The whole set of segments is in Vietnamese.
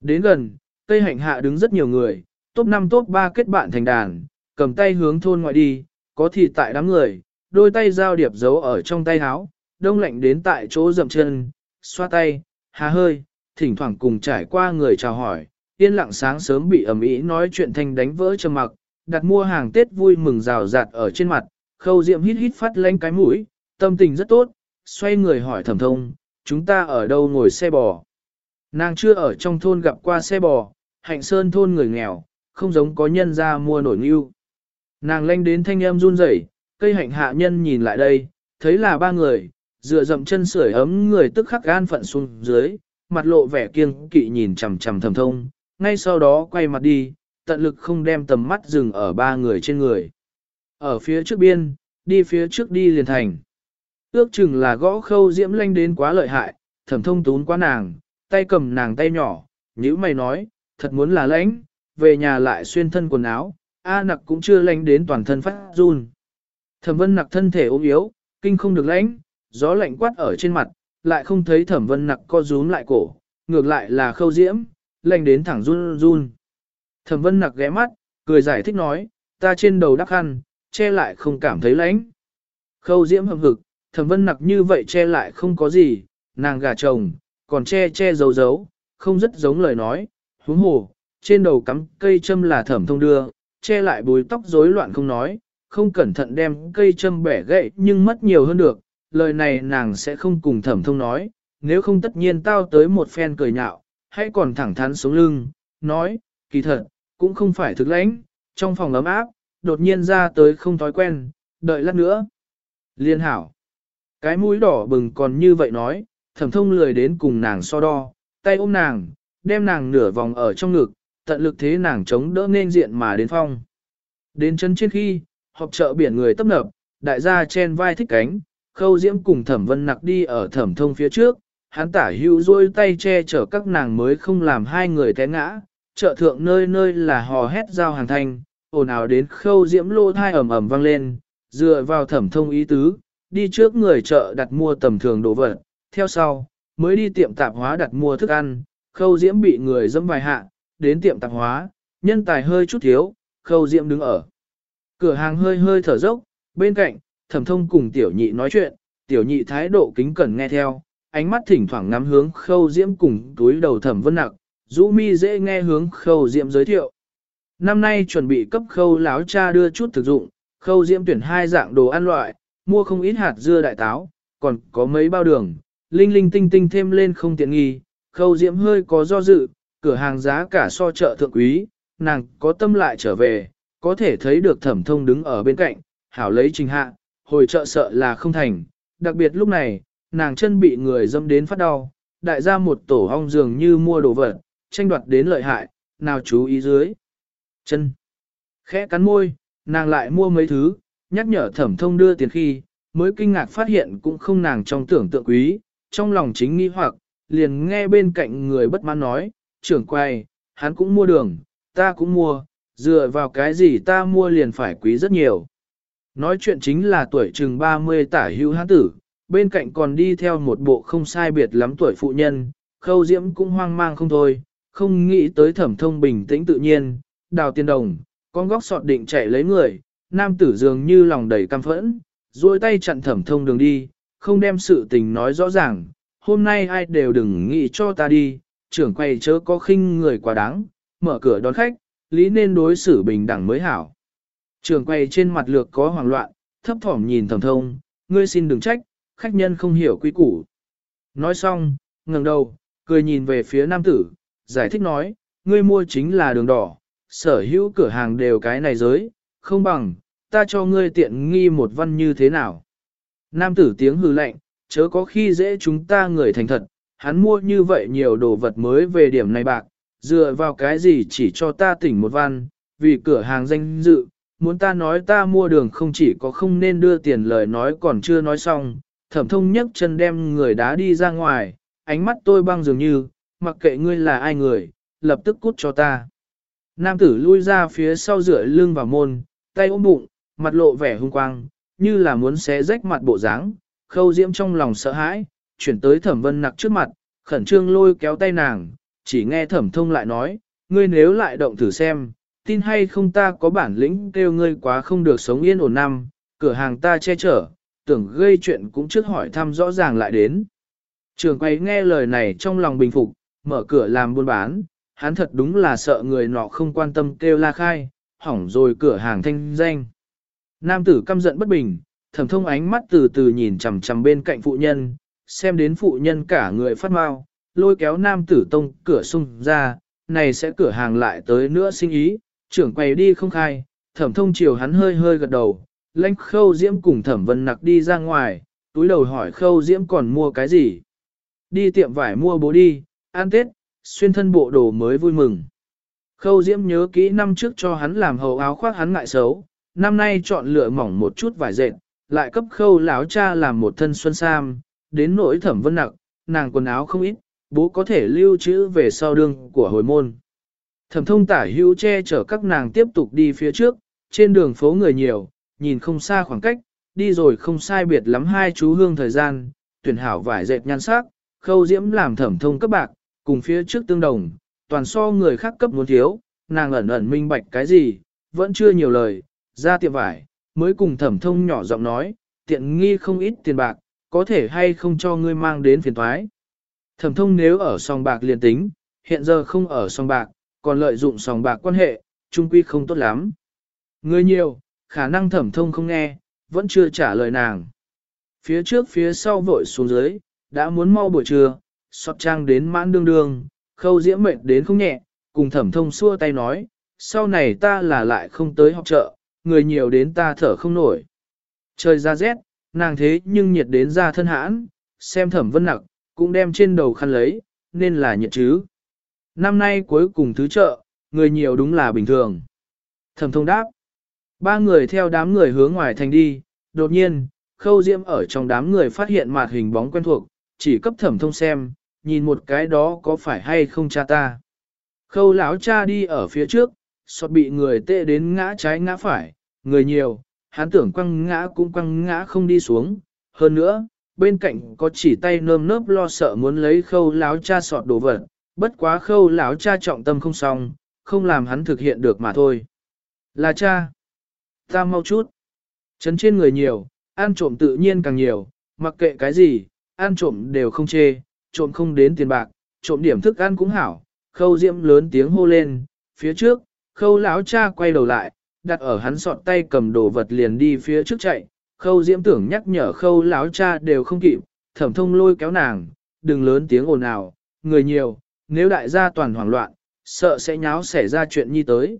Đến gần, cây hạnh hạ đứng rất nhiều người, top 5 top 3 kết bạn thành đàn, cầm tay hướng thôn ngoại đi, có thì tại đám người, đôi tay giao điệp giấu ở trong tay áo, đông lạnh đến tại chỗ dậm chân, xoa tay, hà hơi, thỉnh thoảng cùng trải qua người chào hỏi, yên lặng sáng sớm bị ẩm ý nói chuyện thanh đánh vỡ trầm mặc, đặt mua hàng Tết vui mừng rào rạt ở trên mặt, khâu diệm hít hít phát lanh cái mũi, tâm tình rất tốt, xoay người hỏi thẩm thông, chúng ta ở đâu ngồi xe bò. Nàng chưa ở trong thôn gặp qua xe bò, hạnh sơn thôn người nghèo, không giống có nhân ra mua nổi ngưu. Nàng lanh đến thanh âm run rẩy, cây hạnh hạ nhân nhìn lại đây, thấy là ba người, dựa dậm chân sưởi ấm người tức khắc gan phận xuống dưới, mặt lộ vẻ kiêng kỵ nhìn chằm chằm thầm thông, ngay sau đó quay mặt đi, tận lực không đem tầm mắt dừng ở ba người trên người. Ở phía trước biên, đi phía trước đi liền thành. Ước chừng là gõ khâu diễm lanh đến quá lợi hại, thẩm thông tún quá nàng, tay cầm nàng tay nhỏ, nhữ mày nói, thật muốn là lãnh, về nhà lại xuyên thân quần áo, A nặc cũng chưa lãnh đến toàn thân phát run. Thẩm vân nặc thân thể ốm yếu, kinh không được lãnh, gió lạnh quát ở trên mặt, lại không thấy thẩm vân nặc co rúm lại cổ, ngược lại là khâu diễm, lãnh đến thẳng run run. Thẩm vân nặc ghé mắt, cười giải thích nói, ta trên đầu đắc khăn, che lại không cảm thấy lãnh. Khâu diễm hầm hực, thẩm vân nặc như vậy che lại không có gì, nàng gà chồng, còn che che giấu giấu, không rất giống lời nói, huống hồ, trên đầu cắm cây châm là thẩm thông đưa, che lại bùi tóc rối loạn không nói, không cẩn thận đem cây châm bẻ gãy nhưng mất nhiều hơn được, lời này nàng sẽ không cùng thẩm thông nói, nếu không tất nhiên tao tới một phen cười nhạo, hãy còn thẳng thắn xuống lưng, nói, kỳ thật, cũng không phải thực lãnh, trong phòng ấm áp, đột nhiên ra tới không thói quen, đợi lát nữa. Liên hảo, cái mũi đỏ bừng còn như vậy nói, thẩm thông lười đến cùng nàng so đo, tay ôm nàng, đem nàng nửa vòng ở trong ngực, tận lực thế nàng chống đỡ nên diện mà đến phong. Đến chân trên khi, họp chợ biển người tấp nập, đại gia chen vai thích cánh, khâu diễm cùng thẩm vân nặc đi ở thẩm thông phía trước, hắn tả hữu dôi tay che chở các nàng mới không làm hai người té ngã, chợ thượng nơi nơi là hò hét giao hàng thanh, ồn ào đến khâu diễm lô thai ầm ầm vang lên, dựa vào thẩm thông ý tứ, đi trước người chợ đặt mua tầm thường đồ vật, theo sau, mới đi tiệm tạp hóa đặt mua thức ăn, khâu diễm bị người dâm vài hạ, đến tiệm tạp hóa, nhân tài hơi chút thiếu, khâu diễm đứng ở. Cửa hàng hơi hơi thở dốc, bên cạnh, thẩm thông cùng tiểu nhị nói chuyện, tiểu nhị thái độ kính cẩn nghe theo, ánh mắt thỉnh thoảng ngắm hướng khâu diễm cùng túi đầu thẩm vân nặc, rũ mi dễ nghe hướng khâu diễm giới thiệu. Năm nay chuẩn bị cấp khâu láo cha đưa chút thực dụng, khâu diễm tuyển hai dạng đồ ăn loại, mua không ít hạt dưa đại táo, còn có mấy bao đường, linh linh tinh tinh thêm lên không tiện nghi, khâu diễm hơi có do dự, cửa hàng giá cả so chợ thượng quý, nàng có tâm lại trở về, có thể thấy được thẩm thông đứng ở bên cạnh, hảo lấy trình hạ, hồi chợ sợ là không thành, đặc biệt lúc này, nàng chân bị người dâm đến phát đau, đại gia một tổ hong dường như mua đồ vật, tranh đoạt đến lợi hại, nào chú ý dưới. Chân. Khẽ cắn môi, nàng lại mua mấy thứ, nhắc nhở thẩm thông đưa tiền khi, mới kinh ngạc phát hiện cũng không nàng trong tưởng tượng quý, trong lòng chính nghi hoặc, liền nghe bên cạnh người bất mãn nói, trưởng quay, hắn cũng mua đường, ta cũng mua, dựa vào cái gì ta mua liền phải quý rất nhiều. Nói chuyện chính là tuổi chừng 30 tả hữu hán tử, bên cạnh còn đi theo một bộ không sai biệt lắm tuổi phụ nhân, khâu diễm cũng hoang mang không thôi, không nghĩ tới thẩm thông bình tĩnh tự nhiên, đào tiên đồng, con góc sọt định chạy lấy người, nam tử dường như lòng đầy căm phẫn, duỗi tay chặn thẩm thông đường đi, không đem sự tình nói rõ ràng, hôm nay ai đều đừng nghĩ cho ta đi, trưởng quay chớ có khinh người quá đáng, mở cửa đón khách, lý nên đối xử bình đẳng mới hảo. Trưởng quay trên mặt lược có hoảng loạn, thấp thỏm nhìn thầm thông, ngươi xin đừng trách, khách nhân không hiểu quy củ. Nói xong, ngẩng đầu, cười nhìn về phía nam tử, giải thích nói, ngươi mua chính là đường đỏ, sở hữu cửa hàng đều cái này giới, không bằng, ta cho ngươi tiện nghi một văn như thế nào. Nam tử tiếng hư lạnh, chớ có khi dễ chúng ta người thành thật, hắn mua như vậy nhiều đồ vật mới về điểm này bạc, dựa vào cái gì chỉ cho ta tỉnh một văn, vì cửa hàng danh dự, muốn ta nói ta mua đường không chỉ có không nên đưa tiền lời nói còn chưa nói xong, thẩm thông nhấc chân đem người đá đi ra ngoài, ánh mắt tôi băng dường như, mặc kệ ngươi là ai người, lập tức cút cho ta. Nam tử lui ra phía sau rửa lưng vào môn, tay ôm bụng, mặt lộ vẻ hung quang, như là muốn xé rách mặt bộ dáng. khâu diễm trong lòng sợ hãi, chuyển tới thẩm vân nặc trước mặt, khẩn trương lôi kéo tay nàng, chỉ nghe thẩm thông lại nói, ngươi nếu lại động thử xem, tin hay không ta có bản lĩnh kêu ngươi quá không được sống yên ổn năm, cửa hàng ta che chở, tưởng gây chuyện cũng trước hỏi thăm rõ ràng lại đến. Trường quay nghe lời này trong lòng bình phục, mở cửa làm buôn bán, hắn thật đúng là sợ người nọ không quan tâm kêu la khai, hỏng rồi cửa hàng thanh danh. Nam tử căm giận bất bình, thẩm thông ánh mắt từ từ nhìn chằm chằm bên cạnh phụ nhân, xem đến phụ nhân cả người phát mau, lôi kéo nam tử tông cửa sung ra, này sẽ cửa hàng lại tới nữa sinh ý, trưởng quầy đi không khai, thẩm thông chiều hắn hơi hơi gật đầu, lãnh khâu diễm cùng thẩm vân nặc đi ra ngoài, túi đầu hỏi khâu diễm còn mua cái gì. Đi tiệm vải mua bố đi, ăn tết, xuyên thân bộ đồ mới vui mừng. Khâu diễm nhớ kỹ năm trước cho hắn làm hầu áo khoác hắn ngại xấu, năm nay chọn lựa mỏng một chút vải dệt, lại cấp khâu láo cha làm một thân xuân sam, đến nỗi thẩm vân nặc, nàng quần áo không ít, bố có thể lưu trữ về sau đương của hồi môn. Thẩm thông tả hữu che chở các nàng tiếp tục đi phía trước, trên đường phố người nhiều, nhìn không xa khoảng cách, đi rồi không sai biệt lắm hai chú hương thời gian, tuyển hảo vải dệt nhan sắc, khâu diễm làm thẩm thông cấp bạc, cùng phía trước tương đồng, toàn so người khác cấp muốn thiếu, nàng ẩn ẩn minh bạch cái gì, vẫn chưa nhiều lời, ra tiệm vải, mới cùng thẩm thông nhỏ giọng nói, tiện nghi không ít tiền bạc, có thể hay không cho ngươi mang đến phiền thoái. Thẩm thông nếu ở sòng bạc liền tính, hiện giờ không ở sòng bạc, còn lợi dụng sòng bạc quan hệ, trung quy không tốt lắm. Người nhiều, khả năng thẩm thông không nghe, vẫn chưa trả lời nàng. Phía trước phía sau vội xuống dưới, đã muốn mau buổi trưa, sọt trang đến mãn đương đương, khâu diễm mệt đến không nhẹ, cùng thẩm thông xua tay nói, sau này ta là lại không tới học chợ, người nhiều đến ta thở không nổi. Trời ra rét, nàng thế nhưng nhiệt đến ra thân hãn, xem thẩm vân nặc, cũng đem trên đầu khăn lấy, nên là nhiệt chứ. Năm nay cuối cùng thứ chợ, người nhiều đúng là bình thường. Thẩm thông đáp. Ba người theo đám người hướng ngoài thành đi, đột nhiên, khâu diễm ở trong đám người phát hiện mặt hình bóng quen thuộc, chỉ cấp thẩm thông xem, nhìn một cái đó có phải hay không cha ta. Khâu lão cha đi ở phía trước, sọt bị người tệ đến ngã trái ngã phải, người nhiều, hắn tưởng quăng ngã cũng quăng ngã không đi xuống. Hơn nữa, bên cạnh có chỉ tay nơm nớp lo sợ muốn lấy khâu lão cha sọt đồ vật, bất quá khâu lão cha trọng tâm không xong, không làm hắn thực hiện được mà thôi. Là cha. Ta mau chút. Chấn trên người nhiều, ăn trộm tự nhiên càng nhiều, mặc kệ cái gì, ăn trộm đều không chê, trộm không đến tiền bạc, trộm điểm thức ăn cũng hảo. Khâu diễm lớn tiếng hô lên, phía trước, khâu lão cha quay đầu lại, đặt ở hắn sọt tay cầm đồ vật liền đi phía trước chạy. Khâu diễm tưởng nhắc nhở khâu lão cha đều không kịp, thẩm thông lôi kéo nàng, đừng lớn tiếng ồn ào, người nhiều, nếu đại gia toàn hoảng loạn, sợ sẽ nháo xảy ra chuyện như tới.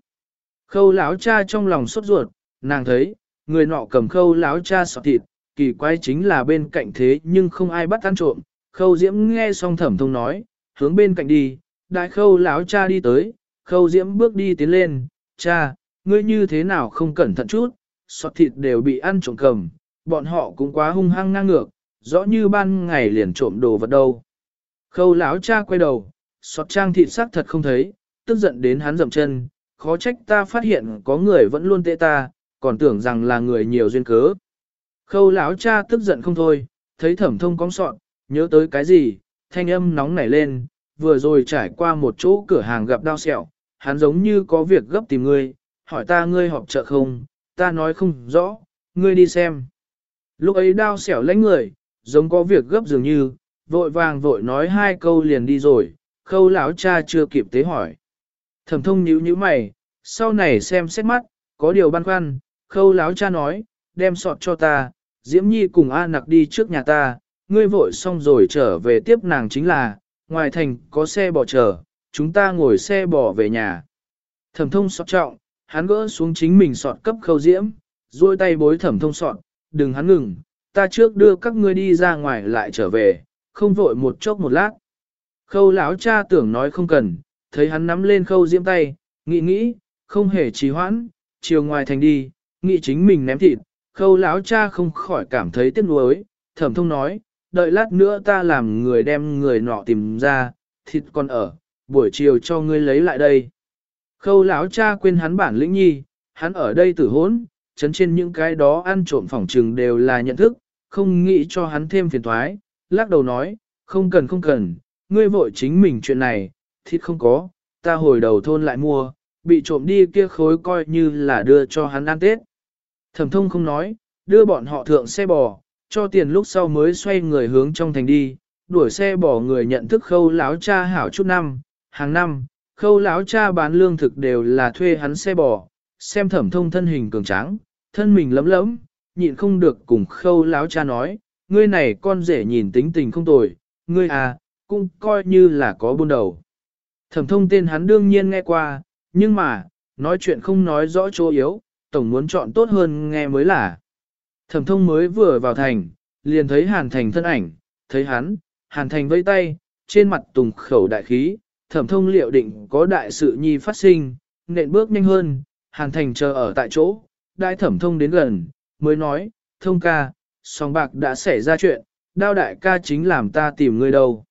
Khâu lão cha trong lòng sốt ruột, nàng thấy, người nọ cầm khâu lão cha sọt thịt, kỳ quái chính là bên cạnh thế nhưng không ai bắt ăn trộm. Khâu diễm nghe xong thẩm thông nói, hướng bên cạnh đi, đại khâu lão cha đi tới, khâu diễm bước đi tiến lên, cha, ngươi như thế nào không cẩn thận chút, sọt thịt đều bị ăn trộm cầm, bọn họ cũng quá hung hăng ngang ngược, rõ như ban ngày liền trộm đồ vật đâu. Khâu lão cha quay đầu, sọt trang thịt xác thật không thấy, tức giận đến hắn dậm chân, khó trách ta phát hiện có người vẫn luôn tệ ta, còn tưởng rằng là người nhiều duyên cớ. Khâu lão cha tức giận không thôi, thấy thẩm thông cong sọn, nhớ tới cái gì, thanh âm nóng nảy lên, vừa rồi trải qua một chỗ cửa hàng gặp đau sẹo, hắn giống như có việc gấp tìm ngươi, hỏi ta ngươi họp chợ không, ta nói không rõ, ngươi đi xem. Lúc ấy đau sẹo lãnh người, giống có việc gấp dường như, vội vàng vội nói hai câu liền đi rồi, khâu lão cha chưa kịp tế hỏi. Thẩm thông nhíu nhíu mày, sau này xem xét mắt, có điều băn khoăn, khâu lão cha nói, đem sọt cho ta, Diễm Nhi cùng A nặc đi trước nhà ta, ngươi vội xong rồi trở về tiếp nàng chính là, ngoài thành có xe bò chờ, chúng ta ngồi xe bò về nhà. Thẩm thông sọt trọng, hắn gỡ xuống chính mình sọt cấp khâu diễm, duỗi tay bối thẩm thông sọt, đừng hắn ngừng, ta trước đưa các ngươi đi ra ngoài lại trở về, không vội một chốc một lát. Khâu lão cha tưởng nói không cần, thấy hắn nắm lên khâu diễm tay, nghĩ nghĩ, không hề trì hoãn, chiều ngoài thành đi, nghĩ chính mình ném thịt, khâu lão cha không khỏi cảm thấy tiếc nuối, thẩm thông nói, đợi lát nữa ta làm người đem người nọ tìm ra, thịt còn ở, buổi chiều cho ngươi lấy lại đây. Khâu lão cha quên hắn bản lĩnh nhi, hắn ở đây tử hốn, chấn trên những cái đó ăn trộm phỏng trừng đều là nhận thức, không nghĩ cho hắn thêm phiền thoái, lắc đầu nói, không cần không cần, ngươi vội chính mình chuyện này, thịt không có, ta hồi đầu thôn lại mua, bị trộm đi kia khối coi như là đưa cho hắn ăn Tết. Thẩm thông không nói, đưa bọn họ thượng xe bò, cho tiền lúc sau mới xoay người hướng trong thành đi, đuổi xe bò người nhận thức khâu láo cha hảo chút năm, hàng năm, khâu láo cha bán lương thực đều là thuê hắn xe bò, xem thẩm thông thân hình cường tráng, thân mình lấm lấm, nhịn không được cùng khâu láo cha nói, ngươi này con rể nhìn tính tình không tồi, ngươi à, cũng coi như là có buôn đầu. Thẩm thông tên hắn đương nhiên nghe qua, nhưng mà, nói chuyện không nói rõ chỗ yếu, tổng muốn chọn tốt hơn nghe mới là. Thẩm thông mới vừa vào thành, liền thấy hàn thành thân ảnh, thấy hắn, hàn thành vây tay, trên mặt tùng khẩu đại khí, thẩm thông liệu định có đại sự nhi phát sinh, nện bước nhanh hơn, hàn thành chờ ở tại chỗ, đại thẩm thông đến gần, mới nói, thông ca, song bạc đã xảy ra chuyện, đao đại ca chính làm ta tìm người đâu.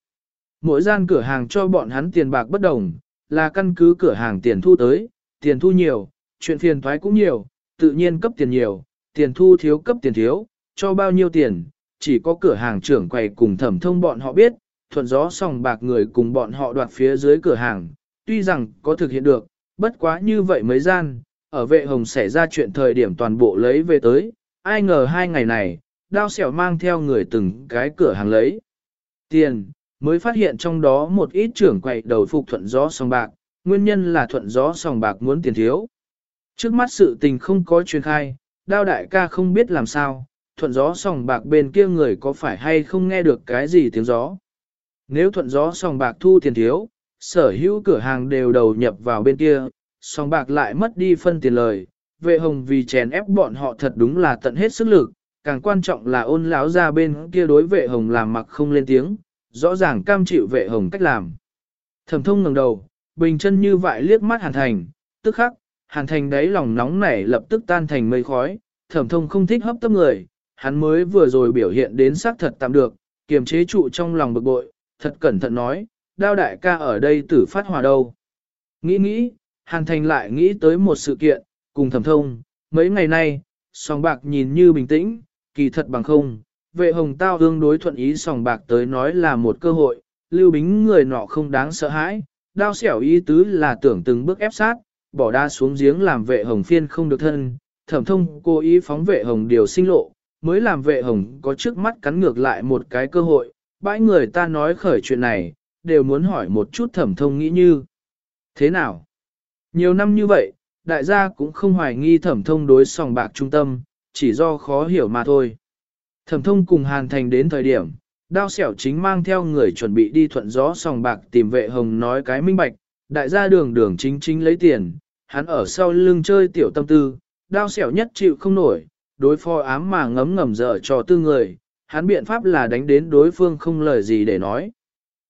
Mỗi gian cửa hàng cho bọn hắn tiền bạc bất đồng, là căn cứ cửa hàng tiền thu tới, tiền thu nhiều, chuyện phiền thoái cũng nhiều, tự nhiên cấp tiền nhiều, tiền thu thiếu cấp tiền thiếu, cho bao nhiêu tiền, chỉ có cửa hàng trưởng quầy cùng thẩm thông bọn họ biết, thuận gió sòng bạc người cùng bọn họ đoạt phía dưới cửa hàng, tuy rằng có thực hiện được, bất quá như vậy mới gian, ở vệ hồng xảy ra chuyện thời điểm toàn bộ lấy về tới, ai ngờ hai ngày này, đao xẻo mang theo người từng cái cửa hàng lấy tiền, mới phát hiện trong đó một ít trưởng quậy đầu phục thuận gió sòng bạc, nguyên nhân là thuận gió sòng bạc muốn tiền thiếu. Trước mắt sự tình không có truyền khai, đao đại ca không biết làm sao, thuận gió sòng bạc bên kia người có phải hay không nghe được cái gì tiếng gió. Nếu thuận gió sòng bạc thu tiền thiếu, sở hữu cửa hàng đều đầu nhập vào bên kia, sòng bạc lại mất đi phân tiền lời, vệ hồng vì chèn ép bọn họ thật đúng là tận hết sức lực, càng quan trọng là ôn láo ra bên kia đối vệ hồng làm mặc không lên tiếng, rõ ràng cam chịu vệ hồng cách làm. Thẩm thông ngẩng đầu, bình chân như vậy liếc mắt hàn thành, tức khắc, hàn thành đấy lòng nóng nảy lập tức tan thành mây khói, thẩm thông không thích hấp tấp người, hắn mới vừa rồi biểu hiện đến xác thật tạm được, kiềm chế trụ trong lòng bực bội, thật cẩn thận nói, đao đại ca ở đây tử phát hòa đâu. Nghĩ nghĩ, hàn thành lại nghĩ tới một sự kiện, cùng thẩm thông, mấy ngày nay, Sòng bạc nhìn như bình tĩnh, kỳ thật bằng không, vệ hồng tao tương đối thuận ý sòng bạc tới nói là một cơ hội, lưu bính người nọ không đáng sợ hãi, đao xẻo ý tứ là tưởng từng bước ép sát, bỏ đa xuống giếng làm vệ hồng phiên không được thân, thẩm thông cố ý phóng vệ hồng điều sinh lộ, mới làm vệ hồng có trước mắt cắn ngược lại một cái cơ hội, bãi người ta nói khởi chuyện này, đều muốn hỏi một chút thẩm thông nghĩ như. Thế nào? Nhiều năm như vậy, đại gia cũng không hoài nghi thẩm thông đối sòng bạc trung tâm, chỉ do khó hiểu mà thôi. Thẩm thông cùng Hàn Thành đến thời điểm, đao xẻo chính mang theo người chuẩn bị đi thuận gió sòng bạc tìm vệ hồng nói cái minh bạch, đại gia đường đường chính chính lấy tiền, hắn ở sau lưng chơi tiểu tâm tư, đao xẻo nhất chịu không nổi, đối phó ám mà ngấm ngầm dở cho tư người, hắn biện pháp là đánh đến đối phương không lời gì để nói.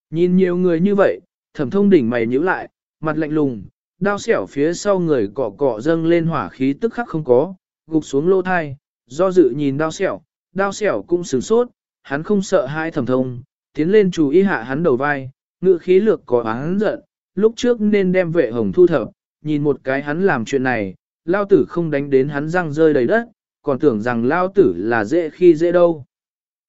Nhìn nhiều người như vậy, thẩm thông đỉnh mày nhíu lại, mặt lạnh lùng, đao xẻo phía sau người cọ cọ dâng lên hỏa khí tức khắc không có, gục xuống lô thai, do dự nhìn đao xẻo, đao xẻo cũng sửng sốt, hắn không sợ hai thẩm thông, tiến lên chú ý hạ hắn đầu vai, ngự khí lược có hắn giận, lúc trước nên đem vệ hồng thu thập, nhìn một cái hắn làm chuyện này, lao tử không đánh đến hắn răng rơi đầy đất, còn tưởng rằng lao tử là dễ khi dễ đâu.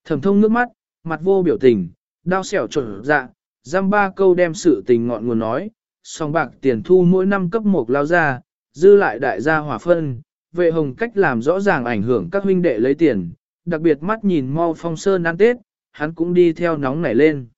Thẩm thông nước mắt, mặt vô biểu tình, đau xẻo trộn dạ, giam ba câu đem sự tình ngọn nguồn nói, song bạc tiền thu mỗi năm cấp một lao ra, dư lại đại gia hỏa phân, vệ hồng cách làm rõ ràng ảnh hưởng các huynh đệ lấy tiền, đặc biệt mắt nhìn mau phong sơn ăn tết, hắn cũng đi theo nóng nảy lên.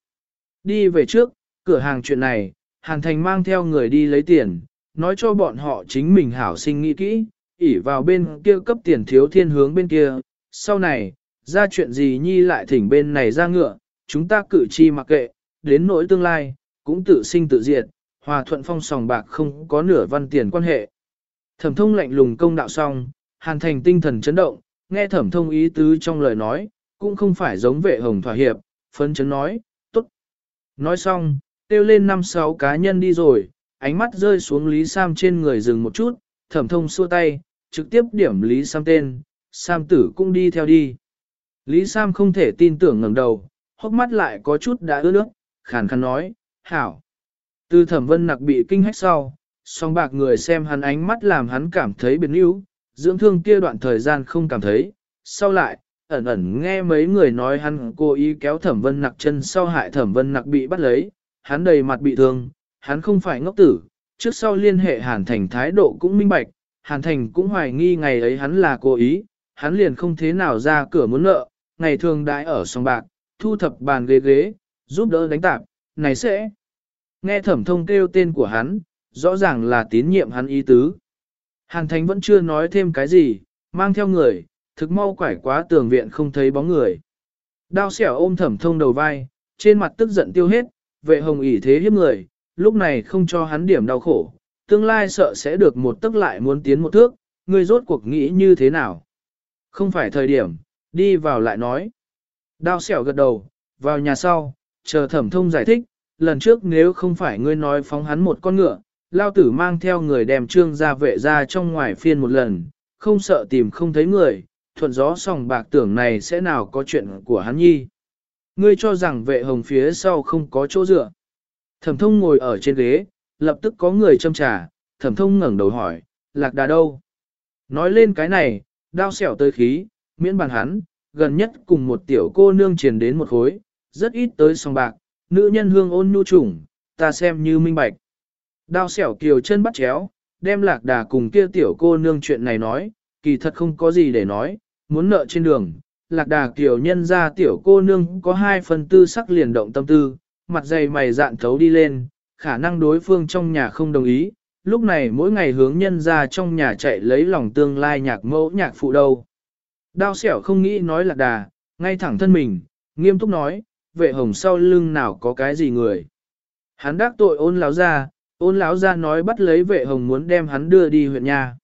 Đi về trước, cửa hàng chuyện này, Hàn Thành mang theo người đi lấy tiền, nói cho bọn họ chính mình hảo sinh nghĩ kỹ, ỉ vào bên kia cấp tiền thiếu thiên hướng bên kia, sau này, ra chuyện gì nhi lại thỉnh bên này ra ngựa, chúng ta cử chi mặc kệ, đến nỗi tương lai, cũng tự sinh tự diệt, hòa thuận phong sòng bạc không có nửa văn tiền quan hệ. Thẩm thông lạnh lùng công đạo xong, Hàn Thành tinh thần chấn động, nghe thẩm thông ý tứ trong lời nói, cũng không phải giống vệ hồng thỏa hiệp, phấn chấn nói, tốt. Nói xong, tiêu lên năm sáu cá nhân đi rồi, ánh mắt rơi xuống Lý Sam trên người dừng một chút, thẩm thông xua tay, trực tiếp điểm Lý Sam tên, Sam tử cũng đi theo đi. Lý Sam không thể tin tưởng ngẩng đầu, hốc mắt lại có chút đã ướt nước, khàn khàn nói, hảo. Từ thẩm vân nặc bị kinh hách sau, song bạc người xem hắn ánh mắt làm hắn cảm thấy biến yếu, dưỡng thương kia đoạn thời gian không cảm thấy, sau lại, ẩn ẩn nghe mấy người nói hắn cố ý kéo thẩm vân nặc chân sau hại thẩm vân nặc bị bắt lấy, hắn đầy mặt bị thương, hắn không phải ngốc tử, trước sau liên hệ Hàn Thành thái độ cũng minh bạch, Hàn Thành cũng hoài nghi ngày ấy hắn là cố ý, hắn liền không thế nào ra cửa muốn nợ, ngày thường đãi ở sòng bạc, thu thập bàn ghế ghế, giúp đỡ đánh tạp, này sẽ. Nghe thẩm thông kêu tên của hắn, rõ ràng là tín nhiệm hắn ý tứ. Hàn Thành vẫn chưa nói thêm cái gì, mang theo người, thực mau quải quá tường viện không thấy bóng người. Đao xẻo ôm thẩm thông đầu vai, trên mặt tức giận tiêu hết, vệ hồng ỷ thế hiếp người, lúc này không cho hắn điểm đau khổ, tương lai sợ sẽ được một tức lại muốn tiến một thước, ngươi rốt cuộc nghĩ như thế nào. Không phải thời điểm, đi vào lại nói. Đao xẻo gật đầu, vào nhà sau, chờ thẩm thông giải thích, lần trước nếu không phải ngươi nói phóng hắn một con ngựa, lao tử mang theo người đem trương gia vệ ra trong ngoài phiên một lần, không sợ tìm không thấy người, thuận gió sòng bạc tưởng này sẽ nào có chuyện của hắn nhi. Ngươi cho rằng vệ hồng phía sau không có chỗ dựa. Thẩm thông ngồi ở trên ghế, lập tức có người châm trà, thẩm thông ngẩng đầu hỏi, lạc đà đâu? Nói lên cái này, đao xẻo tới khí, miễn bàn hắn, gần nhất cùng một tiểu cô nương truyền đến một khối, rất ít tới sòng bạc, nữ nhân hương ôn nhu trùng, ta xem như minh bạch. Đao xẻo kiều chân bắt chéo, đem lạc đà cùng kia tiểu cô nương chuyện này nói, kỳ thật không có gì để nói, muốn nợ trên đường. Lạc đà kiều nhân ra tiểu cô nương có hai phần tư sắc liền động tâm tư, mặt dày mày dạn thấu đi lên, khả năng đối phương trong nhà không đồng ý, lúc này mỗi ngày hướng nhân ra trong nhà chạy lấy lòng tương lai nhạc mẫu nhạc phụ đâu. Đao xẻo không nghĩ nói lạc đà, ngay thẳng thân mình, nghiêm túc nói, vệ hồng sau lưng nào có cái gì người. Hắn đắc tội ôn láo ra, ôn láo ra nói bắt lấy vệ hồng muốn đem hắn đưa đi huyện nha.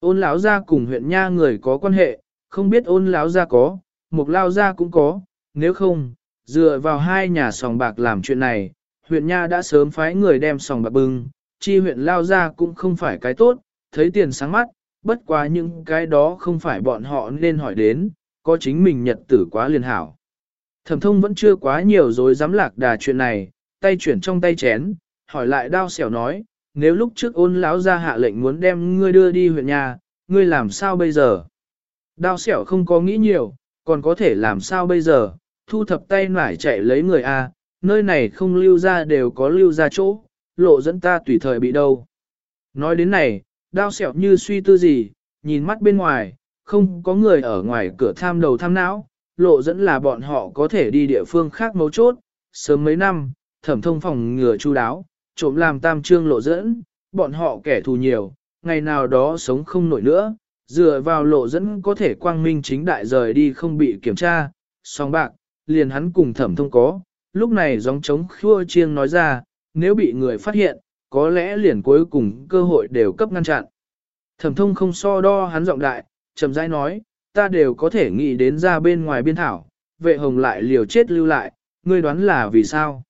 Ôn láo ra cùng huyện nha người có quan hệ, không biết ôn láo ra có, mục lao ra cũng có, nếu không, dựa vào hai nhà sòng bạc làm chuyện này, huyện nha đã sớm phái người đem sòng bạc bưng, chi huyện lao ra cũng không phải cái tốt, thấy tiền sáng mắt, bất quá những cái đó không phải bọn họ nên hỏi đến, có chính mình nhật tử quá liền hảo. Thẩm thông vẫn chưa quá nhiều rồi dám lạc đà chuyện này, tay chuyển trong tay chén, hỏi lại đao xẻo nói, nếu lúc trước ôn lão ra hạ lệnh muốn đem ngươi đưa đi huyện nhà, ngươi làm sao bây giờ? Đao xẻo không có nghĩ nhiều, còn có thể làm sao bây giờ, thu thập tay nải chạy lấy người A, nơi này không lưu ra đều có lưu ra chỗ, lộ dẫn ta tùy thời bị đâu. Nói đến này, đao xẻo như suy tư gì, nhìn mắt bên ngoài, không có người ở ngoài cửa tham đầu tham não, lộ dẫn là bọn họ có thể đi địa phương khác mấu chốt, sớm mấy năm, thẩm thông phòng ngừa chu đáo, trộm làm tam trương lộ dẫn, bọn họ kẻ thù nhiều, ngày nào đó sống không nổi nữa, dựa vào lộ dẫn có thể quang minh chính đại rời đi không bị kiểm tra, song bạc, liền hắn cùng thẩm thông có, lúc này gióng trống khua chiêng nói ra, nếu bị người phát hiện, có lẽ liền cuối cùng cơ hội đều cấp ngăn chặn. Thẩm thông không so đo hắn giọng đại, chậm rãi nói, ta đều có thể nghĩ đến ra bên ngoài biên thảo, vệ hồng lại liều chết lưu lại, ngươi đoán là vì sao?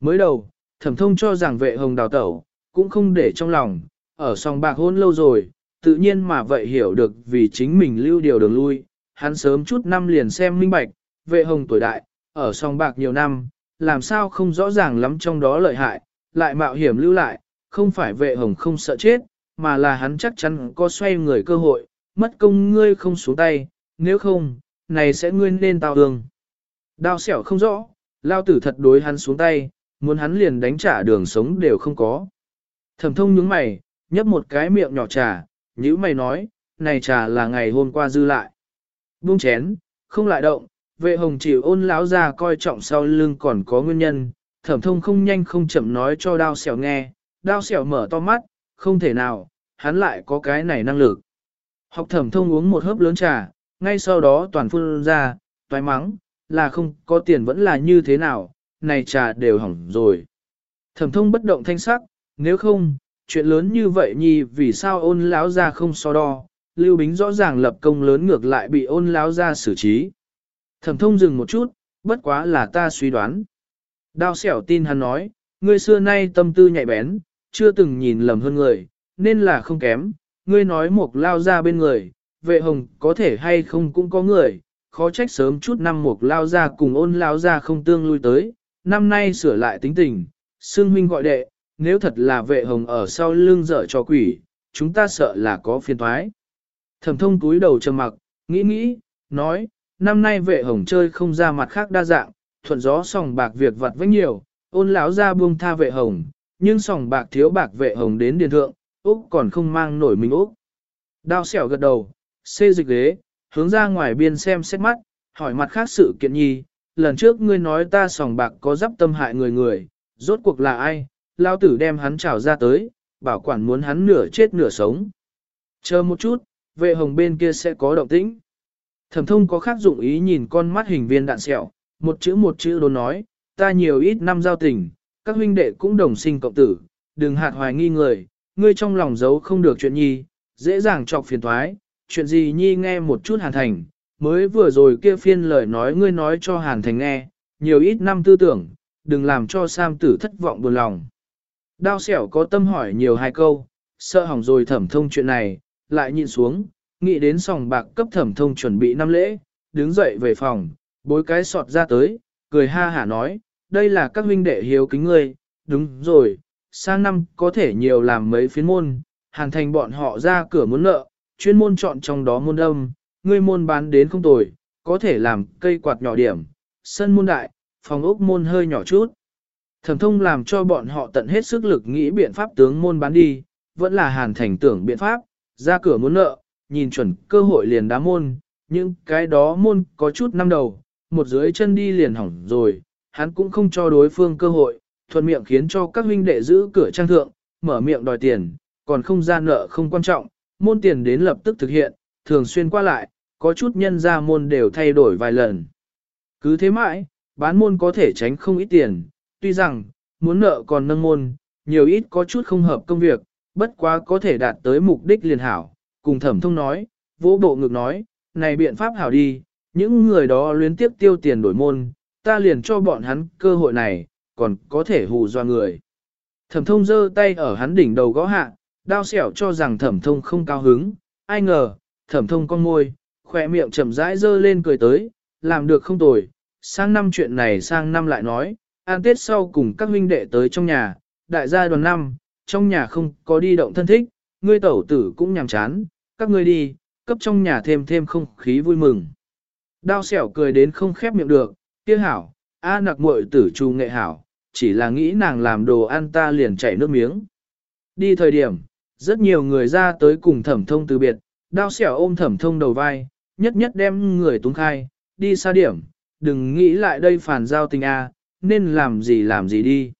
Mới đầu, thẩm thông cho rằng vệ hồng đào tẩu, cũng không để trong lòng, ở song bạc hôn lâu rồi, tự nhiên mà vậy hiểu được vì chính mình lưu điều đường lui, hắn sớm chút năm liền xem minh bạch, vệ hồng tuổi đại, ở song bạc nhiều năm, làm sao không rõ ràng lắm trong đó lợi hại, lại mạo hiểm lưu lại, không phải vệ hồng không sợ chết, mà là hắn chắc chắn có xoay người cơ hội, mất công ngươi không xuống tay, nếu không, này sẽ ngươi nên tao đường. Đao xẻo không rõ, lao tử thật đối hắn xuống tay, muốn hắn liền đánh trả đường sống đều không có. Thẩm thông nhướng mày, nhấp một cái miệng nhỏ trà, nhữ mày nói, này trà là ngày hôm qua dư lại. Buông chén, không lại động, vệ hồng chịu ôn lão ra coi trọng sau lưng còn có nguyên nhân, thẩm thông không nhanh không chậm nói cho đao xẻo nghe, đao xẻo mở to mắt, không thể nào, hắn lại có cái này năng lực. Học thẩm thông uống một hớp lớn trà, ngay sau đó toàn phun ra, toái mắng, là không có tiền vẫn là như thế nào, này trà đều hỏng rồi. Thẩm thông bất động thanh sắc, nếu không, chuyện lớn như vậy nhi vì sao ôn lão ra không so đo, Lưu Bính rõ ràng lập công lớn ngược lại bị ôn lão ra xử trí. Thẩm thông dừng một chút, bất quá là ta suy đoán. Đao xẻo tin hắn nói, ngươi xưa nay tâm tư nhạy bén, chưa từng nhìn lầm hơn người, nên là không kém, ngươi nói một lao ra bên người, vệ hồng có thể hay không cũng có người, khó trách sớm chút năm mục lao ra cùng ôn lao ra không tương lui tới, năm nay sửa lại tính tình, xương huynh gọi đệ, nếu thật là vệ hồng ở sau lưng dở cho quỷ, chúng ta sợ là có phiền thoái. Thẩm thông túi đầu trầm mặc, nghĩ nghĩ, nói, năm nay vệ hồng chơi không ra mặt khác đa dạng, thuận gió sòng bạc việc vặt vách nhiều, ôn lão ra buông tha vệ hồng, nhưng sòng bạc thiếu bạc vệ hồng đến điền thượng, Úc còn không mang nổi mình Úc. Đao xẻo gật đầu, xê dịch ghế, hướng ra ngoài biên xem xét mắt, hỏi mặt khác sự kiện nhi, lần trước ngươi nói ta sòng bạc có dắp tâm hại người người, rốt cuộc là ai, lao tử đem hắn trào ra tới, bảo quản muốn hắn nửa chết nửa sống. Chờ một chút, vệ hồng bên kia sẽ có động tĩnh. Thẩm thông có khác dụng ý nhìn con mắt hình viên đạn sẹo, một chữ một chữ đồn nói, ta nhiều ít năm giao tình, các huynh đệ cũng đồng sinh cộng tử, đừng hạt hoài nghi người, ngươi trong lòng giấu không được chuyện nhi, dễ dàng chọc phiền thoái, chuyện gì nhi nghe một chút hàn thành, mới vừa rồi kia phiên lời nói ngươi nói cho hàn thành nghe, nhiều ít năm tư tưởng, đừng làm cho Sam tử thất vọng buồn lòng. Đao xẻo có tâm hỏi nhiều hai câu, sợ hỏng rồi thẩm thông chuyện này, lại nhịn xuống, nghĩ đến sòng bạc cấp thẩm thông chuẩn bị năm lễ, đứng dậy về phòng, bối cái sọt ra tới, cười ha hả nói, đây là các huynh đệ hiếu kính ngươi, đúng rồi, sang năm có thể nhiều làm mấy phiến môn, hàn thành bọn họ ra cửa muốn nợ, chuyên môn chọn trong đó môn âm, ngươi môn bán đến không tồi, có thể làm cây quạt nhỏ điểm, sân môn đại, phòng ốc môn hơi nhỏ chút. Thẩm thông làm cho bọn họ tận hết sức lực nghĩ biện pháp tướng môn bán đi, vẫn là hàn thành tưởng biện pháp, ra cửa muốn nợ, nhìn chuẩn cơ hội liền đá môn, nhưng cái đó môn có chút năm đầu, một dưới chân đi liền hỏng rồi, hắn cũng không cho đối phương cơ hội, thuận miệng khiến cho các huynh đệ giữ cửa trang thượng, mở miệng đòi tiền, còn không ra nợ không quan trọng, môn tiền đến lập tức thực hiện, thường xuyên qua lại, có chút nhân ra môn đều thay đổi vài lần. Cứ thế mãi, bán môn có thể tránh không ít tiền, tuy rằng, muốn nợ còn nâng môn, nhiều ít có chút không hợp công việc, bất quá có thể đạt tới mục đích liền hảo, cùng thẩm thông nói, vỗ bộ ngực nói, này biện pháp hảo đi, những người đó luyến tiếp tiêu tiền đổi môn, ta liền cho bọn hắn cơ hội này, còn có thể hù doa người. Thẩm thông giơ tay ở hắn đỉnh đầu gõ hạ, đao xẻo cho rằng thẩm thông không cao hứng, ai ngờ, thẩm thông con môi, khỏe miệng chậm rãi dơ lên cười tới, làm được không tồi, sang năm chuyện này sang năm lại nói, an tết sau cùng các huynh đệ tới trong nhà, đại gia đoàn năm, trong nhà không có đi động thân thích, ngươi tẩu tử cũng nhàm chán, các ngươi đi, cấp trong nhà thêm thêm không khí vui mừng. Đao xẻo cười đến không khép miệng được, kia hảo, a nặc muội tử trù nghệ hảo, chỉ là nghĩ nàng làm đồ ăn ta liền chảy nước miếng. Đi thời điểm, rất nhiều người ra tới cùng thẩm thông từ biệt, đao xẻo ôm thẩm thông đầu vai, nhất nhất đem người túng khai, đi xa điểm, đừng nghĩ lại đây phản giao tình a, nên làm gì làm gì đi.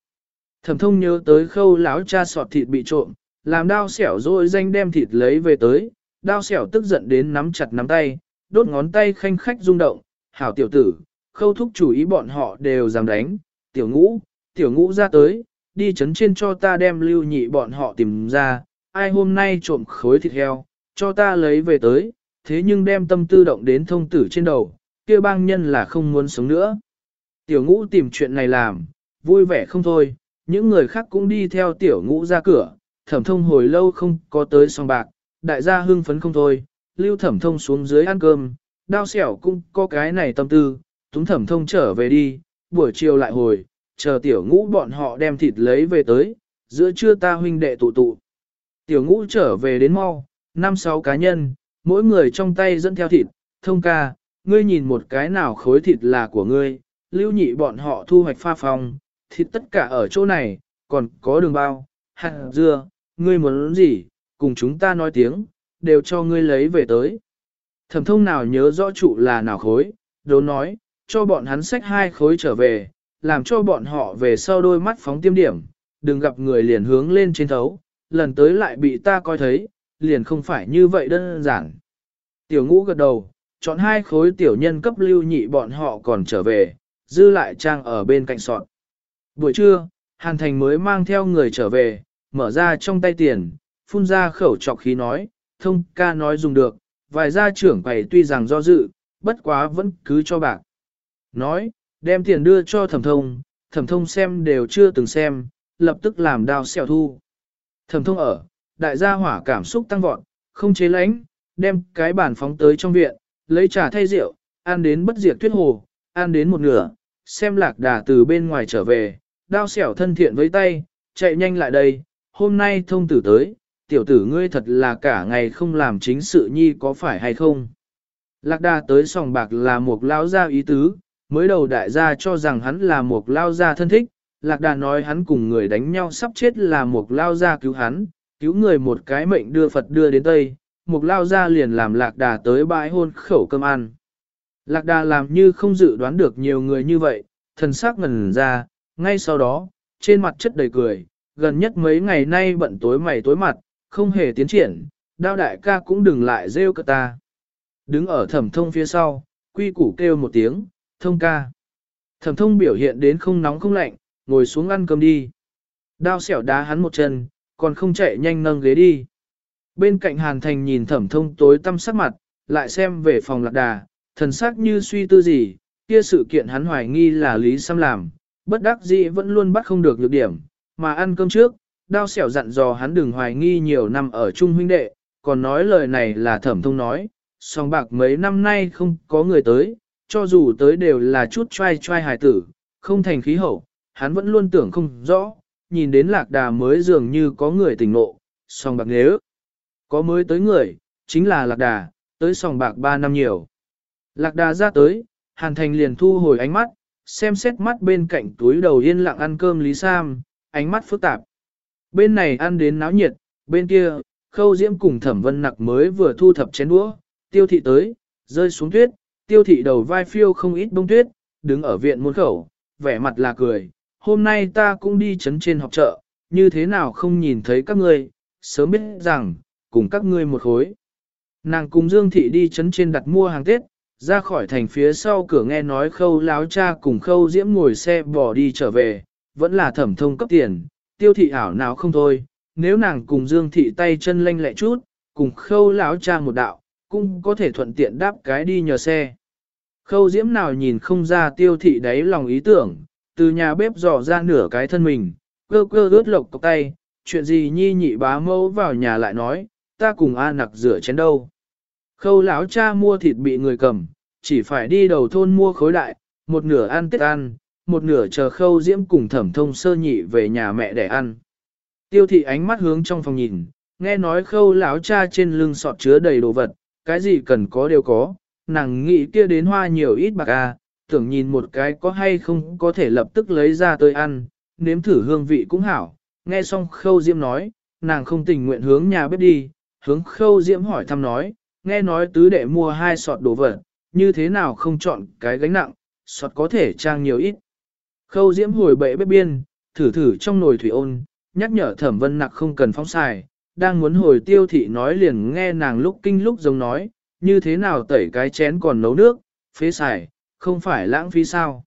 Thẩm thông nhớ tới khâu lão cha sọt thịt bị trộm, làm đao xẻo rồi danh đem thịt lấy về tới, đao xẻo tức giận đến nắm chặt nắm tay, đốt ngón tay khanh khách rung động, hảo tiểu tử, khâu thúc chủ ý bọn họ đều dám đánh, tiểu ngũ, tiểu ngũ ra tới, đi chấn trên cho ta đem lưu nhị bọn họ tìm ra, ai hôm nay trộm khối thịt heo, cho ta lấy về tới, thế nhưng đem tâm tư động đến thông tử trên đầu, kia bang nhân là không muốn sống nữa. Tiểu ngũ tìm chuyện này làm, vui vẻ không thôi, những người khác cũng đi theo tiểu ngũ ra cửa, thẩm thông hồi lâu không có tới song bạc, đại gia hưng phấn không thôi, lưu thẩm thông xuống dưới ăn cơm, đao xẻo cũng có cái này tâm tư, túng thẩm thông trở về đi, buổi chiều lại hồi, chờ tiểu ngũ bọn họ đem thịt lấy về tới, giữa trưa ta huynh đệ tụ tụ. Tiểu ngũ trở về đến mau, năm sáu cá nhân, mỗi người trong tay dẫn theo thịt, thông ca, ngươi nhìn một cái nào khối thịt là của ngươi, lưu nhị bọn họ thu hoạch pha phòng, thịt tất cả ở chỗ này, còn có đường bao, hạt dưa, ngươi muốn gì, cùng chúng ta nói tiếng, đều cho ngươi lấy về tới. Thẩm thông nào nhớ rõ trụ là nào khối, đốn nói, cho bọn hắn xách hai khối trở về, làm cho bọn họ về sau đôi mắt phóng tiêm điểm, đừng gặp người liền hướng lên trên thấu, lần tới lại bị ta coi thấy, liền không phải như vậy đơn giản. Tiểu ngũ gật đầu, chọn hai khối tiểu nhân cấp lưu nhị bọn họ còn trở về, dư lại trang ở bên cạnh sọt. Buổi trưa, Hàn Thành mới mang theo người trở về, mở ra trong tay tiền, phun ra khẩu trọc khí nói, thông ca nói dùng được, vài gia trưởng quầy tuy rằng do dự, bất quá vẫn cứ cho bạc. Nói, đem tiền đưa cho thẩm thông, thẩm thông xem đều chưa từng xem, lập tức làm đao xẻo thu. Thẩm thông ở, đại gia hỏa cảm xúc tăng vọt, không chế lánh, đem cái bàn phóng tới trong viện, lấy trà thay rượu, ăn đến bất diệt tuyết hồ, ăn đến một nửa, xem lạc đà từ bên ngoài trở về, đao xẻo thân thiện với tay, chạy nhanh lại đây, hôm nay thông tử tới, tiểu tử ngươi thật là cả ngày không làm chính sự nhi có phải hay không. Lạc đà tới sòng bạc là một lao gia ý tứ, mới đầu đại gia cho rằng hắn là một lao gia thân thích, lạc đà nói hắn cùng người đánh nhau sắp chết là một lao gia cứu hắn, cứu người một cái mệnh đưa Phật đưa đến Tây, một lao gia liền làm lạc đà tới bãi hôn khẩu cơm ăn. Lạc đà làm như không dự đoán được nhiều người như vậy, thần sắc ngần ra, ngay sau đó, trên mặt chất đầy cười, gần nhất mấy ngày nay bận tối mày tối mặt, không hề tiến triển, đao đại ca cũng đừng lại rêu cơ ta. Đứng ở thẩm thông phía sau, quy củ kêu một tiếng, thông ca. Thẩm thông biểu hiện đến không nóng không lạnh, ngồi xuống ăn cơm đi. Đao xẻo đá hắn một chân, còn không chạy nhanh nâng ghế đi. Bên cạnh hàn thành nhìn thẩm thông tối tăm sắc mặt, lại xem về phòng lạc đà, thần sắc như suy tư gì, kia sự kiện hắn hoài nghi là Lý Sam làm, bất đắc dĩ vẫn luôn bắt không được nhược điểm, mà ăn cơm trước, đao xẻo dặn dò hắn đừng hoài nghi nhiều năm ở chung huynh đệ, còn nói lời này là thẩm thông nói, song bạc mấy năm nay không có người tới, cho dù tới đều là chút trai trai hài tử, không thành khí hậu, hắn vẫn luôn tưởng không rõ, nhìn đến lạc đà mới dường như có người tỉnh nộ, song bạc nếu có mới tới người, chính là lạc đà, tới song bạc ba năm nhiều. Lạc đà ra tới, hàn thành liền thu hồi ánh mắt, xem xét mắt bên cạnh túi đầu yên lặng ăn cơm Lý Sam, ánh mắt phức tạp. Bên này ăn đến náo nhiệt, bên kia, khâu diễm cùng thẩm vân nặc mới vừa thu thập chén đũa, tiêu thị tới, rơi xuống tuyết, tiêu thị đầu vai phiêu không ít bông tuyết, đứng ở viện môn khẩu, vẻ mặt là cười, hôm nay ta cũng đi chấn trên học chợ, như thế nào không nhìn thấy các ngươi, sớm biết rằng, cùng các ngươi một khối. Nàng cùng Dương Thị đi chấn trên đặt mua hàng Tết, ra khỏi thành phía sau cửa nghe nói khâu láo cha cùng khâu diễm ngồi xe bỏ đi trở về, vẫn là thẩm thông cấp tiền, tiêu thị ảo nào không thôi, nếu nàng cùng Dương Thị tay chân lanh lẹ chút, cùng khâu Lão cha một đạo, cũng có thể thuận tiện đáp cái đi nhờ xe. Khâu diễm nào nhìn không ra tiêu thị đáy lòng ý tưởng, từ nhà bếp dò ra nửa cái thân mình, cơ cơ ướt lộc cọc tay, chuyện gì nhi nhị bá mẫu vào nhà lại nói, ta cùng A nặc rửa chén đâu. Khâu lão cha mua thịt bị người cầm, chỉ phải đi đầu thôn mua khối đại, một nửa ăn tết ăn, một nửa chờ khâu diễm cùng thẩm thông sơ nhị về nhà mẹ để ăn. Tiêu thị ánh mắt hướng trong phòng nhìn, nghe nói khâu lão cha trên lưng sọt chứa đầy đồ vật, cái gì cần có đều có, nàng nghĩ kia đến hoa nhiều ít bạc a, tưởng nhìn một cái có hay không có thể lập tức lấy ra tới ăn, nếm thử hương vị cũng hảo. Nghe xong khâu diễm nói, nàng không tình nguyện hướng nhà bếp đi, hướng khâu diễm hỏi thăm nói, nghe nói tứ đệ mua hai sọt đồ vật, như thế nào không chọn cái gánh nặng, sọt có thể trang nhiều ít. Khâu diễm hồi bệ bếp biên, thử thử trong nồi thủy ôn, nhắc nhở thẩm vân nặc không cần phóng xài, đang muốn hồi tiêu thị nói liền nghe nàng lúc kinh lúc giống nói, như thế nào tẩy cái chén còn nấu nước, phế xài, không phải lãng phí sao.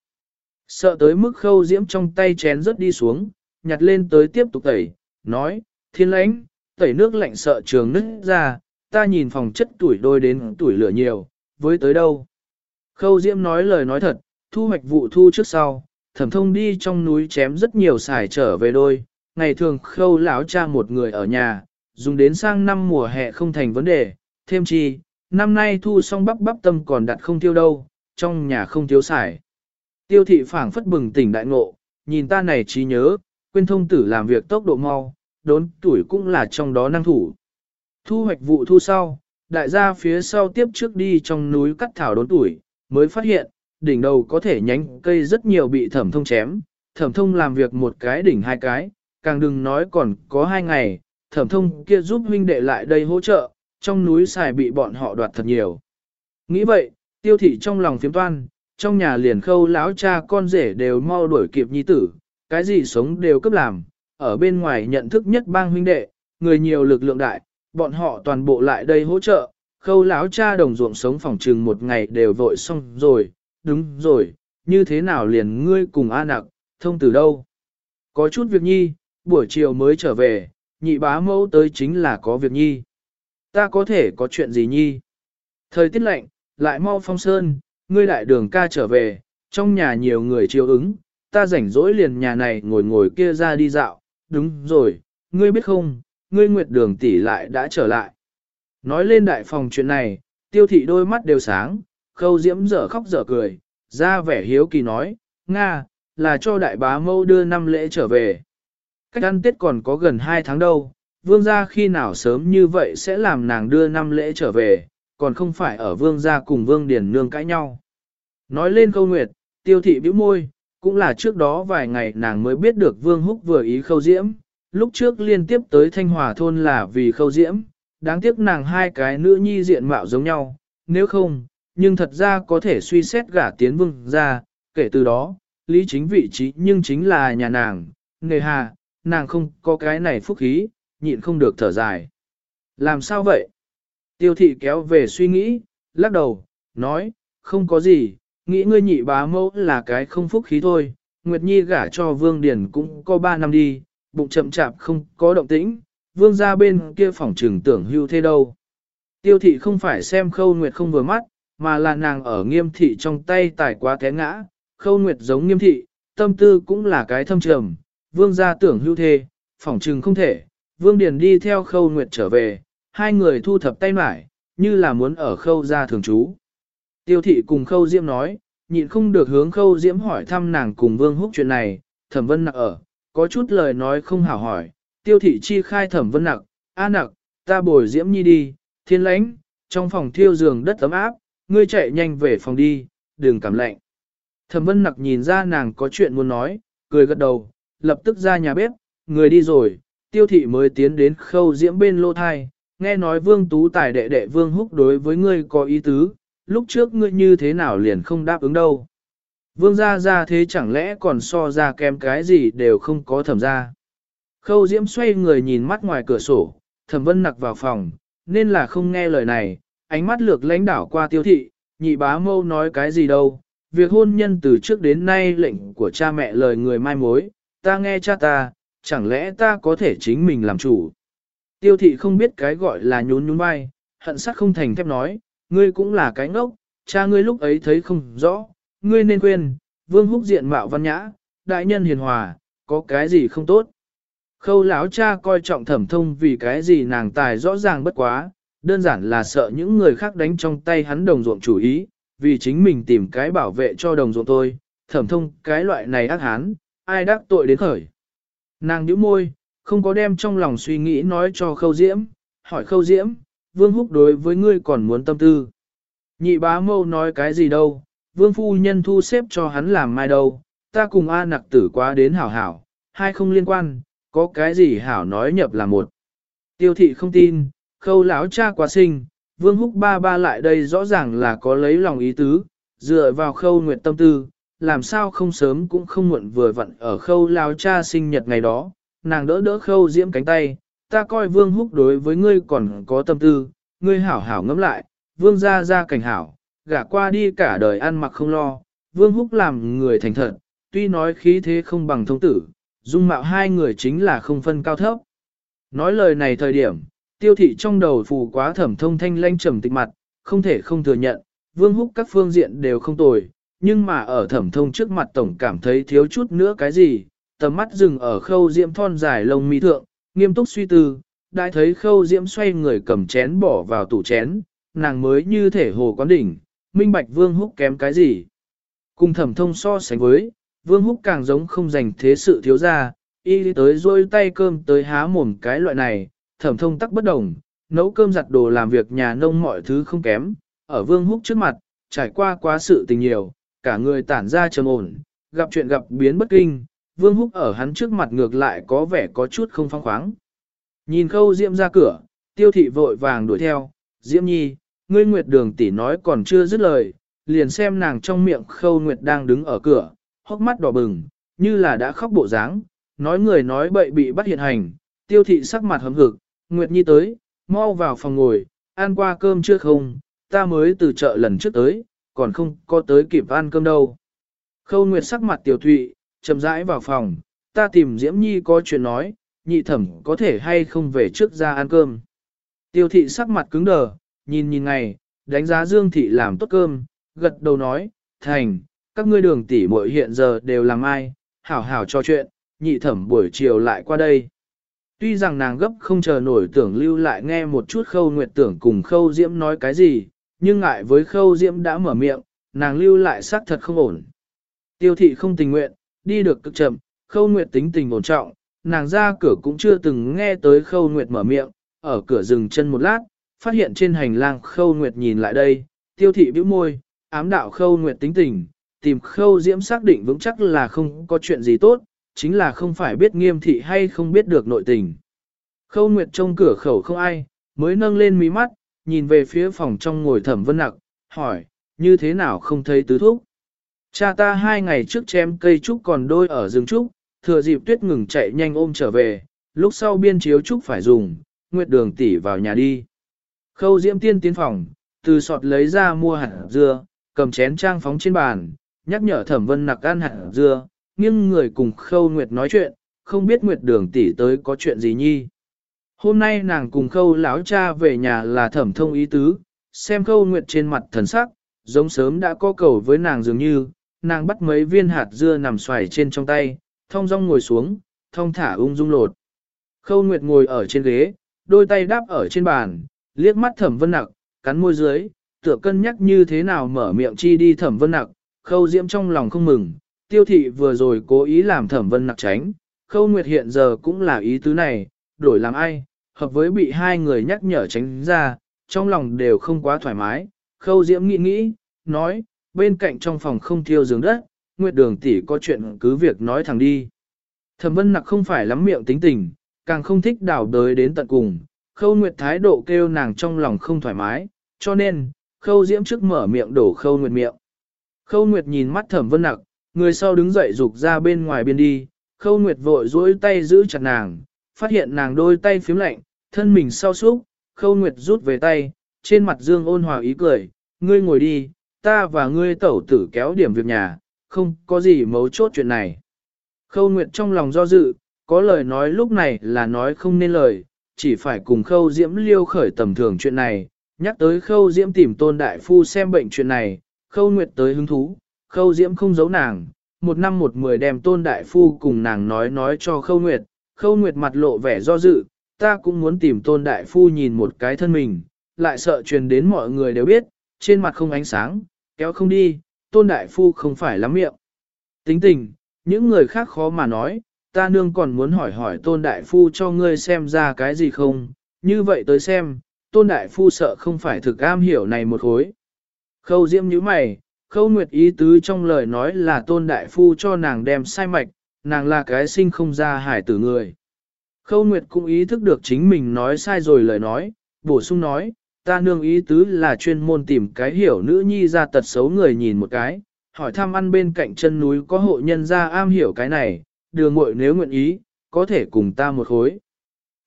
Sợ tới mức khâu diễm trong tay chén rớt đi xuống, nhặt lên tới tiếp tục tẩy, nói, thiên lãnh, tẩy nước lạnh sợ trường nứt ra, ta nhìn phòng chất tuổi đôi đến tuổi lửa nhiều, với tới đâu. Khâu diễm nói lời nói thật, thu hoạch vụ thu trước sau, thẩm thông đi trong núi chém rất nhiều xài trở về đôi, ngày thường khâu lão cha một người ở nhà, dùng đến sang năm mùa hè không thành vấn đề, thêm chi, năm nay thu xong bắp bắp tâm còn đặt không tiêu đâu, trong nhà không thiếu xài. Tiêu thị phảng phất bừng tỉnh đại ngộ, nhìn ta này trí nhớ, quên thông tử làm việc tốc độ mau, đốn tuổi cũng là trong đó năng thủ. Thu hoạch vụ thu sau, đại gia phía sau tiếp trước đi trong núi cắt thảo đốn tuổi, mới phát hiện, đỉnh đầu có thể nhánh cây rất nhiều bị thẩm thông chém, thẩm thông làm việc một cái đỉnh hai cái, càng đừng nói còn có hai ngày, thẩm thông kia giúp huynh đệ lại đây hỗ trợ, trong núi xài bị bọn họ đoạt thật nhiều. Nghĩ vậy, tiêu thị trong lòng phiếm toan, trong nhà liền khâu lão cha con rể đều mau đuổi kịp nhi tử, cái gì sống đều cấp làm, ở bên ngoài nhận thức nhất bang huynh đệ, người nhiều lực lượng đại, bọn họ toàn bộ lại đây hỗ trợ, khâu lão cha đồng ruộng sống phòng trừng một ngày đều vội xong rồi, đúng rồi, như thế nào liền ngươi cùng A nặc, thông từ đâu? Có chút việc nhi, buổi chiều mới trở về, nhị bá mẫu tới chính là có việc nhi. Ta có thể có chuyện gì nhi? Thời tiết lạnh, lại mau phong sơn, ngươi đại đường ca trở về, trong nhà nhiều người chiều ứng, ta rảnh rỗi liền nhà này ngồi ngồi kia ra đi dạo, đúng rồi, ngươi biết không, ngươi nguyệt đường tỷ lại đã trở lại. Nói lên đại phòng chuyện này, tiêu thị đôi mắt đều sáng, khâu diễm dở khóc dở cười, ra vẻ hiếu kỳ nói, Nga, là cho đại bá mâu đưa năm lễ trở về. Cách ăn tết còn có gần 2 tháng đâu, vương gia khi nào sớm như vậy sẽ làm nàng đưa năm lễ trở về, còn không phải ở vương gia cùng vương điển nương cãi nhau. Nói lên câu nguyệt, tiêu thị bĩu môi, cũng là trước đó vài ngày nàng mới biết được Vương Húc vừa ý khâu diễm, lúc trước liên tiếp tới Thanh Hòa thôn là vì khâu diễm, đáng tiếc nàng hai cái nữ nhi diện mạo giống nhau, nếu không, nhưng thật ra có thể suy xét gả tiến vương ra, kể từ đó, lý chính vị trí nhưng chính là nhà nàng, nề hà, nàng không có cái này phúc khí, nhịn không được thở dài. Làm sao vậy? Tiêu thị kéo về suy nghĩ, lắc đầu, nói, không có gì, nghĩ ngươi nhị bá mẫu là cái không phúc khí thôi, Nguyệt Nhi gả cho Vương Điền cũng có ba năm đi, bụng chậm chạp không có động tĩnh, Vương ra bên kia phòng trừng tưởng hưu thế đâu. Tiêu thị không phải xem khâu Nguyệt không vừa mắt, mà là nàng ở nghiêm thị trong tay tài quá té ngã, khâu Nguyệt giống nghiêm thị, tâm tư cũng là cái thâm trầm, Vương gia tưởng hưu thê, phòng trừng không thể, Vương Điền đi theo khâu Nguyệt trở về, hai người thu thập tay mải, như là muốn ở khâu gia thường trú. Tiêu thị cùng khâu diễm nói, nhịn không được hướng khâu diễm hỏi thăm nàng cùng vương húc chuyện này, thẩm vân nặc ở, có chút lời nói không hảo hỏi, tiêu thị chi khai thẩm vân nặc, a nặc, ta bồi diễm nhi đi, thiên lãnh, trong phòng thiêu giường đất ấm áp, ngươi chạy nhanh về phòng đi, đừng cảm lạnh. Thẩm vân nặc nhìn ra nàng có chuyện muốn nói, cười gật đầu, lập tức ra nhà bếp, người đi rồi, tiêu thị mới tiến đến khâu diễm bên lô thai, nghe nói vương tú tài đệ đệ vương húc đối với ngươi có ý tứ, lúc trước ngươi như thế nào liền không đáp ứng đâu. Vương gia ra thế chẳng lẽ còn so ra kém cái gì đều không có thẩm ra. Khâu diễm xoay người nhìn mắt ngoài cửa sổ, thẩm vân nặc vào phòng, nên là không nghe lời này, ánh mắt lược lãnh đảo qua tiêu thị, nhị bá mâu nói cái gì đâu. Việc hôn nhân từ trước đến nay lệnh của cha mẹ lời người mai mối, ta nghe cha ta, chẳng lẽ ta có thể chính mình làm chủ. Tiêu thị không biết cái gọi là nhún nhún vai, hận sắc không thành thép nói, ngươi cũng là cái ngốc, cha ngươi lúc ấy thấy không rõ, ngươi nên quên, vương húc diện mạo văn nhã, đại nhân hiền hòa, có cái gì không tốt. Khâu lão cha coi trọng thẩm thông vì cái gì nàng tài rõ ràng bất quá, đơn giản là sợ những người khác đánh trong tay hắn đồng ruộng chủ ý, vì chính mình tìm cái bảo vệ cho đồng ruộng tôi, thẩm thông cái loại này ác hán, ai đắc tội đến khởi. Nàng nhíu môi, không có đem trong lòng suy nghĩ nói cho khâu diễm, hỏi khâu diễm, vương húc đối với ngươi còn muốn tâm tư. Nhị bá mâu nói cái gì đâu, vương phu nhân thu xếp cho hắn làm mai đâu, ta cùng A nặc tử quá đến hảo hảo, hai không liên quan, có cái gì hảo nói nhập là một. Tiêu thị không tin, khâu lão cha quá sinh, vương húc ba ba lại đây rõ ràng là có lấy lòng ý tứ, dựa vào khâu nguyệt tâm tư, làm sao không sớm cũng không muộn vừa vặn ở khâu lão cha sinh nhật ngày đó, nàng đỡ đỡ khâu diễm cánh tay, ta coi vương húc đối với ngươi còn có tâm tư, ngươi hảo hảo ngẫm lại, vương gia gia cảnh hảo, gả qua đi cả đời ăn mặc không lo, vương húc làm người thành thật, tuy nói khí thế không bằng thông tử, dung mạo hai người chính là không phân cao thấp. Nói lời này thời điểm, tiêu thị trong đầu phù quá thẩm thông thanh lanh trầm tịch mặt, không thể không thừa nhận, vương húc các phương diện đều không tồi, nhưng mà ở thẩm thông trước mặt tổng cảm thấy thiếu chút nữa cái gì, tầm mắt dừng ở khâu diễm thon dài lông mi thượng, nghiêm túc suy tư, đã thấy khâu diễm xoay người cầm chén bỏ vào tủ chén, nàng mới như thể hồ quán đỉnh, minh bạch vương húc kém cái gì. Cùng thẩm thông so sánh với, vương húc càng giống không dành thế sự thiếu ra, y tới rôi tay cơm tới há mồm cái loại này, thẩm thông tắc bất đồng, nấu cơm giặt đồ làm việc nhà nông mọi thứ không kém, ở vương húc trước mặt, trải qua quá sự tình nhiều, cả người tản ra trầm ổn, gặp chuyện gặp biến bất kinh, Vương Húc ở hắn trước mặt ngược lại có vẻ có chút không phong khoáng. Nhìn khâu Diễm ra cửa, tiêu thị vội vàng đuổi theo, Diễm nhi, ngươi Nguyệt đường tỷ nói còn chưa dứt lời, liền xem nàng trong miệng khâu Nguyệt đang đứng ở cửa, hốc mắt đỏ bừng, như là đã khóc bộ dáng, nói người nói bậy bị bắt hiện hành, tiêu thị sắc mặt hấm hực, Nguyệt nhi tới, mau vào phòng ngồi, ăn qua cơm chưa không, ta mới từ chợ lần trước tới, còn không có tới kịp ăn cơm đâu. Khâu Nguyệt sắc mặt tiểu thụy, chậm rãi vào phòng, ta tìm Diễm Nhi có chuyện nói, nhị thẩm có thể hay không về trước ra ăn cơm. Tiêu thị sắc mặt cứng đờ, nhìn nhìn ngày, đánh giá Dương thị làm tốt cơm, gật đầu nói, thành, các ngươi đường tỷ muội hiện giờ đều làm ai, hảo hảo cho chuyện, nhị thẩm buổi chiều lại qua đây. Tuy rằng nàng gấp không chờ nổi tưởng lưu lại nghe một chút khâu nguyệt tưởng cùng khâu diễm nói cái gì, nhưng ngại với khâu diễm đã mở miệng, nàng lưu lại xác thật không ổn. Tiêu thị không tình nguyện, đi được cực chậm, khâu nguyệt tính tình ổn trọng, nàng ra cửa cũng chưa từng nghe tới khâu nguyệt mở miệng, ở cửa dừng chân một lát, phát hiện trên hành lang khâu nguyệt nhìn lại đây, tiêu thị bĩu môi, ám đạo khâu nguyệt tính tình, tìm khâu diễm xác định vững chắc là không có chuyện gì tốt, chính là không phải biết nghiêm thị hay không biết được nội tình. Khâu Nguyệt trông cửa khẩu không ai, mới nâng lên mí mắt, nhìn về phía phòng trong ngồi thẩm vân nặc, hỏi, như thế nào không thấy tứ thúc? Cha ta hai ngày trước chém cây trúc còn đôi ở rừng trúc, thừa dịp tuyết ngừng chạy nhanh ôm trở về, lúc sau biên chiếu trúc phải dùng, Nguyệt đường tỉ vào nhà đi. Khâu diễm tiên tiến phòng, từ sọt lấy ra mua hạt dưa, cầm chén trang phóng trên bàn, nhắc nhở thẩm vân nặc ăn hạt dưa, nghiêng người cùng khâu Nguyệt nói chuyện, không biết Nguyệt đường tỷ tới có chuyện gì nhi. Hôm nay nàng cùng khâu lão cha về nhà là thẩm thông ý tứ, xem khâu Nguyệt trên mặt thần sắc, giống sớm đã có cầu với nàng dường như, nàng bắt mấy viên hạt dưa nằm xoài trên trong tay, thong dong ngồi xuống, thong thả ung dung lột. Khâu Nguyệt ngồi ở trên ghế, đôi tay đáp ở trên bàn, liếc mắt thẩm vân nặc, cắn môi dưới, tựa cân nhắc như thế nào mở miệng chi đi thẩm vân nặc, khâu diễm trong lòng không mừng, tiêu thị vừa rồi cố ý làm thẩm vân nặc tránh, khâu nguyệt hiện giờ cũng là ý tứ này, đổi làm ai, hợp với bị hai người nhắc nhở tránh ra, trong lòng đều không quá thoải mái, khâu diễm nghĩ nghĩ, nói, bên cạnh trong phòng không thiêu giường đất, nguyệt đường tỷ có chuyện cứ việc nói thẳng đi. Thẩm vân nặc không phải lắm miệng tính tình, càng không thích đảo đới đến tận cùng, khâu nguyệt thái độ kêu nàng trong lòng không thoải mái, cho nên, khâu diễm trước mở miệng đổ khâu nguyệt miệng. Khâu nguyệt nhìn mắt thẩm vân nặc, người sau đứng dậy rục ra bên ngoài biên đi, khâu nguyệt vội duỗi tay giữ chặt nàng, phát hiện nàng đôi tay phím lạnh, thân mình sau súc, khâu nguyệt rút về tay, trên mặt dương ôn hòa ý cười, ngươi ngồi đi, ta và ngươi tẩu tử kéo điểm việc nhà, không có gì mấu chốt chuyện này. Khâu nguyệt trong lòng do dự, có lời nói lúc này là nói không nên lời, chỉ phải cùng khâu diễm liêu khởi tầm thường chuyện này, nhắc tới khâu diễm tìm tôn đại phu xem bệnh chuyện này, khâu nguyệt tới hứng thú, khâu diễm không giấu nàng, một năm một mười đem tôn đại phu cùng nàng nói nói cho khâu nguyệt, khâu nguyệt mặt lộ vẻ do dự, ta cũng muốn tìm tôn đại phu nhìn một cái thân mình, lại sợ truyền đến mọi người đều biết, trên mặt không ánh sáng, kéo không đi, tôn đại phu không phải lắm miệng. Tính tình, những người khác khó mà nói, ta nương còn muốn hỏi hỏi tôn đại phu cho ngươi xem ra cái gì không, như vậy tới xem, tôn đại phu sợ không phải thực am hiểu này một hối. Khâu diễm như mày, khâu nguyệt ý tứ trong lời nói là tôn đại phu cho nàng đem sai mạch, nàng là cái sinh không ra hải tử người. Khâu nguyệt cũng ý thức được chính mình nói sai rồi lời nói, bổ sung nói, ta nương ý tứ là chuyên môn tìm cái hiểu nữ nhi ra tật xấu người nhìn một cái, hỏi thăm ăn bên cạnh chân núi có hộ nhân ra am hiểu cái này, đường muội nếu nguyện ý, có thể cùng ta một khối.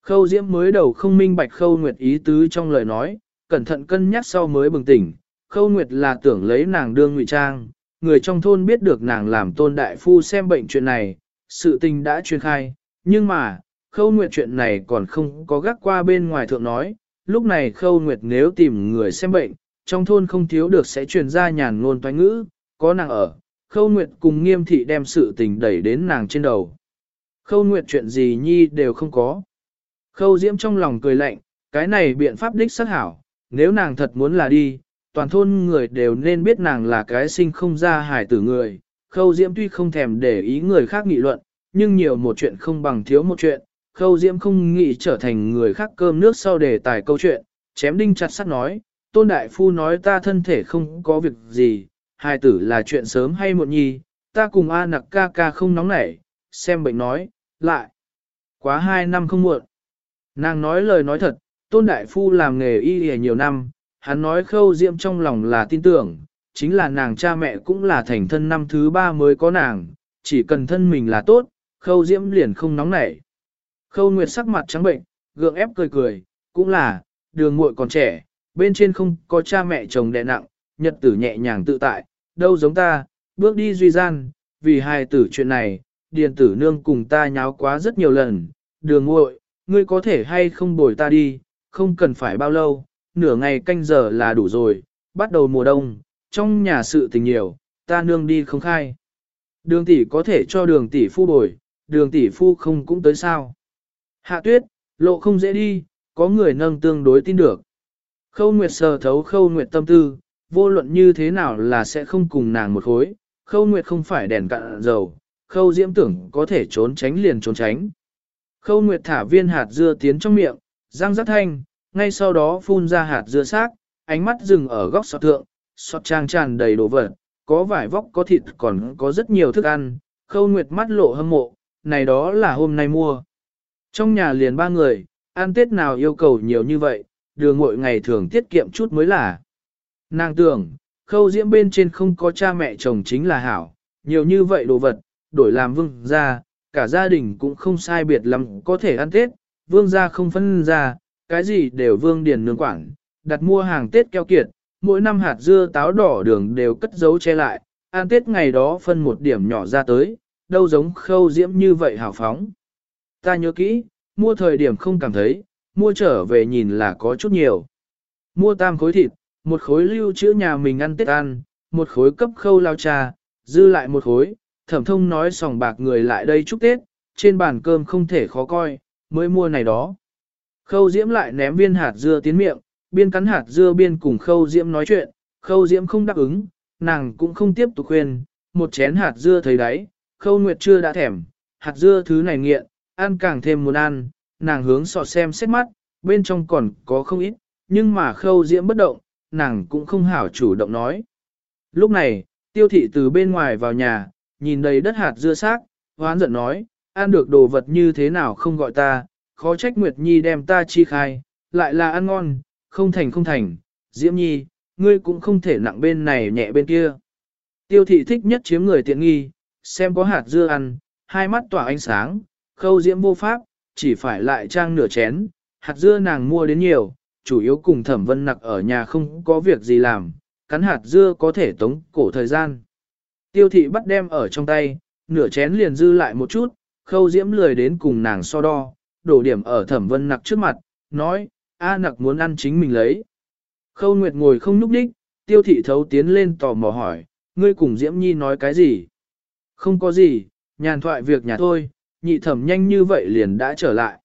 Khâu diễm mới đầu không minh bạch khâu nguyệt ý tứ trong lời nói, cẩn thận cân nhắc sau mới bừng tỉnh, khâu nguyệt là tưởng lấy nàng đương ngụy trang, người trong thôn biết được nàng làm tôn đại phu xem bệnh chuyện này, sự tình đã truyền khai, nhưng mà, khâu nguyệt chuyện này còn không có gác qua bên ngoài thượng nói, lúc này khâu nguyệt nếu tìm người xem bệnh, trong thôn không thiếu được sẽ truyền ra nhàn ngôn toán ngữ, có nàng ở, khâu nguyệt cùng nghiêm thị đem sự tình đẩy đến nàng trên đầu. Khâu nguyệt chuyện gì nhi đều không có. Khâu diễm trong lòng cười lạnh, cái này biện pháp đích sắc hảo, nếu nàng thật muốn là đi, toàn thôn người đều nên biết nàng là cái sinh không ra hải tử người. Khâu diễm tuy không thèm để ý người khác nghị luận, nhưng nhiều một chuyện không bằng thiếu một chuyện. Khâu diễm không nghĩ trở thành người khác cơm nước sau đề tài câu chuyện, chém đinh chặt sắt nói, tôn đại phu nói ta thân thể không có việc gì, hài tử là chuyện sớm hay muộn nhi, ta cùng A nặc ca ca không nóng nảy, xem bệnh nói, lại. Quá hai năm không muộn. Nàng nói lời nói thật, tôn đại phu làm nghề y y nhiều năm, hắn nói khâu diễm trong lòng là tin tưởng, chính là nàng cha mẹ cũng là thành thân năm thứ ba mới có nàng, chỉ cần thân mình là tốt, khâu diễm liền không nóng nảy. Khâu nguyệt sắc mặt trắng bệnh, gượng ép cười cười, cũng là, đường muội còn trẻ, bên trên không có cha mẹ chồng đè nặng, nhật tử nhẹ nhàng tự tại, đâu giống ta, bước đi duy gian, vì hai tử chuyện này, điền tử nương cùng ta nháo quá rất nhiều lần, đường muội, ngươi có thể hay không bồi ta đi, không cần phải bao lâu, nửa ngày canh giờ là đủ rồi, bắt đầu mùa đông, trong nhà sự tình nhiều, ta nương đi không khai. Đường tỷ có thể cho đường tỷ phu bồi, đường tỷ phu không cũng tới sao. Hạ tuyết, lộ không dễ đi, có người nâng tương đối tin được. Khâu Nguyệt sờ thấu Khâu Nguyệt tâm tư, vô luận như thế nào là sẽ không cùng nàng một khối, khâu nguyệt không phải đèn cạn dầu, khâu diễm tưởng có thể trốn tránh liền trốn tránh. Khâu nguyệt thả viên hạt dưa tiến trong miệng, răng rắc thanh, ngay sau đó phun ra hạt dưa xác, ánh mắt dừng ở góc sọt thượng, sọt trang tràn đầy đồ vật, có vải vóc có thịt còn có rất nhiều thức ăn, khâu nguyệt mắt lộ hâm mộ, này đó là hôm nay mua. Trong nhà liền ba người, ăn tết nào yêu cầu nhiều như vậy, đường mỗi ngày thường tiết kiệm chút mới là. Nàng tưởng, khâu diễm bên trên không có cha mẹ chồng chính là hảo, nhiều như vậy đồ vật, đổi làm vương gia, cả gia đình cũng không sai biệt lắm có thể ăn tết, vương gia không phân ra, cái gì đều vương điền nương quản, đặt mua hàng tết keo kiệt, mỗi năm hạt dưa táo đỏ đường đều cất giấu che lại, ăn tết ngày đó phân một điểm nhỏ ra tới, đâu giống khâu diễm như vậy hào phóng. Ta nhớ kỹ, mua thời điểm không cảm thấy, mua trở về nhìn là có chút nhiều. Mua tam khối thịt, một khối lưu trữ nhà mình ăn tết ăn, một khối cấp khâu lao trà, dư lại một khối, thẩm thông nói sòng bạc người lại đây chúc Tết, trên bàn cơm không thể khó coi, mới mua này đó. Khâu diễm lại ném viên hạt dưa tiến miệng, biên cắn hạt dưa biên cùng khâu diễm nói chuyện, khâu diễm không đáp ứng, nàng cũng không tiếp tục khuyên, một chén hạt dưa thấy đấy, khâu nguyệt chưa đã thèm, hạt dưa thứ này nghiện, ăn càng thêm muốn ăn, nàng hướng sọ xem xét mắt, bên trong còn có không ít, nhưng mà khâu diễm bất động, nàng cũng không hảo chủ động nói. Lúc này, tiêu thị từ bên ngoài vào nhà, nhìn đầy đất hạt dưa xác, hoán giận nói, ăn được đồ vật như thế nào không gọi ta, khó trách Nguyệt Nhi đem ta chi khai, lại là ăn ngon, không thành không thành, Diễm Nhi, ngươi cũng không thể nặng bên này nhẹ bên kia. Tiêu thị thích nhất chiếm người tiện nghi, xem có hạt dưa ăn, hai mắt tỏa ánh sáng, khâu diễm vô pháp, chỉ phải lại trang nửa chén, hạt dưa nàng mua đến nhiều, chủ yếu cùng thẩm vân nặc ở nhà không có việc gì làm, cắn hạt dưa có thể tống cổ thời gian. Tiêu thị bắt đem ở trong tay, nửa chén liền dư lại một chút, khâu diễm lười đến cùng nàng so đo, đổ điểm ở thẩm vân nặc trước mặt, nói, A nặc muốn ăn chính mình lấy. Khâu Nguyệt ngồi không nhúc đích, tiêu thị thấu tiến lên tò mò hỏi, ngươi cùng Diễm Nhi nói cái gì? Không có gì, nhàn thoại việc nhà thôi, nhị thẩm nhanh như vậy liền đã trở lại.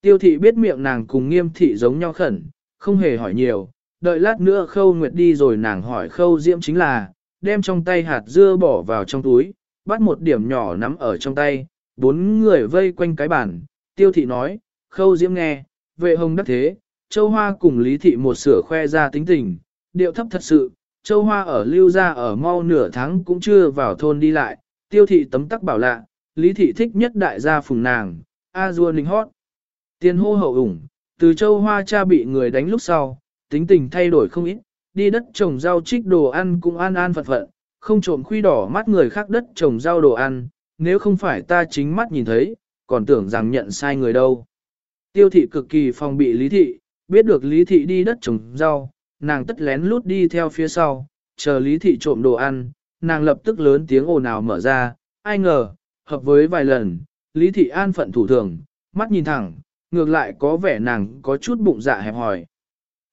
Tiêu thị biết miệng nàng cùng nghiêm thị giống nhau khẩn, không hề hỏi nhiều, đợi lát nữa khâu nguyệt đi rồi nàng hỏi khâu diễm chính là, đem trong tay hạt dưa bỏ vào trong túi, bắt một điểm nhỏ nắm ở trong tay, bốn người vây quanh cái bàn, tiêu thị nói, khâu diễm nghe, vệ hồng đắc thế, châu hoa cùng lý thị một sửa khoe ra tính tình, điệu thấp thật sự, châu hoa ở lưu ra ở mau nửa tháng cũng chưa vào thôn đi lại, tiêu thị tấm tắc bảo lạ, lý thị thích nhất đại gia phùng nàng, a dua ninh hót. Tiền hô hậu ủng, từ châu hoa cha bị người đánh lúc sau, tính tình thay đổi không ít, đi đất trồng rau trích đồ ăn cũng an an phật phận, không trộm khuy đỏ mắt người khác đất trồng rau đồ ăn, nếu không phải ta chính mắt nhìn thấy, còn tưởng rằng nhận sai người đâu. Tiêu thị cực kỳ phòng bị lý thị, biết được lý thị đi đất trồng rau, nàng tất lén lút đi theo phía sau, chờ lý thị trộm đồ ăn, nàng lập tức lớn tiếng ồn ào mở ra, ai ngờ, hợp với vài lần, lý thị an phận thủ thường, mắt nhìn thẳng, ngược lại có vẻ nàng có chút bụng dạ hẹp hòi.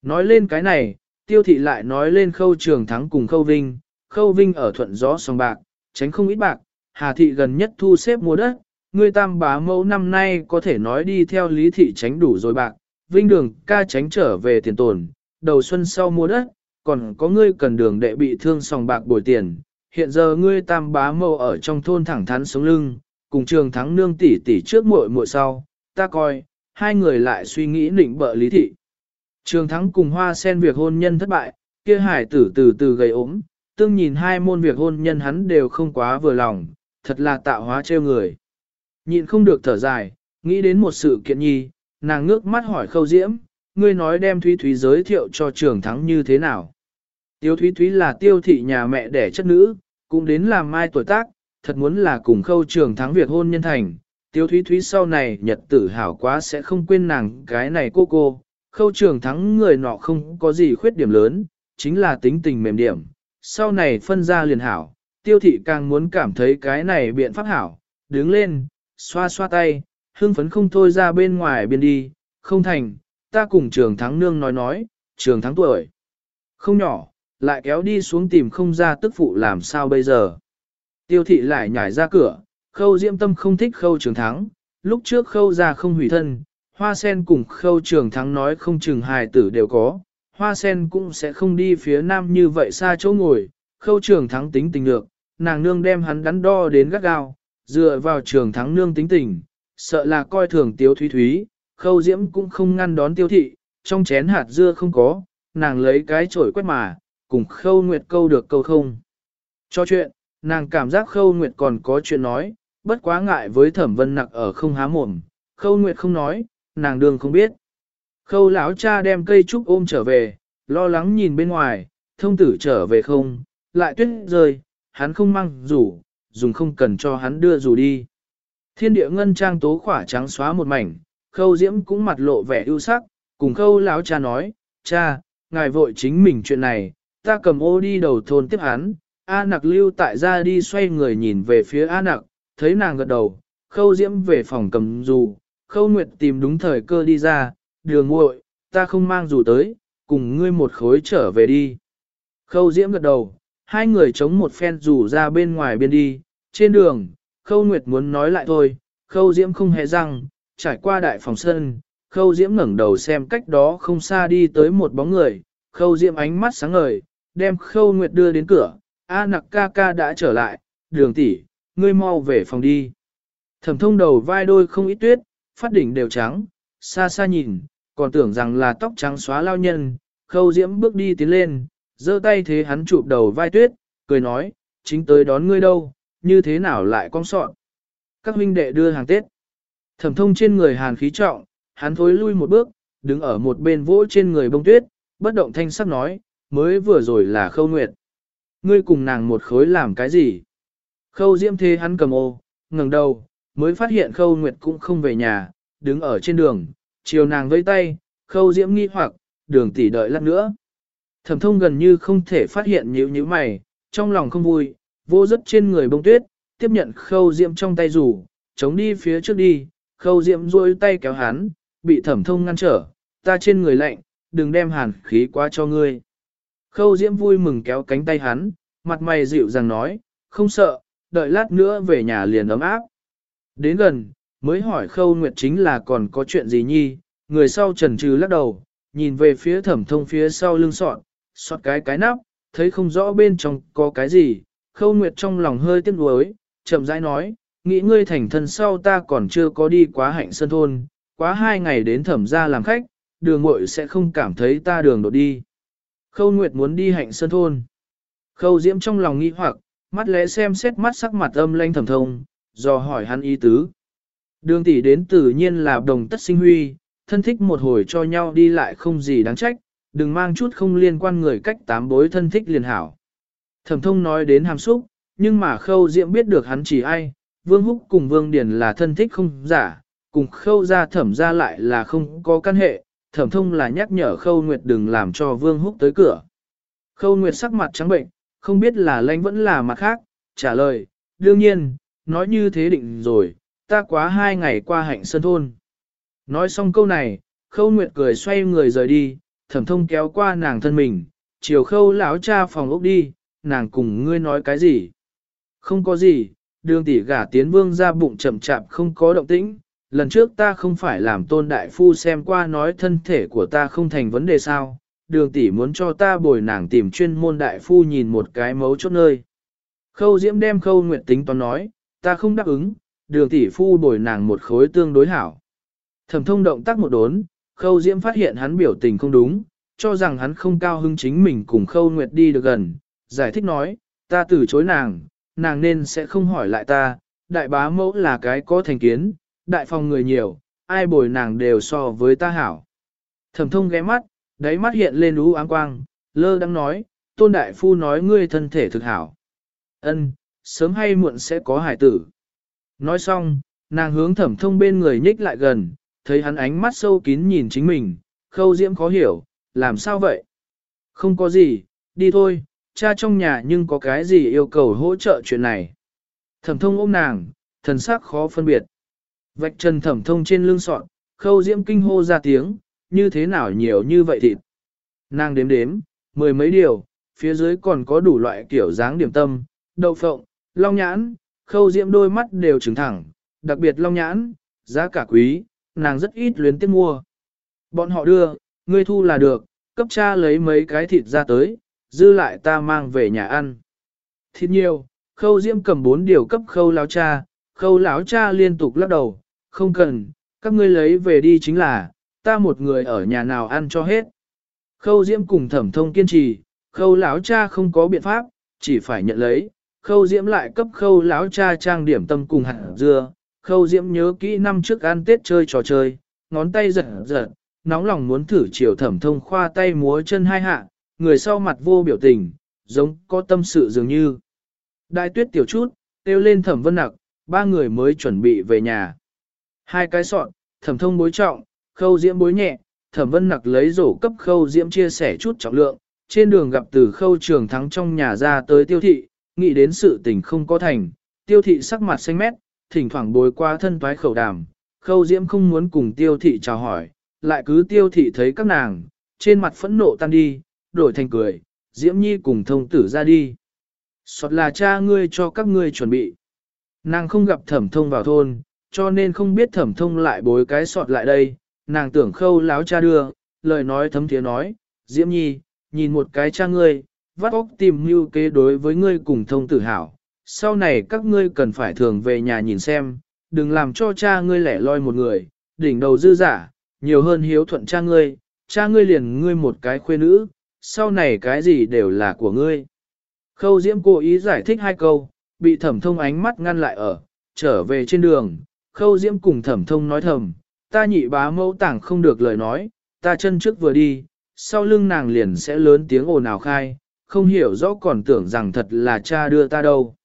Nói lên cái này, tiêu thị lại nói lên khâu trường thắng cùng khâu vinh, khâu vinh ở thuận gió sông bạc, tránh không ít bạc, hà thị gần nhất thu xếp mua đất, Ngươi tam bá mẫu năm nay có thể nói đi theo lý thị tránh đủ rồi bạc, vinh đường ca tránh trở về tiền tồn, đầu xuân sau mua đất, còn có ngươi cần đường đệ bị thương sòng bạc bồi tiền, hiện giờ ngươi tam bá mẫu ở trong thôn thẳng thắn sống lưng, cùng trường thắng nương tỷ tỷ trước muội muội sau, ta coi, hai người lại suy nghĩ định bợ lý thị. Trường thắng cùng hoa sen việc hôn nhân thất bại, kia hải tử từ từ gầy ốm, tương nhìn hai môn việc hôn nhân hắn đều không quá vừa lòng, thật là tạo hóa trêu người. Nhịn không được thở dài, nghĩ đến một sự kiện nhi, nàng ngước mắt hỏi khâu diễm, ngươi nói đem Thúy Thúy giới thiệu cho trường thắng như thế nào. Tiêu Thúy Thúy là tiêu thị nhà mẹ đẻ chất nữ, cũng đến làm mai tuổi tác, thật muốn là cùng khâu trường thắng việc hôn nhân thành. Tiêu Thúy Thúy sau này nhật tử hảo quá sẽ không quên nàng cái này cô cô, khâu trường thắng người nọ không có gì khuyết điểm lớn, chính là tính tình mềm điểm. Sau này phân ra liền hảo, tiêu thị càng muốn cảm thấy cái này biện pháp hảo, đứng lên, xoa xoa tay, hương phấn không thôi ra bên ngoài biên đi, không thành, ta cùng trường thắng nương nói nói, trường thắng tuổi. Không nhỏ, lại kéo đi xuống tìm không ra tức phụ làm sao bây giờ. Tiêu thị lại nhảy ra cửa, khâu diễm tâm không thích khâu trường thắng, lúc trước khâu ra không hủy thân, hoa sen cùng khâu trường thắng nói không chừng hài tử đều có, hoa sen cũng sẽ không đi phía nam như vậy xa chỗ ngồi, khâu trường thắng tính tình được, nàng nương đem hắn đắn đo đến gắt gao, dựa vào trường thắng nương tính tình, sợ là coi thường tiếu thúy thúy, khâu diễm cũng không ngăn đón tiêu thị, trong chén hạt dưa không có, nàng lấy cái chổi quét mà, cùng khâu nguyệt câu được câu không. Cho chuyện, nàng cảm giác khâu nguyệt còn có chuyện nói, bất quá ngại với thẩm vân nặc ở không há mồm, khâu nguyệt không nói, nàng đường không biết. Khâu lão cha đem cây trúc ôm trở về, lo lắng nhìn bên ngoài, thông tử trở về không, lại tuyết rơi, hắn không mang rủ, dùng không cần cho hắn đưa dù đi. Thiên địa ngân trang tố khỏa trắng xóa một mảnh, khâu diễm cũng mặt lộ vẻ ưu sắc, cùng khâu lão cha nói, cha, ngài vội chính mình chuyện này, ta cầm ô đi đầu thôn tiếp hắn, A nặc lưu tại ra đi xoay người nhìn về phía A nặc, thấy nàng gật đầu, khâu diễm về phòng cầm dù, khâu nguyệt tìm đúng thời cơ đi ra, đường muội ta không mang dù tới, cùng ngươi một khối trở về đi. Khâu diễm gật đầu, hai người chống một phen rủ ra bên ngoài biên đi, trên đường, khâu nguyệt muốn nói lại thôi, khâu diễm không hề răng, trải qua đại phòng sân, khâu diễm ngẩng đầu xem cách đó không xa đi tới một bóng người, khâu diễm ánh mắt sáng ngời, đem khâu nguyệt đưa đến cửa, A nặc ca ca đã trở lại, đường tỷ, ngươi mau về phòng đi. Thẩm thông đầu vai đôi không ít tuyết, phát đỉnh đều trắng, xa xa nhìn, còn tưởng rằng là tóc trắng xóa lao nhân, khâu diễm bước đi tiến lên, giơ tay thế hắn chụp đầu vai tuyết, cười nói, chính tới đón ngươi đâu, như thế nào lại cong sọn. Các huynh đệ đưa hàng Tết. Thẩm thông trên người hàn khí trọng, hắn thối lui một bước, đứng ở một bên vỗ trên người bông tuyết, bất động thanh sắc nói, mới vừa rồi là khâu nguyệt. Ngươi cùng nàng một khối làm cái gì? Khâu diễm thế hắn cầm ô, ngẩng đầu, mới phát hiện khâu nguyệt cũng không về nhà, đứng ở trên đường, chiều nàng vây tay, khâu diễm nghi hoặc, đường tỷ đợi lát nữa. Thẩm thông gần như không thể phát hiện nhíu nhíu mày, trong lòng không vui, vô rất trên người bông tuyết, tiếp nhận khâu Diệm trong tay rủ, chống đi phía trước đi, khâu Diệm duỗi tay kéo hắn, bị thẩm thông ngăn trở, ta trên người lạnh, đừng đem hàn khí qua cho ngươi. Khâu diễm vui mừng kéo cánh tay hắn, mặt mày dịu dàng nói, không sợ, đợi lát nữa về nhà liền ấm áp. Đến gần, mới hỏi khâu nguyệt chính là còn có chuyện gì nhi, người sau trần trừ lắc đầu, nhìn về phía thẩm thông phía sau lưng sọn, xót cái cái nắp, thấy không rõ bên trong có cái gì, khâu nguyệt trong lòng hơi tiếc nuối, chậm rãi nói, nghĩ ngươi thành thân sau ta còn chưa có đi quá hạnh sân thôn, quá hai ngày đến thẩm ra làm khách, đường muội sẽ không cảm thấy ta đường đột đi. Khâu Nguyệt muốn đi hạnh sơn thôn. Khâu Diễm trong lòng nghi hoặc, mắt lẽ xem xét mắt sắc mặt âm lanh thẩm thông, do hỏi hắn ý tứ. Đường tỷ đến tự nhiên là đồng tất sinh huy, thân thích một hồi cho nhau đi lại không gì đáng trách, đừng mang chút không liên quan người cách tám bối thân thích liền hảo. Thẩm thông nói đến hàm xúc, nhưng mà khâu diễm biết được hắn chỉ ai, vương húc cùng vương điển là thân thích không giả, cùng khâu ra thẩm ra lại là không có căn hệ, thẩm thông là nhắc nhở khâu nguyệt đừng làm cho vương húc tới cửa. Khâu nguyệt sắc mặt trắng bệnh, không biết là lãnh vẫn là mặt khác, trả lời, đương nhiên, nói như thế định rồi, ta quá hai ngày qua hạnh sơn thôn. Nói xong câu này, khâu nguyệt cười xoay người rời đi, thẩm thông kéo qua nàng thân mình, chiều khâu lão cha phòng ốc đi, nàng cùng ngươi nói cái gì? Không có gì, đường tỷ gả tiến vương ra bụng chậm chạp không có động tĩnh, lần trước ta không phải làm tôn đại phu xem qua nói thân thể của ta không thành vấn đề sao, đường tỷ muốn cho ta bồi nàng tìm chuyên môn đại phu nhìn một cái mấu chốt nơi. Khâu diễm đem khâu nguyện tính toán nói, ta không đáp ứng, đường tỷ phu bồi nàng một khối tương đối hảo. Thẩm thông động tác một đốn, khâu diễm phát hiện hắn biểu tình không đúng, cho rằng hắn không cao hứng chính mình cùng khâu nguyệt đi được gần, giải thích nói, ta từ chối nàng, nàng nên sẽ không hỏi lại ta, đại bá mẫu là cái có thành kiến, đại phòng người nhiều, ai bồi nàng đều so với ta hảo. Thẩm thông ghé mắt, đáy mắt hiện lên ú áng quang, lơ đang nói, tôn đại phu nói ngươi thân thể thực hảo. Ân, sớm hay muộn sẽ có hải tử. Nói xong, nàng hướng thẩm thông bên người nhích lại gần, thấy hắn ánh mắt sâu kín nhìn chính mình, khâu diễm khó hiểu, làm sao vậy? Không có gì, đi thôi, cha trong nhà nhưng có cái gì yêu cầu hỗ trợ chuyện này. Thẩm thông ôm nàng, thần sắc khó phân biệt. Vạch trần thẩm thông trên lưng sọn, khâu diễm kinh hô ra tiếng, như thế nào nhiều như vậy thịt. Nàng đếm đếm, mười mấy điều, phía dưới còn có đủ loại kiểu dáng điểm tâm, đậu phộng, long nhãn, khâu diễm đôi mắt đều trứng thẳng, đặc biệt long nhãn, giá cả quý, nàng rất ít luyến tiếc mua. Bọn họ đưa, ngươi thu là được, cấp cha lấy mấy cái thịt ra tới, dư lại ta mang về nhà ăn. Thịt nhiều, khâu diễm cầm bốn điều cấp khâu lão cha, khâu lão cha liên tục lắc đầu, không cần, các ngươi lấy về đi chính là, ta một người ở nhà nào ăn cho hết. Khâu diễm cùng thẩm thông kiên trì, khâu lão cha không có biện pháp, chỉ phải nhận lấy, khâu diễm lại cấp khâu láo cha trang điểm tâm cùng hạt dưa, khâu diễm nhớ kỹ năm trước ăn tết chơi trò chơi, ngón tay giật giật, nóng lòng muốn thử chiều thẩm thông khoa tay múa chân hai hạ, người sau mặt vô biểu tình, giống có tâm sự dường như. Đại tuyết tiểu chút, kêu lên thẩm vân nặc, ba người mới chuẩn bị về nhà. Hai cái sọn, thẩm thông bối trọng, khâu diễm bối nhẹ, thẩm vân nặc lấy rổ cấp khâu diễm chia sẻ chút trọng lượng, trên đường gặp từ khâu trường thắng trong nhà ra tới tiêu thị, nghĩ đến sự tình không có thành, tiêu thị sắc mặt xanh mét, thỉnh thoảng bồi qua thân toái khẩu đàm, khâu diễm không muốn cùng tiêu thị chào hỏi, lại cứ tiêu thị thấy các nàng, trên mặt phẫn nộ tan đi, đổi thành cười, diễm nhi cùng thông tử ra đi. Sọt là cha ngươi cho các ngươi chuẩn bị. Nàng không gặp thẩm thông vào thôn, cho nên không biết thẩm thông lại bối cái sọt lại đây, nàng tưởng khâu láo cha đưa, lời nói thấm thiế nói, diễm nhi, nhìn một cái cha ngươi, vắt óc tìm mưu kế đối với ngươi cùng thông tử hảo. Sau này các ngươi cần phải thường về nhà nhìn xem, đừng làm cho cha ngươi lẻ loi một người, đỉnh đầu dư giả, nhiều hơn hiếu thuận cha ngươi, cha ngươi liền ngươi một cái khuê nữ, sau này cái gì đều là của ngươi. Khâu Diễm cố ý giải thích hai câu, bị thẩm thông ánh mắt ngăn lại ở, trở về trên đường, Khâu Diễm cùng thẩm thông nói thầm, ta nhị bá mẫu tảng không được lời nói, ta chân trước vừa đi, sau lưng nàng liền sẽ lớn tiếng ồn ào khai, không hiểu rõ còn tưởng rằng thật là cha đưa ta đâu.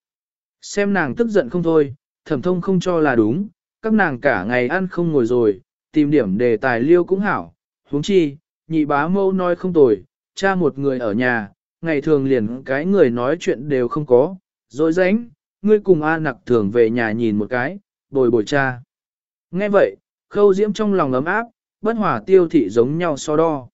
Xem nàng tức giận không thôi, thẩm thông không cho là đúng, các nàng cả ngày ăn không ngồi rồi, tìm điểm đề tài liêu cũng hảo, huống chi, nhị bá mâu nói không tồi, cha một người ở nhà, ngày thường liền cái người nói chuyện đều không có, rồi ránh, ngươi cùng A nặc thường về nhà nhìn một cái, bồi bồi cha. Nghe vậy, khâu diễm trong lòng ấm áp, bất hỏa tiêu thị giống nhau so đo.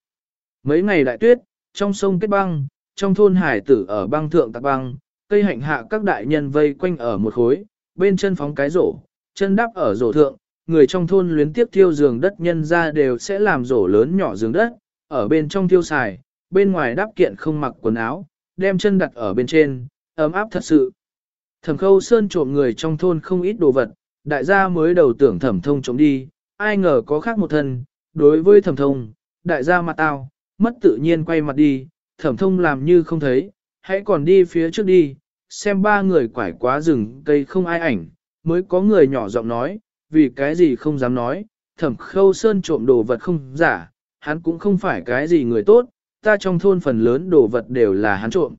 Mấy ngày đại tuyết, trong sông kết băng, trong thôn hải tử ở băng thượng tạc băng, cây hạnh hạ các đại nhân vây quanh ở một khối, bên chân phóng cái rổ, chân đắp ở rổ thượng, người trong thôn luyến tiếp thiêu giường đất nhân ra đều sẽ làm rổ lớn nhỏ giường đất, ở bên trong thiêu xài, bên ngoài đắp kiện không mặc quần áo, đem chân đặt ở bên trên, ấm áp thật sự. Thẩm khâu sơn trộm người trong thôn không ít đồ vật, đại gia mới đầu tưởng thẩm thông trộm đi, ai ngờ có khác một thân, đối với thẩm thông, đại gia mặt tao, mất tự nhiên quay mặt đi, thẩm thông làm như không thấy, hãy còn đi phía trước đi, xem ba người quải quá rừng cây không ai ảnh, mới có người nhỏ giọng nói, vì cái gì không dám nói, thẩm khâu sơn trộm đồ vật không giả, hắn cũng không phải cái gì người tốt, ta trong thôn phần lớn đồ vật đều là hắn trộm.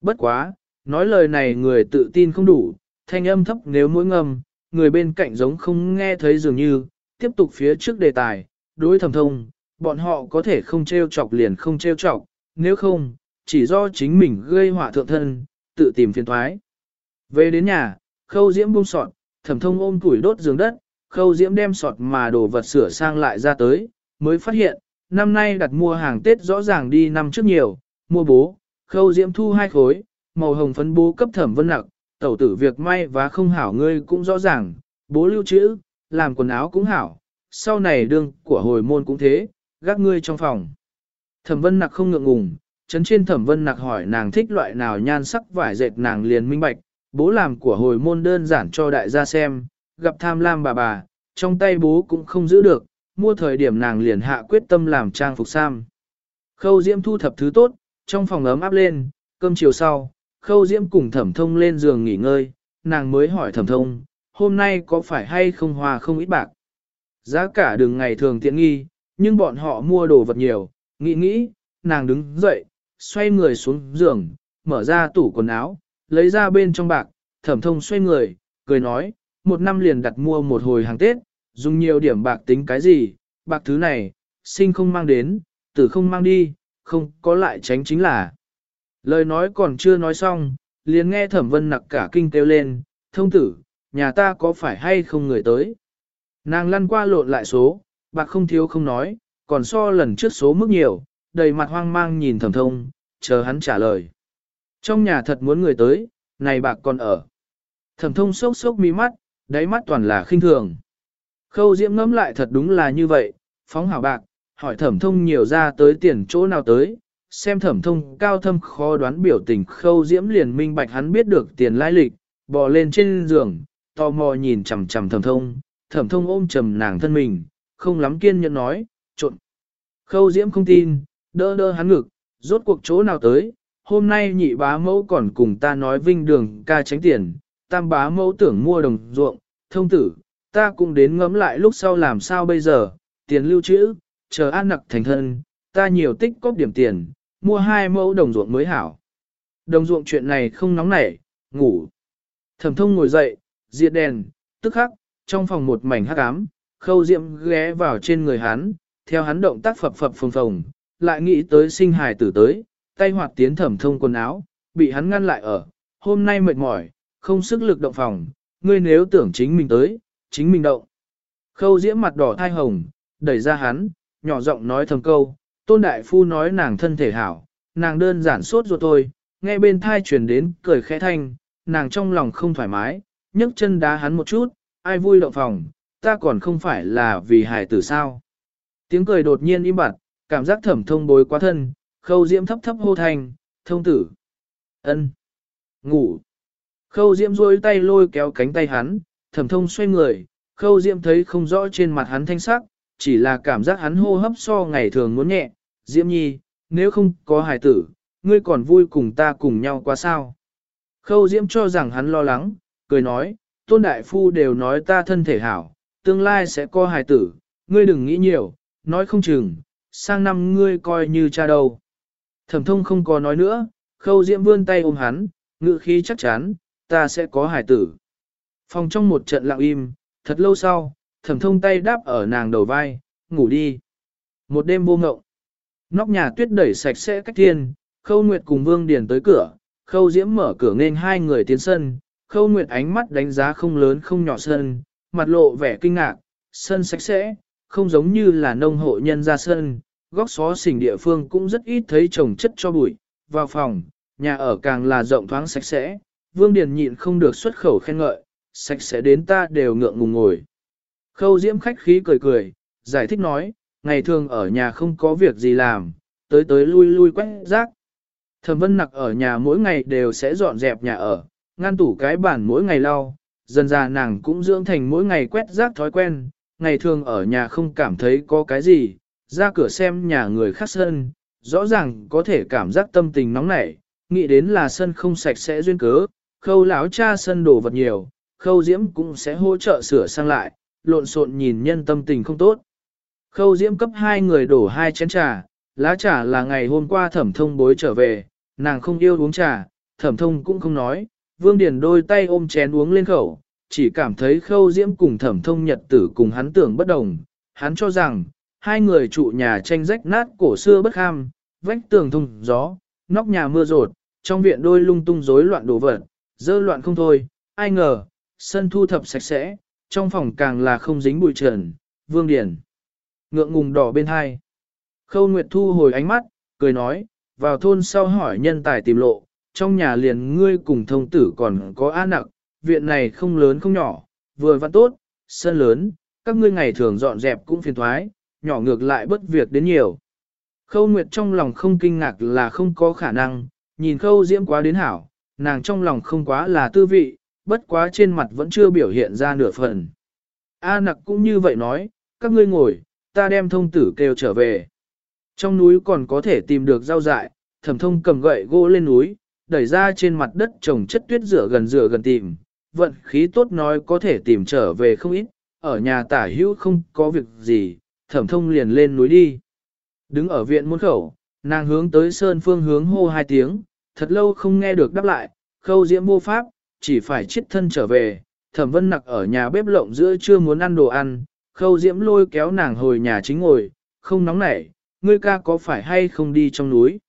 Bất quá, nói lời này người tự tin không đủ, thanh âm thấp nếu mỗi ngầm người bên cạnh giống không nghe thấy dường như, tiếp tục phía trước đề tài, đối thẩm thông, bọn họ có thể không treo chọc liền không treo chọc, nếu không, chỉ do chính mình gây họa thượng thân, tự tìm phiền thoái. Về đến nhà, khâu diễm buông sọt, thẩm thông ôm củi đốt giường đất, khâu diễm đem sọt mà đồ vật sửa sang lại ra tới, mới phát hiện, năm nay đặt mua hàng Tết rõ ràng đi năm trước nhiều, mua bố, khâu diễm thu hai khối, màu hồng phấn bố cấp thẩm vân nặc, tẩu tử việc may và không hảo ngươi cũng rõ ràng, bố lưu trữ, làm quần áo cũng hảo, sau này đương của hồi môn cũng thế, gác ngươi trong phòng. Thẩm vân nặc không ngượng ngùng, chấn trên thẩm vân nặc hỏi nàng thích loại nào nhan sắc vải dệt nàng liền minh bạch, bố làm của hồi môn đơn giản cho đại gia xem, gặp tham lam bà bà, trong tay bố cũng không giữ được, mua thời điểm nàng liền hạ quyết tâm làm trang phục sam. Khâu Diễm thu thập thứ tốt, trong phòng ấm áp lên, cơm chiều sau, Khâu Diễm cùng thẩm thông lên giường nghỉ ngơi, nàng mới hỏi thẩm thông, hôm nay có phải hay không hòa không ít bạc. Giá cả đường ngày thường tiện nghi, nhưng bọn họ mua đồ vật nhiều, nghĩ nghĩ, nàng đứng dậy, xoay người xuống giường, mở ra tủ quần áo, lấy ra bên trong bạc, thẩm thông xoay người, cười nói, một năm liền đặt mua một hồi hàng Tết, dùng nhiều điểm bạc tính cái gì, bạc thứ này, sinh không mang đến, tử không mang đi, không có lại tránh chính là. Lời nói còn chưa nói xong, liền nghe thẩm vân nặc cả kinh kêu lên, thông tử, nhà ta có phải hay không người tới. Nàng lăn qua lộn lại số, bạc không thiếu không nói, còn so lần trước số mức nhiều, đầy mặt hoang mang nhìn thẩm thông, chờ hắn trả lời. Trong nhà thật muốn người tới, này bạc còn ở. Thẩm thông sốc sốc mí mắt, đáy mắt toàn là khinh thường. Khâu diễm ngẫm lại thật đúng là như vậy, phóng hảo bạc, hỏi thẩm thông nhiều ra tới tiền chỗ nào tới, xem thẩm thông cao thâm khó đoán biểu tình khâu diễm liền minh bạch hắn biết được tiền lai lịch, bò lên trên giường, tò mò nhìn chằm chằm thẩm thông, thẩm thông ôm chầm nàng thân mình, không lắm kiên nhẫn nói, trộn. Khâu diễm không tin, đỡ đỡ hắn ngực, rốt cuộc chỗ nào tới, hôm nay nhị bá mẫu còn cùng ta nói vinh đường ca tránh tiền, tam bá mẫu tưởng mua đồng ruộng, thông tử, ta cũng đến ngẫm lại lúc sau làm sao bây giờ, tiền lưu trữ, chờ an nặc thành thân, ta nhiều tích cóp điểm tiền, mua hai mẫu đồng ruộng mới hảo. Đồng ruộng chuyện này không nóng nảy, ngủ. Thẩm thông ngồi dậy, diệt đèn, tức khắc, trong phòng một mảnh hắc ám, khâu diệm ghé vào trên người hắn, theo hắn động tác phập phập phồng phồng, lại nghĩ tới sinh hài tử tới, tay hoạt tiến thẩm thông quần áo, bị hắn ngăn lại ở, hôm nay mệt mỏi, không sức lực động phòng, ngươi nếu tưởng chính mình tới, chính mình động. Khâu diễm mặt đỏ thai hồng, đẩy ra hắn, nhỏ giọng nói thầm câu, tôn đại phu nói nàng thân thể hảo, nàng đơn giản sốt ruột thôi, nghe bên thai truyền đến, cười khẽ thanh, nàng trong lòng không thoải mái, nhấc chân đá hắn một chút, ai vui động phòng, ta còn không phải là vì hài tử sao. Tiếng cười đột nhiên im bặt, cảm giác thẩm thông bối quá thân, khâu diễm thấp thấp hô thành thông tử. ân Ngủ. Khâu diễm rôi tay lôi kéo cánh tay hắn, thẩm thông xoay người, khâu diễm thấy không rõ trên mặt hắn thanh sắc, chỉ là cảm giác hắn hô hấp so ngày thường muốn nhẹ. Diễm nhi, nếu không có hài tử, ngươi còn vui cùng ta cùng nhau quá sao. Khâu diễm cho rằng hắn lo lắng, cười nói, tôn đại phu đều nói ta thân thể hảo, tương lai sẽ có hài tử, ngươi đừng nghĩ nhiều, nói không chừng, sang năm ngươi coi như cha đầu. Thẩm thông không có nói nữa, khâu diễm vươn tay ôm hắn, ngự khí chắc chắn, ta sẽ có hải tử. Phòng trong một trận lặng im, thật lâu sau, thẩm thông tay đáp ở nàng đầu vai, ngủ đi. Một đêm vô ngộng, nóc nhà tuyết đẩy sạch sẽ cách thiên, khâu nguyệt cùng vương điền tới cửa, khâu diễm mở cửa nên hai người tiến sân, khâu nguyệt ánh mắt đánh giá không lớn không nhỏ sân, mặt lộ vẻ kinh ngạc, sân sạch sẽ, không giống như là nông hộ nhân ra sân, góc xó xỉnh địa phương cũng rất ít thấy trồng chất cho bụi, vào phòng, nhà ở càng là rộng thoáng sạch sẽ, Vương Điền nhịn không được xuất khẩu khen ngợi, sạch sẽ đến ta đều ngượng ngùng ngồi. Khâu Diễm khách khí cười cười, giải thích nói, ngày thường ở nhà không có việc gì làm, tới tới lui lui quét rác. Thẩm Vân Nặc ở nhà mỗi ngày đều sẽ dọn dẹp nhà ở, ngăn tủ cái bàn mỗi ngày lau, dần ra nàng cũng dưỡng thành mỗi ngày quét rác thói quen, ngày thường ở nhà không cảm thấy có cái gì, ra cửa xem nhà người khác sân, rõ ràng có thể cảm giác tâm tình nóng nảy, nghĩ đến là sân không sạch sẽ duyên cớ, khâu lão cha sân đổ vật nhiều, khâu diễm cũng sẽ hỗ trợ sửa sang lại, lộn xộn nhìn nhân tâm tình không tốt. Khâu diễm cấp hai người đổ hai chén trà, lá trà là ngày hôm qua thẩm thông bối trở về, nàng không yêu uống trà, thẩm thông cũng không nói, vương điền đôi tay ôm chén uống lên khẩu, chỉ cảm thấy khâu diễm cùng thẩm thông nhật tử cùng hắn tưởng bất đồng, hắn cho rằng, hai người trụ nhà tranh rách nát cổ xưa bất ham, vách tường thùng gió, nóc nhà mưa rột, trong viện đôi lung tung rối loạn đồ vật, dơ loạn không thôi, ai ngờ, sân thu thập sạch sẽ, trong phòng càng là không dính bụi trần, vương điển. Ngượng ngùng đỏ bên hai. Khâu Nguyệt thu hồi ánh mắt, cười nói, vào thôn sau hỏi nhân tài tìm lộ, trong nhà liền ngươi cùng thông tử còn có á nặc, viện này không lớn không nhỏ, vừa văn tốt, sân lớn, các ngươi ngày thường dọn dẹp cũng phiền thoái, nhỏ ngược lại bất việc đến nhiều. Khâu Nguyệt trong lòng không kinh ngạc là không có khả năng, nhìn khâu diễm quá đến hảo, nàng trong lòng không quá là tư vị, bất quá trên mặt vẫn chưa biểu hiện ra nửa phần. A nặc cũng như vậy nói, các ngươi ngồi, ta đem thông tử kêu trở về. Trong núi còn có thể tìm được rau dại, thẩm thông cầm gậy gỗ lên núi, đẩy ra trên mặt đất trồng chất tuyết rửa gần rửa gần tìm. Vận khí tốt nói có thể tìm trở về không ít, ở nhà tả hữu không có việc gì, thẩm thông liền lên núi đi. Đứng ở viện môn khẩu, nàng hướng tới sơn phương hướng hô hai tiếng, thật lâu không nghe được đáp lại, khâu diễm vô pháp, chỉ phải chết thân trở về, thẩm vân nặc ở nhà bếp lộng giữa chưa muốn ăn đồ ăn, khâu diễm lôi kéo nàng hồi nhà chính ngồi, không nóng nảy, ngươi ca có phải hay không đi trong núi.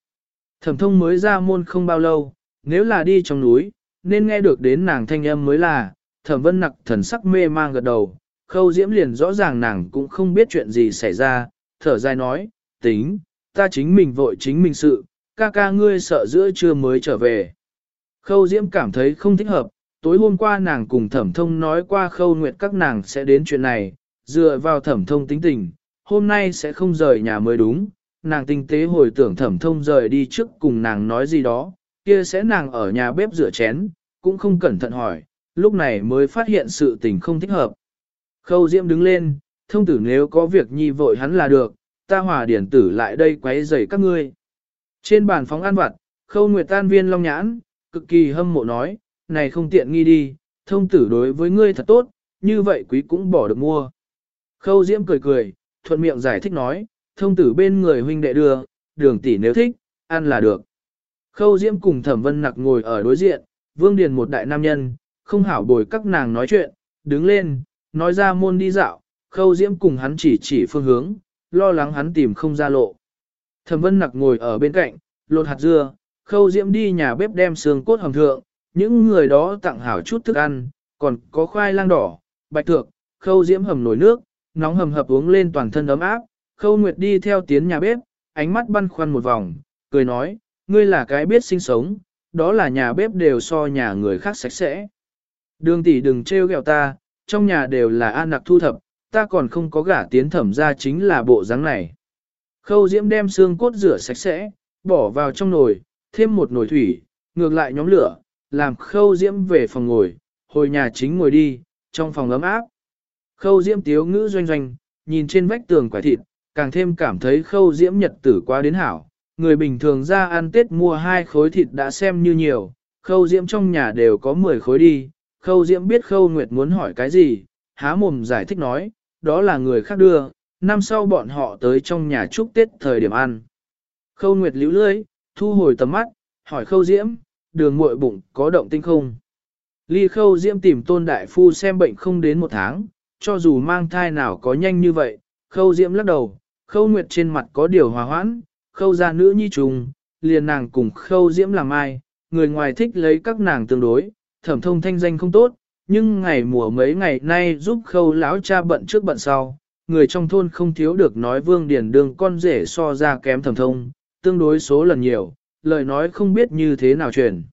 Thẩm thông mới ra môn không bao lâu, nếu là đi trong núi, nên nghe được đến nàng thanh âm mới là, thẩm vân nặc thần sắc mê mang gật đầu, khâu diễm liền rõ ràng nàng cũng không biết chuyện gì xảy ra, thở dài nói, tính, ta chính mình vội chính mình sự, ca ca ngươi sợ giữa trưa mới trở về. Khâu diễm cảm thấy không thích hợp, tối hôm qua nàng cùng thẩm thông nói qua khâu nguyệt các nàng sẽ đến chuyện này, dựa vào thẩm thông tính tình, hôm nay sẽ không rời nhà mới đúng, nàng tinh tế hồi tưởng thẩm thông rời đi trước cùng nàng nói gì đó, kia sẽ nàng ở nhà bếp rửa chén, cũng không cẩn thận hỏi, lúc này mới phát hiện sự tình không thích hợp. Khâu Diễm đứng lên, thông tử nếu có việc nhi vội hắn là được, ta hòa điển tử lại đây quấy rầy các ngươi. Trên bàn phóng ăn vặt, khâu nguyệt tan viên long nhãn, cực kỳ hâm mộ nói, này không tiện nghi đi, thông tử đối với ngươi thật tốt, như vậy quý cũng bỏ được mua. Khâu diễm cười cười, thuận miệng giải thích nói, thông tử bên người huynh đệ đưa, đường tỷ nếu thích, ăn là được. Khâu diễm cùng thẩm vân nặc ngồi ở đối diện, vương điền một đại nam nhân, không hảo bồi các nàng nói chuyện, đứng lên, nói ra môn đi dạo, khâu diễm cùng hắn chỉ chỉ phương hướng, lo lắng hắn tìm không ra lộ. Thẩm vân nặc ngồi ở bên cạnh, lột hạt dưa, khâu diễm đi nhà bếp đem xương cốt hầm thượng, những người đó tặng hảo chút thức ăn, còn có khoai lang đỏ, bạch thược, khâu diễm hầm nồi nước, nóng hầm hập uống lên toàn thân ấm áp, khâu nguyệt đi theo tiến nhà bếp, ánh mắt băn khoăn một vòng, cười nói, ngươi là cái biết sinh sống, đó là nhà bếp đều so nhà người khác sạch sẽ. Đường tỷ đừng trêu ghẹo ta, trong nhà đều là an nặc thu thập, ta còn không có gả tiến thẩm ra chính là bộ dáng này. Khâu diễm đem xương cốt rửa sạch sẽ, bỏ vào trong nồi, thêm một nồi thủy, ngược lại nhóm lửa, làm khâu diễm về phòng ngồi, hồi nhà chính ngồi đi, trong phòng ấm áp. Khâu diễm tiếu ngữ doanh doanh, nhìn trên vách tường quả thịt, càng thêm cảm thấy khâu diễm nhật tử quá đến hảo. Người bình thường ra ăn Tết mua hai khối thịt đã xem như nhiều, khâu diễm trong nhà đều có 10 khối đi. Khâu diễm biết khâu nguyệt muốn hỏi cái gì, há mồm giải thích nói, đó là người khác đưa, năm sau bọn họ tới trong nhà chúc Tết thời điểm ăn. Khâu nguyệt liễu lưới, thu hồi tầm mắt, hỏi khâu diễm, đường muội bụng có động tinh không? Ly khâu diễm tìm tôn đại phu xem bệnh không đến một tháng, cho dù mang thai nào có nhanh như vậy, khâu diễm lắc đầu, khâu nguyệt trên mặt có điều hòa hoãn, khâu ra nữ nhi trùng, liền nàng cùng khâu diễm làm ai, người ngoài thích lấy các nàng tương đối, thẩm thông thanh danh không tốt, nhưng ngày mùa mấy ngày nay giúp khâu lão cha bận trước bận sau, người trong thôn không thiếu được nói vương điền đường con rể so ra kém thẩm thông, tương đối số lần nhiều, lời nói không biết như thế nào truyền.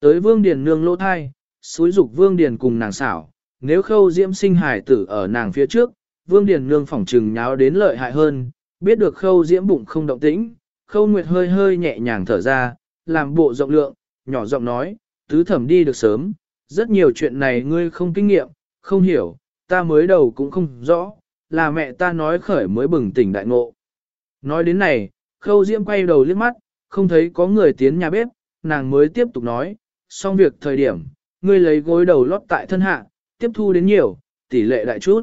Tới vương điền nương lỗ thai, suối dục vương điền cùng nàng xảo, nếu khâu diễm sinh hải tử ở nàng phía trước, vương điền nương phỏng trừng nháo đến lợi hại hơn, biết được khâu diễm bụng không động tĩnh, khâu nguyệt hơi hơi nhẹ nhàng thở ra, làm bộ rộng lượng, nhỏ giọng nói, tứ thẩm đi được sớm, rất nhiều chuyện này ngươi không kinh nghiệm, không hiểu, ta mới đầu cũng không rõ, là mẹ ta nói khởi mới bừng tỉnh đại ngộ. Nói đến này, khâu diễm quay đầu liếc mắt, không thấy có người tiến nhà bếp, nàng mới tiếp tục nói, xong việc thời điểm, ngươi lấy gối đầu lót tại thân hạ, tiếp thu đến nhiều, tỷ lệ đại chút.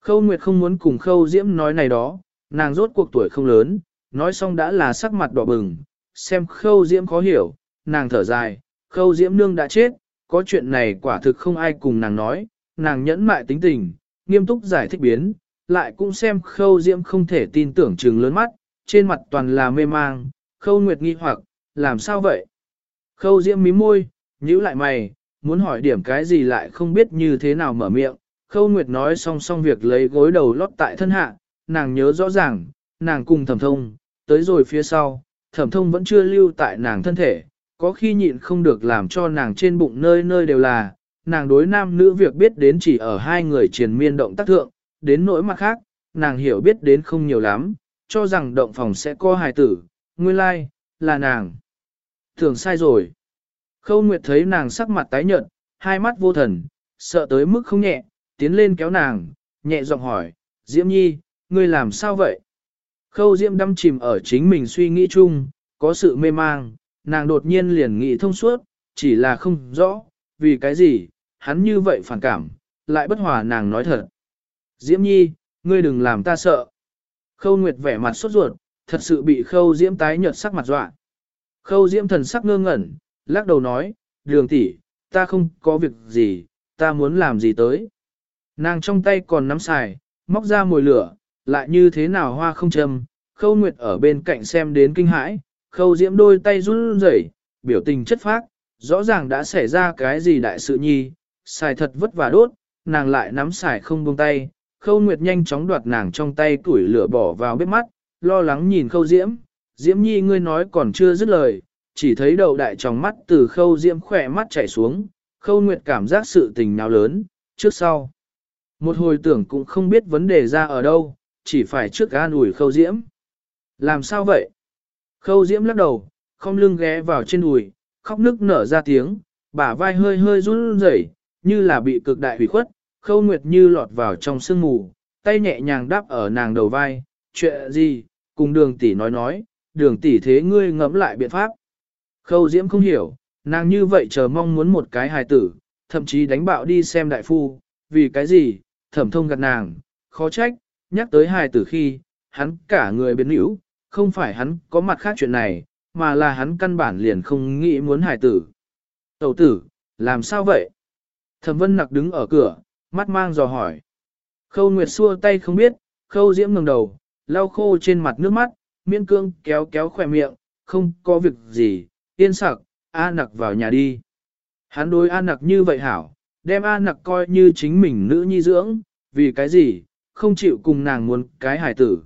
Khâu Nguyệt không muốn cùng Khâu Diễm nói này đó, nàng rốt cuộc tuổi không lớn, nói xong đã là sắc mặt đỏ bừng, xem Khâu Diễm khó hiểu, nàng thở dài, Khâu Diễm nương đã chết, có chuyện này quả thực không ai cùng nàng nói, nàng nhẫn mại tính tình, nghiêm túc giải thích biến, lại cũng xem Khâu Diễm không thể tin tưởng trừng lớn mắt, trên mặt toàn là mê mang, Khâu Nguyệt nghi hoặc, làm sao vậy? Khâu Diễm mím môi, nhíu lại mày, muốn hỏi điểm cái gì lại không biết như thế nào mở miệng. Khâu Nguyệt nói xong xong việc lấy gối đầu lót tại thân hạ, nàng nhớ rõ ràng, nàng cùng thẩm thông, tới rồi phía sau, thẩm thông vẫn chưa lưu tại nàng thân thể, có khi nhịn không được làm cho nàng trên bụng nơi nơi đều là, nàng đối nam nữ việc biết đến chỉ ở hai người triền miên động tác thượng, đến nỗi mặt khác, nàng hiểu biết đến không nhiều lắm, cho rằng động phòng sẽ có hài tử, nguyên lai, like, là nàng. Thường sai rồi. Khâu Nguyệt thấy nàng sắc mặt tái nhợt, hai mắt vô thần, sợ tới mức không nhẹ, tiến lên kéo nàng, nhẹ giọng hỏi, Diễm Nhi, ngươi làm sao vậy? Khâu Diễm đâm chìm ở chính mình suy nghĩ chung, có sự mê mang, nàng đột nhiên liền nghĩ thông suốt, chỉ là không rõ, vì cái gì, hắn như vậy phản cảm, lại bất hòa nàng nói thật. Diễm Nhi, ngươi đừng làm ta sợ. Khâu Nguyệt vẻ mặt sốt ruột, thật sự bị Khâu Diễm tái nhợt sắc mặt dọa. Khâu Diễm thần sắc ngơ ngẩn, lắc đầu nói, đường tỷ, ta không có việc gì, ta muốn làm gì tới. Nàng trong tay còn nắm xài, móc ra mồi lửa, lại như thế nào hoa không châm, khâu nguyệt ở bên cạnh xem đến kinh hãi, khâu diễm đôi tay run rẩy, biểu tình chất phác, rõ ràng đã xảy ra cái gì đại sự nhi, xài thật vất vả đốt, nàng lại nắm xài không buông tay, khâu nguyệt nhanh chóng đoạt nàng trong tay củi lửa bỏ vào bếp mắt, lo lắng nhìn khâu diễm, diễm nhi ngươi nói còn chưa dứt lời, chỉ thấy đầu đại trong mắt từ khâu diễm khỏe mắt chảy xuống, khâu nguyệt cảm giác sự tình nào lớn, trước sau. Một hồi tưởng cũng không biết vấn đề ra ở đâu, chỉ phải trước an ủi khâu diễm. Làm sao vậy? Khâu diễm lắc đầu, không lưng ghé vào trên đùi, khóc nức nở ra tiếng, bả vai hơi hơi run rẩy, như là bị cực đại hủy khuất, khâu nguyệt như lọt vào trong sương mù, tay nhẹ nhàng đáp ở nàng đầu vai, chuyện gì, cùng đường tỷ nói nói, đường tỷ thế ngươi ngẫm lại biện pháp. Khâu Diễm không hiểu, nàng như vậy chờ mong muốn một cái hài tử, thậm chí đánh bạo đi xem đại phu, vì cái gì, thẩm thông gạt nàng, khó trách, nhắc tới hài tử khi, hắn cả người biến hữu, không phải hắn có mặt khác chuyện này, mà là hắn căn bản liền không nghĩ muốn hài tử. Tẩu tử, làm sao vậy? Thẩm vân nặc đứng ở cửa, mắt mang dò hỏi. Khâu Nguyệt xua tay không biết, khâu diễm ngẩng đầu, lau khô trên mặt nước mắt, miễn cương kéo kéo khỏe miệng, không có việc gì, yên sặc, A nặc vào nhà đi. Hắn đối A nặc như vậy hảo, đem A nặc coi như chính mình nữ nhi dưỡng, vì cái gì, không chịu cùng nàng muốn cái hải tử.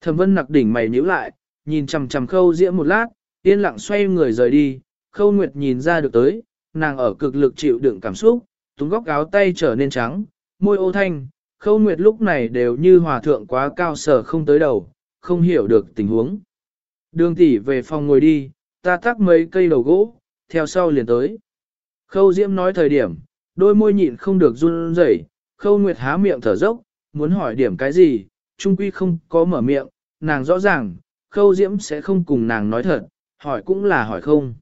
Thẩm vân nặc đỉnh mày nhíu lại, nhìn chằm chằm khâu diễm một lát, yên lặng xoay người rời đi, khâu nguyệt nhìn ra được tới, nàng ở cực lực chịu đựng cảm xúc, túng góc áo tay trở nên trắng, môi ô thanh, khâu nguyệt lúc này đều như hòa thượng quá cao sở không tới đầu, không hiểu được tình huống. Đường tỷ về phòng ngồi đi, ta tắc mấy cây đầu gỗ, theo sau liền tới. Khâu diễm nói thời điểm, đôi môi nhịn không được run rẩy, khâu nguyệt há miệng thở dốc, muốn hỏi điểm cái gì, trung quy không có mở miệng, nàng rõ ràng, khâu diễm sẽ không cùng nàng nói thật, hỏi cũng là hỏi không.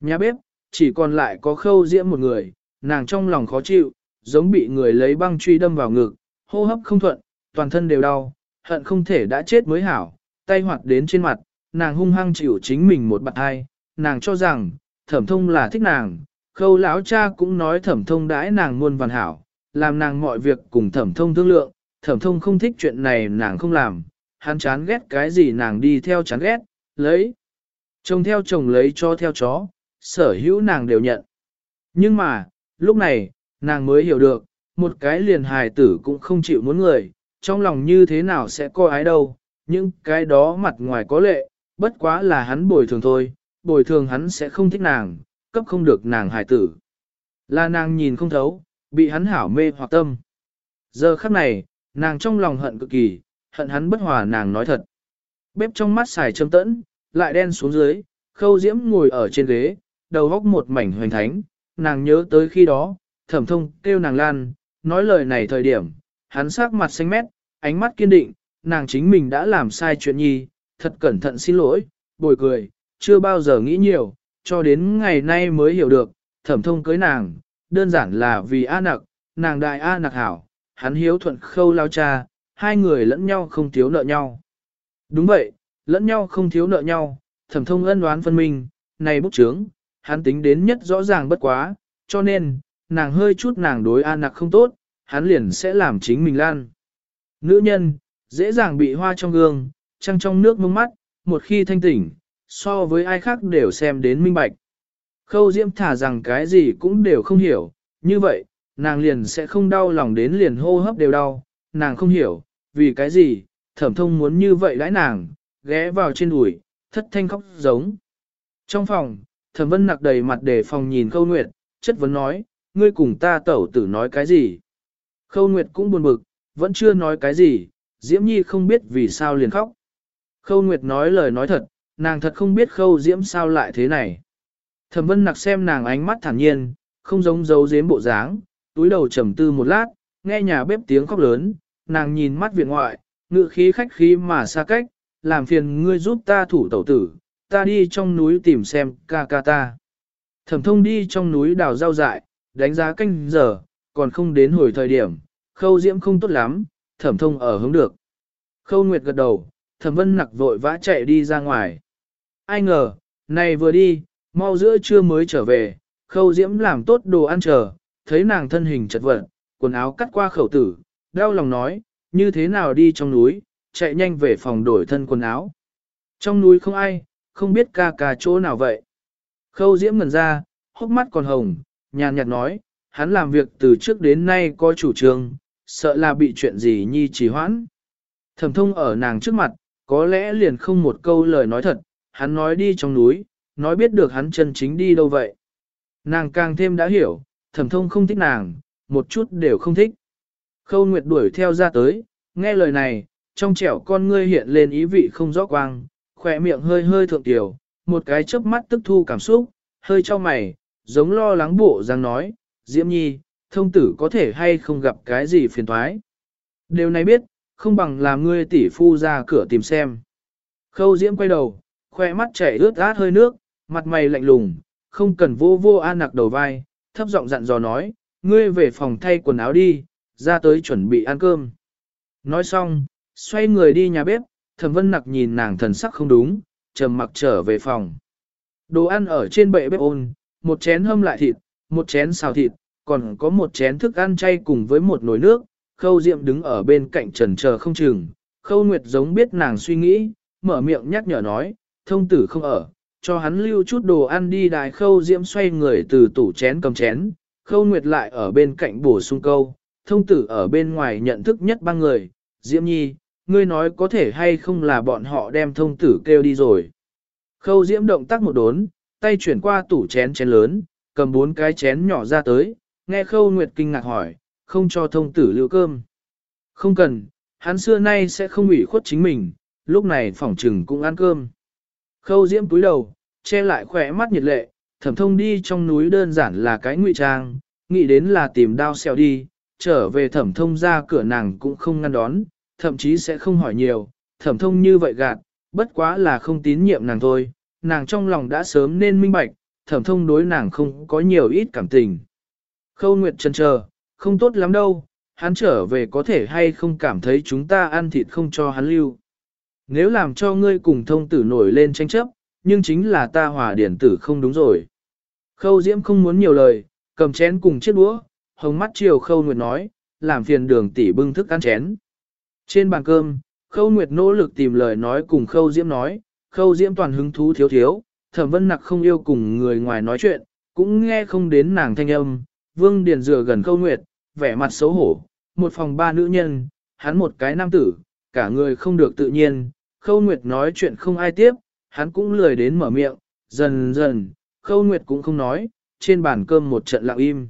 Nhà bếp, chỉ còn lại có khâu diễm một người, nàng trong lòng khó chịu, giống bị người lấy băng truy đâm vào ngực, hô hấp không thuận, toàn thân đều đau, hận không thể đã chết mới hảo, tay hoạt đến trên mặt, nàng hung hăng chịu chính mình một bạn hai, nàng cho rằng, thẩm thông là thích nàng, khâu lão cha cũng nói thẩm thông đãi nàng muôn vàn hảo, làm nàng mọi việc cùng thẩm thông thương lượng, thẩm thông không thích chuyện này nàng không làm, hắn chán ghét cái gì nàng đi theo chán ghét, lấy. Chồng theo chồng lấy cho theo chó, sở hữu nàng đều nhận. Nhưng mà, lúc này, nàng mới hiểu được, một cái liền hài tử cũng không chịu muốn người, trong lòng như thế nào sẽ coi ái đâu, nhưng cái đó mặt ngoài có lệ, bất quá là hắn bồi thường thôi, bồi thường hắn sẽ không thích nàng, cấp không được nàng hài tử. Là nàng nhìn không thấu, bị hắn hảo mê hoặc tâm. Giờ khắc này, nàng trong lòng hận cực kỳ, hận hắn bất hòa nàng nói thật. Bếp trong mắt xài châm tẫn, lại đen xuống dưới, khâu diễm ngồi ở trên ghế, đầu góc một mảnh hoành thánh, nàng nhớ tới khi đó, thẩm thông kêu nàng lan, nói lời này thời điểm, hắn sắc mặt xanh mét, ánh mắt kiên định, nàng chính mình đã làm sai chuyện nhi, thật cẩn thận xin lỗi, bồi cười, chưa bao giờ nghĩ nhiều, cho đến ngày nay mới hiểu được, thẩm thông cưới nàng, đơn giản là vì A nặc, nàng đại A nặc hảo, hắn hiếu thuận khâu lao cha, hai người lẫn nhau không thiếu nợ nhau. Đúng vậy, lẫn nhau không thiếu nợ nhau, thẩm thông ân đoán phân minh, này bút chướng, hắn tính đến nhất rõ ràng bất quá, cho nên, nàng hơi chút nàng đối an nặc không tốt, hắn liền sẽ làm chính mình lan. Nữ nhân, dễ dàng bị hoa trong gương, trăng trong nước mông mắt, một khi thanh tỉnh, so với ai khác đều xem đến minh bạch. Khâu Diễm thả rằng cái gì cũng đều không hiểu, như vậy, nàng liền sẽ không đau lòng đến liền hô hấp đều đau, nàng không hiểu, vì cái gì, thẩm thông muốn như vậy đãi nàng, ghé vào trên đùi, thất thanh khóc giống. Trong phòng, thẩm vân nặc đầy mặt để phòng nhìn khâu nguyệt, chất vấn nói, ngươi cùng ta tẩu tử nói cái gì. Khâu nguyệt cũng buồn bực, vẫn chưa nói cái gì, Diễm Nhi không biết vì sao liền khóc. Khâu Nguyệt nói lời nói thật, nàng thật không biết khâu Diễm sao lại thế này. Thẩm vân nặc xem nàng ánh mắt thản nhiên, không giống dấu dếm bộ dáng, túi đầu trầm tư một lát, nghe nhà bếp tiếng khóc lớn, nàng nhìn mắt viện ngoại, ngự khí khách khí mà xa cách, làm phiền ngươi giúp ta thủ tẩu tử, ta đi trong núi tìm xem ca ca ta. Thẩm thông đi trong núi đào rau dại, đánh giá canh giờ, còn không đến hồi thời điểm, khâu diễm không tốt lắm, thẩm thông ở hướng được. Khâu Nguyệt gật đầu, thẩm vân nặc vội vã chạy đi ra ngoài. Ai ngờ, này vừa đi, mau giữa trưa mới trở về, khâu diễm làm tốt đồ ăn chờ, thấy nàng thân hình chật vật, quần áo cắt qua khẩu tử, đau lòng nói, như thế nào đi trong núi, chạy nhanh về phòng đổi thân quần áo. Trong núi không ai, không biết ca ca chỗ nào vậy. Khâu diễm ngần ra, hốc mắt còn hồng, nhàn nhạt nói, hắn làm việc từ trước đến nay có chủ trương, sợ là bị chuyện gì nhi trì hoãn. Thẩm thông ở nàng trước mặt, có lẽ liền không một câu lời nói thật, hắn nói đi trong núi, nói biết được hắn chân chính đi đâu vậy. Nàng càng thêm đã hiểu, thẩm thông không thích nàng, một chút đều không thích. Khâu Nguyệt đuổi theo ra tới, nghe lời này, trong trẻo con ngươi hiện lên ý vị không rõ quang, khỏe miệng hơi hơi thượng tiểu, một cái chớp mắt tức thu cảm xúc, hơi cho mày, giống lo lắng bộ răng nói, Diễm Nhi, thông tử có thể hay không gặp cái gì phiền thoái. Điều này biết, không bằng làm ngươi tỷ phu ra cửa tìm xem. Khâu Diễm quay đầu, khoe mắt chảy ướt át hơi nước, mặt mày lạnh lùng, không cần vô vô an nặc đầu vai, thấp giọng dặn dò nói, ngươi về phòng thay quần áo đi, ra tới chuẩn bị ăn cơm. Nói xong, xoay người đi nhà bếp, thẩm vân nặc nhìn nàng thần sắc không đúng, trầm mặc trở về phòng. Đồ ăn ở trên bệ bếp ôn, một chén hâm lại thịt, một chén xào thịt, còn có một chén thức ăn chay cùng với một nồi nước, khâu diệm đứng ở bên cạnh trần chờ không chừng, khâu nguyệt giống biết nàng suy nghĩ, mở miệng nhắc nhở nói, thông tử không ở, cho hắn lưu chút đồ ăn đi đài khâu diễm xoay người từ tủ chén cầm chén, khâu nguyệt lại ở bên cạnh bổ sung câu, thông tử ở bên ngoài nhận thức nhất ba người, diễm nhi, ngươi nói có thể hay không là bọn họ đem thông tử kêu đi rồi. Khâu diễm động tác một đốn, tay chuyển qua tủ chén chén lớn, cầm bốn cái chén nhỏ ra tới, nghe khâu nguyệt kinh ngạc hỏi, không cho thông tử lưu cơm. Không cần, hắn xưa nay sẽ không ủy khuất chính mình, lúc này phỏng trừng cũng ăn cơm. Khâu diễm túi đầu, che lại khỏe mắt nhiệt lệ, thẩm thông đi trong núi đơn giản là cái ngụy trang, nghĩ đến là tìm đao xèo đi, trở về thẩm thông ra cửa nàng cũng không ngăn đón, thậm chí sẽ không hỏi nhiều, thẩm thông như vậy gạt, bất quá là không tín nhiệm nàng thôi, nàng trong lòng đã sớm nên minh bạch, thẩm thông đối nàng không có nhiều ít cảm tình. Khâu Nguyệt chân chờ, không tốt lắm đâu, hắn trở về có thể hay không cảm thấy chúng ta ăn thịt không cho hắn lưu. Nếu làm cho ngươi cùng thông tử nổi lên tranh chấp, nhưng chính là ta hòa điển tử không đúng rồi. Khâu Diễm không muốn nhiều lời, cầm chén cùng chiếc đũa, hồng mắt chiều Khâu Nguyệt nói, làm phiền đường tỷ bưng thức ăn chén. Trên bàn cơm, Khâu Nguyệt nỗ lực tìm lời nói cùng Khâu Diễm nói, Khâu Diễm toàn hứng thú thiếu thiếu, thẩm vân nặc không yêu cùng người ngoài nói chuyện, cũng nghe không đến nàng thanh âm, Vương Điền dựa gần Khâu Nguyệt, vẻ mặt xấu hổ, một phòng ba nữ nhân, hắn một cái nam tử, cả người không được tự nhiên, Khâu Nguyệt nói chuyện không ai tiếp, hắn cũng lười đến mở miệng, dần dần, Khâu Nguyệt cũng không nói, trên bàn cơm một trận lặng im.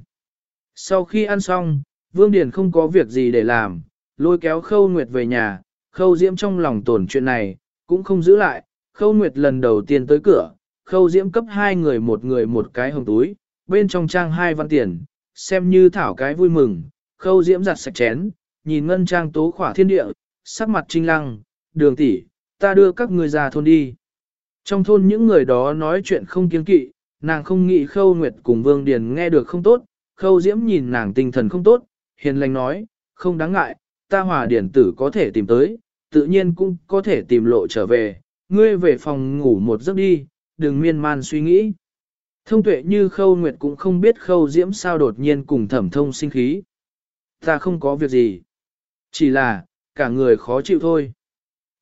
Sau khi ăn xong, Vương Điền không có việc gì để làm, lôi kéo Khâu Nguyệt về nhà, Khâu Diễm trong lòng tổn chuyện này, cũng không giữ lại, Khâu Nguyệt lần đầu tiên tới cửa, Khâu Diễm cấp hai người một người một cái hồng túi, bên trong trang hai văn tiền, xem như thảo cái vui mừng, Khâu Diễm giặt sạch chén, nhìn ngân trang tố khỏa thiên địa, sắc mặt trinh lăng, đường tỷ, ta đưa các người ra thôn đi. Trong thôn những người đó nói chuyện không kiên kỵ, nàng không nghĩ Khâu Nguyệt cùng Vương Điền nghe được không tốt, Khâu Diễm nhìn nàng tinh thần không tốt, hiền lành nói, không đáng ngại, ta hòa điển tử có thể tìm tới, tự nhiên cũng có thể tìm lộ trở về, ngươi về phòng ngủ một giấc đi, đừng miên man suy nghĩ. Thông tuệ như Khâu Nguyệt cũng không biết Khâu Diễm sao đột nhiên cùng thẩm thông sinh khí. Ta không có việc gì. Chỉ là, cả người khó chịu thôi.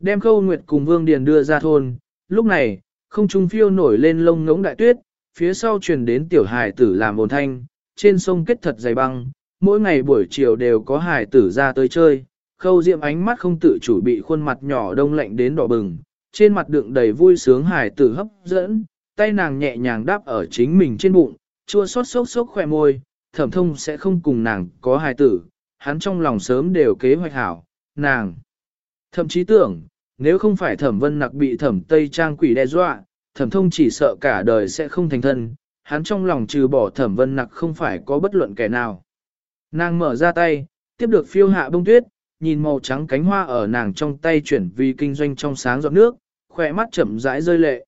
Đem Khâu Nguyệt cùng Vương Điền đưa ra thôn, lúc này, không trung phiêu nổi lên lông ngỗng đại tuyết, phía sau truyền đến tiểu hài tử làm ồn thanh, trên sông kết thật dày băng, mỗi ngày buổi chiều đều có hài tử ra tới chơi, khâu diệm ánh mắt không tự chủ bị khuôn mặt nhỏ đông lạnh đến đỏ bừng, trên mặt đựng đầy vui sướng hài tử hấp dẫn, tay nàng nhẹ nhàng đáp ở chính mình trên bụng, chua xót sốc sốc khỏe môi, thẩm thông sẽ không cùng nàng có hài tử, hắn trong lòng sớm đều kế hoạch hảo, nàng. Thậm chí tưởng, nếu không phải thẩm vân nặc bị thẩm tây trang quỷ đe dọa, thẩm thông chỉ sợ cả đời sẽ không thành thân, hắn trong lòng trừ bỏ thẩm vân nặc không phải có bất luận kẻ nào. Nàng mở ra tay, tiếp được phiêu hạ bông tuyết, nhìn màu trắng cánh hoa ở nàng trong tay chuyển vì kinh doanh trong sáng giọt nước, khỏe mắt chậm rãi rơi lệ.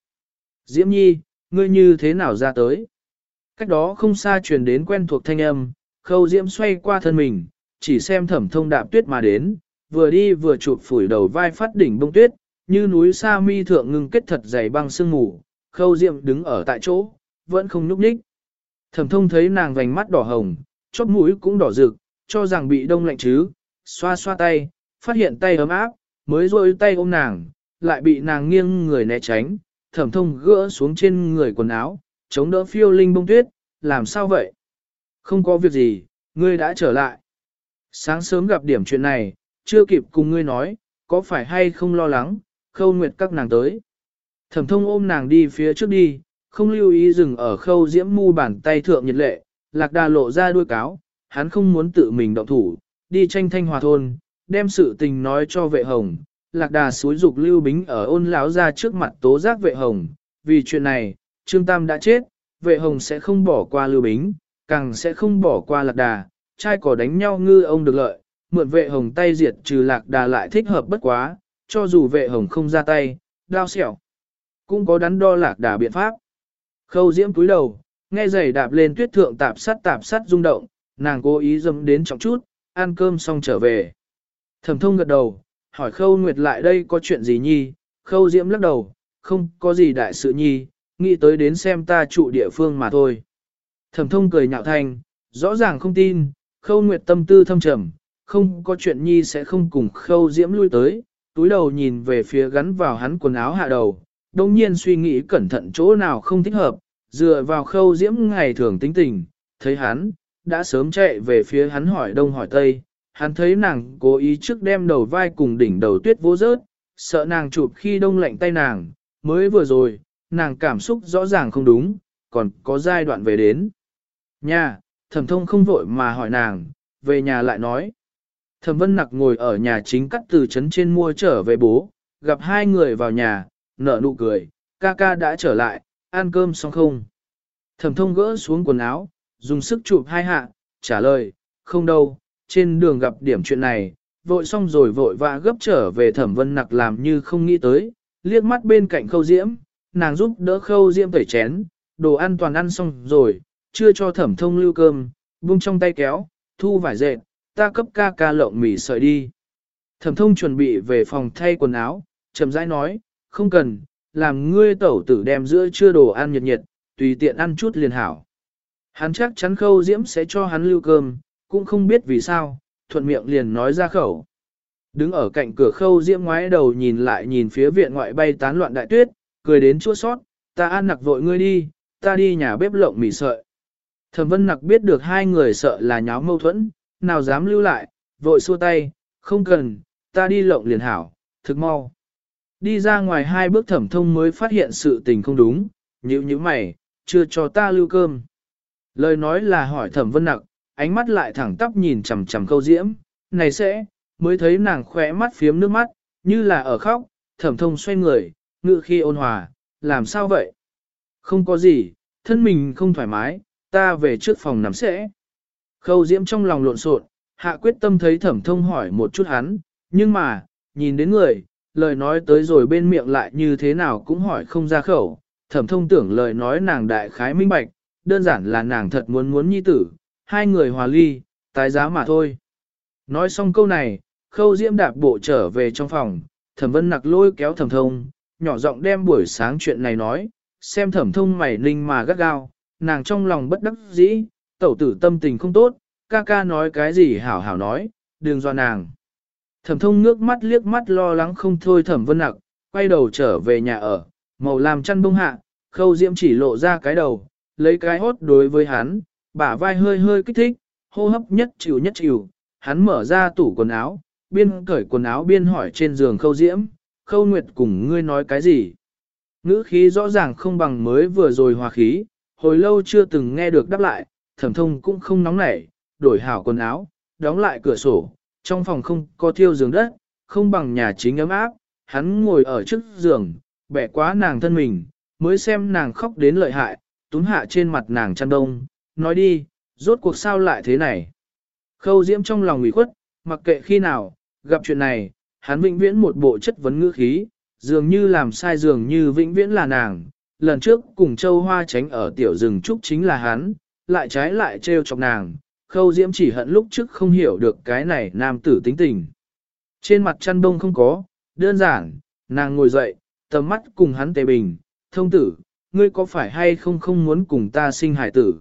Diễm nhi, ngươi như thế nào ra tới? Cách đó không xa truyền đến quen thuộc thanh âm, khâu diễm xoay qua thân mình, chỉ xem thẩm thông đạp tuyết mà đến, vừa đi vừa chụp phủi đầu vai phát đỉnh bông tuyết, như núi sa mi thượng ngưng kết thật dày băng sương mù, khâu diệm đứng ở tại chỗ, vẫn không nhúc nhích. Thẩm thông thấy nàng vành mắt đỏ hồng, chóp mũi cũng đỏ rực, cho rằng bị đông lạnh chứ, xoa xoa tay, phát hiện tay ấm áp, mới rôi tay ôm nàng, lại bị nàng nghiêng người né tránh, thẩm thông gỡ xuống trên người quần áo, chống đỡ phiêu linh bông tuyết, làm sao vậy? Không có việc gì, ngươi đã trở lại. Sáng sớm gặp điểm chuyện này, chưa kịp cùng ngươi nói, có phải hay không lo lắng, khâu nguyệt các nàng tới. Thẩm thông ôm nàng đi phía trước đi, không lưu ý dừng ở khâu diễm mu bàn tay thượng nhiệt lệ, lạc đà lộ ra đuôi cáo, hắn không muốn tự mình động thủ, đi tranh thanh hòa thôn, đem sự tình nói cho vệ hồng. Lạc đà suối dục lưu bính ở ôn láo ra trước mặt tố giác vệ hồng, vì chuyện này, Trương Tam đã chết, vệ hồng sẽ không bỏ qua lưu bính, càng sẽ không bỏ qua lạc đà, trai cỏ đánh nhau ngư ông được lợi, mượn vệ hồng tay diệt trừ lạc đà lại thích hợp bất quá, cho dù vệ hồng không ra tay, đao xẻo, cũng có đắn đo lạc đà biện pháp. Khâu diễm cúi đầu, nghe giày đạp lên tuyết thượng tạp sắt tạp sắt rung động, nàng cố ý dâm đến trọng chút, ăn cơm xong trở về. Thẩm thông gật đầu, hỏi khâu nguyệt lại đây có chuyện gì nhi, khâu diễm lắc đầu, không có gì đại sự nhi, nghĩ tới đến xem ta trụ địa phương mà thôi. Thẩm thông cười nhạo thanh, rõ ràng không tin, khâu nguyệt tâm tư thâm trầm, không có chuyện nhi sẽ không cùng khâu diễm lui tới, túi đầu nhìn về phía gắn vào hắn quần áo hạ đầu, đồng nhiên suy nghĩ cẩn thận chỗ nào không thích hợp, dựa vào khâu diễm ngày thường tính tình, thấy hắn, đã sớm chạy về phía hắn hỏi đông hỏi tây, hắn thấy nàng cố ý trước đem đầu vai cùng đỉnh đầu tuyết vô rớt, sợ nàng chụp khi đông lạnh tay nàng, mới vừa rồi, nàng cảm xúc rõ ràng không đúng, còn có giai đoạn về đến. Nhà, thẩm thông không vội mà hỏi nàng, về nhà lại nói. Thẩm vân nặc ngồi ở nhà chính cắt từ trấn trên mua trở về bố, gặp hai người vào nhà, nở nụ cười, ca ca đã trở lại, ăn cơm xong không? Thẩm thông gỡ xuống quần áo, dùng sức chụp hai hạ, trả lời, không đâu, trên đường gặp điểm chuyện này, vội xong rồi vội vã gấp trở về thẩm vân nặc làm như không nghĩ tới, liếc mắt bên cạnh khâu diễm, nàng giúp đỡ khâu diễm tẩy chén, đồ ăn toàn ăn xong rồi, chưa cho thẩm thông lưu cơm, buông trong tay kéo, thu vải dệt, ta cấp ca ca lộng mì sợi đi. Thẩm thông chuẩn bị về phòng thay quần áo, chậm rãi nói, không cần, làm ngươi tẩu tử đem giữa trưa đồ ăn nhiệt nhiệt, tùy tiện ăn chút liền hảo. Hắn chắc chắn khâu diễm sẽ cho hắn lưu cơm, cũng không biết vì sao, thuận miệng liền nói ra khẩu. Đứng ở cạnh cửa khâu diễm ngoái đầu nhìn lại nhìn phía viện ngoại bay tán loạn đại tuyết, cười đến chua sót, ta ăn nặc vội ngươi đi, ta đi nhà bếp lộng mì sợi. Thẩm vân nặc biết được hai người sợ là nháo mâu thuẫn, nào dám lưu lại, vội xua tay, không cần, ta đi lộng liền hảo, thực mau. Đi ra ngoài hai bước thẩm thông mới phát hiện sự tình không đúng, nhữ như mày, chưa cho ta lưu cơm. Lời nói là hỏi thẩm vân nặc, ánh mắt lại thẳng tắp nhìn chằm chằm câu diễm, này sẽ, mới thấy nàng khỏe mắt phiếm nước mắt, như là ở khóc, thẩm thông xoay người, ngự khi ôn hòa, làm sao vậy? Không có gì, thân mình không thoải mái, ta về trước phòng nằm sẽ. Khâu diễm trong lòng lộn xộn, hạ quyết tâm thấy thẩm thông hỏi một chút hắn, nhưng mà, nhìn đến người, lời nói tới rồi bên miệng lại như thế nào cũng hỏi không ra khẩu, thẩm thông tưởng lời nói nàng đại khái minh bạch, đơn giản là nàng thật muốn muốn nhi tử, hai người hòa ly, tái giá mà thôi. Nói xong câu này, khâu diễm đạp bộ trở về trong phòng, thẩm vân nặc lôi kéo thẩm thông, nhỏ giọng đem buổi sáng chuyện này nói, xem thẩm thông mày ninh mà gắt gao, nàng trong lòng bất đắc dĩ, tẩu tử tâm tình không tốt, ca ca nói cái gì hảo hảo nói, đừng do nàng. Thẩm thông nước mắt liếc mắt lo lắng không thôi thẩm vân nặc, quay đầu trở về nhà ở, màu làm chăn bông hạ, khâu diễm chỉ lộ ra cái đầu, lấy cái hốt đối với hắn, bả vai hơi hơi kích thích, hô hấp nhất chịu nhất chịu, hắn mở ra tủ quần áo, biên cởi quần áo biên hỏi trên giường khâu diễm, khâu nguyệt cùng ngươi nói cái gì. Ngữ khí rõ ràng không bằng mới vừa rồi hòa khí, hồi lâu chưa từng nghe được đáp lại, thẩm thông cũng không nóng nảy, đổi hảo quần áo, đóng lại cửa sổ, trong phòng không có thiêu giường đất, không bằng nhà chính ấm áp, hắn ngồi ở trước giường, bẻ quá nàng thân mình, mới xem nàng khóc đến lợi hại, túm hạ trên mặt nàng chăn đông, nói đi, rốt cuộc sao lại thế này. Khâu diễm trong lòng ủy khuất, mặc kệ khi nào, gặp chuyện này, hắn vĩnh viễn một bộ chất vấn ngữ khí, dường như làm sai dường như vĩnh viễn là nàng. Lần trước cùng châu hoa tránh ở tiểu rừng trúc chính là hắn, lại trái lại trêu chọc nàng, khâu diễm chỉ hận lúc trước không hiểu được cái này nam tử tính tình. Trên mặt chăn đông không có, đơn giản, nàng ngồi dậy, tầm mắt cùng hắn tề bình, thông tử, ngươi có phải hay không không muốn cùng ta sinh hải tử.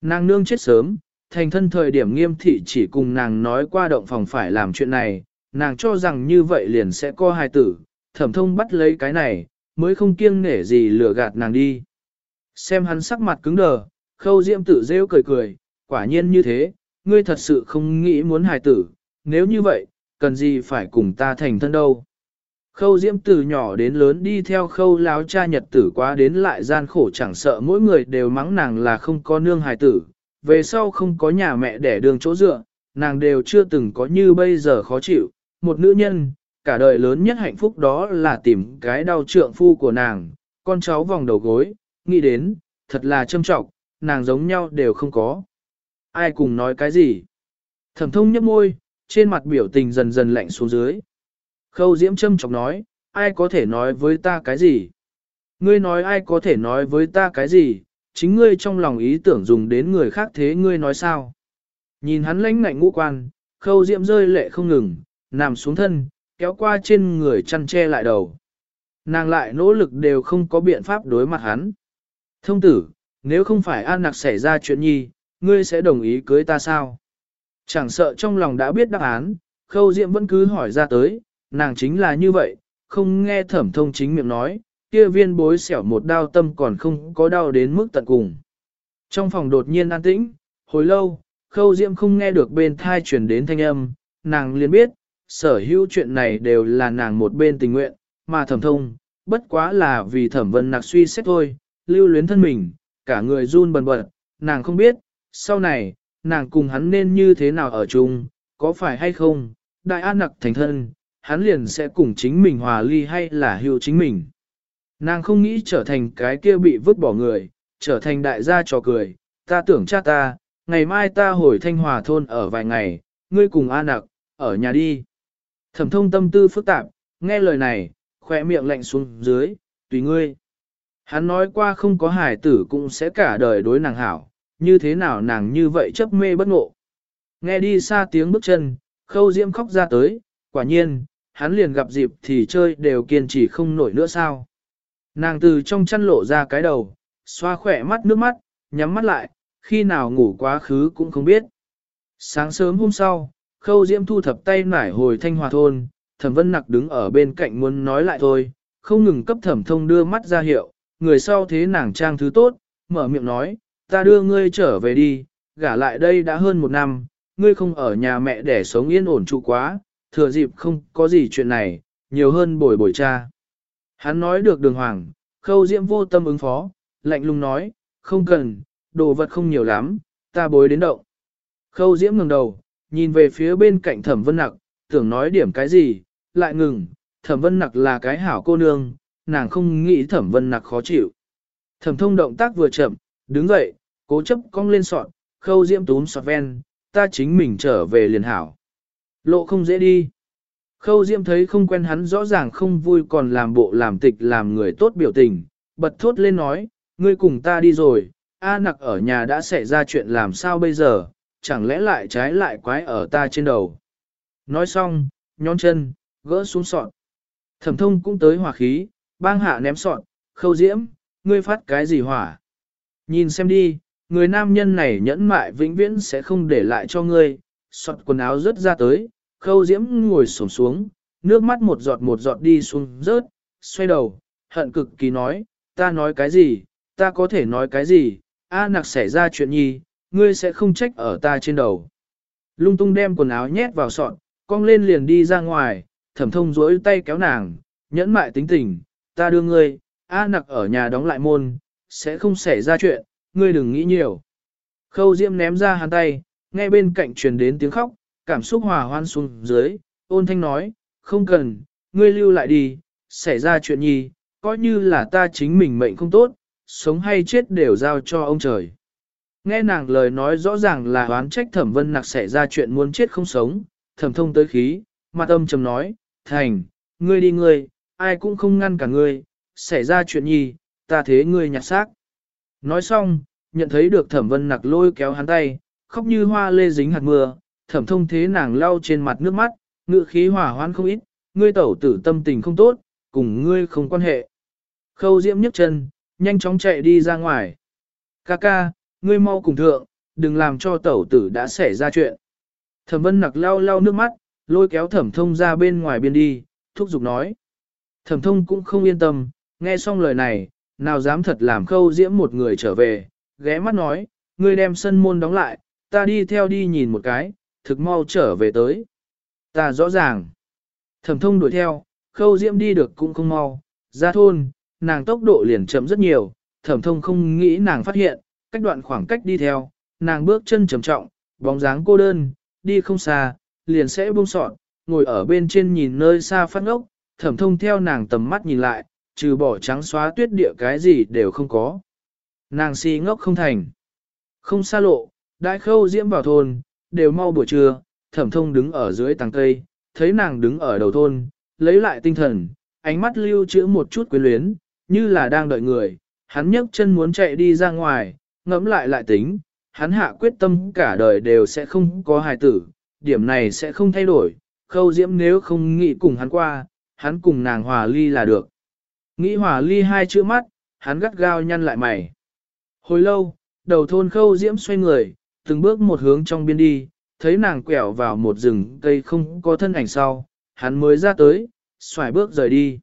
Nàng nương chết sớm, thành thân thời điểm nghiêm thị chỉ cùng nàng nói qua động phòng phải làm chuyện này, nàng cho rằng như vậy liền sẽ co hài tử, thẩm thông bắt lấy cái này, mới không kiêng nể gì lừa gạt nàng đi. Xem hắn sắc mặt cứng đờ, khâu diễm tử rêu cười cười, quả nhiên như thế, ngươi thật sự không nghĩ muốn hài tử, nếu như vậy, cần gì phải cùng ta thành thân đâu. Khâu diễm từ nhỏ đến lớn đi theo khâu láo cha nhật tử quá đến lại gian khổ chẳng sợ mỗi người đều mắng nàng là không có nương hài tử, về sau không có nhà mẹ để đường chỗ dựa, nàng đều chưa từng có như bây giờ khó chịu, một nữ nhân, cả đời lớn nhất hạnh phúc đó là tìm cái đau trượng phu của nàng, con cháu vòng đầu gối, nghĩ đến, thật là châm trọng, nàng giống nhau đều không có. Ai cùng nói cái gì? Thẩm thông nhấp môi, trên mặt biểu tình dần dần lạnh xuống dưới. Khâu diễm châm chọc nói, ai có thể nói với ta cái gì? Ngươi nói ai có thể nói với ta cái gì, chính ngươi trong lòng ý tưởng dùng đến người khác thế ngươi nói sao. Nhìn hắn lãnh ngạnh ngũ quan, khâu diễm rơi lệ không ngừng, nằm xuống thân, kéo qua trên người chăn che lại đầu. Nàng lại nỗ lực đều không có biện pháp đối mặt hắn. Thông tử, nếu không phải an nặc xảy ra chuyện nhi, ngươi sẽ đồng ý cưới ta sao? Chẳng sợ trong lòng đã biết đáp án, khâu diệm vẫn cứ hỏi ra tới, nàng chính là như vậy, không nghe thẩm thông chính miệng nói, kia viên bối xẻo một đau tâm còn không có đau đến mức tận cùng. Trong phòng đột nhiên an tĩnh, hồi lâu, khâu diệm không nghe được bên thai chuyển đến thanh âm, nàng liền biết, sở hữu chuyện này đều là nàng một bên tình nguyện, mà thẩm thông, bất quá là vì thẩm vân nặc suy xét thôi, lưu luyến thân mình, cả người run bần bật, nàng không biết, sau này, nàng cùng hắn nên như thế nào ở chung, có phải hay không, đại an nặc thành thân, hắn liền sẽ cùng chính mình hòa ly hay là hưu chính mình. Nàng không nghĩ trở thành cái kia bị vứt bỏ người, trở thành đại gia trò cười, ta tưởng cha ta, ngày mai ta hồi thanh hòa thôn ở vài ngày, ngươi cùng an nặc, ở nhà đi. Thẩm thông tâm tư phức tạp, nghe lời này, khỏe miệng lạnh xuống dưới, tùy ngươi. Hắn nói qua không có hài tử cũng sẽ cả đời đối nàng hảo, như thế nào nàng như vậy chấp mê bất ngộ. Nghe đi xa tiếng bước chân, khâu diễm khóc ra tới, quả nhiên, hắn liền gặp dịp thì chơi đều kiên trì không nổi nữa sao. Nàng từ trong chăn lộ ra cái đầu, xoa khỏe mắt nước mắt, nhắm mắt lại, khi nào ngủ quá khứ cũng không biết. Sáng sớm hôm sau, khâu diễm thu thập tay nải hồi thanh hòa thôn, thẩm vân nặc đứng ở bên cạnh muốn nói lại thôi, không ngừng cấp thẩm thông đưa mắt ra hiệu, người sau thế nàng trang thứ tốt, mở miệng nói, ta đưa ngươi trở về đi, gả lại đây đã hơn một năm, ngươi không ở nhà mẹ để sống yên ổn trụ quá, thừa dịp không có gì chuyện này, nhiều hơn bồi bồi cha. Hắn nói được đường hoàng, khâu diễm vô tâm ứng phó, lạnh lùng nói, không cần, đồ vật không nhiều lắm, ta bối đến động. Khâu diễm ngừng đầu, nhìn về phía bên cạnh thẩm vân nặc, tưởng nói điểm cái gì, lại ngừng, thẩm vân nặc là cái hảo cô nương, nàng không nghĩ thẩm vân nặc khó chịu. Thẩm thông động tác vừa chậm, đứng dậy, cố chấp cong lên sọt, khâu diễm túm sọt ven, ta chính mình trở về liền hảo. Lộ không dễ đi. Khâu diễm thấy không quen hắn rõ ràng không vui còn làm bộ làm tịch làm người tốt biểu tình, bật thốt lên nói, ngươi cùng ta đi rồi, A nặc ở nhà đã xảy ra chuyện làm sao bây giờ, chẳng lẽ lại trái lại quái ở ta trên đầu. Nói xong, nhón chân, gỡ xuống sọt. Thẩm thông cũng tới hòa khí, bang hạ ném sọt, khâu diễm, ngươi phát cái gì hỏa. Nhìn xem đi, người nam nhân này nhẫn mại vĩnh viễn sẽ không để lại cho ngươi, sọt quần áo rớt ra tới, khâu diễm ngồi xổm xuống, nước mắt một giọt một giọt đi xuống rớt, xoay đầu, hận cực kỳ nói, ta nói cái gì, ta có thể nói cái gì, a nặc xảy ra chuyện nhi, ngươi sẽ không trách ở ta trên đầu. Lung tung đem quần áo nhét vào sọt, cong lên liền đi ra ngoài, thẩm thông dối tay kéo nàng, nhẫn mại tính tình, ta đưa ngươi, A nặc ở nhà đóng lại môn, sẽ không xảy ra chuyện, ngươi đừng nghĩ nhiều. Khâu Diễm ném ra hắn tay, nghe bên cạnh truyền đến tiếng khóc, cảm xúc hòa hoan xuống dưới, ôn thanh nói, không cần, ngươi lưu lại đi, xảy ra chuyện gì, coi như là ta chính mình mệnh không tốt, sống hay chết đều giao cho ông trời. Nghe nàng lời nói rõ ràng là oán trách thẩm vân nặc xảy ra chuyện muốn chết không sống, thẩm thông tới khí, mặt âm trầm nói, thành, ngươi đi ngươi, ai cũng không ngăn cả ngươi, xảy ra chuyện gì, ta thế ngươi nhặt xác. Nói xong, nhận thấy được thẩm vân nặc lôi kéo hắn tay, khóc như hoa lê dính hạt mưa, thẩm thông thế nàng lau trên mặt nước mắt, ngự khí hỏa hoan không ít, ngươi tẩu tử tâm tình không tốt, cùng ngươi không quan hệ. Khâu diễm nhấc chân, nhanh chóng chạy đi ra ngoài. Ca ca, ngươi mau cùng thượng, đừng làm cho tẩu tử đã xảy ra chuyện. Thẩm vân nặc lau lau nước mắt, lôi kéo thẩm thông ra bên ngoài biên đi, thúc giục nói. Thẩm thông cũng không yên tâm, nghe xong lời này, nào dám thật làm khâu diễm một người trở về, ghé mắt nói, ngươi đem sân môn đóng lại, ta đi theo đi nhìn một cái, thực mau trở về tới. Ta rõ ràng. Thẩm thông đuổi theo, khâu diễm đi được cũng không mau, ra thôn, nàng tốc độ liền chậm rất nhiều, thẩm thông không nghĩ nàng phát hiện, cách đoạn khoảng cách đi theo, nàng bước chân trầm trọng, bóng dáng cô đơn, đi không xa, liền sẽ buông sọt, ngồi ở bên trên nhìn nơi xa phát ngốc, thẩm thông theo nàng tầm mắt nhìn lại, trừ bỏ trắng xóa tuyết địa cái gì đều không có. Nàng si ngốc không thành. Không xa lộ, đại khâu diễm vào thôn, đều mau buổi trưa, thẩm thông đứng ở dưới tàng cây, thấy nàng đứng ở đầu thôn, lấy lại tinh thần, ánh mắt lưu trữ một chút quyến luyến, như là đang đợi người, hắn nhấc chân muốn chạy đi ra ngoài, ngẫm lại lại tính, hắn hạ quyết tâm cả đời đều sẽ không có hài tử, điểm này sẽ không thay đổi, khâu diễm nếu không nghĩ cùng hắn qua, hắn cùng nàng hòa ly là được. Nghĩ hòa ly hai chữ mắt, hắn gắt gao nhăn lại mày. Hồi lâu, đầu thôn khâu diễm xoay người, từng bước một hướng trong biên đi, thấy nàng quẹo vào một rừng cây không có thân ảnh sau, hắn mới ra tới, xoài bước rời đi.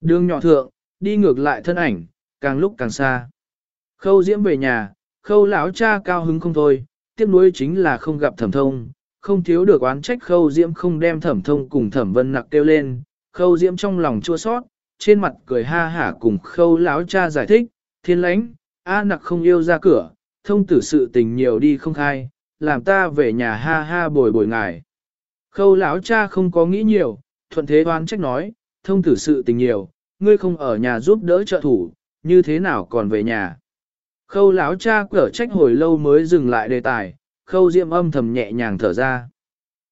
Đường nhỏ thượng, đi ngược lại thân ảnh, càng lúc càng xa. Khâu diễm về nhà, khâu lão cha cao hứng không thôi, tiếc nuối chính là không gặp thẩm thông, không thiếu được oán trách khâu diễm không đem thẩm thông cùng thẩm vân nặc kêu lên, khâu diễm trong lòng chua sót, trên mặt cười ha hả cùng khâu lão cha giải thích, thiên lãnh, A nặc không yêu ra cửa, thông tử sự tình nhiều đi không khai, làm ta về nhà ha ha bồi bồi ngài. Khâu lão cha không có nghĩ nhiều, thuận thế đoán trách nói, thông tử sự tình nhiều, ngươi không ở nhà giúp đỡ trợ thủ, như thế nào còn về nhà. Khâu lão cha cở trách hồi lâu mới dừng lại đề tài, khâu diệm âm thầm nhẹ nhàng thở ra.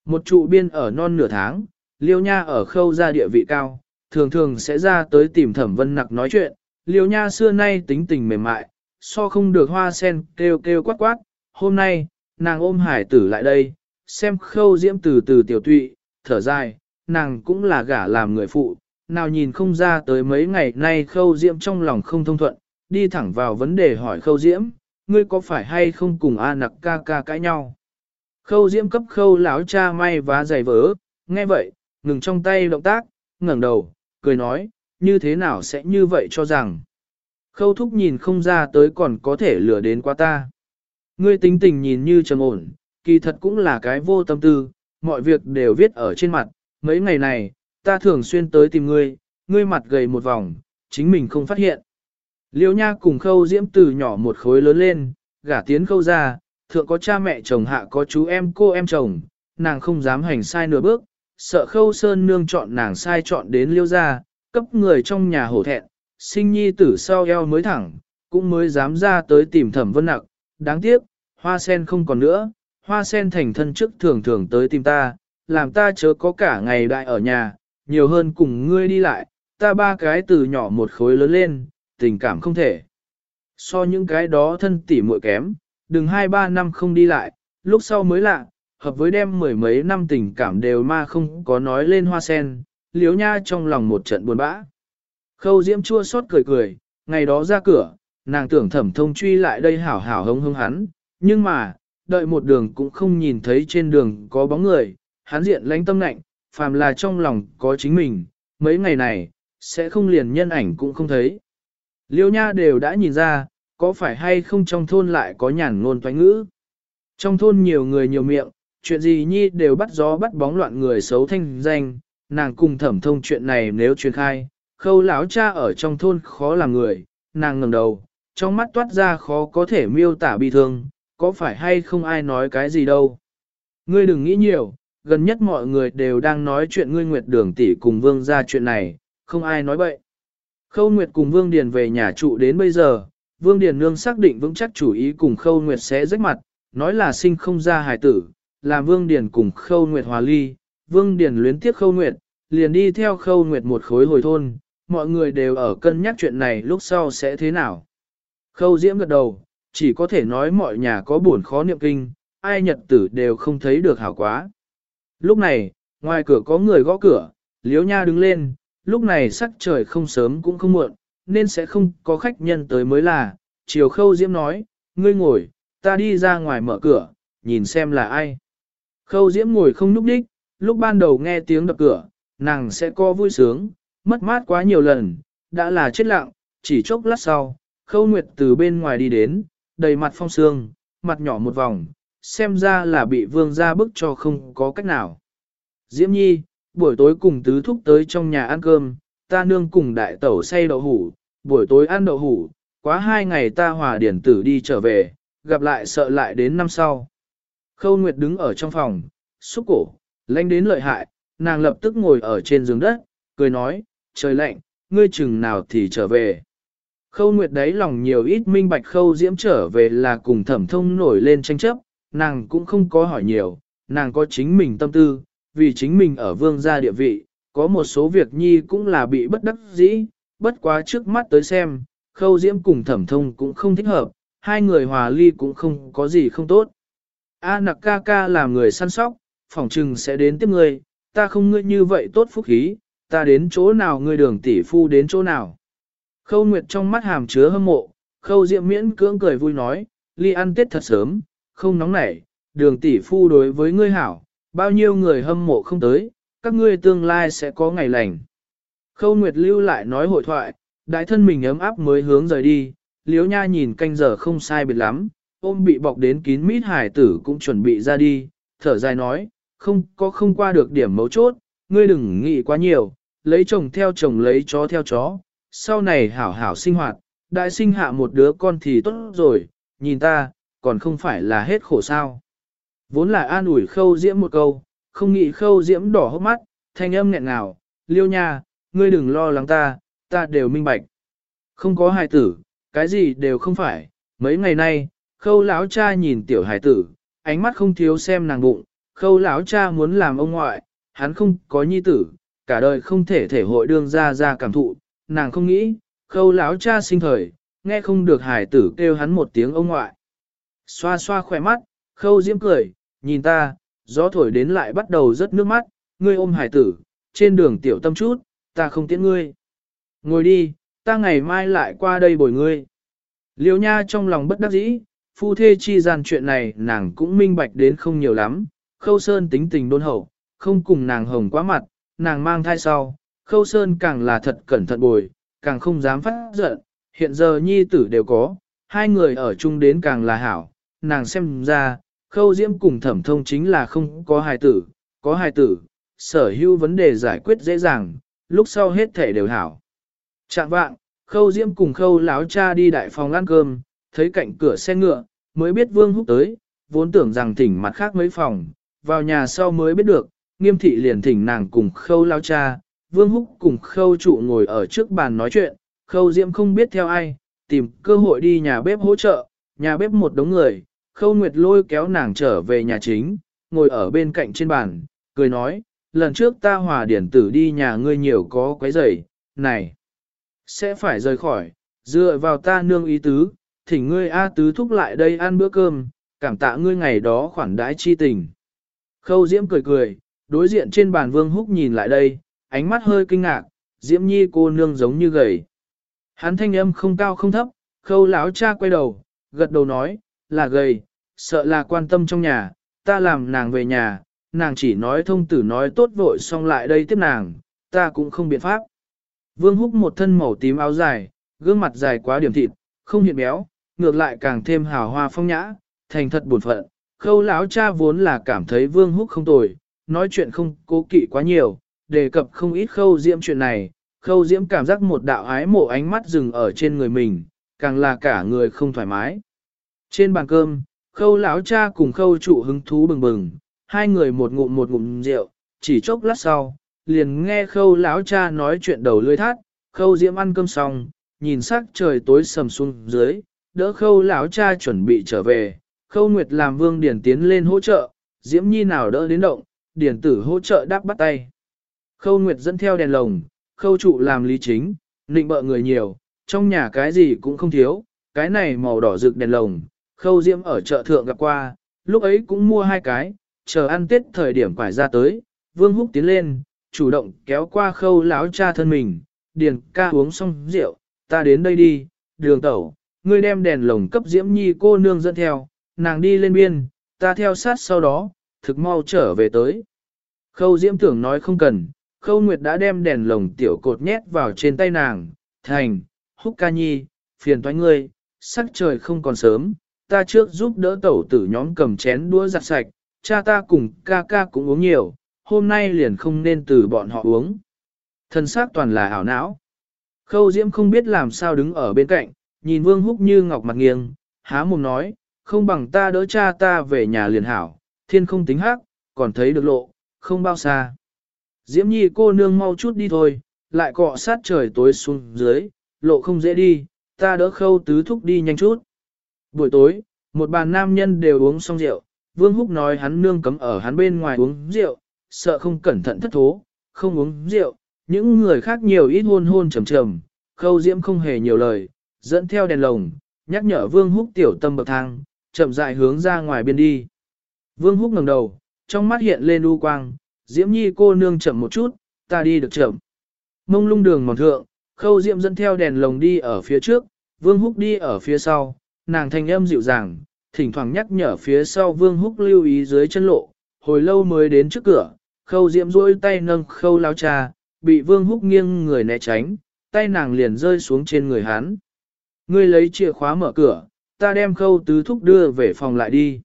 Một trụ biên ở non nửa tháng, liêu nha ở khâu ra địa vị cao, thường thường sẽ ra tới tìm thẩm vân nặc nói chuyện, liêu nha xưa nay tính tình mềm mại, so không được hoa sen kêu kêu quát quát, hôm nay, nàng ôm hải tử lại đây, xem khâu diễm từ từ tiểu tụy, thở dài, nàng cũng là gả làm người phụ, nào nhìn không ra tới mấy ngày nay khâu diễm trong lòng không thông thuận, đi thẳng vào vấn đề hỏi khâu diễm, ngươi có phải hay không cùng A nặc ca ca cãi nhau? Khâu diễm cấp khâu lão cha may vá giày vỡ, nghe vậy, ngừng trong tay động tác, ngẩng đầu, cười nói, như thế nào sẽ như vậy cho rằng. Khâu thúc nhìn không ra tới còn có thể lừa đến qua ta. Ngươi tính tình nhìn như trầm ổn, kỳ thật cũng là cái vô tâm tư, mọi việc đều viết ở trên mặt, mấy ngày này, ta thường xuyên tới tìm ngươi, ngươi mặt gầy một vòng, chính mình không phát hiện. Liêu nha cùng khâu diễm từ nhỏ một khối lớn lên, gả tiến khâu ra, thượng có cha mẹ chồng hạ có chú em cô em chồng, nàng không dám hành sai nửa bước, sợ khâu sơn nương chọn nàng sai chọn đến liêu ra, cấp người trong nhà hổ thẹn, sinh nhi tử sau eo mới thẳng, cũng mới dám ra tới tìm thẩm vân nặc, đáng tiếc, hoa sen không còn nữa, hoa sen thành thân chức thường thường tới tìm ta, làm ta chớ có cả ngày đại ở nhà, nhiều hơn cùng ngươi đi lại, ta ba cái từ nhỏ một khối lớn lên, tình cảm không thể. So những cái đó thân tỉ muội kém, đừng hai ba năm không đi lại, lúc sau mới lạ, hợp với đem mười mấy năm tình cảm đều ma không có nói lên hoa sen, liếu nha trong lòng một trận buồn bã. Khâu diễm chua xót cười cười, ngày đó ra cửa, nàng tưởng thẩm thông truy lại đây hảo hảo hống hống hắn, nhưng mà, đợi một đường cũng không nhìn thấy trên đường có bóng người, hắn diện lánh tâm lạnh, phàm là trong lòng có chính mình, mấy ngày này, sẽ không liền nhân ảnh cũng không thấy. Liêu nha đều đã nhìn ra, có phải hay không trong thôn lại có nhàn ngôn toán ngữ. Trong thôn nhiều người nhiều miệng, chuyện gì nhi đều bắt gió bắt bóng loạn người xấu thanh danh, nàng cùng thẩm thông chuyện này nếu truyền khai, khâu lão cha ở trong thôn khó làm người, nàng ngẩng đầu, trong mắt toát ra khó có thể miêu tả bi thương, có phải hay không ai nói cái gì đâu. Ngươi đừng nghĩ nhiều, gần nhất mọi người đều đang nói chuyện ngươi Nguyệt Đường tỷ cùng Vương ra chuyện này, không ai nói bậy. Khâu Nguyệt cùng Vương Điền về nhà trụ đến bây giờ, Vương Điền Nương xác định vững chắc chủ ý cùng Khâu Nguyệt sẽ rách mặt, nói là sinh không ra hài tử, làm Vương Điền cùng Khâu Nguyệt hòa ly, Vương Điền luyến tiếc Khâu Nguyệt, liền đi theo Khâu Nguyệt một khối hồi thôn, mọi người đều ở cân nhắc chuyện này lúc sau sẽ thế nào. Khâu Diễm gật đầu, chỉ có thể nói mọi nhà có buồn khó niệm kinh, ai nhật tử đều không thấy được hảo quá. Lúc này, ngoài cửa có người gõ cửa, Liễu Nha đứng lên, lúc này sắc trời không sớm cũng không muộn, nên sẽ không có khách nhân tới mới là. Chiều Khâu Diễm nói, ngươi ngồi, ta đi ra ngoài mở cửa, nhìn xem là ai. Khâu Diễm ngồi không núp đích, lúc ban đầu nghe tiếng đập cửa, nàng sẽ co vui sướng, mất mát quá nhiều lần, đã là chết lặng, chỉ chốc lát sau, Khâu Nguyệt từ bên ngoài đi đến, đầy mặt phong sương, mặt nhỏ một vòng, xem ra là bị vương ra bức cho không có cách nào. Diễm Nhi, buổi tối cùng tứ thúc tới trong nhà ăn cơm, ta nương cùng đại tẩu say đậu hủ, buổi tối ăn đậu hủ, quá hai ngày ta hòa điển tử đi trở về, gặp lại sợ lại đến năm sau. Khâu Nguyệt đứng ở trong phòng, xúc cổ, lanh đến lợi hại, nàng lập tức ngồi ở trên giường đất, cười nói, trời lạnh, ngươi chừng nào thì trở về. Khâu Nguyệt đấy lòng nhiều ít minh bạch khâu diễm trở về là cùng thẩm thông nổi lên tranh chấp, nàng cũng không có hỏi nhiều, nàng có chính mình tâm tư, vì chính mình ở vương gia địa vị, có một số việc nhi cũng là bị bất đắc dĩ, bất quá trước mắt tới xem, khâu diễm cùng thẩm thông cũng không thích hợp, hai người hòa ly cũng không có gì không tốt. A nặc ca ca làm người săn sóc, phỏng trừng sẽ đến tiếp ngươi, ta không ngươi như vậy tốt phúc khí, ta đến chỗ nào ngươi đường tỷ phu đến chỗ nào. Khâu Nguyệt trong mắt hàm chứa hâm mộ, khâu diệm miễn cưỡng cười vui nói, ly ăn tết thật sớm, không nóng nảy, đường tỷ phu đối với ngươi hảo, bao nhiêu người hâm mộ không tới, các ngươi tương lai sẽ có ngày lành. Khâu Nguyệt lưu lại nói hội thoại, đại thân mình ấm áp mới hướng rời đi, liếu nha nhìn canh giờ không sai biệt lắm, ôm bị bọc đến kín mít hải tử cũng chuẩn bị ra đi, thở dài nói, không có không qua được điểm mấu chốt, ngươi đừng nghĩ quá nhiều, lấy chồng theo chồng lấy chó theo chó, sau này hảo hảo sinh hoạt, đại sinh hạ một đứa con thì tốt rồi, nhìn ta, còn không phải là hết khổ sao. Vốn là an ủi khâu diễm một câu, không nghĩ khâu diễm đỏ hốc mắt, thanh âm nghẹn ngào, liêu nha, ngươi đừng lo lắng ta, ta đều minh bạch. Không có hài tử, cái gì đều không phải, mấy ngày nay, khâu lão cha nhìn tiểu Hải tử, ánh mắt không thiếu xem nàng bụng, khâu lão cha muốn làm ông ngoại, hắn không có nhi tử, cả đời không thể thể hội đương ra ra cảm thụ, nàng không nghĩ, khâu lão cha sinh thời, nghe không được Hải tử kêu hắn một tiếng ông ngoại. Xoa xoa khỏe mắt, khâu diễm cười, nhìn ta, gió thổi đến lại bắt đầu rớt nước mắt, ngươi ôm Hải tử, trên đường tiểu tâm chút, ta không tiễn ngươi. Ngồi đi, ta ngày mai lại qua đây bồi ngươi. Liêu nha trong lòng bất đắc dĩ, phu thê chi gian chuyện này nàng cũng minh bạch đến không nhiều lắm, khâu sơn tính tình đôn hậu, không cùng nàng hồng quá mặt, nàng mang thai sau, khâu sơn càng là thật cẩn thận bồi, càng không dám phát giận, hiện giờ nhi tử đều có, hai người ở chung đến càng là hảo, nàng xem ra, khâu diễm cùng thẩm thông chính là không có hài tử, có hài tử, sở hữu vấn đề giải quyết dễ dàng, lúc sau hết thể đều hảo. Trạng vạng, khâu diễm cùng khâu láo cha đi đại phòng ăn cơm, thấy cạnh cửa xe ngựa, mới biết vương húc tới, vốn tưởng rằng thỉnh mặt khác mấy phòng, vào nhà sau mới biết được, nghiêm thị liền thỉnh nàng cùng khâu lao cha, vương húc cùng khâu trụ ngồi ở trước bàn nói chuyện, khâu diễm không biết theo ai, tìm cơ hội đi nhà bếp hỗ trợ, nhà bếp một đống người, khâu nguyệt lôi kéo nàng trở về nhà chính, ngồi ở bên cạnh trên bàn, cười nói, lần trước ta hòa điển tử đi nhà ngươi nhiều có quấy rầy, này, sẽ phải rời khỏi, dựa vào ta nương ý tứ, thỉnh ngươi A tứ thúc lại đây ăn bữa cơm, cảm tạ ngươi ngày đó khoản đãi chi tình. Khâu Diễm cười cười, đối diện trên bàn Vương Húc nhìn lại đây, ánh mắt hơi kinh ngạc, Diễm Nhi cô nương giống như gầy. Hắn thanh âm không cao không thấp, khâu lão cha quay đầu, gật đầu nói, là gầy, sợ là quan tâm trong nhà, ta làm nàng về nhà, nàng chỉ nói thông tử nói tốt vội xong lại đây tiếp nàng, ta cũng không biện pháp. Vương Húc một thân màu tím áo dài, gương mặt dài quá điểm thịt, không hiện béo, ngược lại càng thêm hào hoa phong nhã, thành thật buồn phận. Khâu lão cha vốn là cảm thấy Vương Húc không tồi, nói chuyện không cố kỵ quá nhiều, đề cập không ít khâu diễm chuyện này, khâu diễm cảm giác một đạo ái mộ ánh mắt dừng ở trên người mình, càng là cả người không thoải mái. Trên bàn cơm, khâu lão cha cùng khâu trụ hứng thú bừng bừng, hai người một ngụm một ngụm rượu, chỉ chốc lát sau, liền nghe khâu lão cha nói chuyện đầu lưỡi thắt, khâu diễm ăn cơm xong, nhìn sắc trời tối sầm xuống dưới, đỡ khâu lão cha chuẩn bị trở về, khâu nguyệt làm vương điển tiến lên hỗ trợ, diễm nhi nào đỡ đến động, điển tử hỗ trợ đáp bắt tay. Khâu nguyệt dẫn theo đèn lồng, khâu trụ làm lý chính, nịnh bợ người nhiều, trong nhà cái gì cũng không thiếu, cái này màu đỏ rực đèn lồng, khâu diễm ở chợ thượng gặp qua, lúc ấy cũng mua hai cái, chờ ăn tết thời điểm phải ra tới, vương húc tiến lên, chủ động kéo qua khâu lão cha thân mình, điền ca uống xong rượu, ta đến đây đi, đường tẩu, ngươi đem đèn lồng cấp diễm nhi cô nương dẫn theo, nàng đi lên biên, ta theo sát sau đó, thực mau trở về tới. Khâu diễm tưởng nói không cần, khâu nguyệt đã đem đèn lồng tiểu cột nhét vào trên tay nàng, thành, húc ca nhi, phiền toái ngươi, sắc trời không còn sớm, ta trước giúp đỡ tẩu tử nhóm cầm chén đũa giặt sạch, cha ta cùng ca ca cũng uống nhiều, hôm nay liền không nên từ bọn họ uống. Thân xác toàn là ảo não. Khâu Diễm không biết làm sao đứng ở bên cạnh, nhìn Vương Húc như ngọc mặt nghiêng, há mồm nói, không bằng ta đỡ cha ta về nhà liền hảo, thiên không tính hắc, còn thấy được lộ, không bao xa. Diễm Nhi cô nương mau chút đi thôi, lại cọ sát trời tối xuống dưới, lộ không dễ đi, ta đỡ khâu tứ thúc đi nhanh chút. Buổi tối, một bàn nam nhân đều uống xong rượu, Vương Húc nói hắn nương cấm ở hắn bên ngoài uống rượu, sợ không cẩn thận thất thố, không uống rượu, những người khác nhiều ít hôn hôn trầm trầm, khâu diễm không hề nhiều lời, dẫn theo đèn lồng, nhắc nhở Vương Húc tiểu tâm bậc thang, chậm rãi hướng ra ngoài biên đi. Vương Húc ngẩng đầu, trong mắt hiện lên u quang, Diễm Nhi cô nương chậm một chút, ta đi được chậm. Mông lung đường mòn thượng, khâu Diễm dẫn theo đèn lồng đi ở phía trước, Vương Húc đi ở phía sau, nàng thanh âm dịu dàng, thỉnh thoảng nhắc nhở phía sau Vương Húc lưu ý dưới chân lộ, hồi lâu mới đến trước cửa, khâu Diễm duỗi tay nâng khâu lao trà, bị Vương Húc nghiêng người né tránh, tay nàng liền rơi xuống trên người hắn. Ngươi lấy chìa khóa mở cửa, ta đem khâu tứ thúc đưa về phòng lại đi.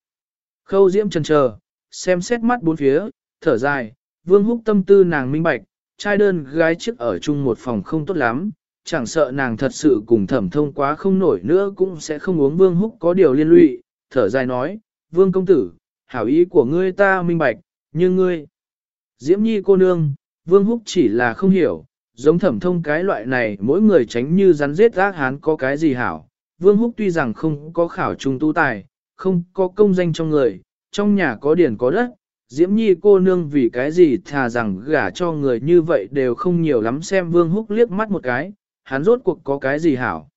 Khâu diễm chần chờ, xem xét mắt bốn phía, thở dài, vương húc tâm tư nàng minh bạch, trai đơn gái trước ở chung một phòng không tốt lắm, chẳng sợ nàng thật sự cùng thẩm thông quá không nổi nữa cũng sẽ không uống vương húc có điều liên lụy, thở dài nói, vương công tử, hảo ý của ngươi ta minh bạch, nhưng ngươi, diễm nhi cô nương, vương húc chỉ là không hiểu, giống thẩm thông cái loại này mỗi người tránh như rắn giết ác hán có cái gì hảo. Vương Húc tuy rằng không có khảo trung tu tài, không có công danh trong người, trong nhà có điển có đất, Diễm Nhi cô nương vì cái gì thà rằng gả cho người như vậy đều không nhiều lắm xem Vương Húc liếc mắt một cái, hắn rốt cuộc có cái gì hảo.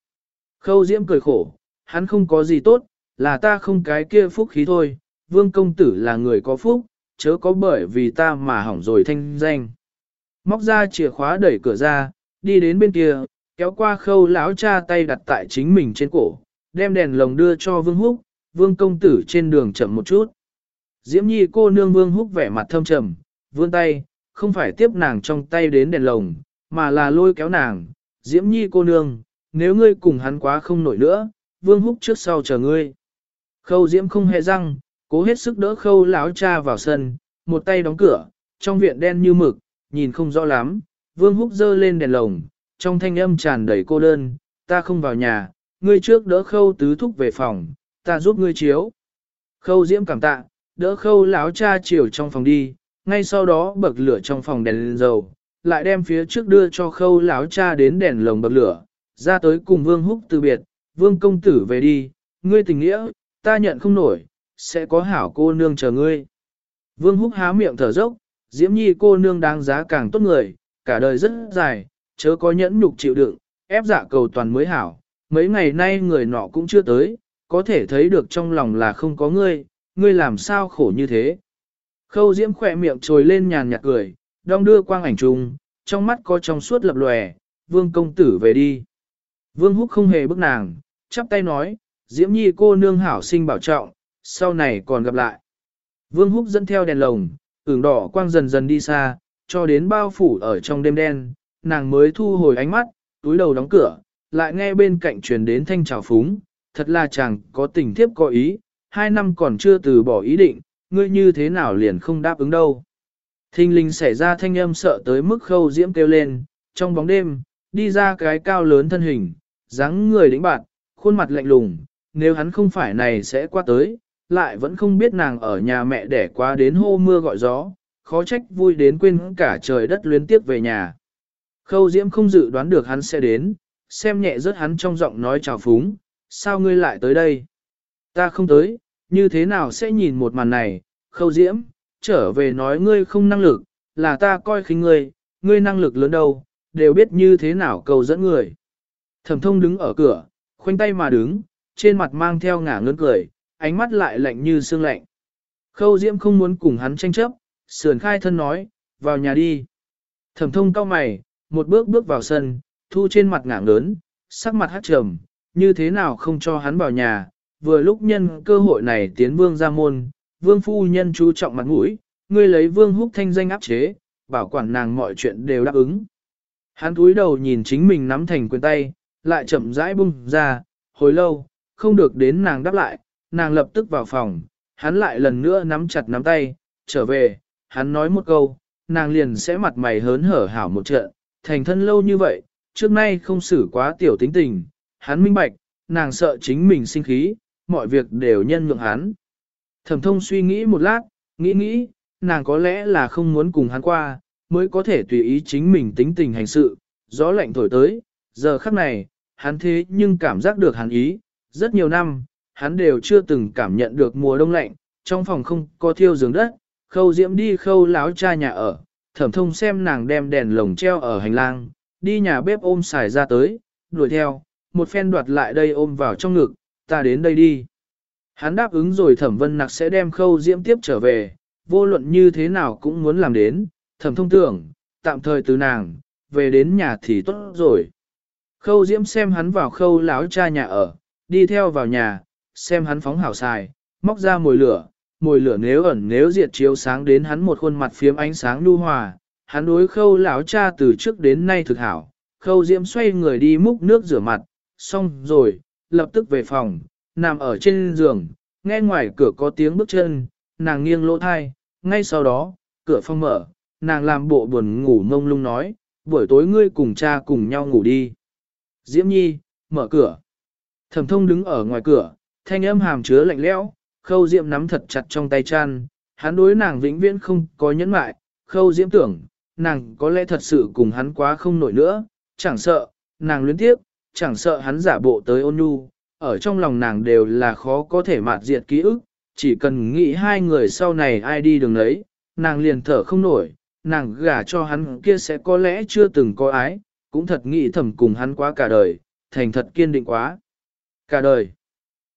Khâu Diễm cười khổ, hắn không có gì tốt, là ta không cái kia phúc khí thôi, Vương công tử là người có phúc, chớ có bởi vì ta mà hỏng rồi thanh danh. Móc ra chìa khóa đẩy cửa ra, đi đến bên kia, kéo qua khâu lão cha tay đặt tại chính mình trên cổ, đem đèn lồng đưa cho Vương Húc, Vương công tử trên đường chậm một chút. Diễm Nhi cô nương Vương Húc vẻ mặt thâm trầm, vươn tay, không phải tiếp nàng trong tay đến đèn lồng, mà là lôi kéo nàng. Diễm Nhi cô nương, nếu ngươi cùng hắn quá không nổi nữa, Vương Húc trước sau chờ ngươi. Khâu Diễm không hề răng, cố hết sức đỡ khâu lão cha vào sân, một tay đóng cửa, trong viện đen như mực, nhìn không rõ lắm, Vương Húc dơ lên đèn lồng, trong thanh âm tràn đầy cô đơn, ta không vào nhà, ngươi trước đỡ khâu tứ thúc về phòng, ta giúp ngươi chiếu. Khâu diễm cảm tạ, đỡ khâu lão cha chiều trong phòng đi, ngay sau đó bậc lửa trong phòng đèn lên dầu, lại đem phía trước đưa cho khâu lão cha đến đèn lồng bậc lửa, ra tới cùng Vương Húc từ biệt, Vương công tử về đi, ngươi tình nghĩa, ta nhận không nổi, sẽ có hảo cô nương chờ ngươi. Vương Húc há miệng thở dốc, Diễm Nhi cô nương đáng giá càng tốt người, cả đời rất dài, chớ có nhẫn nhục chịu đựng, ép dạ cầu toàn mới hảo. Mấy ngày nay người nọ cũng chưa tới, có thể thấy được trong lòng là không có ngươi, ngươi làm sao khổ như thế. Khâu Diễm khỏe miệng trồi lên nhàn nhạt cười, đong đưa quang ảnh trùng, trong mắt có trong suốt lập lòe, vương công tử về đi. Vương Húc không hề bức nàng, chắp tay nói, Diễm Nhi cô nương hảo sinh bảo trọng, sau này còn gặp lại. Vương Húc dẫn theo đèn lồng, ửng đỏ quang dần dần đi xa, cho đến bao phủ ở trong đêm đen, nàng mới thu hồi ánh mắt, túi đầu đóng cửa, lại nghe bên cạnh truyền đến thanh trào phúng, thật là chàng có tình thiếp có ý, hai năm còn chưa từ bỏ ý định, ngươi như thế nào liền không đáp ứng đâu. Thinh linh xảy ra thanh âm sợ tới mức khâu diễm kêu lên, trong bóng đêm, đi ra cái cao lớn thân hình, dáng người đĩnh bạn, khuôn mặt lạnh lùng, nếu hắn không phải này sẽ qua tới, lại vẫn không biết nàng ở nhà mẹ đẻ quá đến hô mưa gọi gió, khó trách vui đến quên cả trời đất luyến tiếp về nhà. Khâu Diễm không dự đoán được hắn sẽ đến, xem nhẹ rớt hắn trong giọng nói chào phúng, sao ngươi lại tới đây? Ta không tới, như thế nào sẽ nhìn một màn này, Khâu Diễm, trở về nói ngươi không năng lực, là ta coi khinh ngươi, ngươi năng lực lớn đâu, đều biết như thế nào cầu dẫn người. Thẩm thông đứng ở cửa, khoanh tay mà đứng, trên mặt mang theo ngả ngớn cười, ánh mắt lại lạnh như xương lạnh. Khâu Diễm không muốn cùng hắn tranh chấp, sườn khai thân nói, vào nhà đi. Thẩm thông cao mày, một bước bước vào sân, thu trên mặt ngảng lớn, sắc mặt hát trầm, như thế nào không cho hắn vào nhà, vừa lúc nhân cơ hội này tiến vương ra môn, vương phu nhân chú trọng mặt mũi, ngươi lấy vương húc thanh danh áp chế, bảo quản nàng mọi chuyện đều đáp ứng. Hắn túi đầu nhìn chính mình nắm thành quyền tay, lại chậm rãi bung ra, hồi lâu, không được đến nàng đáp lại, nàng lập tức vào phòng, hắn lại lần nữa nắm chặt nắm tay, trở về, hắn nói một câu, nàng liền sẽ mặt mày hớn hở hảo một trận, thành thân lâu như vậy, trước nay không xử quá tiểu tính tình, hắn minh bạch, nàng sợ chính mình sinh khí, mọi việc đều nhân nhượng hắn. Thẩm thông suy nghĩ một lát, nghĩ nghĩ, nàng có lẽ là không muốn cùng hắn qua, mới có thể tùy ý chính mình tính tình hành sự, gió lạnh thổi tới, giờ khắc này, hắn thế nhưng cảm giác được hắn ý, rất nhiều năm, hắn đều chưa từng cảm nhận được mùa đông lạnh, trong phòng không có thiêu giường đất, khâu diễm đi khâu láo cha nhà ở, thẩm thông xem nàng đem đèn lồng treo ở hành lang, đi nhà bếp ôm xài ra tới, đuổi theo, một phen đoạt lại đây ôm vào trong ngực, ta đến đây đi. Hắn đáp ứng rồi thẩm vân nặc sẽ đem khâu diễm tiếp trở về, vô luận như thế nào cũng muốn làm đến, thẩm thông tưởng, tạm thời từ nàng, về đến nhà thì tốt rồi. Khâu diễm xem hắn vào khâu láo cha nhà ở, đi theo vào nhà, xem hắn phóng hảo xài, móc ra mồi lửa, mồi lửa nếu ẩn nếu diệt chiếu sáng đến hắn một khuôn mặt phiếm ánh sáng nhu hòa, hắn đối khâu lão cha từ trước đến nay thực hảo, khâu diễm xoay người đi múc nước rửa mặt, xong rồi, lập tức về phòng, nằm ở trên giường, nghe ngoài cửa có tiếng bước chân, nàng nghiêng lỗ thai, ngay sau đó, cửa phòng mở, nàng làm bộ buồn ngủ ngông lung nói, buổi tối ngươi cùng cha cùng nhau ngủ đi. Diễm Nhi, mở cửa. Thẩm thông đứng ở ngoài cửa, thanh âm hàm chứa lạnh lẽo, khâu diễm nắm thật chặt trong tay chăn, hắn đối nàng vĩnh viễn không có nhẫn mại, khâu diễm tưởng, nàng có lẽ thật sự cùng hắn quá không nổi nữa, chẳng sợ, nàng luyến tiếp, chẳng sợ hắn giả bộ tới ôn nhu, ở trong lòng nàng đều là khó có thể mạt diệt ký ức, chỉ cần nghĩ hai người sau này ai đi đường ấy, nàng liền thở không nổi, nàng gả cho hắn kia sẽ có lẽ chưa từng có ái, cũng thật nghĩ thầm cùng hắn quá cả đời, thành thật kiên định quá. Cả đời.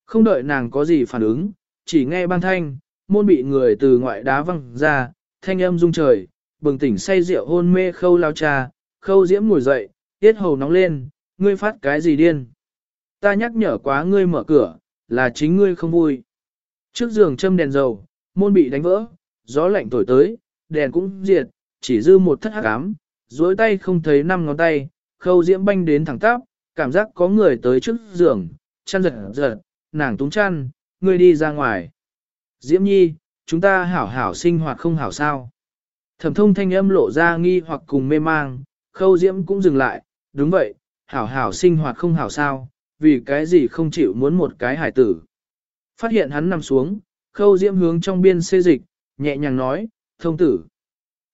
Không đợi nàng có gì phản ứng, chỉ nghe băng thanh, môn bị người từ ngoại đá văng ra, thanh âm rung trời, bừng tỉnh say rượu hôn mê khâu lao cha, khâu diễm ngồi dậy, tiết hầu nóng lên, ngươi phát cái gì điên. Ta nhắc nhở quá ngươi mở cửa, là chính ngươi không vui. Trước giường châm đèn dầu, môn bị đánh vỡ, gió lạnh thổi tới, đèn cũng diệt, chỉ dư một thất hắc ám, duỗi tay không thấy năm ngón tay, khâu diễm banh đến thẳng tắp, cảm giác có người tới trước giường, chăn giật giật, nàng túng chăn, ngươi đi ra ngoài. Diễm nhi, chúng ta hảo hảo sinh hoạt không hảo sao. Thẩm thông thanh âm lộ ra nghi hoặc cùng mê mang, khâu diễm cũng dừng lại, đúng vậy, hảo hảo sinh hoạt không hảo sao, vì cái gì không chịu muốn một cái hải tử. Phát hiện hắn nằm xuống, khâu diễm hướng trong biên xê dịch, nhẹ nhàng nói, thông tử.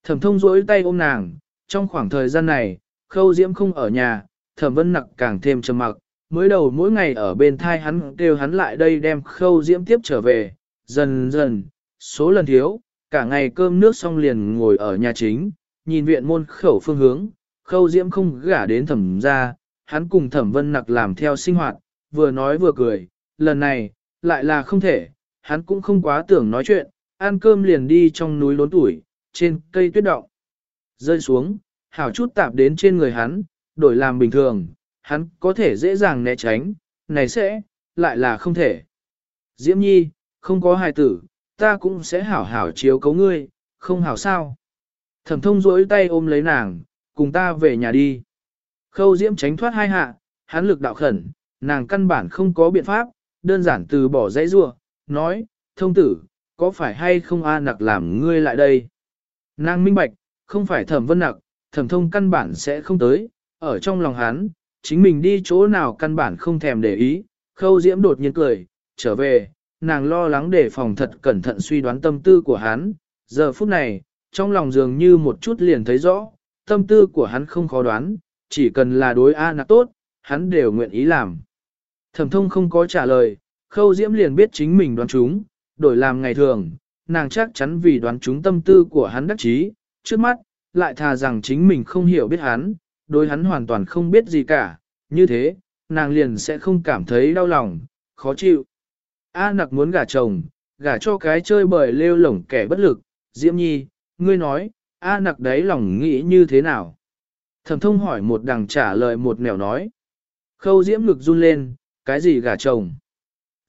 Thẩm thông rỗi tay ôm nàng, trong khoảng thời gian này, khâu diễm không ở nhà, thẩm vân nặc càng thêm trầm mặc, mới đầu mỗi ngày ở bên thai hắn kêu hắn lại đây đem khâu diễm tiếp trở về, dần dần, số lần thiếu, cả ngày cơm nước xong liền ngồi ở nhà chính, nhìn viện môn khẩu phương hướng, khâu diễm không gả đến thẩm ra, hắn cùng thẩm vân nặc làm theo sinh hoạt, vừa nói vừa cười, lần này, lại là không thể, hắn cũng không quá tưởng nói chuyện, ăn cơm liền đi trong núi lốn tuổi, trên cây tuyết động. Rơi xuống, hảo chút tạp đến trên người hắn, đổi làm bình thường, hắn có thể dễ dàng né tránh, này sẽ, lại là không thể. Diễm Nhi, không có hài tử, ta cũng sẽ hảo hảo chiếu cấu ngươi, không hảo sao. Thẩm thông rỗi tay ôm lấy nàng, cùng ta về nhà đi. Khâu Diễm tránh thoát hai hạ, hắn lực đạo khẩn, nàng căn bản không có biện pháp, đơn giản từ bỏ dãy rua, nói, thông tử, có phải hay không a nặc làm ngươi lại đây? Nàng minh bạch, không phải thẩm vân nặc, thẩm thông căn bản sẽ không tới, ở trong lòng hắn, chính mình đi chỗ nào căn bản không thèm để ý, khâu diễm đột nhiên cười, trở về, nàng lo lắng để phòng thật cẩn thận suy đoán tâm tư của hắn, giờ phút này, trong lòng dường như một chút liền thấy rõ, tâm tư của hắn không khó đoán, chỉ cần là đối A nạc tốt, hắn đều nguyện ý làm. Thẩm thông không có trả lời, khâu diễm liền biết chính mình đoán chúng, đổi làm ngày thường, nàng chắc chắn vì đoán chúng tâm tư của hắn đắc chí, trước mắt, lại thà rằng chính mình không hiểu biết hắn, đối hắn hoàn toàn không biết gì cả, như thế, nàng liền sẽ không cảm thấy đau lòng, khó chịu. A nặc muốn gả chồng, gả cho cái chơi bời lêu lổng kẻ bất lực, Diễm Nhi, ngươi nói, A nặc đấy lòng nghĩ như thế nào? Thẩm thông hỏi một đằng trả lời một nẻo nói. Khâu Diễm ngực run lên, cái gì gả chồng?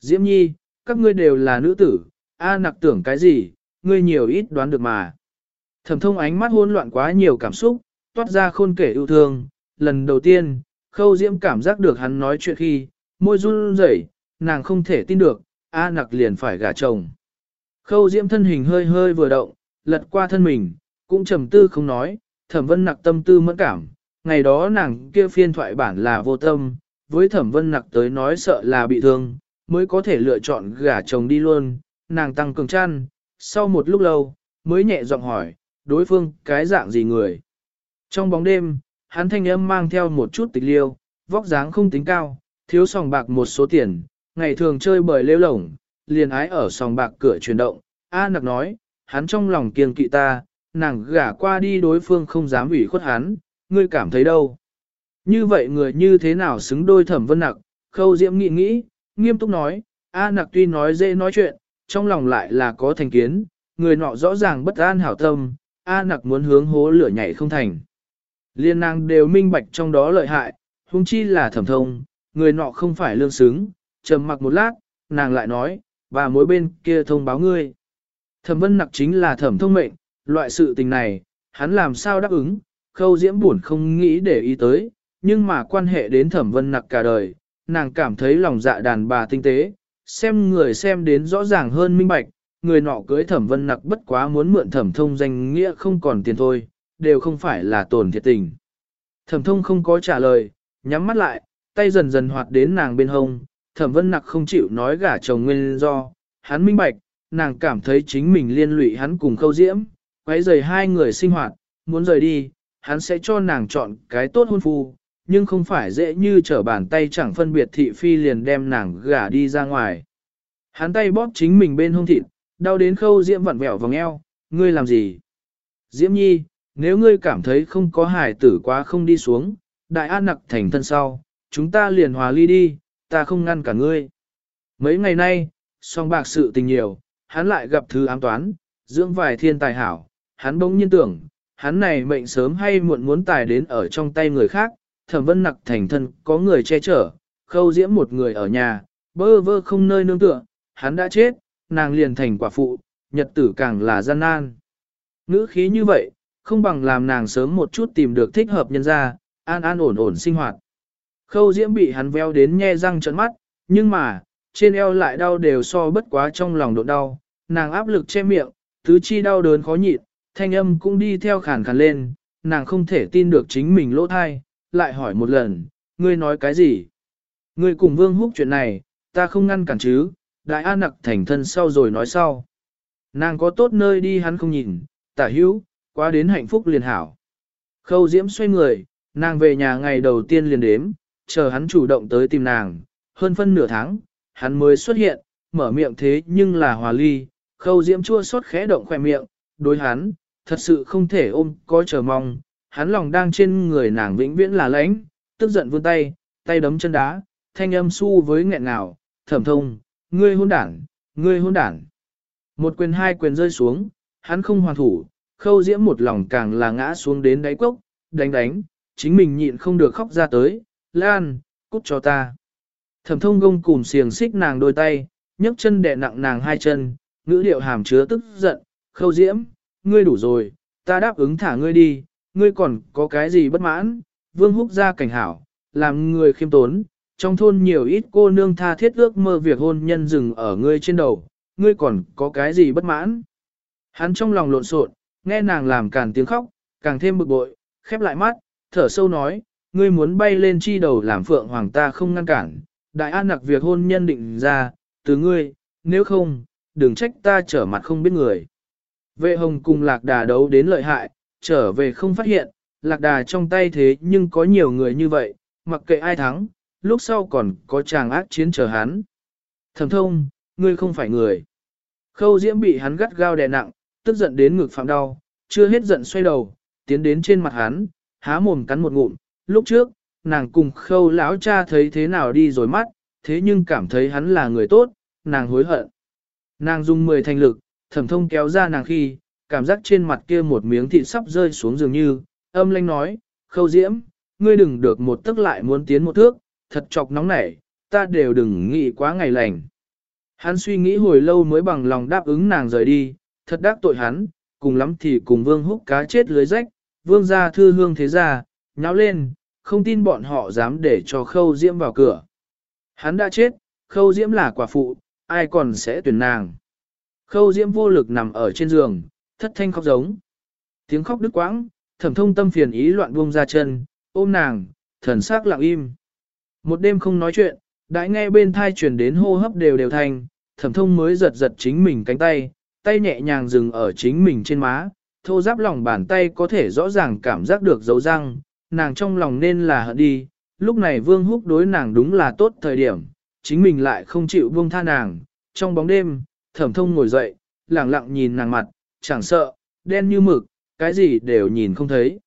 Diễm Nhi, các ngươi đều là nữ tử, A nặc tưởng cái gì, ngươi nhiều ít đoán được mà. Thẩm thông ánh mắt hỗn loạn quá nhiều cảm xúc, toát ra khôn kể yêu thương. Lần đầu tiên, khâu diễm cảm giác được hắn nói chuyện khi, môi run rẩy, nàng không thể tin được, A nặc liền phải gả chồng. Khâu diễm thân hình hơi hơi vừa động, lật qua thân mình, cũng trầm tư không nói, thẩm vân nặc tâm tư mẫn cảm. Ngày đó nàng kia phiên thoại bản là vô tâm, với thẩm vân nặc tới nói sợ là bị thương, mới có thể lựa chọn gả chồng đi luôn, nàng tăng cường chăn, sau một lúc lâu, mới nhẹ giọng hỏi, đối phương cái dạng gì người. Trong bóng đêm, hắn thanh âm mang theo một chút tịch liêu, vóc dáng không tính cao, thiếu sòng bạc một số tiền, ngày thường chơi bời lêu lổng, liền ái ở sòng bạc cửa chuyển động. A nặc nói, hắn trong lòng kiêng kỵ ta, nàng gả qua đi đối phương không dám ủy khuất hắn, ngươi cảm thấy đâu. Như vậy người như thế nào xứng đôi thẩm vân nặc, khâu diễm nghĩ nghĩ, nghiêm túc nói, A nặc tuy nói dễ nói chuyện, trong lòng lại là có thành kiến, người nọ rõ ràng bất an hảo tâm, A nặc muốn hướng hố lửa nhảy không thành. Liên nàng đều minh bạch trong đó lợi hại, huống chi là thẩm thông, người nọ không phải lương xứng, trầm mặc một lát, nàng lại nói, và mối bên kia thông báo ngươi. Thẩm vân nặc chính là thẩm thông mệnh, loại sự tình này, hắn làm sao đáp ứng, khâu diễm buồn không nghĩ để ý tới, nhưng mà quan hệ đến thẩm vân nặc cả đời, nàng cảm thấy lòng dạ đàn bà tinh tế, xem người xem đến rõ ràng hơn minh bạch, người nọ cưới thẩm vân nặc bất quá muốn mượn thẩm thông danh nghĩa không còn tiền thôi, đều không phải là tổn thiệt tình. Thẩm thông không có trả lời, nhắm mắt lại, tay dần dần hoạt đến nàng bên hông, thẩm vân nặc không chịu nói gả chồng nguyên do, hắn minh bạch, nàng cảm thấy chính mình liên lụy hắn cùng khâu diễm, quấy rầy hai người sinh hoạt, muốn rời đi, hắn sẽ cho nàng chọn cái tốt hôn phu, nhưng không phải dễ như trở bàn tay chẳng phân biệt thị phi liền đem nàng gả đi ra ngoài. Hắn tay bóp chính mình bên hông thịt, đau đến khâu diễm vặn vẹo vòng eo, ngươi làm gì? Diễm nhi, nếu ngươi cảm thấy không có hài tử quá không đi xuống, đại an nặc thành thân sau, chúng ta liền hòa ly đi, ta không ngăn cả ngươi. Mấy ngày nay, song bạc sự tình nhiều, hắn lại gặp thứ ám toán, dưỡng vài thiên tài hảo, hắn bỗng nhiên tưởng, hắn này mệnh sớm hay muộn muốn tài đến ở trong tay người khác, thẩm vân nặc thành thân có người che chở, khâu diễm một người ở nhà, bơ vơ không nơi nương tựa, hắn đã chết, nàng liền thành quả phụ, nhật tử càng là gian nan. Ngữ khí như vậy, không bằng làm nàng sớm một chút tìm được thích hợp nhân ra, an an ổn ổn sinh hoạt. Khâu diễm bị hắn veo đến nhe răng trợn mắt, nhưng mà, trên eo lại đau đều so bất quá trong lòng độ đau, nàng áp lực che miệng, tứ chi đau đớn khó nhịn, thanh âm cũng đi theo khàn khàn lên, nàng không thể tin được chính mình lỗ thai, lại hỏi một lần, ngươi nói cái gì? Ngươi cùng vương húc chuyện này, ta không ngăn cản chứ, đại an nặc thành thân sau rồi nói sau. Nàng có tốt nơi đi hắn không nhìn, tả hữu, qua đến hạnh phúc liền hảo. Khâu diễm xoay người, nàng về nhà ngày đầu tiên liền đếm, chờ hắn chủ động tới tìm nàng, hơn phân nửa tháng, hắn mới xuất hiện, mở miệng thế nhưng là hòa ly, khâu diễm chua xót khẽ động khỏe miệng, đối hắn, thật sự không thể ôm có chờ mong, hắn lòng đang trên người nàng vĩnh viễn là lãnh, tức giận vươn tay, tay đấm chân đá, thanh âm su với nghẹn ngào, thẩm thông, ngươi hôn đảng, ngươi hôn đảng. Một quyền hai quyền rơi xuống, hắn không hoàn thủ, khâu diễm một lòng càng là ngã xuống đến đáy cốc, đánh đánh, chính mình nhịn không được khóc ra tới, lan, cút cho ta. Thẩm thông gông cùm xiềng xích nàng đôi tay, nhấc chân đè nặng nàng hai chân, ngữ điệu hàm chứa tức giận, khâu diễm, ngươi đủ rồi, ta đáp ứng thả ngươi đi, ngươi còn có cái gì bất mãn, vương húc ra cảnh hảo, làm người khiêm tốn, trong thôn nhiều ít cô nương tha thiết ước mơ việc hôn nhân dừng ở ngươi trên đầu, ngươi còn có cái gì bất mãn. Hắn trong lòng lộn xộn, nghe nàng làm càn tiếng khóc, càng thêm bực bội, khép lại mắt, thở sâu nói, ngươi muốn bay lên chi đầu làm phượng hoàng ta không ngăn cản, đại an nặc việc hôn nhân định ra, từ ngươi, nếu không, đừng trách ta trở mặt không biết người. Vệ hồng cùng lạc đà đấu đến lợi hại, trở về không phát hiện, lạc đà trong tay thế nhưng có nhiều người như vậy, mặc kệ ai thắng, lúc sau còn có chàng ác chiến chờ hắn. Thẩm thông, ngươi không phải người. Khâu diễm bị hắn gắt gao đè nặng, tức giận đến ngực phạm đau, chưa hết giận xoay đầu, tiến đến trên mặt hắn, há mồm cắn một ngụm, lúc trước, nàng cùng khâu lão cha thấy thế nào đi rồi mắt, thế nhưng cảm thấy hắn là người tốt, nàng hối hận. Nàng dùng mười thành lực, thẩm thông kéo ra nàng khi, cảm giác trên mặt kia một miếng thịt sắp rơi xuống dường như, âm lanh nói, khâu diễm, ngươi đừng được một tức lại muốn tiến một thước, thật chọc nóng nảy, ta đều đừng nghĩ quá ngày lành. Hắn suy nghĩ hồi lâu mới bằng lòng đáp ứng nàng rời đi, thật đắc tội hắn, cùng lắm thì cùng vương húc cá chết lưới rách, vương gia thư hương thế gia, nháo lên, không tin bọn họ dám để cho khâu diễm vào cửa. Hắn đã chết, khâu diễm là quả phụ, ai còn sẽ tuyển nàng. Khâu diễm vô lực nằm ở trên giường, thất thanh khóc giống. Tiếng khóc đứt quãng, thẩm thông tâm phiền ý loạn buông ra chân, ôm nàng, thần sắc lặng im. Một đêm không nói chuyện, đãi nghe bên thai truyền đến hô hấp đều đều thành, thẩm thông mới giật giật chính mình cánh tay, tay nhẹ nhàng dừng ở chính mình trên má, thô giáp lòng bàn tay có thể rõ ràng cảm giác được dấu răng, nàng trong lòng nên là hận đi, lúc này vương húc đối nàng đúng là tốt thời điểm, chính mình lại không chịu buông tha nàng, trong bóng đêm, thẩm thông ngồi dậy, lặng lặng nhìn nàng mặt, chẳng sợ, đen như mực, cái gì đều nhìn không thấy.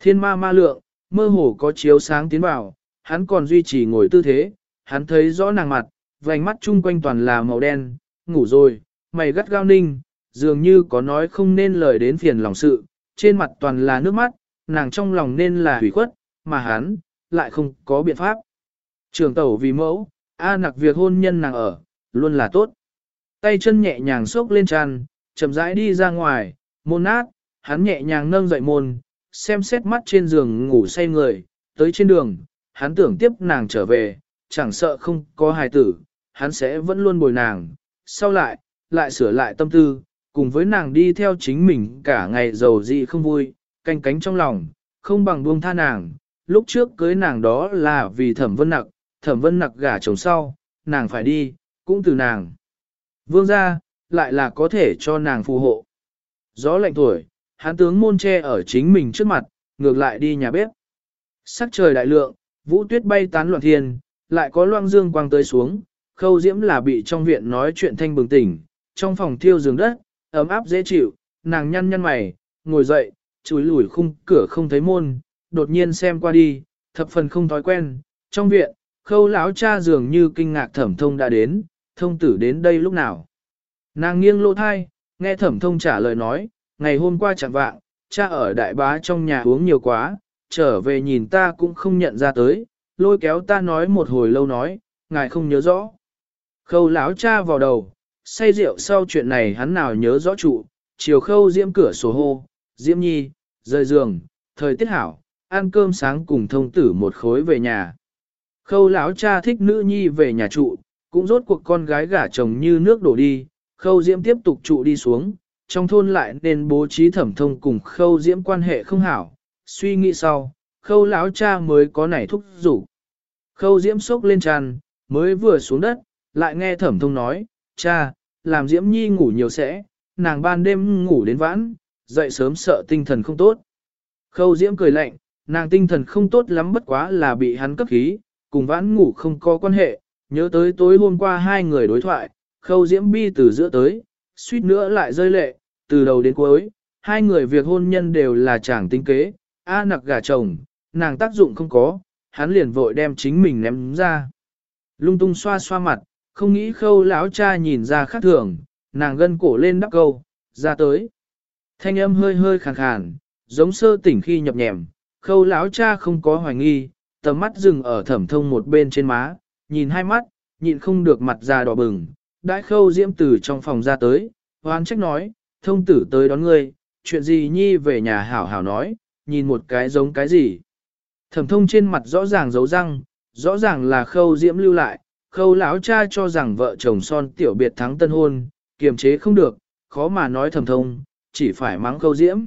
Thiên ma ma lượng, mơ hồ có chiếu sáng tiến vào, hắn còn duy trì ngồi tư thế, hắn thấy rõ nàng mặt, vành mắt chung quanh toàn là màu đen, ngủ rồi, mày gắt gao ninh, dường như có nói không nên lời đến phiền lòng sự, trên mặt toàn là nước mắt, nàng trong lòng nên là hủy khuất, mà hắn, lại không có biện pháp. Trường tẩu vì mẫu, A nặc việc hôn nhân nàng ở, luôn là tốt. Tay chân nhẹ nhàng xốc lên tràn, chậm rãi đi ra ngoài, môn nát, hắn nhẹ nhàng nâng dậy môn, xem xét mắt trên giường ngủ say người, tới trên đường, hắn tưởng tiếp nàng trở về, chẳng sợ không có hài tử, hắn sẽ vẫn luôn bồi nàng, sau lại, lại sửa lại tâm tư, cùng với nàng đi theo chính mình cả ngày giàu dị không vui, canh cánh trong lòng, không bằng buông tha nàng, lúc trước cưới nàng đó là vì thẩm vân nặc, thẩm vân nặc gả chồng sau, nàng phải đi, cũng từ nàng. Vương ra, lại là có thể cho nàng phù hộ. Gió lạnh tuổi, Hán tướng môn che ở chính mình trước mặt, ngược lại đi nhà bếp. Sắc trời đại lượng, vũ tuyết bay tán loạn thiên, lại có loang dương quang tới xuống, khâu diễm là bị trong viện nói chuyện thanh bừng tỉnh, trong phòng thiêu giường đất, ấm áp dễ chịu, nàng nhăn nhăn mày, ngồi dậy, chúi lủi khung cửa không thấy môn, đột nhiên xem qua đi, thập phần không thói quen, trong viện, khâu lão cha dường như kinh ngạc thẩm thông đã đến, thông tử đến đây lúc nào. Nàng nghiêng lỗ thai, nghe thẩm thông trả lời nói, ngày hôm qua chẳng vạng, cha ở đại bá trong nhà uống nhiều quá, trở về nhìn ta cũng không nhận ra tới, lôi kéo ta nói một hồi lâu nói, ngài không nhớ rõ. Khâu lão cha vào đầu, say rượu sau chuyện này hắn nào nhớ rõ trụ, chiều khâu diễm cửa sổ hô, diễm nhi, rời giường, thời tiết hảo, ăn cơm sáng cùng thông tử một khối về nhà. Khâu lão cha thích nữ nhi về nhà trụ, cũng rốt cuộc con gái gả chồng như nước đổ đi, khâu diễm tiếp tục trụ đi xuống, trong thôn lại nên bố trí thẩm thông cùng khâu diễm quan hệ không hảo, suy nghĩ sau, khâu lão cha mới có nảy thúc rủ. Khâu diễm sốc lên tràn, mới vừa xuống đất, lại nghe thẩm thông nói, cha, làm diễm nhi ngủ nhiều sẽ, nàng ban đêm ngủ đến vãn, dậy sớm sợ tinh thần không tốt. Khâu diễm cười lạnh, nàng tinh thần không tốt lắm bất quá là bị hắn cấp khí, cùng vãn ngủ không có quan hệ, nhớ tới tối hôm qua hai người đối thoại, khâu diễm bi từ giữa tới, suýt nữa lại rơi lệ, từ đầu đến cuối, hai người việc hôn nhân đều là chàng tinh kế, a nặc gà chồng, nàng tác dụng không có, hắn liền vội đem chính mình ném ra. Lung tung xoa xoa mặt, không nghĩ khâu lão cha nhìn ra khác thường, nàng gân cổ lên đắp câu, ra tới. Thanh âm hơi hơi khàn khàn, giống sơ tỉnh khi nhập nhèm, khâu lão cha không có hoài nghi, tầm mắt dừng ở thẩm thông một bên trên má, nhìn hai mắt, nhịn không được mặt già đỏ bừng, đại khâu diễm từ trong phòng ra tới, hoan trách nói, thông tử tới đón ngươi, chuyện gì nhi về nhà hảo hảo nói, nhìn một cái giống cái gì. Thẩm thông trên mặt rõ ràng giấu răng, rõ ràng là khâu diễm lưu lại, khâu lão cha cho rằng vợ chồng son tiểu biệt thắng tân hôn, kiềm chế không được, khó mà nói thầm thông, chỉ phải mắng khâu diễm.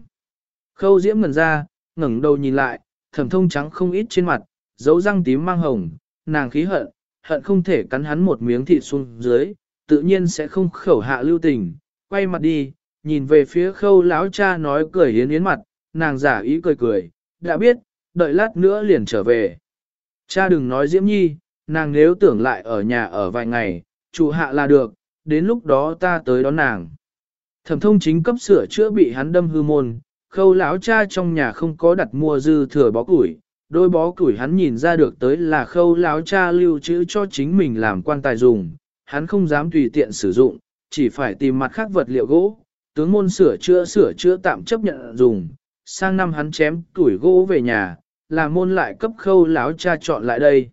Khâu diễm ngần ra, ngẩng đầu nhìn lại, thầm thông trắng không ít trên mặt, dấu răng tím mang hồng, nàng khí hận, hận không thể cắn hắn một miếng thịt xuống dưới, tự nhiên sẽ không khẩu hạ lưu tình, quay mặt đi, nhìn về phía khâu lão cha nói cười hiến yến mặt, nàng giả ý cười cười, đã biết, đợi lát nữa liền trở về. Cha đừng nói Diễm Nhi, nàng nếu tưởng lại ở nhà ở vài ngày, chủ hạ là được, đến lúc đó ta tới đón nàng. Thẩm thông chính cấp sửa chữa bị hắn đâm hư môn, khâu lão cha trong nhà không có đặt mua dư thừa bó củi, đôi bó củi hắn nhìn ra được tới là khâu lão cha lưu trữ cho chính mình làm quan tài dùng, hắn không dám tùy tiện sử dụng, chỉ phải tìm mặt khác vật liệu gỗ, tướng môn sửa chữa sửa chữa tạm chấp nhận dùng, sang năm hắn chém củi gỗ về nhà, làm môn lại cấp khâu lão cha chọn lại đây.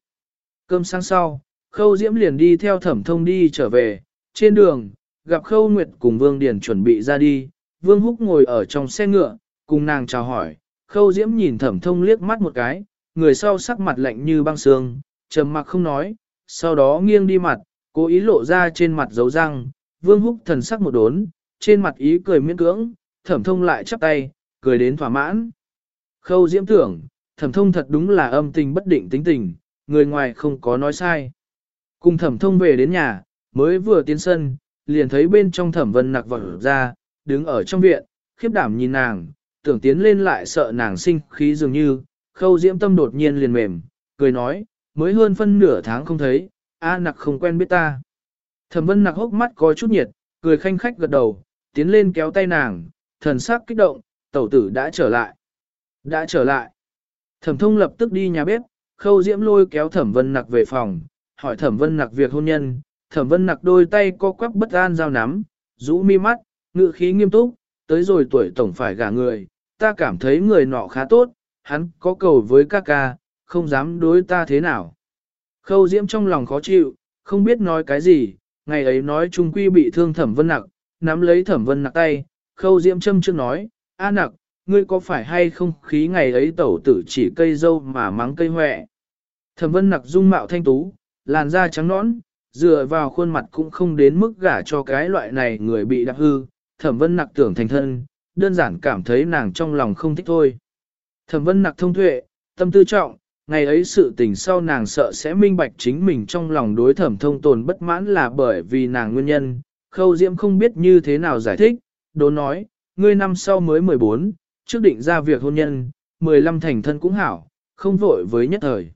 Cơm sáng sau, khâu diễm liền đi theo thẩm thông đi trở về, trên đường, gặp khâu nguyệt cùng vương điền chuẩn bị ra đi, vương húc ngồi ở trong xe ngựa, cùng nàng chào hỏi, khâu diễm nhìn thẩm thông liếc mắt một cái, người sau sắc mặt lạnh như băng sương, trầm mặc không nói, sau đó nghiêng đi mặt, cố ý lộ ra trên mặt dấu răng, vương húc thần sắc một đốn, trên mặt ý cười miễn cưỡng, thẩm thông lại chắp tay, cười đến thỏa mãn. Khâu diễm tưởng, thẩm thông thật đúng là âm tình bất định tính tình, người ngoài không có nói sai. Cùng thẩm thông về đến nhà, mới vừa tiến sân, liền thấy bên trong thẩm vân nặc vọt ra, đứng ở trong viện, khiếp đảm nhìn nàng, tưởng tiến lên lại sợ nàng sinh khí dường như, khâu diễm tâm đột nhiên liền mềm, cười nói, mới hơn phân nửa tháng không thấy, A nặc không quen biết ta. Thẩm vân nặc hốc mắt có chút nhiệt, cười khanh khách gật đầu, tiến lên kéo tay nàng, thần sắc kích động, tẩu tử đã trở lại. Đã trở lại. Thẩm thông lập tức đi nhà bếp, khâu diễm lôi kéo thẩm vân nặc về phòng, hỏi thẩm vân nặc việc hôn nhân, thẩm vân nặc đôi tay co quắp bất an giao nắm, rũ mi mắt, ngự khí nghiêm túc, tới rồi tuổi tổng phải gả người, ta cảm thấy người nọ khá tốt, hắn có cầu với ca ca, không dám đối ta thế nào. Khâu diễm trong lòng khó chịu, không biết nói cái gì, ngày ấy nói trung quy bị thương thẩm vân nặc, nắm lấy thẩm vân nặc tay, khâu diễm châm trước nói, a nặc, ngươi có phải hay không khí ngày ấy tẩu tử chỉ cây dâu mà mắng cây hoẹ. Thẩm vân nặc dung mạo thanh tú, làn da trắng nõn, dựa vào khuôn mặt cũng không đến mức gả cho cái loại này người bị đạp hư, thẩm vân nặc tưởng thành thân, đơn giản cảm thấy nàng trong lòng không thích thôi. Thẩm vân nặc thông tuệ, tâm tư trọng, ngày ấy sự tình sau nàng sợ sẽ minh bạch chính mình trong lòng đối thẩm thông tồn bất mãn là bởi vì nàng nguyên nhân, khâu diễm không biết như thế nào giải thích, đố nói, ngươi năm sau mới 14, trước định ra việc hôn nhân, 15 thành thân cũng hảo, không vội với nhất thời.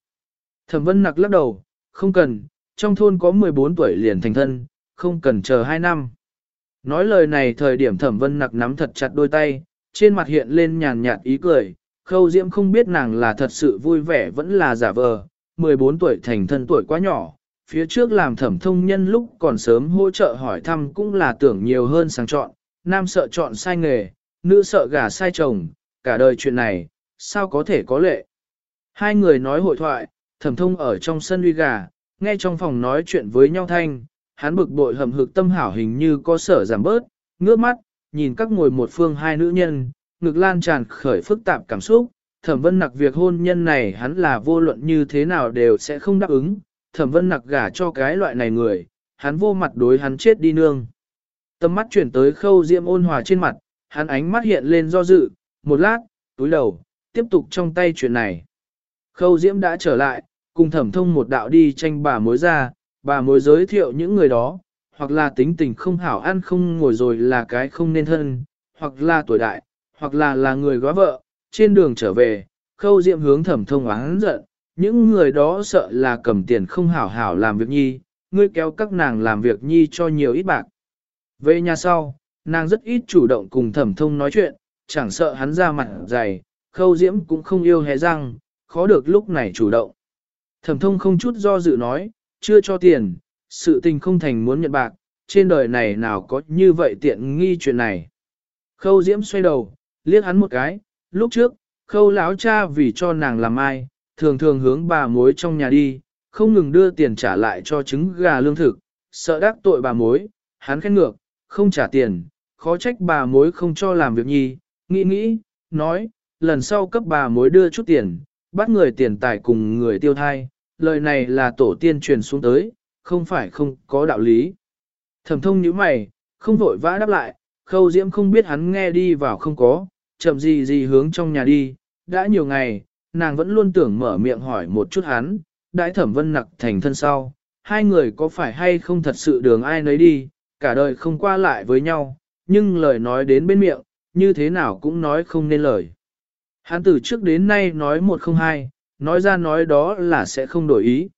Thẩm vân nặc lắc đầu, không cần, trong thôn có 14 tuổi liền thành thân, không cần chờ 2 năm. Nói lời này thời điểm thẩm vân nặc nắm thật chặt đôi tay, trên mặt hiện lên nhàn nhạt ý cười, khâu diễm không biết nàng là thật sự vui vẻ vẫn là giả vờ, 14 tuổi thành thân tuổi quá nhỏ, phía trước làm thẩm thông nhân lúc còn sớm hỗ trợ hỏi thăm cũng là tưởng nhiều hơn sáng chọn, nam sợ chọn sai nghề, nữ sợ gả sai chồng, cả đời chuyện này, sao có thể có lệ. Hai người nói hội thoại, thẩm thông ở trong sân uy gà, nghe trong phòng nói chuyện với nhau thanh, hắn bực bội hầm hực tâm hảo hình như có sở giảm bớt, ngước mắt, nhìn các ngồi một phương hai nữ nhân, ngực lan tràn khởi phức tạp cảm xúc, thẩm vân nặc việc hôn nhân này hắn là vô luận như thế nào đều sẽ không đáp ứng, thẩm vân nặc gả cho cái loại này người, hắn vô mặt đối hắn chết đi nương. Tâm mắt chuyển tới khâu diễm ôn hòa trên mặt, hắn ánh mắt hiện lên do dự, một lát, túi đầu, tiếp tục trong tay chuyện này. Khâu diễm đã trở lại, cùng thẩm thông một đạo đi tranh bà mối ra, bà mối giới thiệu những người đó, hoặc là tính tình không hảo ăn không ngồi rồi là cái không nên thân, hoặc là tuổi đại, hoặc là là người góa vợ, trên đường trở về, khâu diệm hướng thẩm thông oán giận, những người đó sợ là cầm tiền không hảo hảo làm việc nhi, ngươi kéo các nàng làm việc nhi cho nhiều ít bạc. Về nhà sau, nàng rất ít chủ động cùng thẩm thông nói chuyện, chẳng sợ hắn ra mặt dày, khâu diễm cũng không yêu hé răng, khó được lúc này chủ động. Thẩm thông không chút do dự nói, chưa cho tiền, sự tình không thành muốn nhận bạc, trên đời này nào có như vậy tiện nghi chuyện này. Khâu diễm xoay đầu, liếc hắn một cái, lúc trước, khâu láo cha vì cho nàng làm ai, thường thường hướng bà mối trong nhà đi, không ngừng đưa tiền trả lại cho trứng gà lương thực, sợ đắc tội bà mối, hắn khen ngược, không trả tiền, khó trách bà mối không cho làm việc nhi, nghĩ nghĩ, nói, lần sau cấp bà mối đưa chút tiền, bắt người tiền tài cùng người tiêu thai, lời này là tổ tiên truyền xuống tới, không phải không có đạo lý. Thẩm thông như mày, không vội vã đáp lại, khâu diễm không biết hắn nghe đi vào không có, chậm gì gì hướng trong nhà đi, đã nhiều ngày, nàng vẫn luôn tưởng mở miệng hỏi một chút hắn, đại thẩm vân nặc thành thân sau, hai người có phải hay không thật sự đường ai nấy đi, cả đời không qua lại với nhau, nhưng lời nói đến bên miệng, như thế nào cũng nói không nên lời. Hắn từ trước đến nay nói một không hai, nói ra nói đó là sẽ không đổi ý.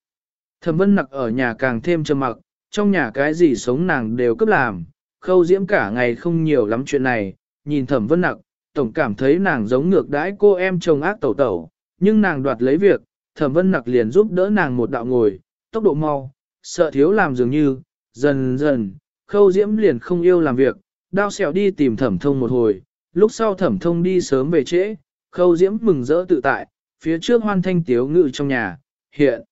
Thẩm vân nặc ở nhà càng thêm trầm mặc, trong nhà cái gì sống nàng đều cấp làm, khâu diễm cả ngày không nhiều lắm chuyện này, nhìn thẩm vân nặc, tổng cảm thấy nàng giống ngược đãi cô em chồng ác tẩu tẩu, nhưng nàng đoạt lấy việc, thẩm vân nặc liền giúp đỡ nàng một đạo ngồi, tốc độ mau, sợ thiếu làm dường như, dần dần, khâu diễm liền không yêu làm việc, đao xẻo đi tìm thẩm thông một hồi, lúc sau thẩm thông đi sớm về trễ, khâu diễm mừng rỡ tự tại, phía trước hoan thanh tiếu ngự trong nhà, hiện.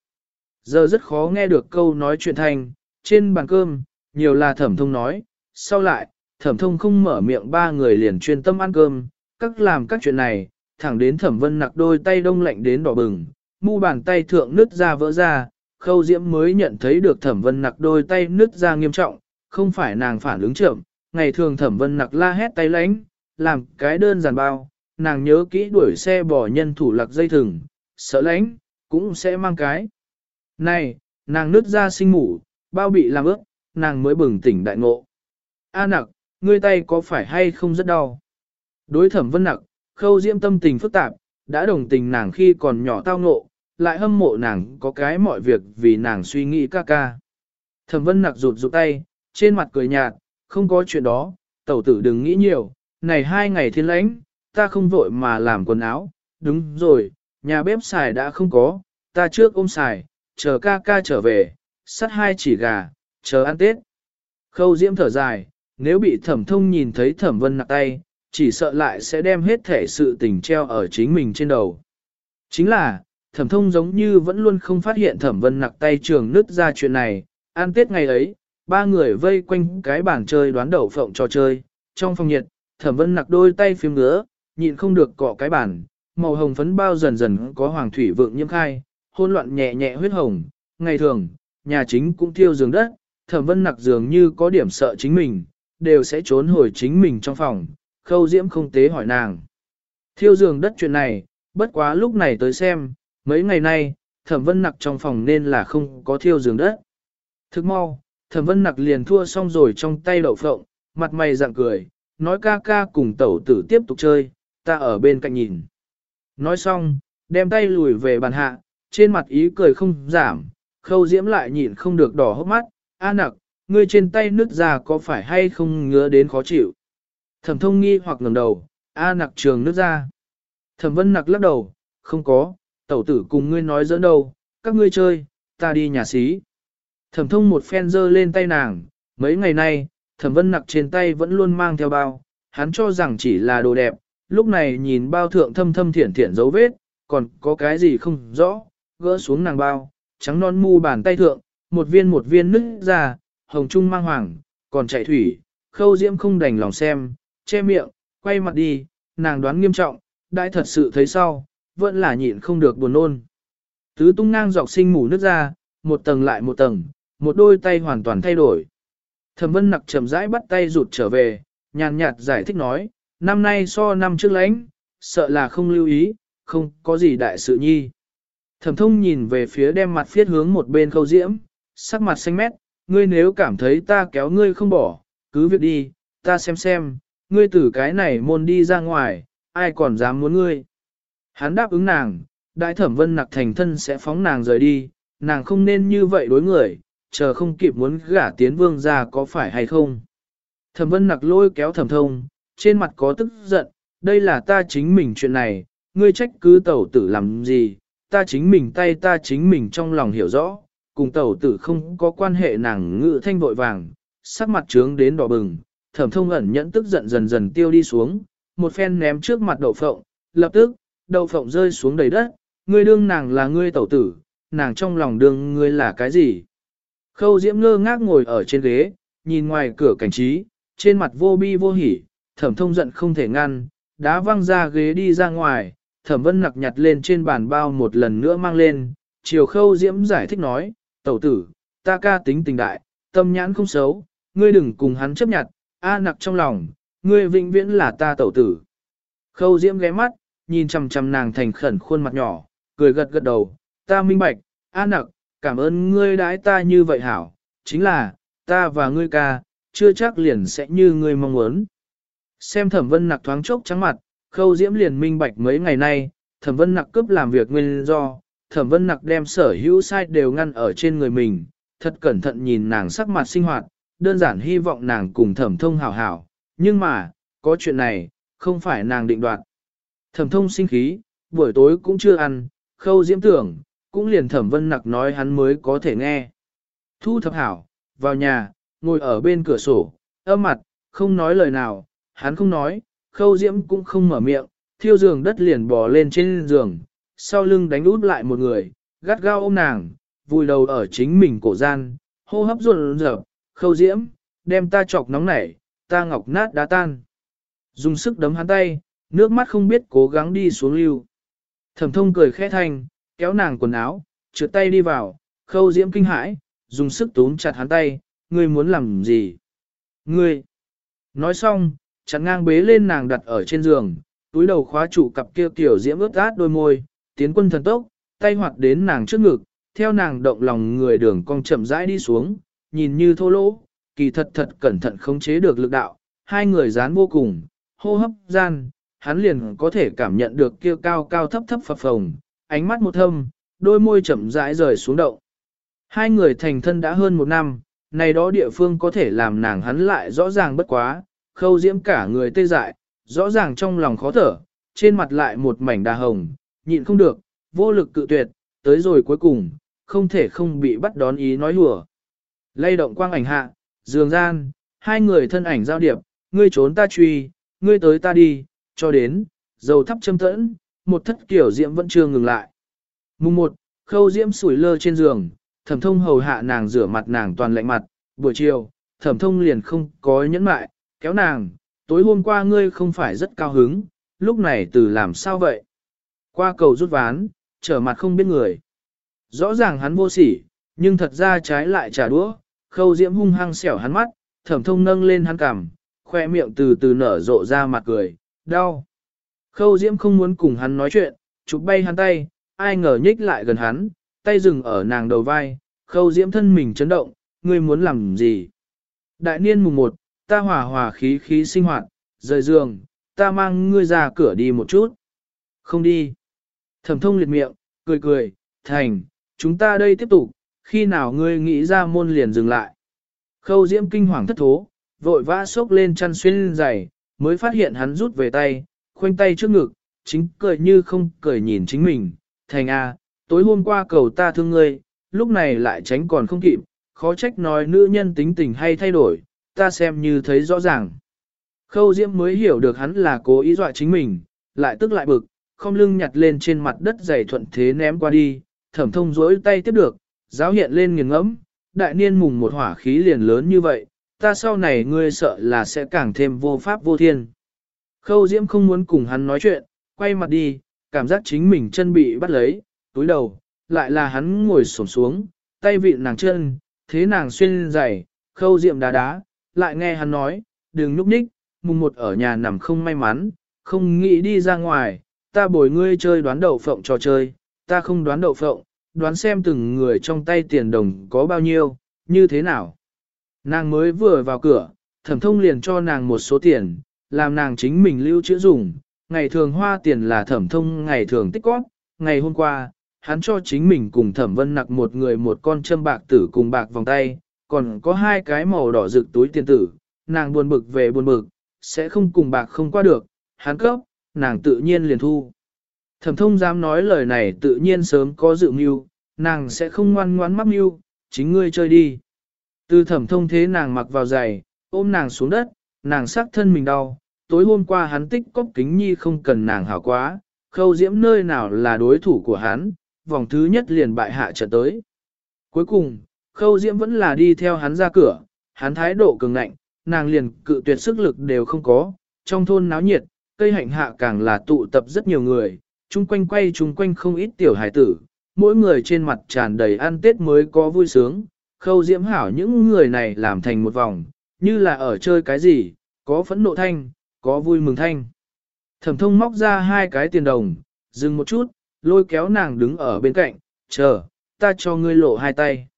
Giờ rất khó nghe được câu nói chuyện thanh, trên bàn cơm, nhiều là thẩm thông nói, sau lại, thẩm thông không mở miệng ba người liền chuyên tâm ăn cơm, các làm các chuyện này, thẳng đến thẩm vân nặc đôi tay đông lạnh đến đỏ bừng, mu bàn tay thượng nứt ra vỡ ra, khâu diễm mới nhận thấy được thẩm vân nặc đôi tay nứt ra nghiêm trọng, không phải nàng phản ứng chậm, ngày thường thẩm vân nặc la hét tay lánh, làm cái đơn giản bao, nàng nhớ kỹ đuổi xe bỏ nhân thủ lạc dây thừng, sợ lánh, cũng sẽ mang cái. Này, nàng nứt ra sinh ngủ, bao bị làm ướt, nàng mới bừng tỉnh đại ngộ. A nặc, ngươi tay có phải hay không rất đau? Đối thẩm vân nặc, khâu diễm tâm tình phức tạp, đã đồng tình nàng khi còn nhỏ tao ngộ, lại hâm mộ nàng có cái mọi việc vì nàng suy nghĩ ca ca. Thẩm vân nặc rụt rụt tay, trên mặt cười nhạt, không có chuyện đó, tẩu tử đừng nghĩ nhiều, này hai ngày thiên lãnh, ta không vội mà làm quần áo, đúng rồi, nhà bếp xài đã không có, ta trước ôm xài, chờ ca ca trở về, sắt hai chỉ gà, chờ ăn Tết. Khâu diễm thở dài, nếu bị thẩm thông nhìn thấy thẩm vân nặng tay, chỉ sợ lại sẽ đem hết thể sự tình treo ở chính mình trên đầu. Chính là, thẩm thông giống như vẫn luôn không phát hiện thẩm vân nặc tay trường nứt ra chuyện này, ăn tết ngày ấy, ba người vây quanh cái bàn chơi đoán đậu phộng trò chơi, trong phòng nhiệt, thẩm vân nặc đôi tay phím ngứa, nhịn không được cọ cái bàn, màu hồng phấn bao dần dần có hoàng thủy vượng nhiễm khai, hôn loạn nhẹ nhẹ huyết hồng, ngày thường, nhà chính cũng thiêu giường đất, thẩm vân nặc dường như có điểm sợ chính mình, đều sẽ trốn hồi chính mình trong phòng, khâu diễm không tế hỏi nàng. Thiêu giường đất chuyện này, bất quá lúc này tới xem, mấy ngày nay, thẩm vân nặc trong phòng nên là không có thiêu giường đất. Thức mau, thẩm vân nặc liền thua xong rồi trong tay đậu phộng, mặt mày dạng cười, nói ca ca cùng tẩu tử tiếp tục chơi, ta ở bên cạnh nhìn. Nói xong, đem tay lùi về bàn hạ, trên mặt ý cười không giảm, khâu diễm lại nhịn không được đỏ hốc mắt, a nặc, ngươi trên tay nứt ra có phải hay không ngứa đến khó chịu. Thẩm thông nghi hoặc ngẩng đầu, a nặc trường nứt ra. Thẩm vân nặc lắc đầu, không có, tẩu tử cùng ngươi nói dẫn đâu, các ngươi chơi, ta đi nhà xí. Thẩm thông một phen dơ lên tay nàng, mấy ngày nay, thẩm vân nặc trên tay vẫn luôn mang theo bao, hắn cho rằng chỉ là đồ đẹp, lúc này nhìn bao thượng thâm thâm thiển thiển dấu vết, còn có cái gì không rõ, gỡ xuống nàng bao, trắng non mu bàn tay thượng, một viên một viên nứt ra, hồng trung mang hoàng, còn chạy thủy, khâu diễm không đành lòng xem, che miệng, quay mặt đi, nàng đoán nghiêm trọng, đại thật sự thấy sau, vẫn là nhịn không được buồn nôn. Tứ tung ngang dọc sinh mù nước ra, một tầng lại một tầng, một đôi tay hoàn toàn thay đổi. Thẩm vân nặc chậm rãi bắt tay rụt trở về, nhàn nhạt giải thích nói, năm nay so năm trước lãnh, sợ là không lưu ý, không có gì đại sự nhi. Thẩm thông nhìn về phía đem mặt phiết hướng một bên khâu diễm, sắc mặt xanh mét, ngươi nếu cảm thấy ta kéo ngươi không bỏ, cứ việc đi, ta xem xem, ngươi từ cái này môn đi ra ngoài, ai còn dám muốn ngươi. Hắn đáp ứng nàng, đại thẩm vân nặc thành thân sẽ phóng nàng rời đi, nàng không nên như vậy đối người, chờ không kịp muốn gả tiến vương ra có phải hay không. Thẩm vân nặc lôi kéo thẩm thông, trên mặt có tức giận, đây là ta chính mình chuyện này, ngươi trách cứ tẩu tử làm gì, ta chính mình tay ta chính mình trong lòng hiểu rõ, cùng tẩu tử không có quan hệ nàng ngự thanh vội vàng, sắc mặt trướng đến đỏ bừng, thẩm thông ẩn nhẫn tức giận dần dần tiêu đi xuống, một phen ném trước mặt đậu phộng, lập tức, đậu phộng rơi xuống đầy đất, ngươi đương nàng là ngươi tẩu tử, nàng trong lòng đương ngươi là cái gì. Khâu diễm ngơ ngác ngồi ở trên ghế, nhìn ngoài cửa cảnh trí, trên mặt vô bi vô hỉ, thẩm thông giận không thể ngăn, đá văng ra ghế đi ra ngoài, thẩm vân nặc nhặt lên trên bàn bao một lần nữa mang lên, chiều khâu diễm giải thích nói, tẩu tử, ta ca tính tình đại, tâm nhãn không xấu, ngươi đừng cùng hắn chấp nhặt, a nặc trong lòng, ngươi vĩnh viễn là ta tẩu tử. Khâu diễm ghé mắt, nhìn chằm chằm nàng thành khẩn khuôn mặt nhỏ, cười gật gật đầu, ta minh bạch, a nặc, cảm ơn ngươi đãi ta như vậy hảo, chính là, ta và ngươi ca, chưa chắc liền sẽ như ngươi mong muốn. Xem thẩm vân nặc thoáng chốc trắng mặt, khâu diễm liền minh bạch mấy ngày nay, thẩm vân nặc cướp làm việc nguyên do, thẩm vân nặc đem sở hữu sai đều ngăn ở trên người mình, thật cẩn thận nhìn nàng sắc mặt sinh hoạt, đơn giản hy vọng nàng cùng thẩm thông hảo hảo, nhưng mà, có chuyện này, không phải nàng định đoạt. Thẩm thông sinh khí, buổi tối cũng chưa ăn, khâu diễm tưởng, cũng liền thẩm vân nặc nói hắn mới có thể nghe. Thu thập hảo, vào nhà, ngồi ở bên cửa sổ, âm mặt, không nói lời nào, hắn không nói, khâu diễm cũng không mở miệng, thiêu giường đất liền bò lên trên giường, sau lưng đánh út lại một người, gắt gao ôm nàng, vùi đầu ở chính mình cổ gian, hô hấp ruột rợp, khâu diễm, đem ta chọc nóng nảy, ta ngọc nát đá tan. Dùng sức đấm hắn tay, nước mắt không biết cố gắng đi xuống lưu. Thẩm thông cười khẽ thanh, kéo nàng quần áo, trượt tay đi vào, khâu diễm kinh hãi, dùng sức túm chặt hắn tay, ngươi muốn làm gì? Ngươi! Nói xong, chặn ngang bế lên nàng đặt ở trên giường, túi đầu khóa trụ cặp kia tiểu diễm ướt át đôi môi, tiến quân thần tốc, tay hoạt đến nàng trước ngực, theo nàng động lòng người đường cong chậm rãi đi xuống, nhìn như thô lỗ, kỳ thật thật cẩn thận khống chế được lực đạo, hai người dán vô cùng, hô hấp gian, hắn liền có thể cảm nhận được kia cao cao thấp thấp phập phồng, ánh mắt một thâm, đôi môi chậm rãi rời xuống động. Hai người thành thân đã hơn một năm, này đó địa phương có thể làm nàng hắn lại rõ ràng bất quá, khâu diễm cả người tê dại, rõ ràng trong lòng khó thở, trên mặt lại một mảnh đà hồng, nhịn không được, vô lực cự tuyệt, tới rồi cuối cùng, không thể không bị bắt đón ý nói hùa. Lay động quang ảnh hạ, dường gian, hai người thân ảnh giao điệp, ngươi trốn ta truy, ngươi tới ta đi, cho đến, dầu thắp châm tẫn, một thất kiểu diễm vẫn chưa ngừng lại. Mùng một, khâu diễm sủi lơ trên giường, thẩm thông hầu hạ nàng rửa mặt nàng toàn lạnh mặt, buổi chiều, thẩm thông liền không có nhẫn mại, kéo nàng, tối hôm qua ngươi không phải rất cao hứng, lúc này từ làm sao vậy? Qua cầu rút ván, trở mặt không biết người. Rõ ràng hắn vô sỉ, nhưng thật ra trái lại trả đũa, khâu diễm hung hăng xẻo hắn mắt, thẩm thông nâng lên hắn cằm, khoe miệng từ từ nở rộ ra mặt cười, đau. Khâu diễm không muốn cùng hắn nói chuyện, chụp bay hắn tay, ai ngờ nhích lại gần hắn, tay dừng ở nàng đầu vai, khâu diễm thân mình chấn động, ngươi muốn làm gì? Đại niên mùng một, ta hòa hòa khí khí sinh hoạt, rời giường, ta mang ngươi ra cửa đi một chút. Không đi. Thẩm thông liệt miệng, cười cười, thành, chúng ta đây tiếp tục, khi nào ngươi nghĩ ra môn liền dừng lại. Khâu diễm kinh hoàng thất thố, vội vã xốc lên chăn xuyên giày, mới phát hiện hắn rút về tay, khoanh tay trước ngực, chính cười như không cười nhìn chính mình. Thành A, tối hôm qua cầu ta thương ngươi, lúc này lại tránh còn không kịp, khó trách nói nữ nhân tính tình hay thay đổi, ta xem như thấy rõ ràng. Khâu Diễm mới hiểu được hắn là cố ý dọa chính mình, lại tức lại bực, không lưng nhặt lên trên mặt đất giày thuận thế ném qua đi, thẩm thông dối tay tiếp được, giáo hiện lên nghiền ngẫm, đại niên mùng một hỏa khí liền lớn như vậy, ta sau này ngươi sợ là sẽ càng thêm vô pháp vô thiên. Khâu Diễm không muốn cùng hắn nói chuyện, quay mặt đi, cảm giác chính mình chân bị bắt lấy, túi đầu, lại là hắn ngồi xổm xuống, tay vịn nàng chân, thế nàng xuyên giày, khâu Diễm đá đá, lại nghe hắn nói, đừng núp ních, mùng một ở nhà nằm không may mắn, không nghĩ đi ra ngoài, ta bồi ngươi chơi đoán đậu phộng trò chơi, ta không đoán đậu phộng, đoán xem từng người trong tay tiền đồng có bao nhiêu, như thế nào. Nàng mới vừa vào cửa, thẩm thông liền cho nàng một số tiền, làm nàng chính mình lưu trữ dùng, ngày thường hoa tiền là thẩm thông ngày thường tích góp, ngày hôm qua, hắn cho chính mình cùng thẩm vân nặc một người một con châm bạc tử cùng bạc vòng tay, còn có hai cái màu đỏ rực túi tiền tử, nàng buồn bực về buồn bực, sẽ không cùng bạc không qua được, hắn cấp, nàng tự nhiên liền thu. Thẩm thông dám nói lời này tự nhiên sớm có dự mưu, nàng sẽ không ngoan ngoãn mắc mưu, chính ngươi chơi đi. Từ thẩm thông thế nàng mặc vào giày, ôm nàng xuống đất, nàng sắc thân mình đau, tối hôm qua hắn tích cóc kính nhi không cần nàng hảo quá, khâu diễm nơi nào là đối thủ của hắn, vòng thứ nhất liền bại hạ trận tới. Cuối cùng, khâu diễm vẫn là đi theo hắn ra cửa, hắn thái độ cường ngạnh, nàng liền cự tuyệt sức lực đều không có, trong thôn náo nhiệt, cây hạnh hạ càng là tụ tập rất nhiều người, chung quanh quay chung quanh không ít tiểu hải tử, mỗi người trên mặt tràn đầy ăn tết mới có vui sướng, khâu diễm hảo những người này làm thành một vòng, như là ở chơi cái gì, có phẫn nộ thanh, có vui mừng thanh. Thẩm thông móc ra hai cái tiền đồng, dừng một chút, lôi kéo nàng đứng ở bên cạnh, chờ, ta cho ngươi lộ hai tay.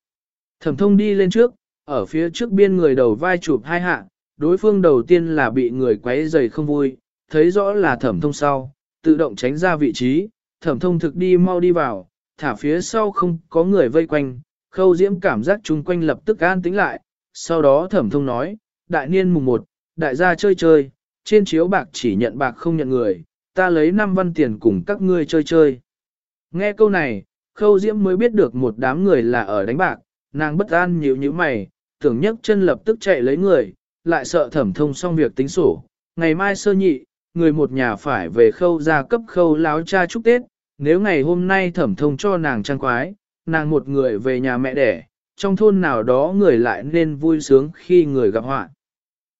Thẩm thông đi lên trước, ở phía trước biên người đầu vai chụp hai hạ, đối phương đầu tiên là bị người quấy dày không vui, thấy rõ là thẩm thông sau, tự động tránh ra vị trí, thẩm thông thực đi mau đi vào, thả phía sau không có người vây quanh, khâu diễm cảm giác chung quanh lập tức an tĩnh lại, sau đó thẩm thông nói, đại niên mùng 1, đại gia chơi chơi, trên chiếu bạc chỉ nhận bạc không nhận người, ta lấy 5 văn tiền cùng các ngươi chơi chơi. Nghe câu này, khâu diễm mới biết được một đám người là ở đánh bạc, nàng bất an nhíu nhíu mày, tưởng nhấc chân lập tức chạy lấy người, lại sợ thẩm thông xong việc tính sổ. Ngày mai sơ nhị, người một nhà phải về khâu ra cấp khâu láo cha chúc Tết, nếu ngày hôm nay thẩm thông cho nàng trang quái, nàng một người về nhà mẹ đẻ, trong thôn nào đó người lại nên vui sướng khi người gặp họa.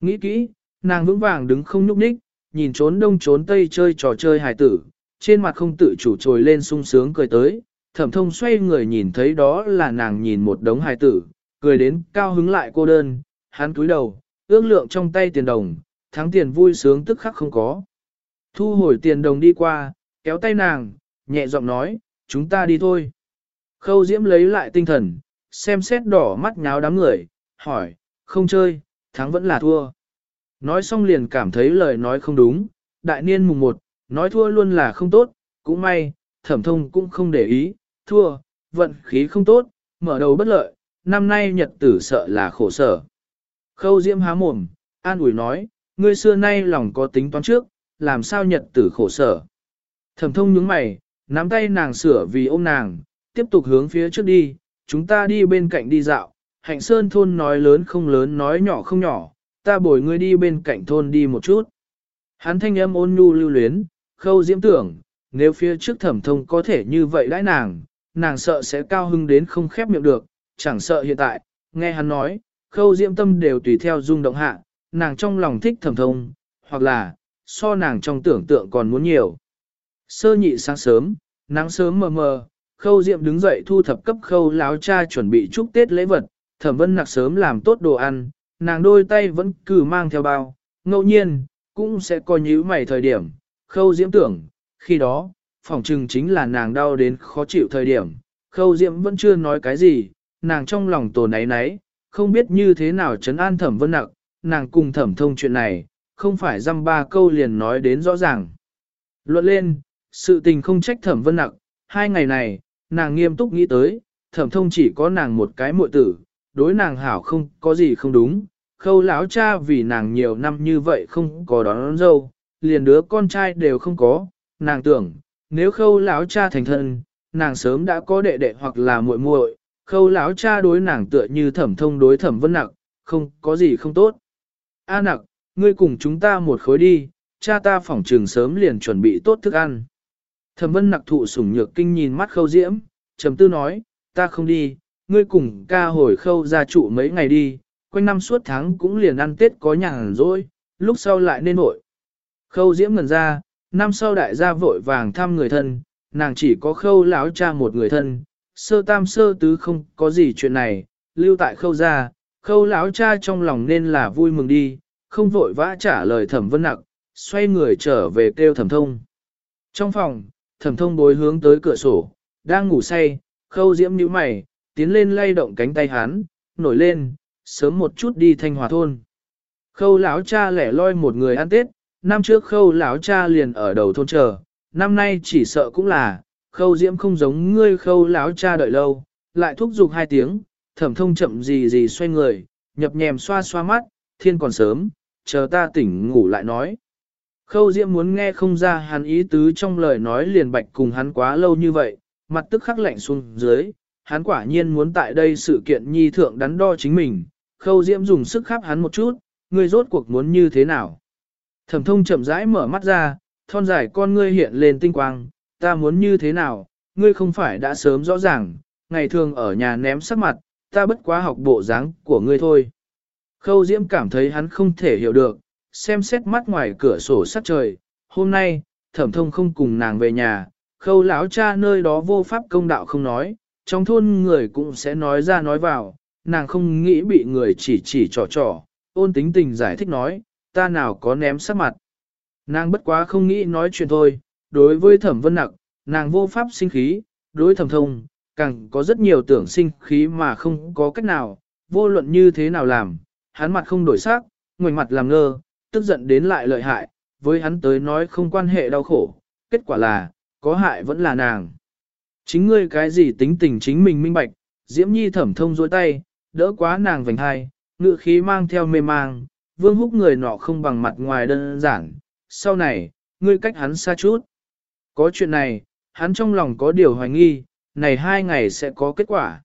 Nghĩ kỹ, nàng vững vàng đứng không nhúc nhích, nhìn trốn đông trốn tây chơi trò chơi hài tử, trên mặt không tự chủ trồi lên sung sướng cười tới, thẩm thông xoay người nhìn thấy đó là nàng nhìn một đống hài tử, cười đến cao hứng lại cô đơn, hắn cúi đầu, ước lượng trong tay tiền đồng, thắng tiền vui sướng tức khắc không có. Thu hồi tiền đồng đi qua, kéo tay nàng, nhẹ giọng nói, chúng ta đi thôi. Khâu Diễm lấy lại tinh thần, xem xét đỏ mắt nháo đám người, hỏi, không chơi, thắng vẫn là thua. Nói xong liền cảm thấy lời nói không đúng, đại niên mùng một, nói thua luôn là không tốt, cũng may, thẩm thông cũng không để ý, thua, vận khí không tốt, mở đầu bất lợi, năm nay nhật tử sợ là khổ sở. Khâu Diễm há mồm, an ủi nói, ngươi xưa nay lòng có tính toán trước, làm sao nhật tử khổ sở. Thẩm thông nhướng mày, nắm tay nàng sửa vì ôm nàng, tiếp tục hướng phía trước đi, chúng ta đi bên cạnh đi dạo, hạnh sơn thôn nói lớn không lớn nói nhỏ không nhỏ, ta bồi ngươi đi bên cạnh thôn đi một chút. Hắn thanh âm ôn nhu lưu luyến, khâu diễm tưởng, nếu phía trước thẩm thông có thể như vậy đãi nàng, nàng sợ sẽ cao hưng đến không khép miệng được, chẳng sợ hiện tại, nghe hắn nói, khâu diễm tâm đều tùy theo rung động hạ, nàng trong lòng thích thẩm thông, hoặc là, so nàng trong tưởng tượng còn muốn nhiều. Sơ nhị sáng sớm, nắng sớm mờ mờ, khâu diệm đứng dậy thu thập cấp khâu láo cha chuẩn bị chúc Tết lễ vật, thẩm vân nặc sớm làm tốt đồ ăn, nàng đôi tay vẫn cứ mang theo bao, ngẫu nhiên, cũng sẽ có nhíu mày thời điểm, khâu diễm tưởng, khi đó, phỏng chừng chính là nàng đau đến khó chịu thời điểm, khâu diễm vẫn chưa nói cái gì, nàng trong lòng tổ náy náy, không biết như thế nào chấn an thẩm vân nặc, nàng cùng thẩm thông chuyện này, không phải dăm ba câu liền nói đến rõ ràng. Luận lên, sự tình không trách thẩm vân nặc, hai ngày này, nàng nghiêm túc nghĩ tới, thẩm thông chỉ có nàng một cái muội tử, đối nàng hảo không có gì không đúng, khâu lão cha vì nàng nhiều năm như vậy không có đón, đón dâu, liền đứa con trai đều không có, nàng tưởng, nếu khâu lão cha thành thân, nàng sớm đã có đệ đệ hoặc là muội muội, khâu lão cha đối nàng tựa như thẩm thông đối thẩm vân nặc, không có gì không tốt. A nặc, ngươi cùng chúng ta một khối đi, cha ta phỏng trường sớm liền chuẩn bị tốt thức ăn. Thẩm vân nặc thụ sủng nhược kinh nhìn mắt khâu diễm, trầm tư nói, ta không đi, ngươi cùng ca hồi khâu ra trụ mấy ngày đi, quanh năm suốt tháng cũng liền ăn tết có nhàn rồi, lúc sau lại nên nội. Khâu diễm ngần ra, năm sau đại gia vội vàng thăm người thân, nàng chỉ có khâu lão cha một người thân, sơ tam sơ tứ không có gì chuyện này, lưu tại khâu ra, khâu lão cha trong lòng nên là vui mừng đi, không vội vã trả lời thẩm vân nặc, xoay người trở về kêu thẩm thông. Trong phòng, thẩm thông bối hướng tới cửa sổ, đang ngủ say, khâu diễm nhíu mày, tiến lên lay động cánh tay hắn, nổi lên, sớm một chút đi thanh hòa thôn. Khâu lão cha lẻ loi một người ăn tết, năm trước khâu lão cha liền ở đầu thôn chờ, năm nay chỉ sợ cũng là, khâu diễm không giống ngươi khâu lão cha đợi lâu, lại thúc giục hai tiếng, thẩm thông chậm gì gì xoay người, nhập nhèm xoa xoa mắt, thiên còn sớm, chờ ta tỉnh ngủ lại nói. Khâu Diễm muốn nghe không ra hắn ý tứ trong lời nói liền bạch cùng hắn quá lâu như vậy, mặt tức khắc lạnh xuống dưới, hắn quả nhiên muốn tại đây sự kiện nhi thượng đắn đo chính mình, Khâu Diễm dùng sức khắp hắn một chút, ngươi rốt cuộc muốn như thế nào. Thẩm thông chậm rãi mở mắt ra, thon dài con ngươi hiện lên tinh quang, ta muốn như thế nào, ngươi không phải đã sớm rõ ràng, ngày thường ở nhà ném sắc mặt, ta bất quá học bộ dáng của ngươi thôi. Khâu Diễm cảm thấy hắn không thể hiểu được, xem xét mắt ngoài cửa sổ sắt trời, hôm nay, thẩm thông không cùng nàng về nhà, khâu lão cha nơi đó vô pháp công đạo không nói, trong thôn người cũng sẽ nói ra nói vào, nàng không nghĩ bị người chỉ chỉ trò trò, ôn tính tình giải thích nói, ta nào có ném sắc mặt. Nàng bất quá không nghĩ nói chuyện thôi, đối với thẩm vân nặc, nàng vô pháp sinh khí, đối thẩm thông, càng có rất nhiều tưởng sinh khí mà không có cách nào, vô luận như thế nào làm, hắn mặt không đổi sắc, ngoảnh mặt làm ngơ, tức giận đến lại lợi hại, với hắn tới nói không quan hệ đau khổ, kết quả là, có hại vẫn là nàng. Chính ngươi cái gì tính tình chính mình minh bạch, Diễm Nhi thẩm thông dối tay, đỡ quá nàng vành hai, ngự khí mang theo mê mang, vương húc người nọ không bằng mặt ngoài đơn giản, sau này, ngươi cách hắn xa chút. Có chuyện này, hắn trong lòng có điều hoài nghi, này hai ngày sẽ có kết quả.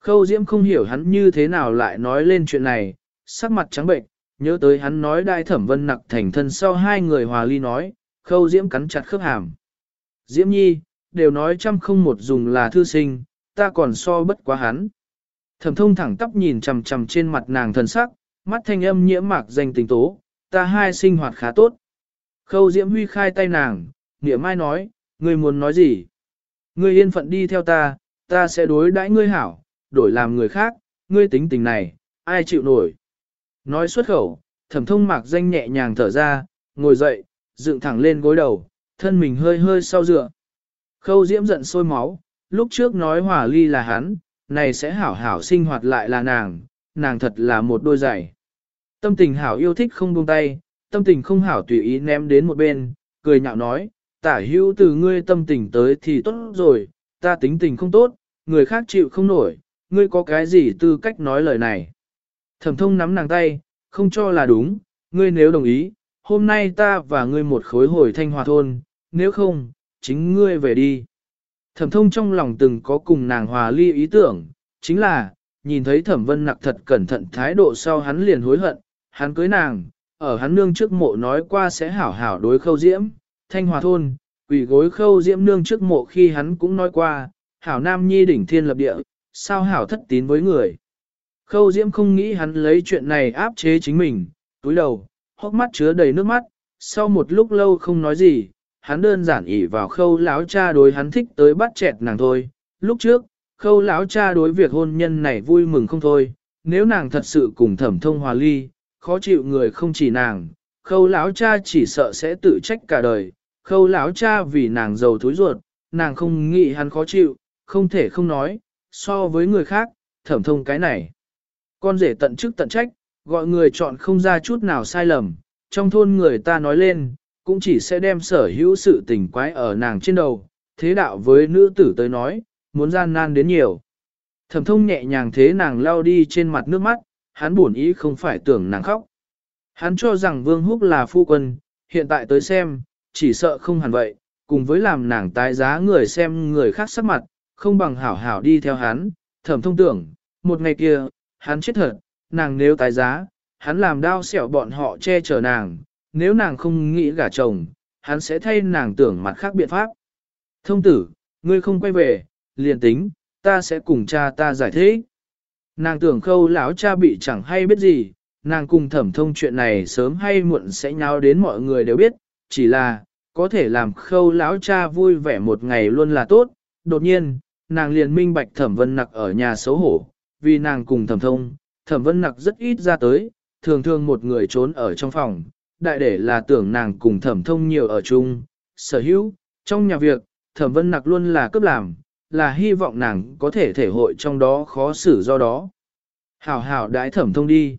Khâu Diễm không hiểu hắn như thế nào lại nói lên chuyện này, sắc mặt trắng bệnh, nhớ tới hắn nói đại thẩm vân nặc thành thân sau hai người hòa ly nói, khâu diễm cắn chặt khớp hàm. Diễm nhi, đều nói trăm không một dùng là thư sinh, ta còn so bất quá hắn. Thẩm thông thẳng tắp nhìn chằm chằm trên mặt nàng thần sắc, mắt thanh âm nhiễm mạc danh tình tố, ta hai sinh hoạt khá tốt. Khâu diễm huy khai tay nàng, nghĩa mai nói, ngươi muốn nói gì? Ngươi yên phận đi theo ta, ta sẽ đối đãi ngươi hảo, đổi làm người khác, ngươi tính tình này, ai chịu nổi. Nói xuất khẩu, thẩm thông mạc danh nhẹ nhàng thở ra, ngồi dậy, dựng thẳng lên gối đầu, thân mình hơi hơi sau dựa. Khâu diễm giận sôi máu, lúc trước nói hòa ly là hắn, này sẽ hảo hảo sinh hoạt lại là nàng, nàng thật là một đôi giày. Tâm tình hảo yêu thích không buông tay, tâm tình không hảo tùy ý ném đến một bên, cười nhạo nói, tả hữu từ ngươi tâm tình tới thì tốt rồi, ta tính tình không tốt, người khác chịu không nổi, ngươi có cái gì tư cách nói lời này. Thẩm thông nắm nàng tay, không cho là đúng, ngươi nếu đồng ý, hôm nay ta và ngươi một khối hồi thanh hòa thôn, nếu không, chính ngươi về đi. Thẩm thông trong lòng từng có cùng nàng hòa ly ý tưởng, chính là, nhìn thấy thẩm vân nặc thật cẩn thận thái độ sau hắn liền hối hận, hắn cưới nàng, ở hắn nương trước mộ nói qua sẽ hảo hảo đối khâu diễm, thanh hòa thôn, quỷ gối khâu diễm nương trước mộ khi hắn cũng nói qua, hảo nam nhi đỉnh thiên lập địa, sao hảo thất tín với người. Khâu diễm không nghĩ hắn lấy chuyện này áp chế chính mình, túi đầu, hốc mắt chứa đầy nước mắt, sau một lúc lâu không nói gì, hắn đơn giản ỉ vào khâu lão cha đối hắn thích tới bắt chẹt nàng thôi. Lúc trước, khâu lão cha đối việc hôn nhân này vui mừng không thôi, nếu nàng thật sự cùng thẩm thông hòa ly, khó chịu người không chỉ nàng, khâu lão cha chỉ sợ sẽ tự trách cả đời, khâu lão cha vì nàng giàu thối ruột, nàng không nghĩ hắn khó chịu, không thể không nói, so với người khác, thẩm thông cái này. Con rể tận chức tận trách, gọi người chọn không ra chút nào sai lầm, trong thôn người ta nói lên, cũng chỉ sẽ đem sở hữu sự tình quái ở nàng trên đầu, thế đạo với nữ tử tới nói, muốn gian nan đến nhiều. Thẩm thông nhẹ nhàng thế nàng lao đi trên mặt nước mắt, hắn buồn ý không phải tưởng nàng khóc. Hắn cho rằng Vương Húc là phu quân, hiện tại tới xem, chỉ sợ không hẳn vậy, cùng với làm nàng tái giá người xem người khác sắc mặt, không bằng hảo hảo đi theo hắn, thẩm thông tưởng, một ngày kia, hắn chết thật, nàng nếu tái giá, hắn làm đau xẻo bọn họ che chở nàng, nếu nàng không nghĩ gả chồng, hắn sẽ thay nàng tưởng mặt khác biện pháp. Thông tử, ngươi không quay về, liền tính, ta sẽ cùng cha ta giải thích. Nàng tưởng khâu lão cha bị chẳng hay biết gì, nàng cùng thẩm thông chuyện này sớm hay muộn sẽ nháo đến mọi người đều biết, chỉ là, có thể làm khâu lão cha vui vẻ một ngày luôn là tốt. Đột nhiên, nàng liền minh bạch thẩm vân nặc ở nhà xấu hổ, vì nàng cùng thẩm thông, thẩm vân nặc rất ít ra tới, thường thường một người trốn ở trong phòng, đại để là tưởng nàng cùng thẩm thông nhiều ở chung, sở hữu, trong nhà việc, thẩm vân nặc luôn là cấp làm, là hy vọng nàng có thể thể hội trong đó khó xử do đó. Hảo hảo đãi thẩm thông đi.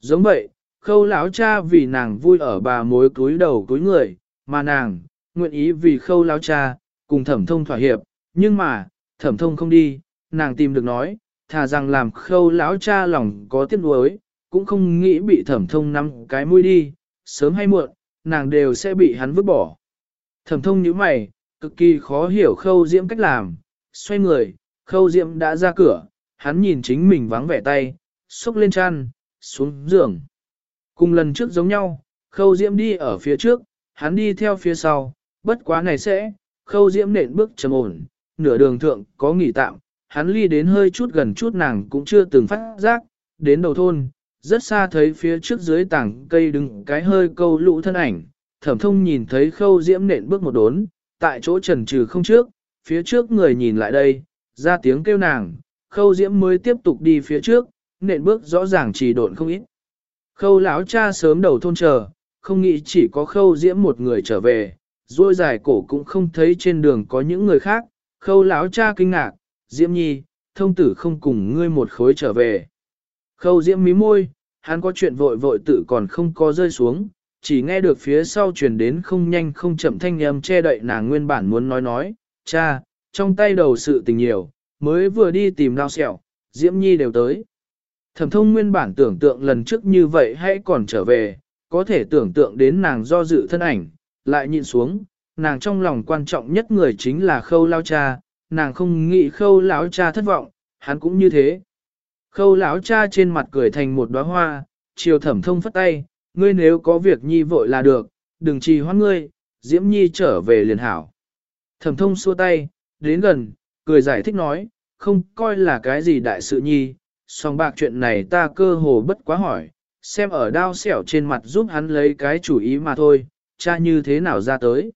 Giống vậy, khâu lão cha vì nàng vui ở bà mối túi đầu túi người, mà nàng, nguyện ý vì khâu lão cha, cùng thẩm thông thỏa hiệp, nhưng mà, thẩm thông không đi, nàng tìm được nói, thà rằng làm khâu lão cha lòng có tiếc nuối, cũng không nghĩ bị thẩm thông nắm cái mũi đi, sớm hay muộn, nàng đều sẽ bị hắn vứt bỏ. Thẩm thông như mày, cực kỳ khó hiểu khâu diễm cách làm, xoay người, khâu diễm đã ra cửa, hắn nhìn chính mình vắng vẻ tay, xúc lên chăn, xuống giường. Cùng lần trước giống nhau, khâu diễm đi ở phía trước, hắn đi theo phía sau, bất quá này sẽ, khâu diễm nện bước trầm ổn, nửa đường thượng có nghỉ tạm, hắn ly đến hơi chút gần chút nàng cũng chưa từng phát giác, đến đầu thôn, rất xa thấy phía trước dưới tảng cây đứng cái hơi câu lũ thân ảnh, thẩm thông nhìn thấy khâu diễm nện bước một đốn, tại chỗ trần trừ không trước, phía trước người nhìn lại đây, ra tiếng kêu nàng, khâu diễm mới tiếp tục đi phía trước, nện bước rõ ràng chỉ độn không ít. Khâu lão cha sớm đầu thôn chờ, không nghĩ chỉ có khâu diễm một người trở về, ruôi dài cổ cũng không thấy trên đường có những người khác, khâu lão cha kinh ngạc, diễm nhi, thông tử không cùng ngươi một khối trở về. Khâu diễm mí môi, hắn có chuyện vội vội tự còn không có rơi xuống, chỉ nghe được phía sau truyền đến không nhanh không chậm thanh âm che đậy nàng nguyên bản muốn nói nói, cha, trong tay đầu sự tình nhiều, mới vừa đi tìm lao sẹo, diễm nhi đều tới. Thẩm thông nguyên bản tưởng tượng lần trước như vậy hãy còn trở về, có thể tưởng tượng đến nàng do dự thân ảnh, lại nhìn xuống, nàng trong lòng quan trọng nhất người chính là khâu lao cha, nàng không nghĩ khâu lão cha thất vọng, hắn cũng như thế. Khâu lão cha trên mặt cười thành một đóa hoa, chiều thẩm thông phất tay, ngươi nếu có việc nhi vội là được, đừng trì hoãn ngươi, diễm nhi trở về liền hảo. Thẩm thông xua tay, đến gần, cười giải thích nói, không coi là cái gì đại sự nhi, song bạc chuyện này ta cơ hồ bất quá hỏi, xem ở đao xẻo trên mặt giúp hắn lấy cái chủ ý mà thôi, cha như thế nào ra tới.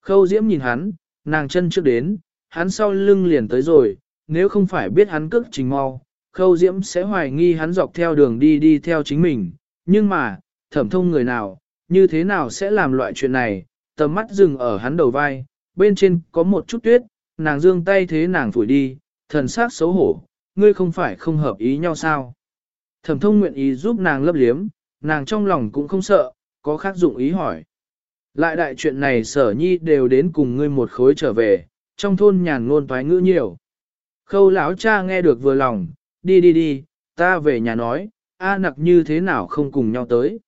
Khâu diễm nhìn hắn, nàng chân trước đến, hắn sau lưng liền tới rồi, nếu không phải biết hắn cước trình mau, khâu diễm sẽ hoài nghi hắn dọc theo đường đi đi theo chính mình, nhưng mà, thẩm thông người nào, như thế nào sẽ làm loại chuyện này, tầm mắt dừng ở hắn đầu vai, bên trên có một chút tuyết, nàng dương tay thế nàng phủi đi, thần sắc xấu hổ, ngươi không phải không hợp ý nhau sao. Thẩm thông nguyện ý giúp nàng lấp liếm, nàng trong lòng cũng không sợ, có khác dụng ý hỏi. Lại đại chuyện này sở nhi đều đến cùng ngươi một khối trở về, trong thôn nhàn ngôn toái ngữ nhiều. Khâu lão cha nghe được vừa lòng, đi đi đi, ta về nhà nói, A nặc như thế nào không cùng nhau tới.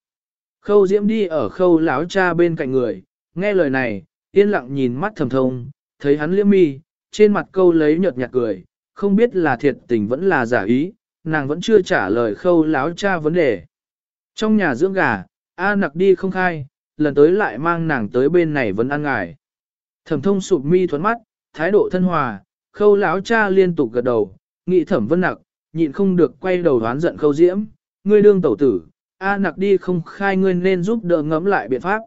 Khâu diễm đi ở khâu lão cha bên cạnh người, nghe lời này, yên lặng nhìn mắt thầm thông, thấy hắn liễm mi, trên mặt câu lấy nhợt nhạt cười, không biết là thiệt tình vẫn là giả ý, nàng vẫn chưa trả lời khâu láo cha vấn đề. Trong nhà dưỡng gà, A nặc đi không khai, lần tới lại mang nàng tới bên này vẫn ăn ngài. Thẩm thông sụp mi thuấn mắt, thái độ thân hòa, khâu láo cha liên tục gật đầu, nghị thẩm vân nặc, nhịn không được quay đầu đoán giận khâu diễm, ngươi đương tẩu tử, A nặc đi không khai ngươi nên giúp đỡ ngẫm lại biện pháp.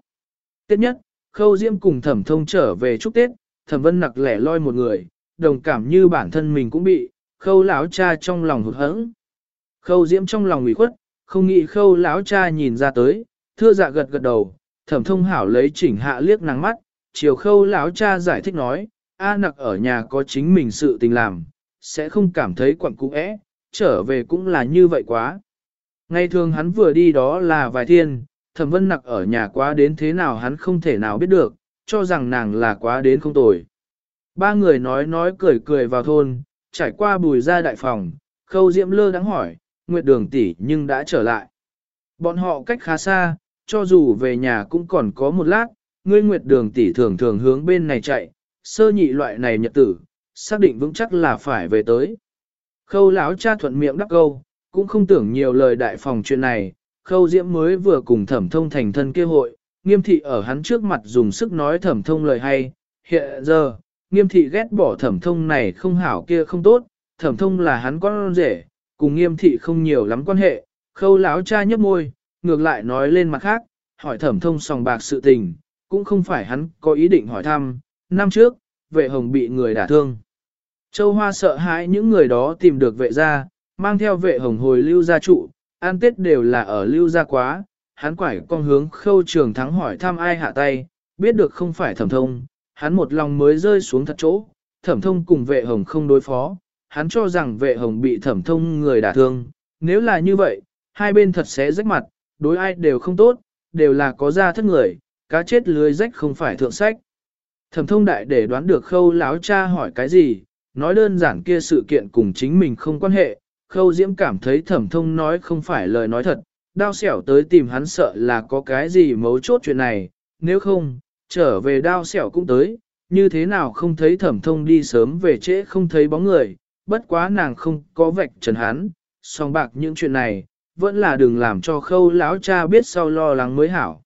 Tiếp nhất, khâu diễm cùng thẩm thông trở về chúc Tết, thẩm vân nặc lẻ loi một người, đồng cảm như bản thân mình cũng bị, khâu lão cha trong lòng hụt hẫng. Khâu diễm trong lòng ủy khuất, không nghĩ khâu lão cha nhìn ra tới, thưa dạ gật gật đầu, thẩm thông hảo lấy chỉnh hạ liếc nắng mắt, chiều khâu lão cha giải thích nói, A nặc ở nhà có chính mình sự tình làm, sẽ không cảm thấy quặng cũ ẽ, trở về cũng là như vậy quá. Ngày thường hắn vừa đi đó là vài thiên, thẩm vân nặc ở nhà quá đến thế nào hắn không thể nào biết được, cho rằng nàng là quá đến không tồi. Ba người nói nói cười cười vào thôn, trải qua bùi ra đại phòng, khâu diễm lơ đáng hỏi, nguyệt đường tỷ nhưng đã trở lại. Bọn họ cách khá xa, cho dù về nhà cũng còn có một lát, ngươi nguyệt đường tỷ thường thường hướng bên này chạy, sơ nhị loại này nhật tử, xác định vững chắc là phải về tới. Khâu lão cha thuận miệng đắc câu, cũng không tưởng nhiều lời đại phòng chuyện này, khâu diễm mới vừa cùng thẩm thông thành thân kêu hội, nghiêm thị ở hắn trước mặt dùng sức nói thẩm thông lời hay, hiện giờ, nghiêm thị ghét bỏ thẩm thông này không hảo kia không tốt, thẩm thông là hắn con rể, cùng nghiêm thị không nhiều lắm quan hệ, khâu lão cha nhấp môi, ngược lại nói lên mặt khác, hỏi thẩm thông sòng bạc sự tình, cũng không phải hắn có ý định hỏi thăm, năm trước, vệ hồng bị người đả thương. Châu Hoa sợ hãi những người đó tìm được vệ gia, mang theo vệ hồng hồi lưu gia trụ, an tết đều là ở lưu gia quá, hắn quải con hướng khâu trường thắng hỏi thăm ai hạ tay, biết được không phải thẩm thông, hắn một lòng mới rơi xuống thật chỗ, thẩm thông cùng vệ hồng không đối phó, hắn cho rằng vệ hồng bị thẩm thông người đả thương, nếu là như vậy, hai bên thật sẽ rách mặt, đối ai đều không tốt, đều là có ra thất người, cá chết lưới rách không phải thượng sách. Thẩm thông đại để đoán được khâu láo cha hỏi cái gì, nói đơn giản kia sự kiện cùng chính mình không quan hệ, khâu diễm cảm thấy thẩm thông nói không phải lời nói thật, đao xẻo tới tìm hắn sợ là có cái gì mấu chốt chuyện này, nếu không, trở về đao xẻo cũng tới, như thế nào không thấy thẩm thông đi sớm về trễ không thấy bóng người, bất quá nàng không có vạch trần hắn, song bạc những chuyện này, vẫn là đừng làm cho khâu lão cha biết sau lo lắng mới hảo.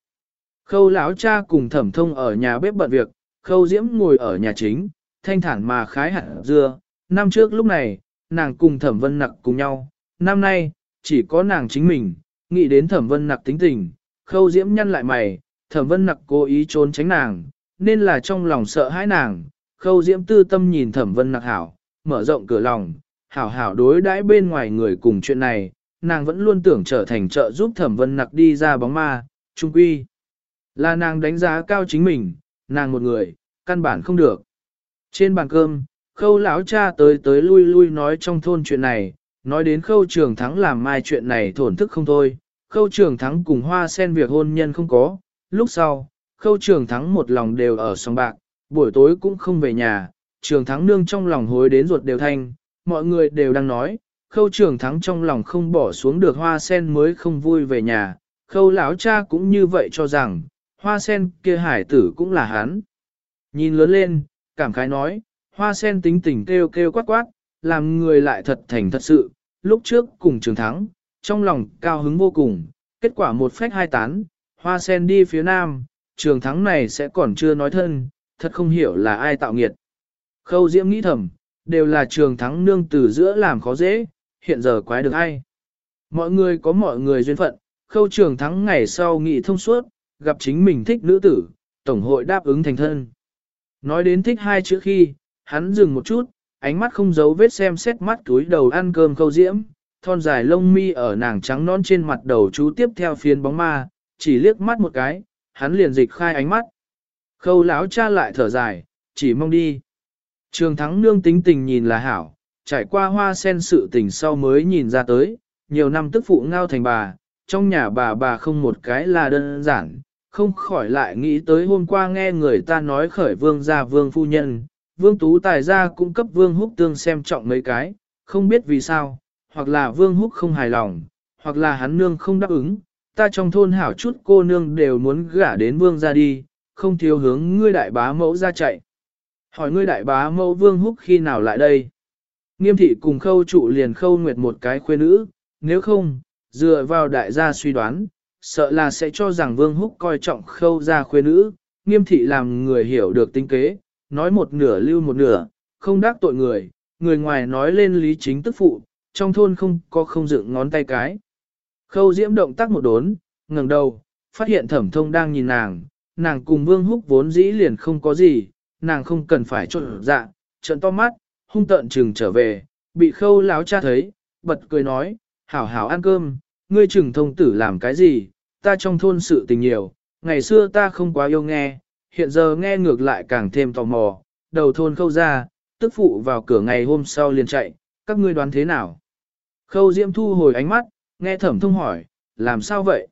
Khâu lão cha cùng thẩm thông ở nhà bếp bận việc, khâu diễm ngồi ở nhà chính, thanh thản mà khái hẳn dưa, năm trước lúc này, nàng cùng thẩm vân nặc cùng nhau, năm nay, chỉ có nàng chính mình, nghĩ đến thẩm vân nặc tính tình, khâu diễm nhăn lại mày, thẩm vân nặc cố ý trốn tránh nàng, nên là trong lòng sợ hãi nàng, khâu diễm tư tâm nhìn thẩm vân nặc hảo, mở rộng cửa lòng, hảo hảo đối đãi bên ngoài người cùng chuyện này, nàng vẫn luôn tưởng trở thành trợ giúp thẩm vân nặc đi ra bóng ma, trung quy. Là nàng đánh giá cao chính mình, nàng một người, căn bản không được. Trên bàn cơm, khâu lão cha tới tới lui lui nói trong thôn chuyện này, nói đến khâu trường thắng làm mai chuyện này thổn thức không thôi, khâu trường thắng cùng hoa sen việc hôn nhân không có, lúc sau, khâu trường thắng một lòng đều ở sông bạc, buổi tối cũng không về nhà, trường thắng nương trong lòng hối đến ruột đều thanh, mọi người đều đang nói, khâu trường thắng trong lòng không bỏ xuống được hoa sen mới không vui về nhà, khâu lão cha cũng như vậy cho rằng, hoa sen kia hải tử cũng là hắn. Nhìn lớn lên, cảm khái nói, hoa sen tính tình kêu kêu quát quát, làm người lại thật thành thật sự, lúc trước cùng trường thắng, trong lòng cao hứng vô cùng, kết quả một phách hai tán, hoa sen đi phía nam, trường thắng này sẽ còn chưa nói thân, thật không hiểu là ai tạo nghiệt. Khâu Diễm nghĩ thầm, đều là trường thắng nương từ giữa làm khó dễ, hiện giờ quái được ai. Mọi người có mọi người duyên phận, khâu trường thắng ngày sau nghị thông suốt, gặp chính mình thích nữ tử, tổng hội đáp ứng thành thân. Nói đến thích hai chữ khi, hắn dừng một chút, ánh mắt không giấu vết xem xét mắt túi đầu ăn cơm khâu diễm, thon dài lông mi ở nàng trắng non trên mặt đầu chú tiếp theo phiến bóng ma, chỉ liếc mắt một cái, hắn liền dịch khai ánh mắt. Khâu lão cha lại thở dài, chỉ mong đi. Trường thắng nương tính tình nhìn là hảo, trải qua hoa sen sự tình sau mới nhìn ra tới, nhiều năm tức phụ ngao thành bà, trong nhà bà bà không một cái là đơn giản, không khỏi lại nghĩ tới hôm qua nghe người ta nói khởi vương gia vương phu nhân, vương tú tài gia cung cấp vương húc tương xem trọng mấy cái, không biết vì sao, hoặc là vương húc không hài lòng, hoặc là hắn nương không đáp ứng, ta trong thôn hảo chút cô nương đều muốn gả đến vương gia đi, không thiếu hướng ngươi đại bá mẫu ra chạy. Hỏi ngươi đại bá mẫu vương húc khi nào lại đây? Nghiêm thị cùng khâu trụ liền khâu nguyệt một cái khuê nữ, nếu không, dựa vào đại gia suy đoán, sợ là sẽ cho rằng vương húc coi trọng khâu ra khuê nữ, nghiêm thị làm người hiểu được tính kế, nói một nửa lưu một nửa, không đắc tội người, người ngoài nói lên lý chính tức phụ, trong thôn không có không dựng ngón tay cái. Khâu diễm động tác một đốn, ngẩng đầu, phát hiện thẩm thông đang nhìn nàng, nàng cùng vương húc vốn dĩ liền không có gì, nàng không cần phải trộn dạ, trợn to mắt, hung tợn trừng trở về, bị khâu láo cha thấy, bật cười nói, hảo hảo ăn cơm, ngươi trưởng thông tử làm cái gì, ta trong thôn sự tình nhiều, ngày xưa ta không quá yêu nghe, hiện giờ nghe ngược lại càng thêm tò mò, đầu thôn khâu ra, tức phụ vào cửa ngày hôm sau liền chạy, các ngươi đoán thế nào? Khâu Diễm thu hồi ánh mắt, nghe thẩm thông hỏi, làm sao vậy?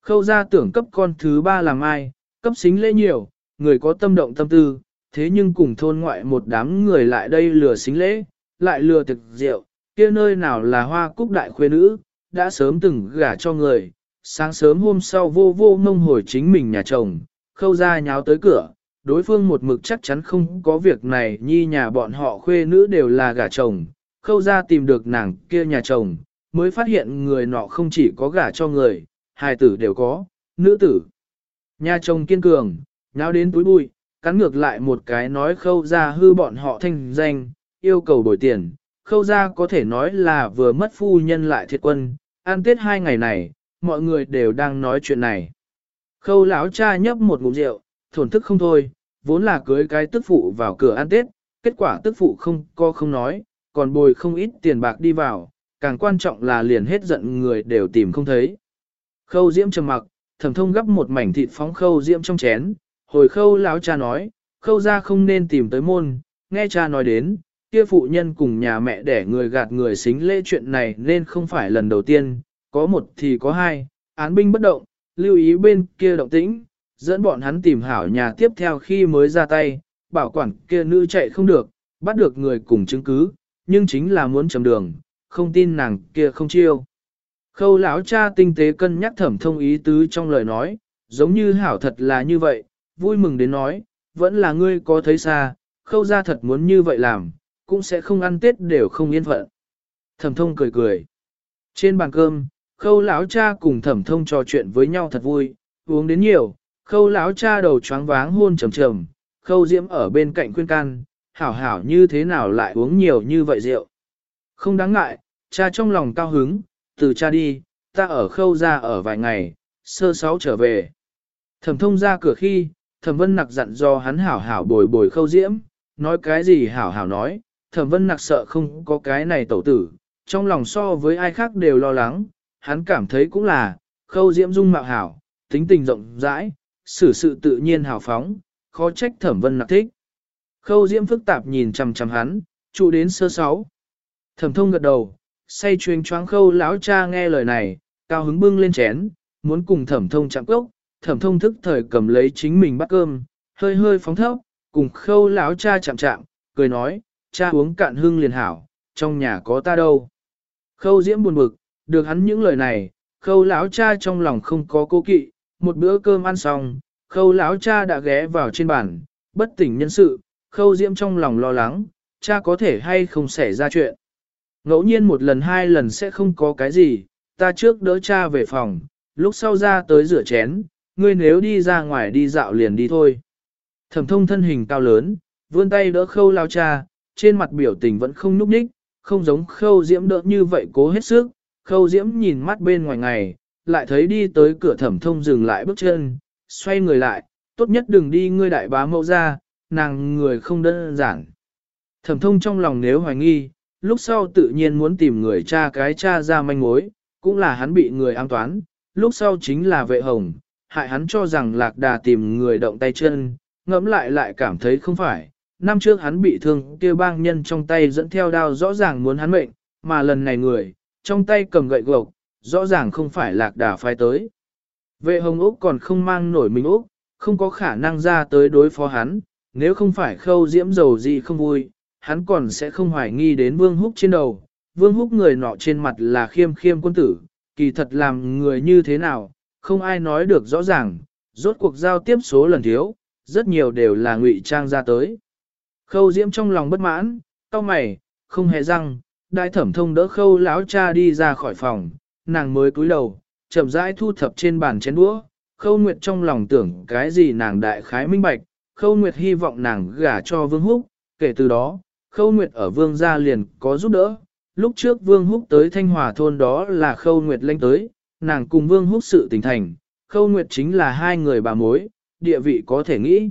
Khâu ra tưởng cấp con thứ ba làm ai, cấp xính lễ nhiều, người có tâm động tâm tư, thế nhưng cùng thôn ngoại một đám người lại đây lừa xính lễ, lại lừa thực rượu, kia nơi nào là hoa cúc đại khuê nữ, đã sớm từng gả cho người, sáng sớm hôm sau vô vô mông hồi chính mình nhà chồng, khâu ra nháo tới cửa, đối phương một mực chắc chắn không có việc này nhi nhà bọn họ khuê nữ đều là gả chồng, khâu ra tìm được nàng kia nhà chồng, mới phát hiện người nọ không chỉ có gả cho người, hài tử đều có, nữ tử. Nhà chồng kiên cường, nháo đến túi bụi, cắn ngược lại một cái nói khâu ra hư bọn họ thanh danh, yêu cầu bồi tiền, khâu ra có thể nói là vừa mất phu nhân lại thiệt quân, ăn tết hai ngày này, mọi người đều đang nói chuyện này. Khâu lão cha nhấp một ngụm rượu, thổn thức không thôi, vốn là cưới cái tức phụ vào cửa ăn tết, kết quả tức phụ không co không nói, còn bồi không ít tiền bạc đi vào, càng quan trọng là liền hết giận người đều tìm không thấy. Khâu diễm trầm mặc, thẩm thông gấp một mảnh thịt phóng khâu diễm trong chén, hồi khâu lão cha nói, khâu ra không nên tìm tới môn, nghe cha nói đến, kia phụ nhân cùng nhà mẹ để người gạt người xính lễ chuyện này nên không phải lần đầu tiên, có một thì có hai, án binh bất động, lưu ý bên kia động tĩnh, dẫn bọn hắn tìm hảo nhà tiếp theo khi mới ra tay, bảo quản kia nữ chạy không được, bắt được người cùng chứng cứ, nhưng chính là muốn chầm đường, không tin nàng kia không chiêu. Khâu lão cha tinh tế cân nhắc thẩm thông ý tứ trong lời nói, giống như hảo thật là như vậy, vui mừng đến nói, vẫn là ngươi có thấy xa, khâu ra thật muốn như vậy làm, cũng sẽ không ăn tết đều không yên phận. Thẩm thông cười cười. Trên bàn cơm, khâu lão cha cùng thẩm thông trò chuyện với nhau thật vui, uống đến nhiều, khâu lão cha đầu choáng váng hôn trầm trầm, khâu diễm ở bên cạnh khuyên can, hảo hảo như thế nào lại uống nhiều như vậy rượu. Không đáng ngại, cha trong lòng cao hứng, từ cha đi, ta ở khâu ra ở vài ngày, sơ sáu trở về. Thẩm thông ra cửa khi, thẩm vân nặc dặn do hắn hảo hảo bồi bồi khâu diễm, nói cái gì hảo hảo nói, thẩm vân nặc sợ không có cái này tẩu tử, trong lòng so với ai khác đều lo lắng, hắn cảm thấy cũng là, khâu diễm dung mạo hảo, tính tình rộng rãi, xử sự tự nhiên hào phóng, khó trách thẩm vân nặc thích. Khâu diễm phức tạp nhìn chằm chằm hắn, trụ đến sơ sáu. Thẩm thông gật đầu, say chuyên choáng khâu lão cha nghe lời này, cao hứng bưng lên chén, muốn cùng thẩm thông chạm cốc, thẩm thông thức thời cầm lấy chính mình bắt cơm, hơi hơi phóng thấp, cùng khâu lão cha chạm chạm, cười nói, cha uống cạn hương liền hảo, trong nhà có ta đâu. Khâu diễm buồn bực, được hắn những lời này, khâu lão cha trong lòng không có cố kỵ, một bữa cơm ăn xong, khâu lão cha đã ghé vào trên bàn, bất tỉnh nhân sự, khâu diễm trong lòng lo lắng, cha có thể hay không xảy ra chuyện. Ngẫu nhiên một lần hai lần sẽ không có cái gì, ta trước đỡ cha về phòng, lúc sau ra tới rửa chén, ngươi nếu đi ra ngoài đi dạo liền đi thôi. Thẩm thông thân hình cao lớn, vươn tay đỡ khâu lao cha, trên mặt biểu tình vẫn không núp đích, không giống khâu diễm đỡ như vậy cố hết sức, khâu diễm nhìn mắt bên ngoài ngày, lại thấy đi tới cửa thẩm thông dừng lại bước chân, xoay người lại, tốt nhất đừng đi ngươi đại bá mẫu ra, nàng người không đơn giản. Thẩm thông trong lòng nếu hoài nghi, lúc sau tự nhiên muốn tìm người cha cái cha ra manh mối, cũng là hắn bị người an toán, lúc sau chính là vệ hồng, hại hắn cho rằng lạc đà tìm người động tay chân, ngẫm lại lại cảm thấy không phải. Năm trước hắn bị thương kia bang nhân trong tay dẫn theo đao rõ ràng muốn hắn mệnh, mà lần này người, trong tay cầm gậy gộc, rõ ràng không phải lạc đà phái tới. Vệ hồng Úc còn không mang nổi mình Úc, không có khả năng ra tới đối phó hắn, nếu không phải khâu diễm dầu gì không vui, hắn còn sẽ không hoài nghi đến vương húc trên đầu. Vương húc người nọ trên mặt là khiêm khiêm quân tử, kỳ thật làm người như thế nào, không ai nói được rõ ràng, rốt cuộc giao tiếp số lần thiếu, rất nhiều đều là ngụy trang ra tới. Khâu diễm trong lòng bất mãn, cau mày, không hề răng, đại thẩm thông đỡ khâu lão cha đi ra khỏi phòng, nàng mới cúi đầu, chậm rãi thu thập trên bàn chén đũa. Khâu Nguyệt trong lòng tưởng cái gì nàng đại khái minh bạch, Khâu Nguyệt hy vọng nàng gả cho Vương Húc, kể từ đó, Khâu Nguyệt ở Vương gia liền có giúp đỡ. Lúc trước Vương Húc tới Thanh Hòa thôn đó là Khâu Nguyệt lên tới, nàng cùng Vương Húc sự tình thành, Khâu Nguyệt chính là hai người bà mối, địa vị có thể nghĩ.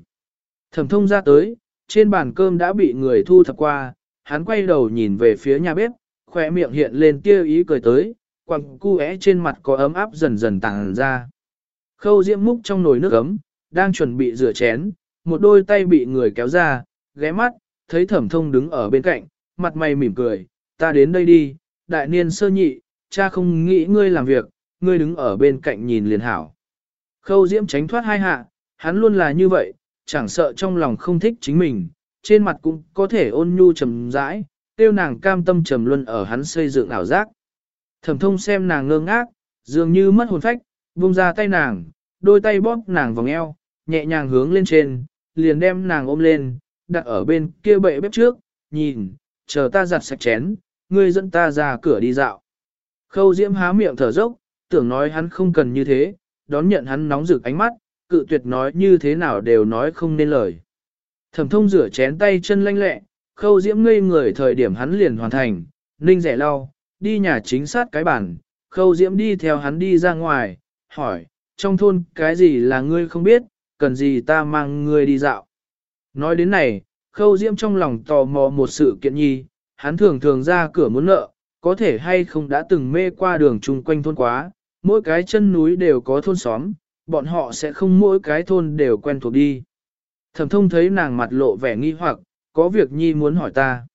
Thẩm thông ra tới, trên bàn cơm đã bị người thu thập qua, hắn quay đầu nhìn về phía nhà bếp, khỏe miệng hiện lên tia ý cười tới, quặng cu é trên mặt có ấm áp dần dần tàng ra. Khâu diễm múc trong nồi nước ấm, đang chuẩn bị rửa chén, một đôi tay bị người kéo ra, ghé mắt, thấy thẩm thông đứng ở bên cạnh, mặt mày mỉm cười, ta đến đây đi, đại niên sơ nhị, cha không nghĩ ngươi làm việc, ngươi đứng ở bên cạnh nhìn liền hảo. Khâu diễm tránh thoát hai hạ, hắn luôn là như vậy, chẳng sợ trong lòng không thích chính mình, trên mặt cũng có thể ôn nhu trầm rãi, tiêu nàng cam tâm trầm luân ở hắn xây dựng ảo giác. Thẩm thông xem nàng ngơ ngác, dường như mất hồn phách, buông ra tay nàng, đôi tay bóp nàng vòng eo, nhẹ nhàng hướng lên trên, liền đem nàng ôm lên, đặt ở bên kia bệ bếp trước, nhìn, chờ ta giặt sạch chén, ngươi dẫn ta ra cửa đi dạo. Khâu diễm há miệng thở dốc, tưởng nói hắn không cần như thế, đón nhận hắn nóng rực ánh mắt, cự tuyệt nói như thế nào đều nói không nên lời. Thẩm thông rửa chén tay chân lanh lẹ, khâu diễm ngây người thời điểm hắn liền hoàn thành, ninh rẻ lau, đi nhà chính sát cái bản, khâu diễm đi theo hắn đi ra ngoài, hỏi, trong thôn cái gì là ngươi không biết, cần gì ta mang ngươi đi dạo. Nói đến này, khâu diễm trong lòng tò mò một sự kiện nhi, hắn thường thường ra cửa muốn nợ, có thể hay không đã từng mê qua đường chung quanh thôn quá, mỗi cái chân núi đều có thôn xóm, bọn họ sẽ không mỗi cái thôn đều quen thuộc đi. Thẩm thông thấy nàng mặt lộ vẻ nghi hoặc, có việc nhi muốn hỏi ta.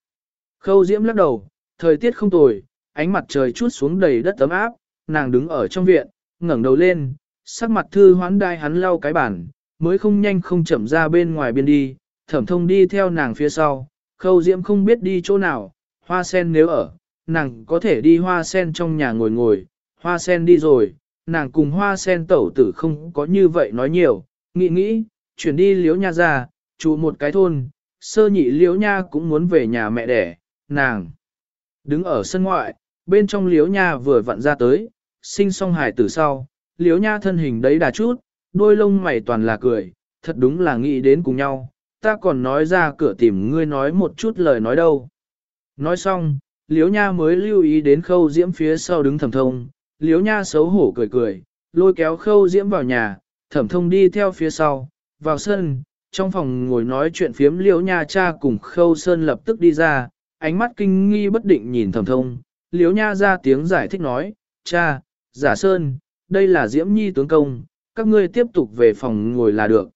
Khâu diễm lắc đầu, thời tiết không tồi, ánh mặt trời chút xuống đầy đất tấm áp, nàng đứng ở trong viện, ngẩng đầu lên, sắc mặt thư hoán đai hắn lau cái bản, mới không nhanh không chậm ra bên ngoài biên đi, thẩm thông đi theo nàng phía sau, khâu diễm không biết đi chỗ nào, hoa sen nếu ở, nàng có thể đi hoa sen trong nhà ngồi ngồi, hoa sen đi rồi, nàng cùng hoa sen tẩu tử không có như vậy nói nhiều, nghĩ nghĩ, chuyển đi liếu nha ra, trụ một cái thôn, sơ nhị liếu nha cũng muốn về nhà mẹ đẻ, nàng. Đứng ở sân ngoại, bên trong liếu nha vừa vặn ra tới, sinh xong hài tử sau, liếu nha thân hình đấy đà chút, đôi lông mày toàn là cười, thật đúng là nghĩ đến cùng nhau, ta còn nói ra cửa tìm ngươi nói một chút lời nói đâu. Nói xong, liếu nha mới lưu ý đến khâu diễm phía sau đứng thầm thông, liếu nha xấu hổ cười cười, lôi kéo khâu diễm vào nhà, thẩm thông đi theo phía sau, vào sân, trong phòng ngồi nói chuyện phiếm liếu nha cha cùng khâu sơn lập tức đi ra, ánh mắt kinh nghi bất định nhìn thẩm thông, liếu nha ra tiếng giải thích nói, cha, giả sơn, đây là diễm nhi tướng công, các ngươi tiếp tục về phòng ngồi là được.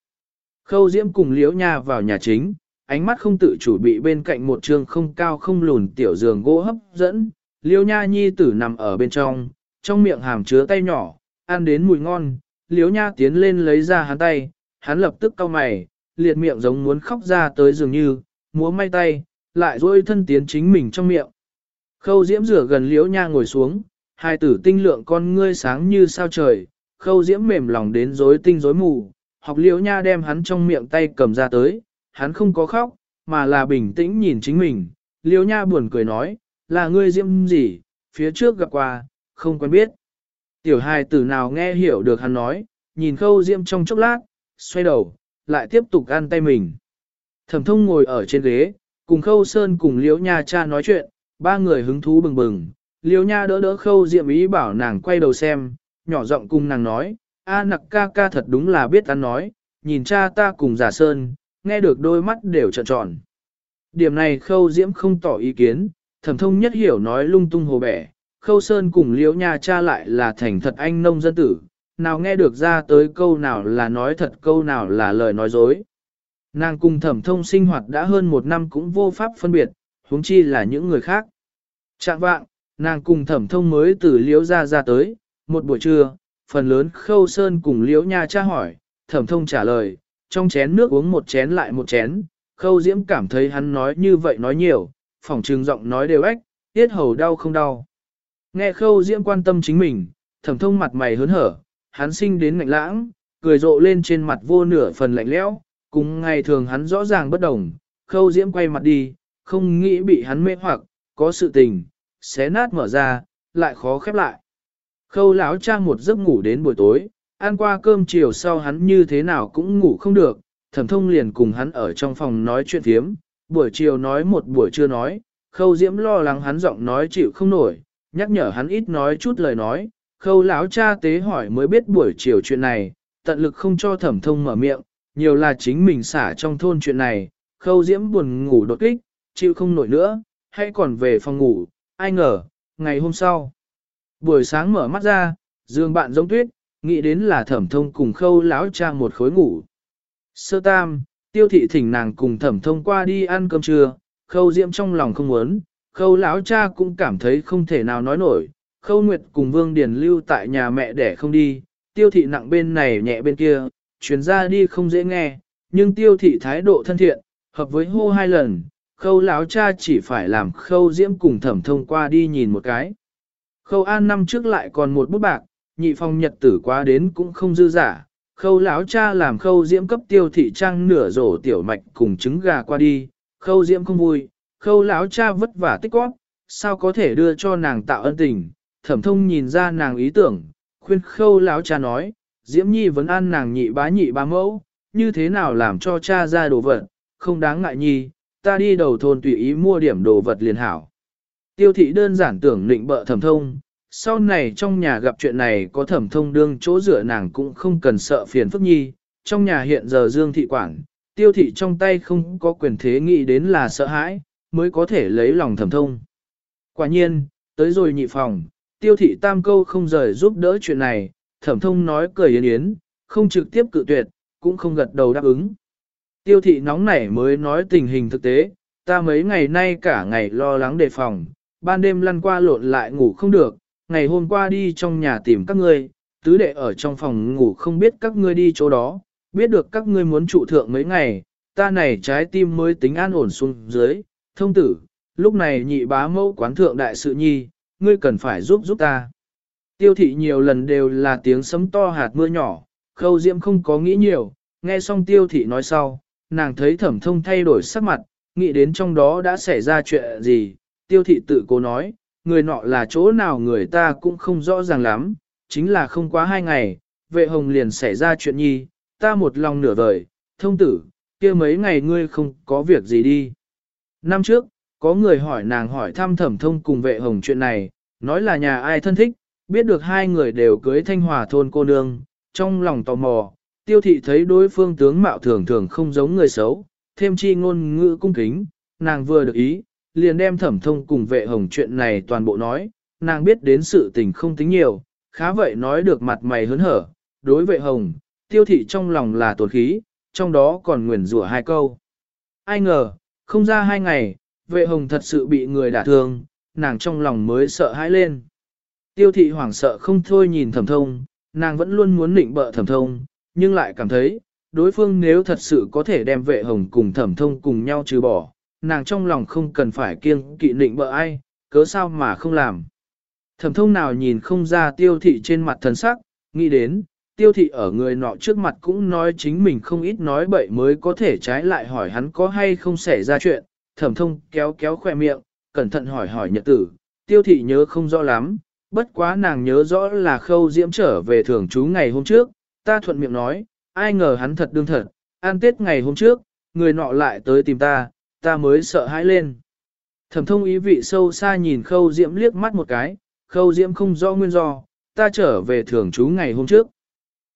Khâu diễm cùng liếu nha vào nhà chính, ánh mắt không tự chủ bị bên cạnh một trường không cao không lùn tiểu giường gỗ hấp dẫn, liếu nha nhi tử nằm ở bên trong, trong miệng hàm chứa tay nhỏ, ăn đến mùi ngon, liếu nha tiến lên lấy ra hắn tay, hắn lập tức cau mày, liệt miệng giống muốn khóc ra tới dường như, múa may tay, lại dôi thân tiến chính mình trong miệng. Khâu diễm rửa gần liếu nha ngồi xuống, hai tử tinh lượng con ngươi sáng như sao trời, khâu diễm mềm lòng đến rối tinh rối mù, học liếu nha đem hắn trong miệng tay cầm ra tới, hắn không có khóc, mà là bình tĩnh nhìn chính mình, liếu nha buồn cười nói, là ngươi diễm gì, phía trước gặp qua, không quen biết. Tiểu hài tử nào nghe hiểu được hắn nói, nhìn khâu diễm trong chốc lát, xoay đầu, lại tiếp tục ăn tay mình. Thẩm thông ngồi ở trên ghế, cùng khâu sơn cùng liễu nha cha nói chuyện, ba người hứng thú bừng bừng. Liễu nha đỡ đỡ khâu diệm ý bảo nàng quay đầu xem, nhỏ giọng cùng nàng nói, a nặc ca ca thật đúng là biết ăn nói, nhìn cha ta cùng giả sơn, nghe được đôi mắt đều trợn tròn. Điểm này khâu diễm không tỏ ý kiến, thẩm thông nhất hiểu nói lung tung hồ bẻ, khâu sơn cùng liễu nha cha lại là thành thật anh nông dân tử, nào nghe được ra tới câu nào là nói thật câu nào là lời nói dối. Nàng cùng thẩm thông sinh hoạt đã hơn một năm cũng vô pháp phân biệt, huống chi là những người khác. Trạng vạng, nàng cùng thẩm thông mới từ liễu ra ra tới, một buổi trưa, phần lớn khâu sơn cùng liễu nha Cha hỏi, thẩm thông trả lời, trong chén nước uống một chén lại một chén, khâu diễm cảm thấy hắn nói như vậy nói nhiều, phỏng trừng giọng nói đều ếch, tiết hầu đau không đau. Nghe khâu diễm quan tâm chính mình, thẩm thông mặt mày hớn hở, hắn sinh đến ngạnh lãng, cười rộ lên trên mặt vô nửa phần lạnh lẽo, cùng ngày thường hắn rõ ràng bất đồng, khâu diễm quay mặt đi, không nghĩ bị hắn mê hoặc, có sự tình, xé nát mở ra, lại khó khép lại. Khâu lão cha một giấc ngủ đến buổi tối, ăn qua cơm chiều sau hắn như thế nào cũng ngủ không được, thẩm thông liền cùng hắn ở trong phòng nói chuyện thiếm, buổi chiều nói một buổi trưa nói, khâu diễm lo lắng hắn giọng nói chịu không nổi, nhắc nhở hắn ít nói chút lời nói, khâu lão cha tế hỏi mới biết buổi chiều chuyện này, tận lực không cho thẩm thông mở miệng, nhiều là chính mình xả trong thôn chuyện này, khâu diễm buồn ngủ đột kích, chịu không nổi nữa, hay còn về phòng ngủ, ai ngờ, ngày hôm sau. Buổi sáng mở mắt ra, giường bạn giống tuyết, nghĩ đến là thẩm thông cùng khâu lão cha một khối ngủ. Sơ tam, tiêu thị thỉnh nàng cùng thẩm thông qua đi ăn cơm trưa, khâu diễm trong lòng không muốn, khâu lão cha cũng cảm thấy không thể nào nói nổi, khâu nguyệt cùng vương điền lưu tại nhà mẹ để không đi, tiêu thị nặng bên này nhẹ bên kia, chuyến ra đi không dễ nghe, nhưng tiêu thị thái độ thân thiện, hợp với hô hai lần, khâu lão cha chỉ phải làm khâu diễm cùng thẩm thông qua đi nhìn một cái. Khâu an năm trước lại còn một bút bạc, nhị phong nhật tử quá đến cũng không dư giả, khâu lão cha làm khâu diễm cấp tiêu thị trang nửa rổ tiểu mạch cùng trứng gà qua đi, khâu diễm không vui, khâu lão cha vất vả tích góp, sao có thể đưa cho nàng tạo ân tình, thẩm thông nhìn ra nàng ý tưởng, khuyên khâu lão cha nói, diễm nhi vẫn ăn nàng nhị bá nhị bá mẫu, như thế nào làm cho cha ra đồ vật, không đáng ngại nhi, ta đi đầu thôn tùy ý mua điểm đồ vật liền hảo. Tiêu thị đơn giản tưởng định bợ thẩm thông, sau này trong nhà gặp chuyện này có thẩm thông đương chỗ rửa nàng cũng không cần sợ phiền phức nhi, trong nhà hiện giờ dương thị quản, tiêu thị trong tay không có quyền thế nghĩ đến là sợ hãi, mới có thể lấy lòng thẩm thông. Quả nhiên, tới rồi nhị phòng, tiêu thị tam câu không rời giúp đỡ chuyện này, thẩm thông nói cười yến yến, không trực tiếp cự tuyệt, cũng không gật đầu đáp ứng. Tiêu thị nóng nảy mới nói tình hình thực tế, ta mấy ngày nay cả ngày lo lắng đề phòng, ban đêm lăn qua lộn lại ngủ không được, ngày hôm qua đi trong nhà tìm các ngươi, tứ đệ ở trong phòng ngủ không biết các ngươi đi chỗ đó, biết được các ngươi muốn trụ thượng mấy ngày, ta này trái tim mới tính an ổn xuống dưới, thông tử, lúc này nhị bá mẫu quán thượng đại sự nhi, ngươi cần phải giúp giúp ta. Tiêu thị nhiều lần đều là tiếng sấm to hạt mưa nhỏ, khâu diễm không có nghĩ nhiều, nghe xong tiêu thị nói sau, nàng thấy thẩm thông thay đổi sắc mặt, nghĩ đến trong đó đã xảy ra chuyện gì, tiêu thị tự cố nói, người nọ là chỗ nào người ta cũng không rõ ràng lắm, chính là không quá hai ngày, vệ hồng liền xảy ra chuyện nhi, ta một lòng nửa vời, thông tử, kia mấy ngày ngươi không có việc gì đi. Năm trước, có người hỏi nàng hỏi thăm thẩm thông cùng vệ hồng chuyện này, nói là nhà ai thân thích, biết được hai người đều cưới thanh hòa thôn cô nương, trong lòng tò mò, tiêu thị thấy đối phương tướng mạo thường thường không giống người xấu, thêm chi ngôn ngữ cung kính, nàng vừa được ý, liền đem thẩm thông cùng vệ hồng chuyện này toàn bộ nói, nàng biết đến sự tình không tính nhiều, khá vậy nói được mặt mày hớn hở, đối vệ hồng, tiêu thị trong lòng là tổn khí, trong đó còn nguyền rủa hai câu. Ai ngờ, không ra hai ngày, vệ hồng thật sự bị người đả thương, nàng trong lòng mới sợ hãi lên. Tiêu thị hoảng sợ không thôi nhìn thẩm thông, nàng vẫn luôn muốn định bợ thẩm thông, nhưng lại cảm thấy, đối phương nếu thật sự có thể đem vệ hồng cùng thẩm thông cùng nhau trừ bỏ, nàng trong lòng không cần phải kiêng kỵ định bợ ai, cớ sao mà không làm. Thẩm thông nào nhìn không ra tiêu thị trên mặt thần sắc, nghĩ đến, tiêu thị ở người nọ trước mặt cũng nói chính mình không ít nói bậy mới có thể trái lại hỏi hắn có hay không xảy ra chuyện, thẩm thông kéo kéo khoe miệng, cẩn thận hỏi hỏi nhật tử, tiêu thị nhớ không rõ lắm, bất quá nàng nhớ rõ là khâu diễm trở về thường trú ngày hôm trước, ta thuận miệng nói, ai ngờ hắn thật đương thật, An tết ngày hôm trước, người nọ lại tới tìm ta, ta mới sợ hãi lên. Thẩm thông ý vị sâu xa nhìn khâu diễm liếc mắt một cái, khâu diễm không rõ nguyên do, ta trở về thường trú ngày hôm trước.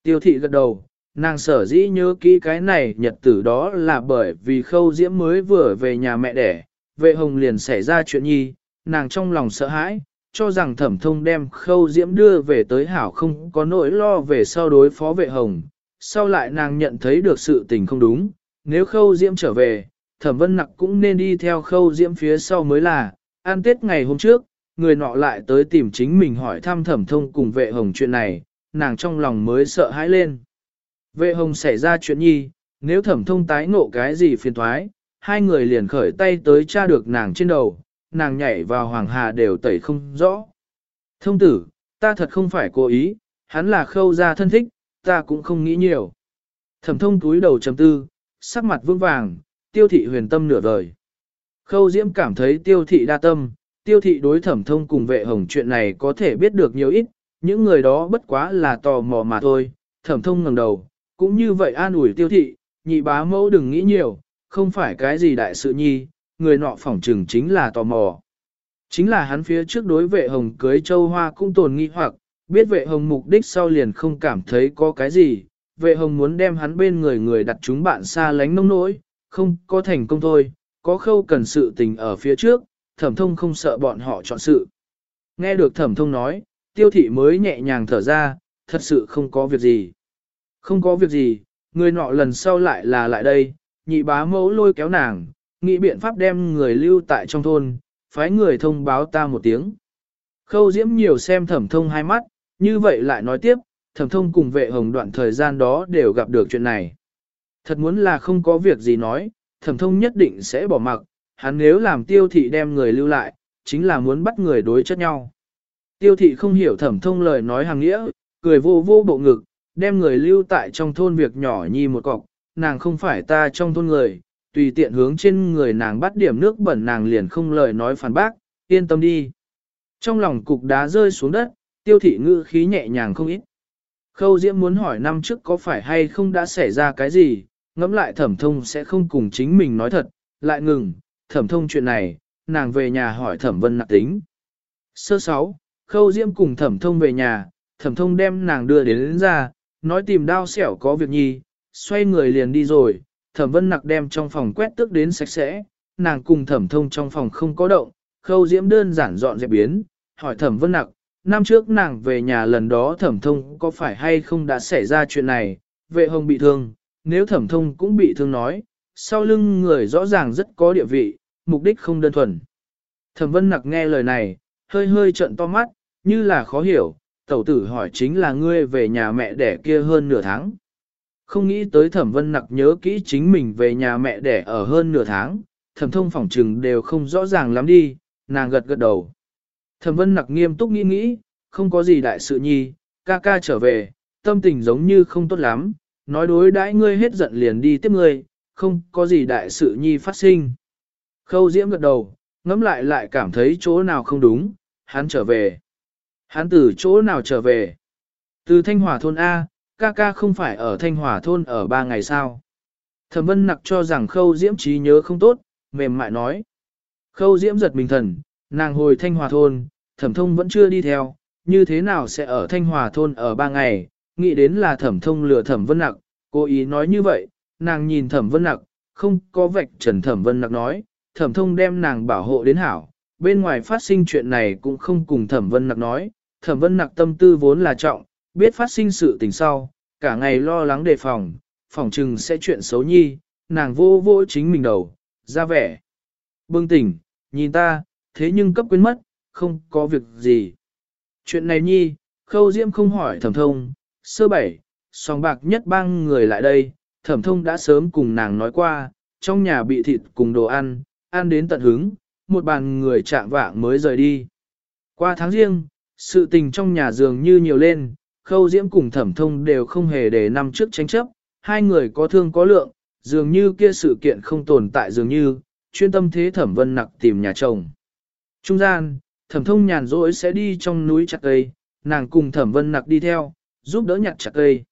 Tiêu thị gật đầu, nàng sở dĩ nhớ kỹ cái này nhật tử đó là bởi vì khâu diễm mới vừa về nhà mẹ đẻ, vệ hồng liền xảy ra chuyện nhi, nàng trong lòng sợ hãi, cho rằng thẩm thông đem khâu diễm đưa về tới hảo không có nỗi lo về sau đối phó vệ hồng. Sau lại nàng nhận thấy được sự tình không đúng, nếu khâu diễm trở về, thẩm vân nặc cũng nên đi theo khâu diễm phía sau mới là, an tết ngày hôm trước, người nọ lại tới tìm chính mình hỏi thăm thẩm thông cùng vệ hồng chuyện này, nàng trong lòng mới sợ hãi lên. Vệ hồng xảy ra chuyện nhi, nếu thẩm thông tái ngộ cái gì phiền thoái, hai người liền khởi tay tới tra được nàng trên đầu, nàng nhảy vào hoàng hà đều tẩy không rõ. Thông tử, ta thật không phải cố ý, hắn là khâu gia thân thích, ta cũng không nghĩ nhiều. Thẩm thông túi đầu chấm tư, sắc mặt vương vàng, tiêu thị huyền tâm nửa đời. Khâu Diễm cảm thấy tiêu thị đa tâm, tiêu thị đối thẩm thông cùng vệ hồng chuyện này có thể biết được nhiều ít, những người đó bất quá là tò mò mà thôi, thẩm thông ngẩng đầu, cũng như vậy an ủi tiêu thị, nhị bá mẫu đừng nghĩ nhiều, không phải cái gì đại sự nhi, người nọ phỏng trừng chính là tò mò. Chính là hắn phía trước đối vệ hồng cưới châu hoa cũng tồn nghi hoặc, biết vệ hồng mục đích sau liền không cảm thấy có cái gì, vệ hồng muốn đem hắn bên người người đặt chúng bạn xa lánh nông nỗi, không có thành công thôi, có khâu cần sự tình ở phía trước, thẩm thông không sợ bọn họ chọn sự. Nghe được thẩm thông nói, tiêu thị mới nhẹ nhàng thở ra, thật sự không có việc gì. Không có việc gì, người nọ lần sau lại là lại đây, nhị bá mẫu lôi kéo nàng, nghĩ biện pháp đem người lưu tại trong thôn, phái người thông báo ta một tiếng. Khâu diễm nhiều xem thẩm thông hai mắt, như vậy lại nói tiếp, thẩm thông cùng vệ hồng đoạn thời gian đó đều gặp được chuyện này. Thật muốn là không có việc gì nói, thẩm thông nhất định sẽ bỏ mặc, hắn nếu làm tiêu thị đem người lưu lại, chính là muốn bắt người đối chất nhau. Tiêu thị không hiểu thẩm thông lời nói hàng nghĩa, cười vô vô bộ ngực, đem người lưu tại trong thôn việc nhỏ nhi một cọc, nàng không phải ta trong thôn người, tùy tiện hướng trên người nàng bắt điểm nước bẩn nàng liền không lời nói phản bác, yên tâm đi. Trong lòng cục đá rơi xuống đất, tiêu thị ngữ khí nhẹ nhàng không ít. Khâu Diễm muốn hỏi năm trước có phải hay không đã xảy ra cái gì, ngẫm lại thẩm thông sẽ không cùng chính mình nói thật, lại ngừng, thẩm thông chuyện này, nàng về nhà hỏi thẩm vân nạc tính. Sơ sáu, khâu Diễm cùng thẩm thông về nhà, thẩm thông đem nàng đưa đến, đến ra, nói tìm đao xẻo có việc nhi, xoay người liền đi rồi, thẩm vân nặc đem trong phòng quét tước đến sạch sẽ, nàng cùng thẩm thông trong phòng không có động, khâu diễm đơn giản dọn dẹp biến, hỏi thẩm vân nặc, năm trước nàng về nhà lần đó thẩm thông có phải hay không đã xảy ra chuyện này, vệ hồng bị thương, nếu thẩm thông cũng bị thương nói, sau lưng người rõ ràng rất có địa vị, mục đích không đơn thuần. Thẩm vân nặc nghe lời này, hơi hơi trận to mắt, như là khó hiểu, tẩu tử hỏi chính là ngươi về nhà mẹ đẻ kia hơn nửa tháng. Không nghĩ tới thẩm vân nặc nhớ kỹ chính mình về nhà mẹ đẻ ở hơn nửa tháng, thẩm thông phỏng trừng đều không rõ ràng lắm đi, nàng gật gật đầu. Thẩm vân nặc nghiêm túc nghĩ nghĩ, không có gì đại sự nhi, ca ca trở về, tâm tình giống như không tốt lắm, nói đối đãi ngươi hết giận liền đi tiếp ngươi, không có gì đại sự nhi phát sinh. Khâu diễm gật đầu, ngẫm lại lại cảm thấy chỗ nào không đúng, hắn trở về. Hắn từ chỗ nào trở về? Từ Thanh Hòa thôn A, ca ca không phải ở Thanh Hòa thôn ở ba ngày sao? Thẩm vân nặc cho rằng khâu diễm trí nhớ không tốt, mềm mại nói. Khâu diễm giật mình thần, nàng hồi Thanh Hòa thôn, thẩm thông vẫn chưa đi theo, như thế nào sẽ ở Thanh Hòa thôn ở ba ngày, nghĩ đến là thẩm thông lừa thẩm vân nặc, cố ý nói như vậy, nàng nhìn thẩm vân nặc, không có vạch trần thẩm vân nặc nói, thẩm thông đem nàng bảo hộ đến hảo, bên ngoài phát sinh chuyện này cũng không cùng thẩm vân nặc nói, thẩm vân nặc tâm tư vốn là trọng, biết phát sinh sự tình sau, cả ngày lo lắng đề phòng, phòng trừng sẽ chuyện xấu nhi, nàng vô vô chính mình đầu, ra vẻ. Bưng tỉnh, nhìn ta, thế nhưng cấp quên mất, không có việc gì. Chuyện này nhi, khâu diễm không hỏi thẩm thông, sơ bảy, song bạc nhất bang người lại đây, thẩm thông đã sớm cùng nàng nói qua, trong nhà bị thịt cùng đồ ăn, ăn đến tận hứng, một bàn người chạm vạng mới rời đi. Qua tháng riêng, sự tình trong nhà dường như nhiều lên, khâu diễm cùng thẩm thông đều không hề để năm trước tranh chấp, hai người có thương có lượng, dường như kia sự kiện không tồn tại dường như, chuyên tâm thế thẩm vân nặc tìm nhà chồng. Trung gian, thẩm thông nhàn rỗi sẽ đi trong núi chặt cây, nàng cùng thẩm vân nặc đi theo, giúp đỡ nhặt chặt cây.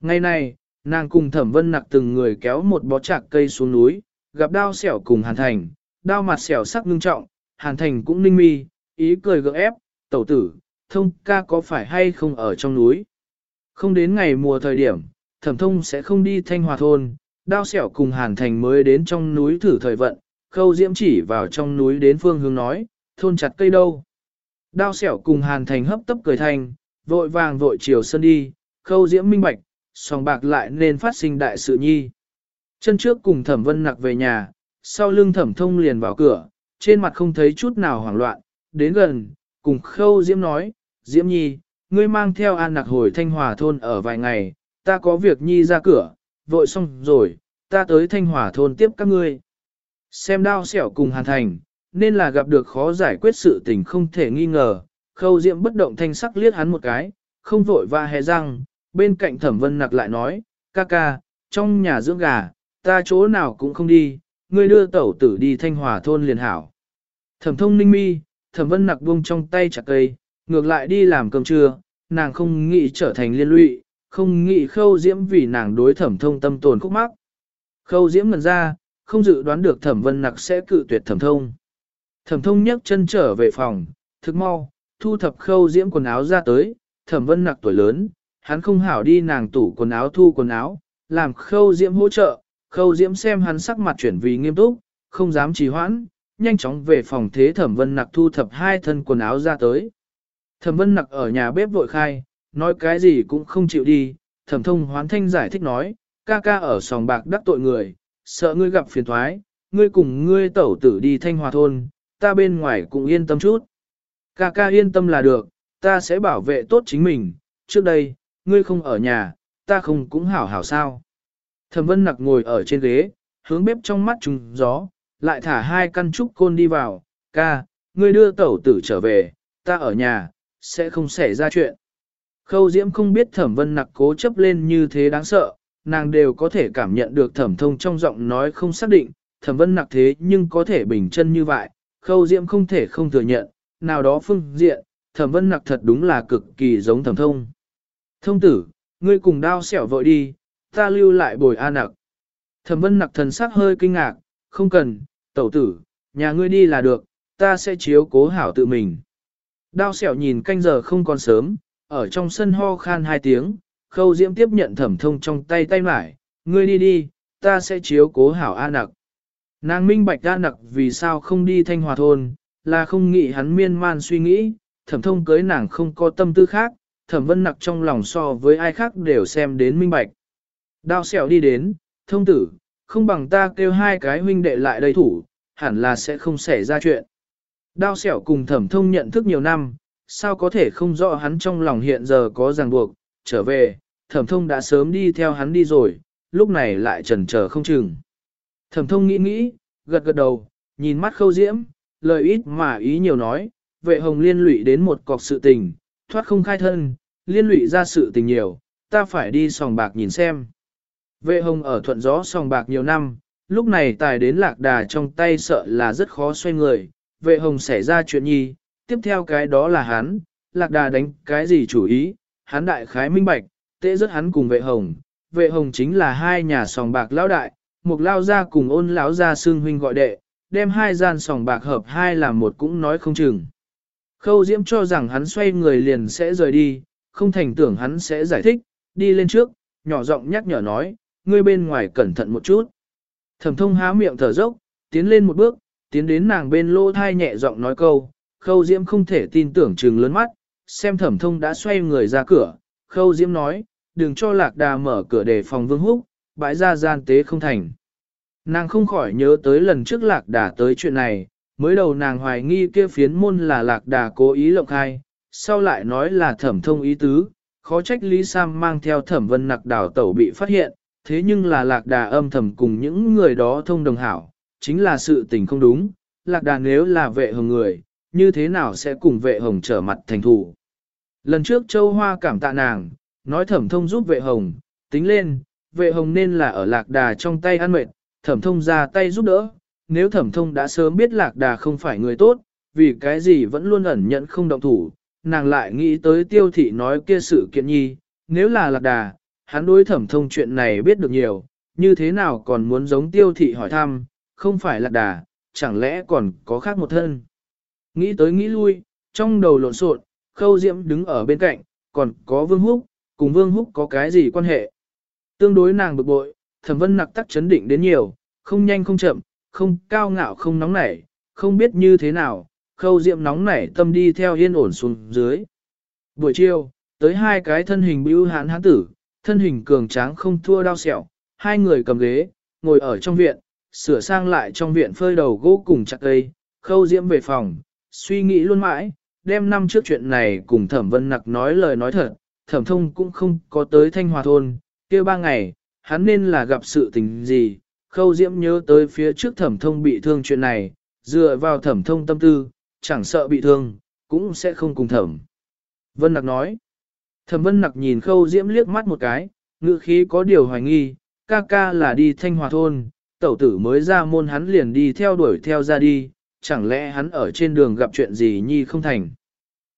Ngày này, nàng cùng thẩm vân nặc từng người kéo một bó chặt cây xuống núi, gặp đao xẻo cùng hàn thành, đao mặt xẻo sắc ngưng trọng, hàn thành cũng ninh mi, ý cười gượng ép, tẩu tử, thông ca có phải hay không ở trong núi. Không đến ngày mùa thời điểm, thẩm thông sẽ không đi thanh hòa thôn, đao xẻo cùng hàn thành mới đến trong núi thử thời vận, khâu diễm chỉ vào trong núi đến phương hướng nói, thôn chặt cây đâu. Đao xẻo cùng hàn thành hấp tấp cười thành, vội vàng vội chiều sân đi, khâu diễm minh bạch, song bạc lại nên phát sinh đại sự nhi. Chân trước cùng thẩm vân nặc về nhà, sau lưng thẩm thông liền vào cửa, trên mặt không thấy chút nào hoảng loạn, đến gần, cùng khâu diễm nói, diễm nhi, ngươi mang theo an nặc hồi thanh hòa thôn ở vài ngày, ta có việc nhi ra cửa, vội xong rồi, ta tới thanh hòa thôn tiếp các ngươi. Xem đao xẻo cùng hàn thành, nên là gặp được khó giải quyết sự tình không thể nghi ngờ, khâu diễm bất động thanh sắc liếc hắn một cái, không vội và hẹ răng, bên cạnh thẩm vân nặc lại nói, ca ca, trong nhà dưỡng gà, ta chỗ nào cũng không đi, ngươi đưa tẩu tử đi thanh hòa thôn liền hảo. Thẩm thông ninh mi, thẩm vân nặc buông trong tay chặt cây, ngược lại đi làm cơm trưa, nàng không nghĩ trở thành liên lụy, không nghĩ khâu diễm vì nàng đối thẩm thông tâm tồn khúc mắc. Khâu diễm ngần ra, không dự đoán được thẩm vân nặc sẽ cự tuyệt thẩm thông. Thẩm thông nhấc chân trở về phòng, thức mau, thu thập khâu diễm quần áo ra tới, thẩm vân nặc tuổi lớn, hắn không hảo đi nàng tủ quần áo thu quần áo, làm khâu diễm hỗ trợ, khâu diễm xem hắn sắc mặt chuyển vì nghiêm túc, không dám trì hoãn, nhanh chóng về phòng thế thẩm vân nặc thu thập hai thân quần áo ra tới. Thẩm vân nặc ở nhà bếp vội khai, nói cái gì cũng không chịu đi, thẩm thông hoán thanh giải thích nói, ca ca ở sòng bạc đắc tội người, sợ ngươi gặp phiền thoái, ngươi cùng ngươi tẩu tử đi thanh hòa thôn, ta bên ngoài cũng yên tâm chút. Ca ca yên tâm là được, ta sẽ bảo vệ tốt chính mình, trước đây, ngươi không ở nhà, ta không cũng hảo hảo sao. Thẩm vân nặc ngồi ở trên ghế, hướng bếp trong mắt trùng gió, lại thả hai căn trúc côn đi vào, ca, ngươi đưa tẩu tử trở về, ta ở nhà, sẽ không xảy ra chuyện. Khâu Diễm không biết thẩm vân nặc cố chấp lên như thế đáng sợ, nàng đều có thể cảm nhận được thẩm thông trong giọng nói không xác định, thẩm vân nặc thế nhưng có thể bình chân như vậy, khâu Diễm không thể không thừa nhận, nào đó phương diện, thẩm vân nặc thật đúng là cực kỳ giống thẩm thông. Thông tử, ngươi cùng đao xẻo vội đi, ta lưu lại bồi a nặc. Thẩm vân nặc thần sắc hơi kinh ngạc, không cần, tẩu tử, nhà ngươi đi là được, ta sẽ chiếu cố hảo tự mình. Đao sẹo nhìn canh giờ không còn sớm, ở trong sân ho khan hai tiếng, khâu diễm tiếp nhận thẩm thông trong tay tay mải, ngươi đi đi, ta sẽ chiếu cố hảo A nặc. Nàng minh bạch A nặc vì sao không đi thanh hòa thôn, là không nghĩ hắn miên man suy nghĩ, thẩm thông cưới nàng không có tâm tư khác, thẩm vân nặc trong lòng so với ai khác đều xem đến minh bạch. Đao xẻo đi đến, thông tử, không bằng ta kêu hai cái huynh đệ lại đây thủ, hẳn là sẽ không xảy ra chuyện. Đao xẻo cùng thẩm thông nhận thức nhiều năm, sao có thể không rõ hắn trong lòng hiện giờ có ràng buộc, trở về, thẩm thông đã sớm đi theo hắn đi rồi, lúc này lại trần chờ không chừng. Thẩm thông nghĩ nghĩ, gật gật đầu, nhìn mắt khâu diễm, lời ít mà ý nhiều nói, vệ hồng liên lụy đến một cọc sự tình, thoát không khai thân, liên lụy ra sự tình nhiều, ta phải đi sòng bạc nhìn xem. Vệ hồng ở thuận gió sòng bạc nhiều năm, lúc này tài đến lạc đà trong tay sợ là rất khó xoay người, vệ hồng xảy ra chuyện nhi, tiếp theo cái đó là hắn, lạc đà đánh cái gì chủ ý, hắn đại khái minh bạch, tệ rất hắn cùng vệ hồng, vệ hồng chính là hai nhà sòng bạc lão đại, một lao gia cùng ôn lão gia xương huynh gọi đệ, đem hai gian sòng bạc hợp hai làm một cũng nói không chừng. Khâu Diễm cho rằng hắn xoay người liền sẽ rời đi, không thành tưởng hắn sẽ giải thích, đi lên trước, nhỏ giọng nhắc nhở nói, ngươi bên ngoài cẩn thận một chút. Thẩm thông há miệng thở dốc, tiến lên một bước, tiến đến nàng bên lô thai nhẹ giọng nói câu, khâu diễm không thể tin tưởng trừng lớn mắt, xem thẩm thông đã xoay người ra cửa, khâu diễm nói, đừng cho lạc đà mở cửa để phòng vương húc, bãi ra gian tế không thành. Nàng không khỏi nhớ tới lần trước lạc đà tới chuyện này, mới đầu nàng hoài nghi kia phiến môn là lạc đà cố ý lộng khai, sau lại nói là thẩm thông ý tứ, khó trách Lý Sam mang theo thẩm vân nặc đảo tẩu bị phát hiện, thế nhưng là lạc đà âm thầm cùng những người đó thông đồng hảo, chính là sự tình không đúng, lạc đà nếu là vệ hồng người, như thế nào sẽ cùng vệ hồng trở mặt thành thủ. Lần trước châu hoa cảm tạ nàng, nói thẩm thông giúp vệ hồng, tính lên, vệ hồng nên là ở lạc đà trong tay ăn mệt, thẩm thông ra tay giúp đỡ, nếu thẩm thông đã sớm biết lạc đà không phải người tốt, vì cái gì vẫn luôn ẩn nhận không động thủ, nàng lại nghĩ tới tiêu thị nói kia sự kiện nhi, nếu là lạc đà, hắn đối thẩm thông chuyện này biết được nhiều, như thế nào còn muốn giống tiêu thị hỏi thăm, không phải lạc đà, chẳng lẽ còn có khác một thân. Nghĩ tới nghĩ lui, trong đầu lộn xộn, khâu diễm đứng ở bên cạnh, còn có vương húc, cùng vương húc có cái gì quan hệ. Tương đối nàng bực bội, thẩm vân nặc tắc chấn định đến nhiều, không nhanh không chậm, không cao ngạo không nóng nảy, không biết như thế nào, khâu diễm nóng nảy tâm đi theo yên ổn xuống dưới. Buổi chiều, tới hai cái thân hình bưu hán hán tử, thân hình cường tráng không thua đau sẹo, hai người cầm ghế, ngồi ở trong viện, sửa sang lại trong viện phơi đầu gỗ cùng chặt cây, khâu diễm về phòng, suy nghĩ luôn mãi, đem năm trước chuyện này cùng thẩm vân nặc nói lời nói thật, thẩm thông cũng không có tới thanh hòa thôn, kia ba ngày, hắn nên là gặp sự tình gì, khâu diễm nhớ tới phía trước thẩm thông bị thương chuyện này, dựa vào thẩm thông tâm tư, chẳng sợ bị thương, cũng sẽ không cùng thẩm. Vân nặc nói, Thẩm vân nặc nhìn khâu diễm liếc mắt một cái, ngữ khí có điều hoài nghi, ca ca là đi thanh hòa thôn, tẩu tử mới ra môn hắn liền đi theo đuổi theo ra đi, chẳng lẽ hắn ở trên đường gặp chuyện gì nhi không thành.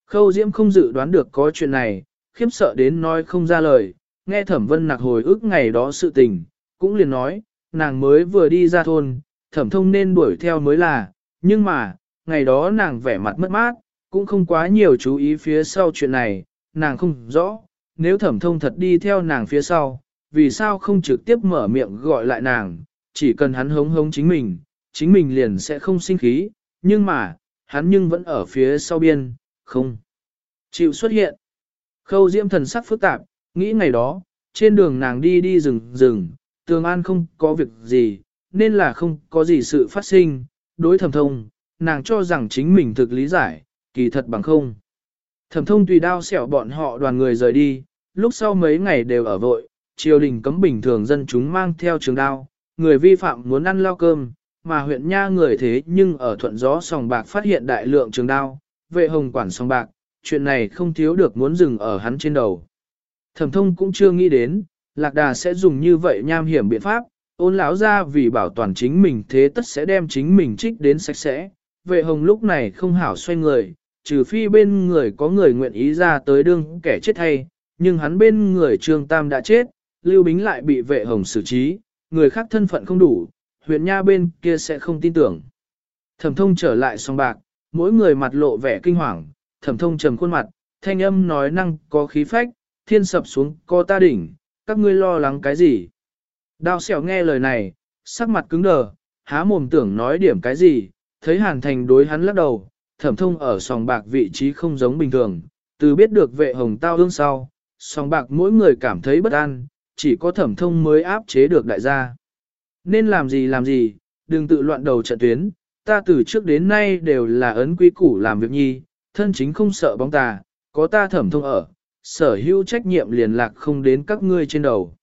Khâu diễm không dự đoán được có chuyện này, khiếp sợ đến nói không ra lời, nghe thẩm vân nặc hồi ức ngày đó sự tình, cũng liền nói, nàng mới vừa đi ra thôn, thẩm thông nên đuổi theo mới là, nhưng mà, ngày đó nàng vẻ mặt mất mát, cũng không quá nhiều chú ý phía sau chuyện này, nàng không rõ, nếu thẩm thông thật đi theo nàng phía sau, vì sao không trực tiếp mở miệng gọi lại nàng, chỉ cần hắn hống hống chính mình, chính mình liền sẽ không sinh khí, nhưng mà, hắn nhưng vẫn ở phía sau biên, không chịu xuất hiện. Khâu diễm thần sắc phức tạp, nghĩ ngày đó, trên đường nàng đi đi rừng rừng, tường an không có việc gì, nên là không có gì sự phát sinh, đối thẩm thông, nàng cho rằng chính mình thực lý giải, kỳ thật bằng không. Thẩm thông tùy đao xẻo bọn họ đoàn người rời đi, lúc sau mấy ngày đều ở vội, triều đình cấm bình thường dân chúng mang theo trường đao, người vi phạm muốn ăn lao cơm, mà huyện nha người thế nhưng ở thuận gió sòng bạc phát hiện đại lượng trường đao, vệ hồng quản sòng bạc, chuyện này không thiếu được muốn dừng ở hắn trên đầu. Thẩm thông cũng chưa nghĩ đến, lạc đà sẽ dùng như vậy nham hiểm biện pháp, ôn lão ra vì bảo toàn chính mình thế tất sẽ đem chính mình trích đến sạch sẽ. Vệ hồng lúc này không hảo xoay người, trừ phi bên người có người nguyện ý ra tới đương kẻ chết hay, nhưng hắn bên người trương tam đã chết, lưu bính lại bị vệ hồng xử trí, người khác thân phận không đủ, huyện nha bên kia sẽ không tin tưởng. Thẩm thông trở lại song bạc, mỗi người mặt lộ vẻ kinh hoàng, thẩm thông trầm khuôn mặt, thanh âm nói năng có khí phách, thiên sập xuống co ta đỉnh, các ngươi lo lắng cái gì? Đao xẻo nghe lời này, sắc mặt cứng đờ, há mồm tưởng nói điểm cái gì, thấy hàn thành đối hắn lắc đầu, thẩm thông ở sòng bạc vị trí không giống bình thường, từ biết được vệ hồng tao hương sau, sòng bạc mỗi người cảm thấy bất an, chỉ có thẩm thông mới áp chế được đại gia. Nên làm gì làm gì, đừng tự loạn đầu trận tuyến, ta từ trước đến nay đều là ấn quy củ làm việc nhi, thân chính không sợ bóng tà, có ta thẩm thông ở, sở hữu trách nhiệm liền lạc không đến các ngươi trên đầu.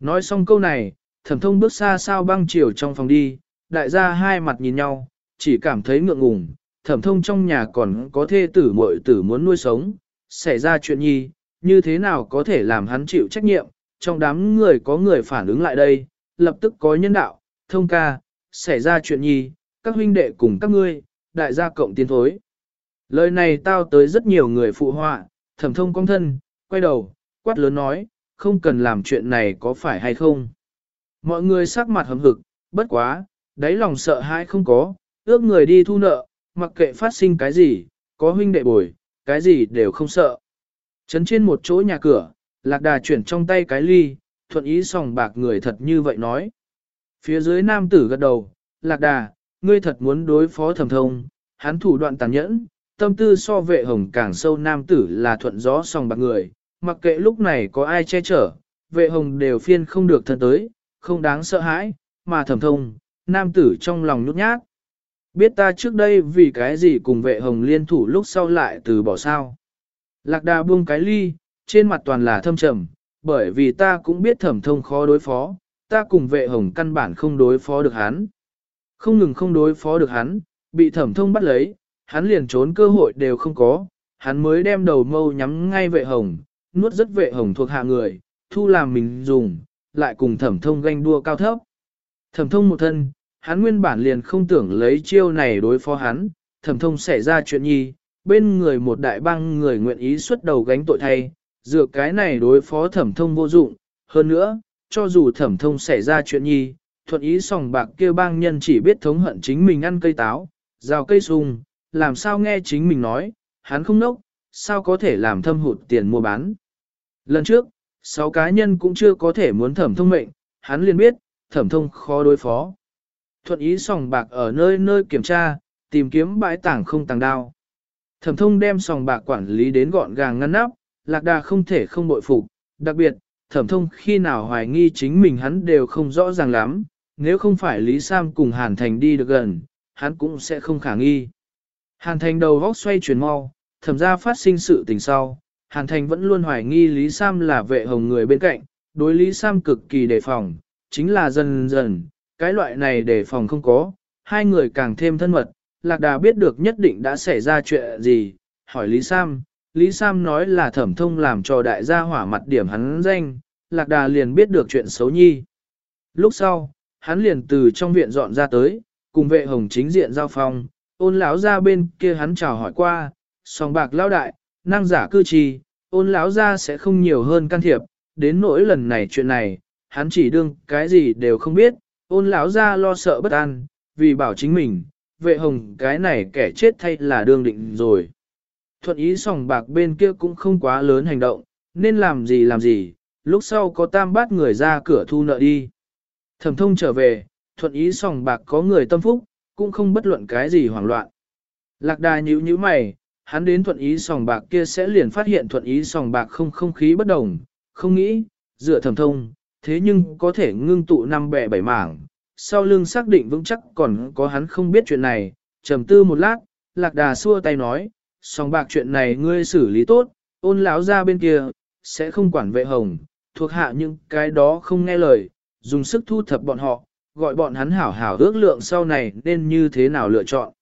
Nói xong câu này, thẩm thông bước xa sao băng chiều trong phòng đi, đại gia hai mặt nhìn nhau, chỉ cảm thấy ngượng ngùng, thẩm thông trong nhà còn có thê tử muội tử muốn nuôi sống, xảy ra chuyện nhi, như thế nào có thể làm hắn chịu trách nhiệm, trong đám người có người phản ứng lại đây, lập tức có nhân đạo, thông ca, xảy ra chuyện nhi, các huynh đệ cùng các ngươi, đại gia cộng tiến thối. Lời này tao tới rất nhiều người phụ họa, thẩm thông công thân, quay đầu, quát lớn nói, không cần làm chuyện này có phải hay không. Mọi người sắc mặt hầm hực, bất quá, đáy lòng sợ hãi không có, ước người đi thu nợ, mặc kệ phát sinh cái gì, có huynh đệ bồi, cái gì đều không sợ. Chấn trên một chỗ nhà cửa, lạc đà chuyển trong tay cái ly, thuận ý sòng bạc người thật như vậy nói. Phía dưới nam tử gật đầu, lạc đà, ngươi thật muốn đối phó thẩm thông, hắn thủ đoạn tàn nhẫn, tâm tư so vệ hồng càng sâu nam tử là thuận gió sòng bạc người, mặc kệ lúc này có ai che chở, vệ hồng đều phiên không được thân tới, không đáng sợ hãi, mà thẩm thông, nam tử trong lòng nhút nhát. Biết ta trước đây vì cái gì cùng vệ hồng liên thủ lúc sau lại từ bỏ sao. Lạc đà buông cái ly, trên mặt toàn là thâm trầm, bởi vì ta cũng biết thẩm thông khó đối phó, ta cùng vệ hồng căn bản không đối phó được hắn. Không ngừng không đối phó được hắn, bị thẩm thông bắt lấy, hắn liền trốn cơ hội đều không có, hắn mới đem đầu mâu nhắm ngay vệ hồng, nuốt rất vệ hồng thuộc hạ người, thu làm mình dùng, lại cùng thẩm thông ganh đua cao thấp. Thẩm thông một thân, hắn nguyên bản liền không tưởng lấy chiêu này đối phó hắn, thẩm thông xảy ra chuyện nhi, bên người một đại bang người nguyện ý xuất đầu gánh tội thay, dựa cái này đối phó thẩm thông vô dụng, hơn nữa, cho dù thẩm thông xảy ra chuyện nhi, thuận ý sòng bạc kia bang nhân chỉ biết thống hận chính mình ăn cây táo, rào cây sung, làm sao nghe chính mình nói, hắn không nốc, sao có thể làm thâm hụt tiền mua bán. Lần trước, sáu cá nhân cũng chưa có thể muốn thẩm thông mệnh, hắn liền biết, thẩm thông khó đối phó. Thuận ý sòng bạc ở nơi nơi kiểm tra, tìm kiếm bãi tảng không tàng đao. Thẩm thông đem sòng bạc quản lý đến gọn gàng ngăn nắp, lạc đà không thể không bội phục, đặc biệt, thẩm thông khi nào hoài nghi chính mình hắn đều không rõ ràng lắm, nếu không phải Lý Sam cùng Hàn Thành đi được gần, hắn cũng sẽ không khả nghi. Hàn Thành đầu vóc xoay chuyển mau, thẩm ra phát sinh sự tình sau, Hàn Thành vẫn luôn hoài nghi Lý Sam là vệ hồng người bên cạnh, đối Lý Sam cực kỳ đề phòng, chính là dần dần, cái loại này đề phòng không có, hai người càng thêm thân mật, Lạc Đà biết được nhất định đã xảy ra chuyện gì, hỏi Lý Sam, Lý Sam nói là thẩm thông làm cho đại gia hỏa mặt điểm hắn danh, lạc đà liền biết được chuyện xấu nhi. Lúc sau, hắn liền từ trong viện dọn ra tới, cùng vệ hồng chính diện giao phòng, ôn lão ra bên kia hắn chào hỏi qua, song bạc lao đại, năng giả cư trì, ôn lão ra sẽ không nhiều hơn can thiệp, đến nỗi lần này chuyện này, hắn chỉ đương cái gì đều không biết, ôn lão ra lo sợ bất an, vì bảo chính mình, vệ hồng cái này kẻ chết thay là đương định rồi. Thuận ý sòng bạc bên kia cũng không quá lớn hành động, nên làm gì làm gì, lúc sau có tam bát người ra cửa thu nợ đi. Thẩm thông trở về, thuận ý sòng bạc có người tâm phúc, cũng không bất luận cái gì hoảng loạn. Lạc đà nhíu nhíu mày, hắn đến thuận ý sòng bạc kia sẽ liền phát hiện thuận ý sòng bạc không không khí bất đồng, không nghĩ, dựa thẩm thông, thế nhưng có thể ngưng tụ năm bẻ bảy mảng. Sau lưng xác định vững chắc còn có hắn không biết chuyện này, trầm tư một lát, lạc đà xua tay nói, song bạc chuyện này ngươi xử lý tốt, ôn lão ra bên kia, sẽ không quản vệ hồng, thuộc hạ những cái đó không nghe lời, dùng sức thu thập bọn họ, gọi bọn hắn hảo hảo ước lượng sau này nên như thế nào lựa chọn.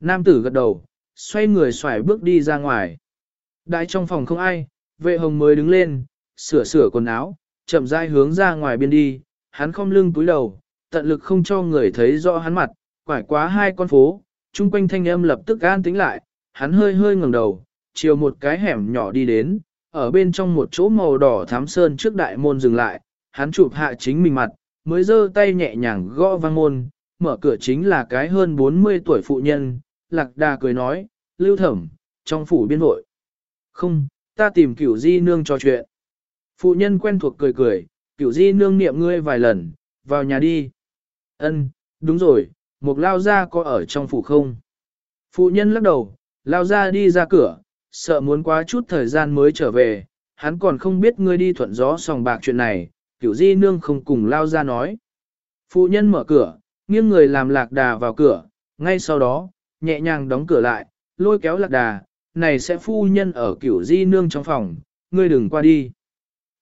Nam tử gật đầu, xoay người xoài bước đi ra ngoài. Đại trong phòng không ai, vệ hồng mới đứng lên, sửa sửa quần áo, chậm rãi hướng ra ngoài biên đi, hắn không lưng túi đầu, tận lực không cho người thấy rõ hắn mặt, quải quá hai con phố, chung quanh thanh âm lập tức an tĩnh lại, hắn hơi hơi ngẩng đầu, chiều một cái hẻm nhỏ đi đến, ở bên trong một chỗ màu đỏ thám sơn trước đại môn dừng lại, hắn chụp hạ chính mình mặt, mới giơ tay nhẹ nhàng gõ vang môn, mở cửa chính là cái hơn 40 tuổi phụ nhân, lạc đà cười nói, lưu thẩm, trong phủ biên hội. Không, ta tìm cửu di nương cho chuyện. Phụ nhân quen thuộc cười cười, cửu di nương niệm ngươi vài lần, vào nhà đi. Ân, đúng rồi, một lao ra có ở trong phủ không? Phụ nhân lắc đầu, lao ra đi ra cửa, sợ muốn quá chút thời gian mới trở về, hắn còn không biết ngươi đi thuận gió sòng bạc chuyện này, cửu di nương không cùng lao ra nói. Phụ nhân mở cửa, nghiêng người làm lạc đà vào cửa, ngay sau đó, nhẹ nhàng đóng cửa lại, lôi kéo lạc đà, này sẽ phu nhân ở cửu di nương trong phòng, ngươi đừng qua đi.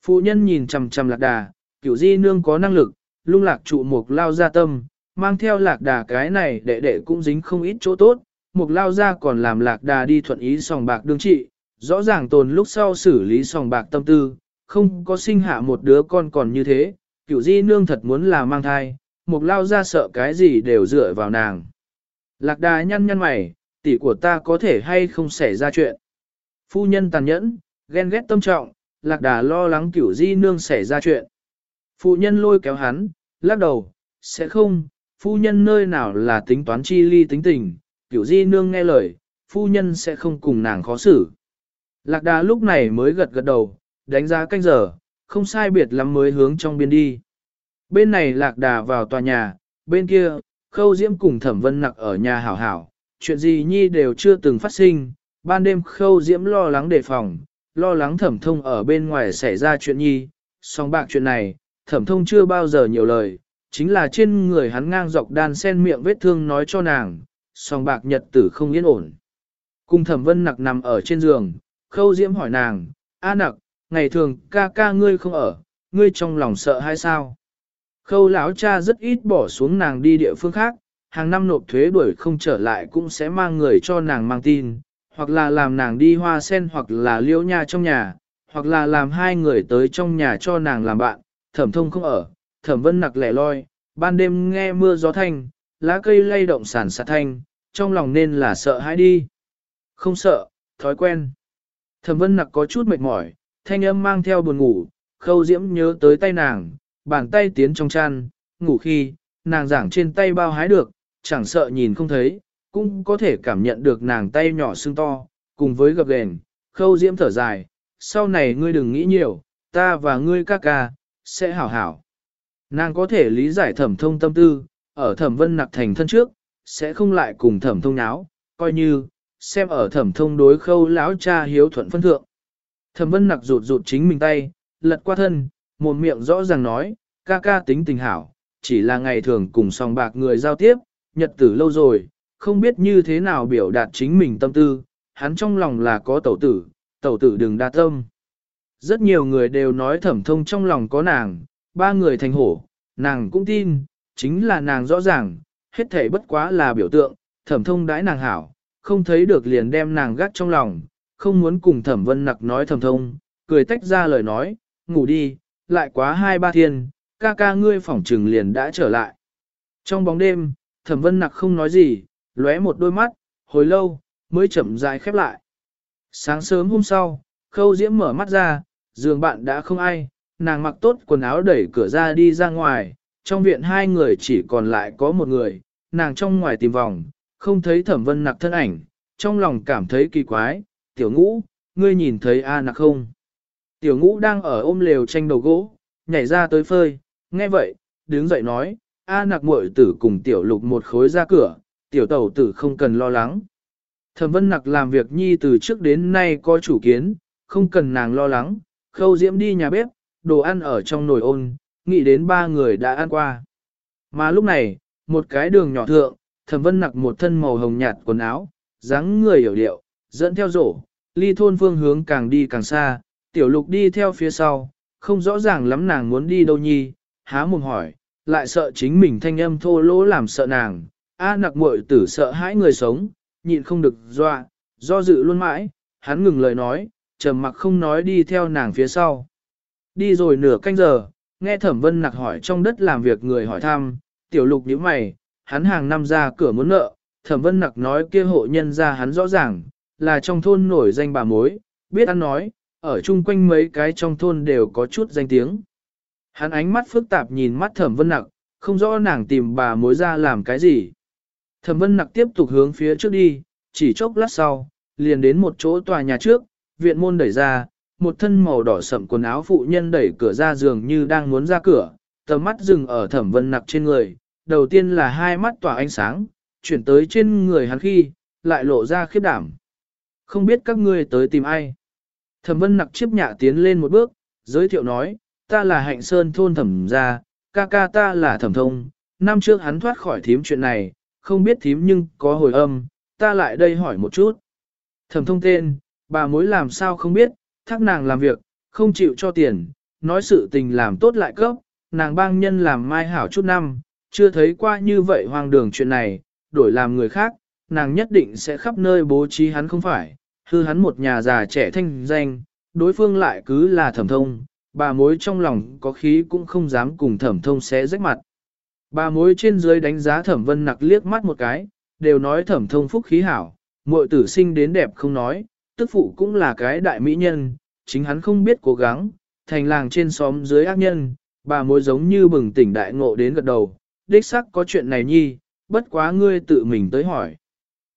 Phụ nhân nhìn chằm chằm lạc đà, cửu di nương có năng lực, lung lạc trụ mục lao ra tâm, mang theo lạc đà cái này đệ đệ cũng dính không ít chỗ tốt, mục lao ra còn làm lạc đà đi thuận ý sòng bạc đương trị, rõ ràng tồn lúc sau xử lý sòng bạc tâm tư, không có sinh hạ một đứa con còn như thế, cửu di nương thật muốn là mang thai, mục lao ra sợ cái gì đều dựa vào nàng. Lạc đà nhăn nhăn mày, tỷ của ta có thể hay không xảy ra chuyện. Phu nhân tàn nhẫn, ghen ghét tâm trọng, lạc đà lo lắng cửu di nương xảy ra chuyện. phụ nhân lôi kéo hắn, lắc đầu, sẽ không, phu nhân nơi nào là tính toán chi ly tính tình, cửu di nương nghe lời, phu nhân sẽ không cùng nàng khó xử. Lạc đà lúc này mới gật gật đầu, đánh giá canh giờ, không sai biệt lắm mới hướng trong biên đi. Bên này lạc đà vào tòa nhà, bên kia, khâu diễm cùng thẩm vân nặc ở nhà hảo hảo, chuyện gì nhi đều chưa từng phát sinh, ban đêm khâu diễm lo lắng đề phòng, lo lắng thẩm thông ở bên ngoài xảy ra chuyện nhi, song bạc chuyện này, thẩm thông chưa bao giờ nhiều lời, chính là trên người hắn ngang dọc đan sen miệng vết thương nói cho nàng, song bạc nhật tử không yên ổn. Cùng thẩm vân nặc nằm ở trên giường, khâu diễm hỏi nàng, A nặc, ngày thường ca ca ngươi không ở, ngươi trong lòng sợ hay sao? Khâu lão cha rất ít bỏ xuống nàng đi địa phương khác, hàng năm nộp thuế đuổi không trở lại cũng sẽ mang người cho nàng mang tin, hoặc là làm nàng đi hoa sen hoặc là liễu nha trong nhà, hoặc là làm hai người tới trong nhà cho nàng làm bạn, thẩm thông không ở, thẩm vân nặc lẻ loi, ban đêm nghe mưa gió thanh, lá cây lay động sản sạt thanh, trong lòng nên là sợ hãi đi. Không sợ, thói quen. Thẩm vân nặc có chút mệt mỏi, thanh âm mang theo buồn ngủ, khâu diễm nhớ tới tay nàng, bàn tay tiến trong chăn, ngủ khi, nàng giảng trên tay bao hái được, chẳng sợ nhìn không thấy, cũng có thể cảm nhận được nàng tay nhỏ xương to, cùng với gập gền, khâu diễm thở dài, sau này ngươi đừng nghĩ nhiều, ta và ngươi ca ca, sẽ hảo hảo. Nàng có thể lý giải thẩm thông tâm tư, ở thẩm vân nặc thành thân trước, sẽ không lại cùng thẩm thông náo, coi như, xem ở thẩm thông đối khâu lão cha hiếu thuận phân thượng. Thẩm vân nặc rụt rụt chính mình tay, lật qua thân, một miệng rõ ràng nói, ca ca tính tình hảo, chỉ là ngày thường cùng song bạc người giao tiếp, nhật tử lâu rồi, không biết như thế nào biểu đạt chính mình tâm tư, hắn trong lòng là có tẩu tử, tẩu tử đừng đa tâm. Rất nhiều người đều nói thẩm thông trong lòng có nàng, ba người thành hổ, nàng cũng tin, chính là nàng rõ ràng, hết thể bất quá là biểu tượng, thẩm thông đãi nàng hảo, không thấy được liền đem nàng gắt trong lòng, không muốn cùng thẩm vân nặc nói thầm thông, cười tách ra lời nói, ngủ đi, lại quá hai ba thiên, ca ca ngươi phỏng trừng liền đã trở lại. Trong bóng đêm, thẩm vân nặc không nói gì, lóe một đôi mắt, hồi lâu, mới chậm rãi khép lại. Sáng sớm hôm sau, khâu diễm mở mắt ra, giường bạn đã không ai, nàng mặc tốt quần áo đẩy cửa ra đi ra ngoài, trong viện hai người chỉ còn lại có một người, nàng trong ngoài tìm vòng, không thấy thẩm vân nặc thân ảnh, trong lòng cảm thấy kỳ quái, tiểu ngũ, ngươi nhìn thấy A nặc không? Tiểu ngũ đang ở ôm lều tranh đầu gỗ, nhảy ra tới phơi, nghe vậy, đứng dậy nói, A nặc muội tử cùng tiểu lục một khối ra cửa, tiểu tẩu tử không cần lo lắng. Thẩm vân nặc làm việc nhi từ trước đến nay có chủ kiến, không cần nàng lo lắng, khâu diễm đi nhà bếp, đồ ăn ở trong nồi ôn, nghĩ đến ba người đã ăn qua. Mà lúc này, một cái đường nhỏ thượng, thẩm vân nặc một thân màu hồng nhạt quần áo, dáng người hiểu điệu, dẫn theo rổ, ly thôn phương hướng càng đi càng xa, tiểu lục đi theo phía sau, không rõ ràng lắm nàng muốn đi đâu nhi, há mồm hỏi, lại sợ chính mình thanh âm thô lỗ làm sợ nàng, a nặc muội tử sợ hãi người sống, nhịn không được doa, do dự luôn mãi, hắn ngừng lời nói, trầm mặc không nói đi theo nàng phía sau. Đi rồi nửa canh giờ, nghe thẩm vân nặc hỏi trong đất làm việc người hỏi thăm, tiểu lục nhíu mày, hắn hàng năm ra cửa muốn nợ, thẩm vân nặc nói kia hộ nhân ra hắn rõ ràng, là trong thôn nổi danh bà mối, biết ăn nói, ở chung quanh mấy cái trong thôn đều có chút danh tiếng. Hắn ánh mắt phức tạp nhìn mắt thẩm vân nặc, không rõ nàng tìm bà mối ra làm cái gì. Thẩm vân nặc tiếp tục hướng phía trước đi, chỉ chốc lát sau, liền đến một chỗ tòa nhà trước, viện môn đẩy ra, một thân màu đỏ sậm quần áo phụ nhân đẩy cửa ra giường như đang muốn ra cửa, tầm mắt dừng ở thẩm vân nặc trên người, đầu tiên là hai mắt tỏa ánh sáng, chuyển tới trên người hắn khi, lại lộ ra khiếp đảm. Không biết các ngươi tới tìm ai. Thẩm vân nặc chiếp nhạ tiến lên một bước, giới thiệu nói, ta là hạnh sơn thôn thẩm gia, ca ca ta là thẩm thông, năm trước hắn thoát khỏi thím chuyện này, không biết thím nhưng có hồi âm, ta lại đây hỏi một chút. Thẩm thông tên, bà mối làm sao không biết, thác nàng làm việc, không chịu cho tiền, nói sự tình làm tốt lại cấp, nàng bang nhân làm mai hảo chút năm, chưa thấy qua như vậy hoang đường chuyện này, đổi làm người khác, nàng nhất định sẽ khắp nơi bố trí hắn không phải, hư hắn một nhà già trẻ thanh danh, đối phương lại cứ là thẩm thông, bà mối trong lòng có khí cũng không dám cùng thẩm thông xé rách mặt. Bà mối trên dưới đánh giá thẩm vân nặc liếc mắt một cái, đều nói thẩm thông phúc khí hảo, muội tử sinh đến đẹp không nói, tức phụ cũng là cái đại mỹ nhân, chính hắn không biết cố gắng, thành làng trên xóm dưới ác nhân, bà mối giống như bừng tỉnh đại ngộ đến gật đầu, đích xác có chuyện này nhi, bất quá ngươi tự mình tới hỏi.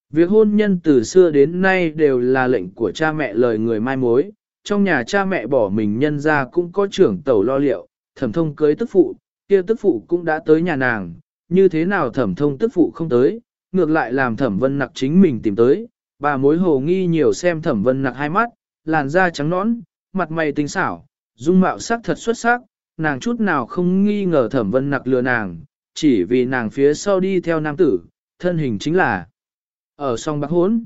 Việc hôn nhân từ xưa đến nay đều là lệnh của cha mẹ lời người mai mối, trong nhà cha mẹ bỏ mình nhân ra cũng có trưởng tẩu lo liệu, thẩm thông cưới tức phụ, kia tức phụ cũng đã tới nhà nàng, như thế nào thẩm thông tức phụ không tới, ngược lại làm thẩm vân nặc chính mình tìm tới, bà mối hồ nghi nhiều xem thẩm vân nặc hai mắt, làn da trắng nõn, mặt mày tinh xảo, dung mạo sắc thật xuất sắc, nàng chút nào không nghi ngờ thẩm vân nặc lừa nàng, chỉ vì nàng phía sau đi theo nam tử, thân hình chính là ở song bạc hốn.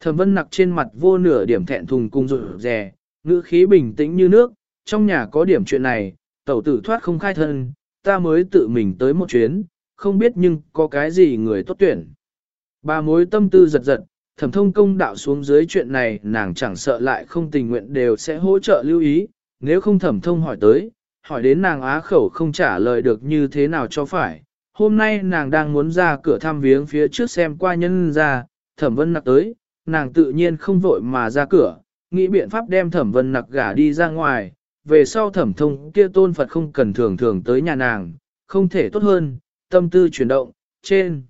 Thẩm vân nặc trên mặt vô nửa điểm thẹn thùng cung rụt rè, ngữ khí bình tĩnh như nước, trong nhà có điểm chuyện này, tẩu tử thoát không khai thân, ta mới tự mình tới một chuyến, không biết nhưng có cái gì người tốt tuyển. Bà mối tâm tư giật giật, thẩm thông công đạo xuống dưới chuyện này nàng chẳng sợ lại không tình nguyện đều sẽ hỗ trợ lưu ý, nếu không thẩm thông hỏi tới, hỏi đến nàng á khẩu không trả lời được như thế nào cho phải. Hôm nay nàng đang muốn ra cửa thăm viếng phía trước xem qua nhân ra, thẩm vân nặc tới, nàng tự nhiên không vội mà ra cửa, nghĩ biện pháp đem thẩm vân nặc gả đi ra ngoài, về sau thẩm thông kia tôn Phật không cần thường thường tới nhà nàng, không thể tốt hơn, tâm tư chuyển động, trên.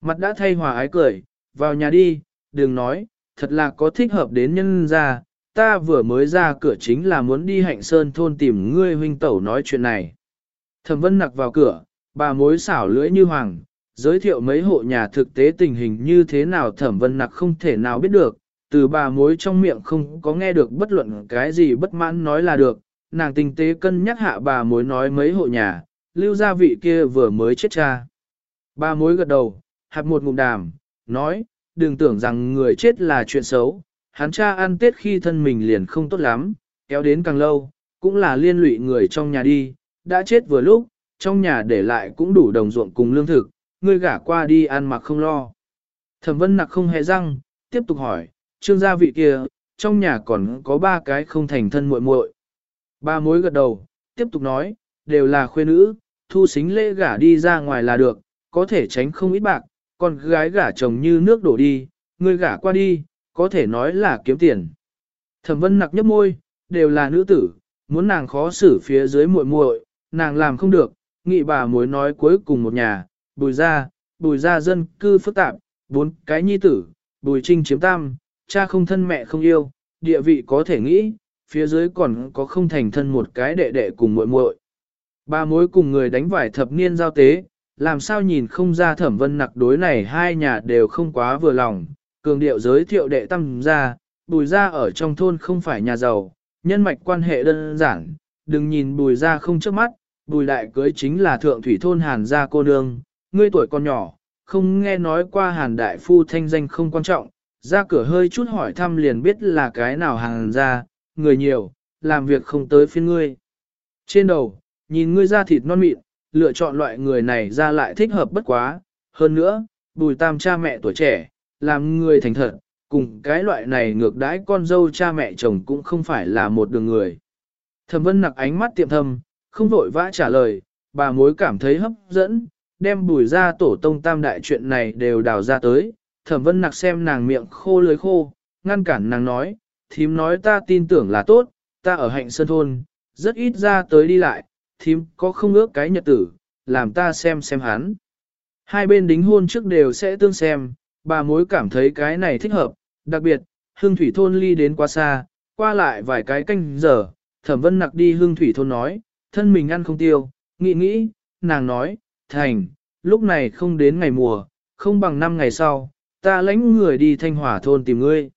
Mặt đã thay hòa ái cười, vào nhà đi, đừng nói, thật là có thích hợp đến nhân ra, ta vừa mới ra cửa chính là muốn đi hạnh sơn thôn tìm ngươi huynh tẩu nói chuyện này. Thẩm vân nặc vào cửa, bà mối xảo lưỡi như hoàng, giới thiệu mấy hộ nhà thực tế tình hình như thế nào thẩm vân nặc không thể nào biết được, từ bà mối trong miệng không có nghe được bất luận cái gì bất mãn nói là được, nàng tinh tế cân nhắc hạ bà mối nói mấy hộ nhà, lưu gia vị kia vừa mới chết cha. Bà mối gật đầu, hạt một ngụm đàm, nói, đừng tưởng rằng người chết là chuyện xấu, hắn cha ăn tết khi thân mình liền không tốt lắm, kéo đến càng lâu, cũng là liên lụy người trong nhà đi, đã chết vừa lúc, trong nhà để lại cũng đủ đồng ruộng cùng lương thực, ngươi gả qua đi ăn mặc không lo. Thẩm vân nặc không hề răng, tiếp tục hỏi, trương gia vị kia, trong nhà còn có ba cái không thành thân muội muội. Ba mối gật đầu, tiếp tục nói, đều là khuê nữ, thu xính lễ gả đi ra ngoài là được, có thể tránh không ít bạc, còn gái gả chồng như nước đổ đi, người gả qua đi, có thể nói là kiếm tiền. Thẩm vân nặc nhấp môi, đều là nữ tử, muốn nàng khó xử phía dưới muội muội, nàng làm không được, nghị bà mối nói cuối cùng một nhà, bùi ra, bùi ra dân cư phức tạp, bốn cái nhi tử, bùi trinh chiếm tam, cha không thân mẹ không yêu, địa vị có thể nghĩ, phía dưới còn có không thành thân một cái đệ đệ cùng muội muội. Ba mối cùng người đánh vải thập niên giao tế, làm sao nhìn không ra thẩm vân nặc đối này hai nhà đều không quá vừa lòng, cường điệu giới thiệu đệ tâm ra, bùi ra ở trong thôn không phải nhà giàu, nhân mạch quan hệ đơn giản, đừng nhìn bùi ra không trước mắt, bùi đại cưới chính là thượng thủy thôn hàn gia cô nương, ngươi tuổi còn nhỏ, không nghe nói qua hàn đại phu thanh danh không quan trọng, ra cửa hơi chút hỏi thăm liền biết là cái nào hàng ra, người nhiều, làm việc không tới phiên ngươi. Trên đầu, nhìn ngươi ra thịt non mịn, lựa chọn loại người này ra lại thích hợp bất quá, hơn nữa, bùi tam cha mẹ tuổi trẻ, làm người thành thật, cùng cái loại này ngược đãi con dâu cha mẹ chồng cũng không phải là một đường người. Thẩm vân nặc ánh mắt tiệm thâm, không vội vã trả lời, bà mối cảm thấy hấp dẫn, đem bùi ra tổ tông tam đại chuyện này đều đào ra tới. Thẩm vân nặc xem nàng miệng khô lưới khô, ngăn cản nàng nói, thím nói ta tin tưởng là tốt, ta ở hạnh sơn thôn, rất ít ra tới đi lại, thím có không ước cái nhật tử, làm ta xem xem hắn. Hai bên đính hôn trước đều sẽ tương xem, bà mối cảm thấy cái này thích hợp, đặc biệt, hương thủy thôn ly đến quá xa, qua lại vài cái canh giờ, thẩm vân nặc đi hương thủy thôn nói, thân mình ăn không tiêu, nghĩ nghĩ, nàng nói, thành, lúc này không đến ngày mùa, không bằng năm ngày sau, ta lãnh người đi thanh hỏa thôn tìm ngươi.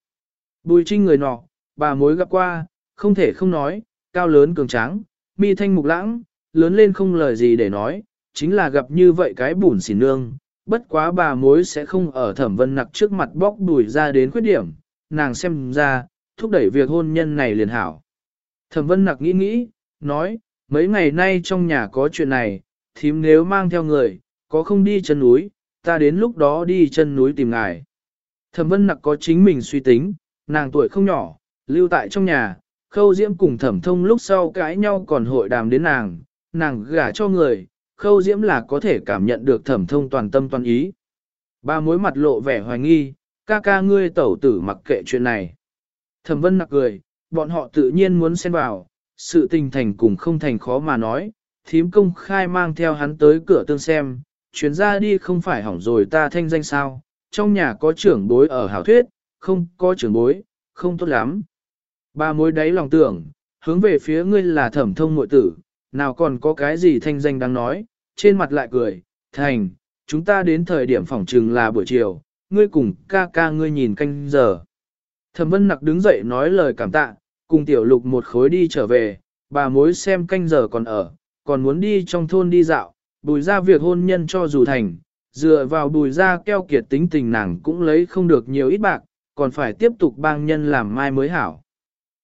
Bùi trinh người nọ, bà mối gặp qua, không thể không nói, cao lớn cường tráng, mi thanh mục lãng, lớn lên không lời gì để nói, chính là gặp như vậy cái bùn xỉn nương, bất quá bà mối sẽ không ở thẩm vân nặc trước mặt bóc đùi ra đến khuyết điểm, nàng xem ra, thúc đẩy việc hôn nhân này liền hảo. Thẩm vân nặc nghĩ nghĩ, nói, mấy ngày nay trong nhà có chuyện này, thím nếu mang theo người, có không đi chân núi, ta đến lúc đó đi chân núi tìm ngài. Thẩm vân nặc có chính mình suy tính, nàng tuổi không nhỏ, lưu tại trong nhà, khâu diễm cùng thẩm thông lúc sau cãi nhau còn hội đàm đến nàng, nàng gả cho người, khâu diễm là có thể cảm nhận được thẩm thông toàn tâm toàn ý. Ba mối mặt lộ vẻ hoài nghi, ca ca ngươi tẩu tử mặc kệ chuyện này. Thẩm vân nặc cười, bọn họ tự nhiên muốn xen vào, sự tình thành cùng không thành khó mà nói, thím công khai mang theo hắn tới cửa tương xem, chuyến ra đi không phải hỏng rồi ta thanh danh sao, trong nhà có trưởng bối ở hảo thuyết, không có trưởng bối, không tốt lắm. Ba mối đáy lòng tưởng, hướng về phía ngươi là thẩm thông nội tử, nào còn có cái gì thanh danh đáng nói, trên mặt lại cười, thành, chúng ta đến thời điểm phỏng trừng là buổi chiều, ngươi cùng ca ca ngươi nhìn canh giờ. Thẩm vân nặc đứng dậy nói lời cảm tạ, cùng tiểu lục một khối đi trở về, bà mối xem canh giờ còn ở, còn muốn đi trong thôn đi dạo, bùi ra việc hôn nhân cho dù thành, dựa vào bùi ra keo kiệt tính tình nàng cũng lấy không được nhiều ít bạc, còn phải tiếp tục bang nhân làm mai mới hảo.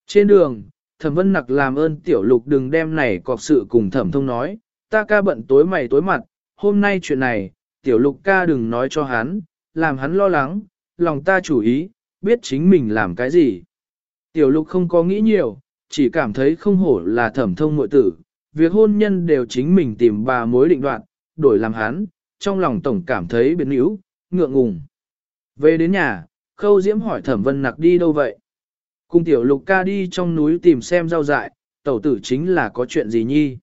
Trên đường, thẩm vân nặc làm ơn tiểu lục đừng đem này cọc sự cùng thẩm thông nói, ta ca bận tối mày tối mặt, hôm nay chuyện này, tiểu lục ca đừng nói cho hắn, làm hắn lo lắng, lòng ta chủ ý, biết chính mình làm cái gì. Tiểu lục không có nghĩ nhiều, chỉ cảm thấy không hổ là thẩm thông mội tử, việc hôn nhân đều chính mình tìm bà mối định đoạn, đổi làm hắn, trong lòng tổng cảm thấy biến yếu, ngượng ngùng. Về đến nhà, khâu diễm hỏi thẩm vân nặc đi đâu vậy? Cùng tiểu lục ca đi trong núi tìm xem rau dại, tẩu tử chính là có chuyện gì nhi.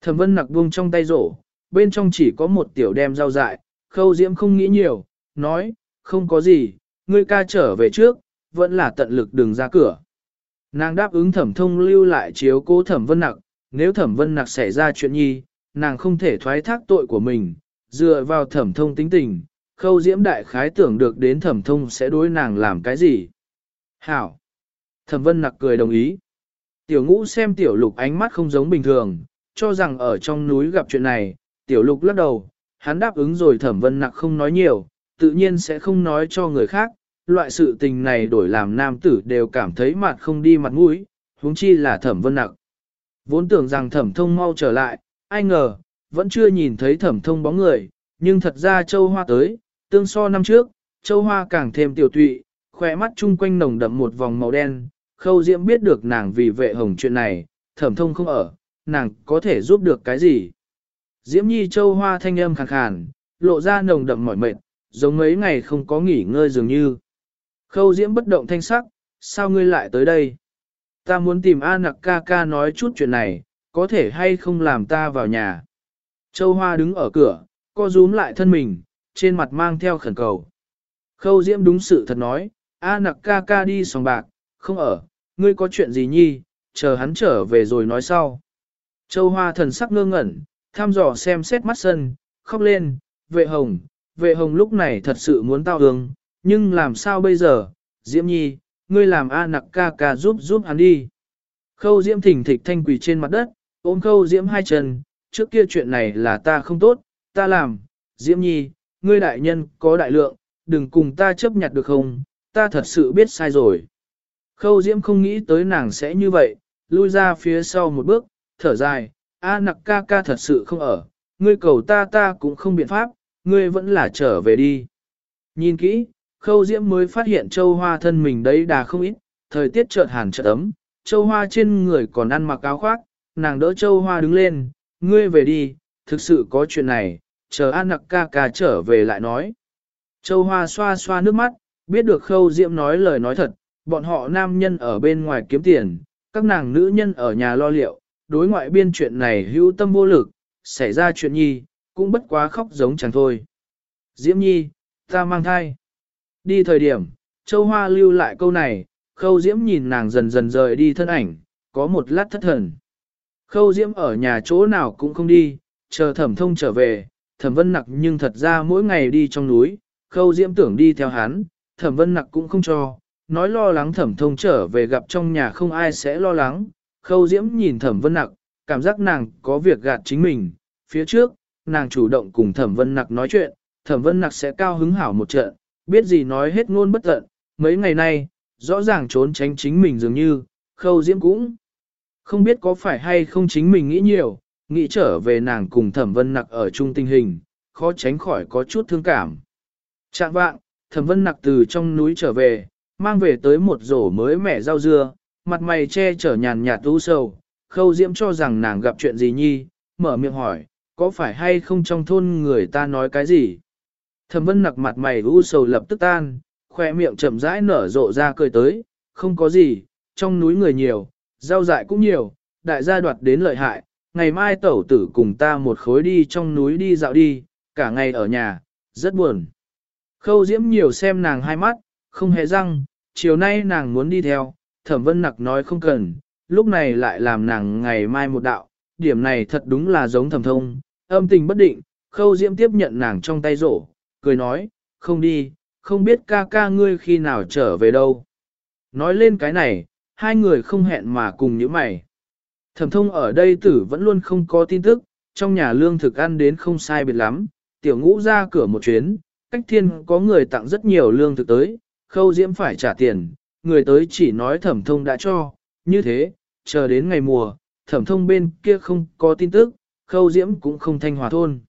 Thẩm vân nặc buông trong tay rổ, bên trong chỉ có một tiểu đem rau dại, khâu diễm không nghĩ nhiều, nói, không có gì, ngươi ca trở về trước, vẫn là tận lực đừng ra cửa. Nàng đáp ứng thẩm thông lưu lại chiếu cố thẩm vân nặc, nếu thẩm vân nặc xảy ra chuyện nhi, nàng không thể thoái thác tội của mình, dựa vào thẩm thông tính tình, khâu diễm đại khái tưởng được đến thẩm thông sẽ đối nàng làm cái gì. Hảo! Thẩm vân nặc cười đồng ý. Tiểu ngũ xem tiểu lục ánh mắt không giống bình thường, cho rằng ở trong núi gặp chuyện này, tiểu lục lắc đầu, hắn đáp ứng rồi thẩm vân nặc không nói nhiều, tự nhiên sẽ không nói cho người khác, loại sự tình này đổi làm nam tử đều cảm thấy mặt không đi mặt mũi, huống chi là thẩm vân nặc. Vốn tưởng rằng thẩm thông mau trở lại, ai ngờ, vẫn chưa nhìn thấy thẩm thông bóng người, nhưng thật ra châu hoa tới, tương so năm trước, châu hoa càng thêm tiểu tụy, khỏe mắt chung quanh nồng đậm một vòng màu đen, khâu diễm biết được nàng vì vệ hồng chuyện này, thẩm thông không ở, nàng có thể giúp được cái gì. Diễm nhi châu hoa thanh âm khàn khàn, lộ ra nồng đậm mỏi mệt, giống mấy ngày không có nghỉ ngơi dường như. Khâu diễm bất động thanh sắc, sao ngươi lại tới đây? Ta muốn tìm A nặc ca ca nói chút chuyện này, có thể hay không làm ta vào nhà. Châu Hoa đứng ở cửa, co rúm lại thân mình, trên mặt mang theo khẩn cầu. Khâu Diễm đúng sự thật nói, A nặc ca ca đi sòng bạc, không ở, ngươi có chuyện gì nhi, chờ hắn trở về rồi nói sau. Châu Hoa thần sắc ngơ ngẩn, tham dò xem xét mắt sân, khóc lên, vệ hồng, vệ hồng lúc này thật sự muốn tao hương, nhưng làm sao bây giờ, Diễm Nhi, ngươi làm A nặc ca ca giúp giúp hắn đi. Khâu Diễm thỉnh thịch thanh quỳ trên mặt đất, ôm khâu Diễm hai chân, trước kia chuyện này là ta không tốt, ta làm, Diễm Nhi, ngươi đại nhân có đại lượng, đừng cùng ta chấp nhận được không, ta thật sự biết sai rồi. Khâu Diễm không nghĩ tới nàng sẽ như vậy, lui ra phía sau một bước, thở dài, A nặc ca ca thật sự không ở, ngươi cầu ta ta cũng không biện pháp, ngươi vẫn là trở về đi. Nhìn kỹ, khâu diễm mới phát hiện châu hoa thân mình đấy đà không ít, thời tiết chợt hàn chợt ấm, châu hoa trên người còn ăn mặc áo khoác, nàng đỡ châu hoa đứng lên, ngươi về đi, thực sự có chuyện này, chờ an nặc ca ca trở về lại nói. Châu hoa xoa xoa nước mắt, biết được khâu diễm nói lời nói thật, bọn họ nam nhân ở bên ngoài kiếm tiền, các nàng nữ nhân ở nhà lo liệu, đối ngoại biên chuyện này hữu tâm vô lực, xảy ra chuyện nhi, cũng bất quá khóc giống chẳng thôi. Diễm nhi, ta mang thai. Đi thời điểm, Châu Hoa lưu lại câu này, Khâu Diễm nhìn nàng dần dần rời đi thân ảnh, có một lát thất thần. Khâu Diễm ở nhà chỗ nào cũng không đi, chờ thẩm thông trở về, thẩm vân nặc nhưng thật ra mỗi ngày đi trong núi, Khâu Diễm tưởng đi theo hắn, thẩm vân nặc cũng không cho, nói lo lắng thẩm thông trở về gặp trong nhà không ai sẽ lo lắng. Khâu Diễm nhìn thẩm vân nặc, cảm giác nàng có việc gạt chính mình, phía trước, nàng chủ động cùng thẩm vân nặc nói chuyện, thẩm vân nặc sẽ cao hứng hảo một trận, biết gì nói hết ngôn bất tận, mấy ngày nay, rõ ràng trốn tránh chính mình dường như, khâu diễm cũng. Không biết có phải hay không chính mình nghĩ nhiều, nghĩ trở về nàng cùng thẩm vân nặc ở chung tình hình, khó tránh khỏi có chút thương cảm. Trạng vạng, thẩm vân nặc từ trong núi trở về, mang về tới một rổ mới mẻ rau dưa, mặt mày che chở nhàn nhạt u sầu, khâu diễm cho rằng nàng gặp chuyện gì nhi, mở miệng hỏi, có phải hay không trong thôn người ta nói cái gì? Thẩm vân nặc mặt mày u sầu lập tức tan, khoe miệng chậm rãi nở rộ ra cười tới, không có gì, trong núi người nhiều, rau dại cũng nhiều, đại gia đoạt đến lợi hại, ngày mai tẩu tử cùng ta một khối đi trong núi đi dạo đi, cả ngày ở nhà, rất buồn. Khâu diễm nhiều xem nàng hai mắt, không hề răng, chiều nay nàng muốn đi theo, thẩm vân nặc nói không cần, lúc này lại làm nàng ngày mai một đạo, điểm này thật đúng là giống thẩm thông, âm tình bất định, khâu diễm tiếp nhận nàng trong tay rổ, cười nói, không đi, không biết ca ca ngươi khi nào trở về đâu. Nói lên cái này, hai người không hẹn mà cùng những mày. Thẩm thông ở đây tử vẫn luôn không có tin tức, trong nhà lương thực ăn đến không sai biệt lắm, tiểu ngũ ra cửa một chuyến, cách thiên có người tặng rất nhiều lương thực tới, khâu diễm phải trả tiền, người tới chỉ nói thẩm thông đã cho, như thế, chờ đến ngày mùa, thẩm thông bên kia không có tin tức, khâu diễm cũng không thanh hòa thôn.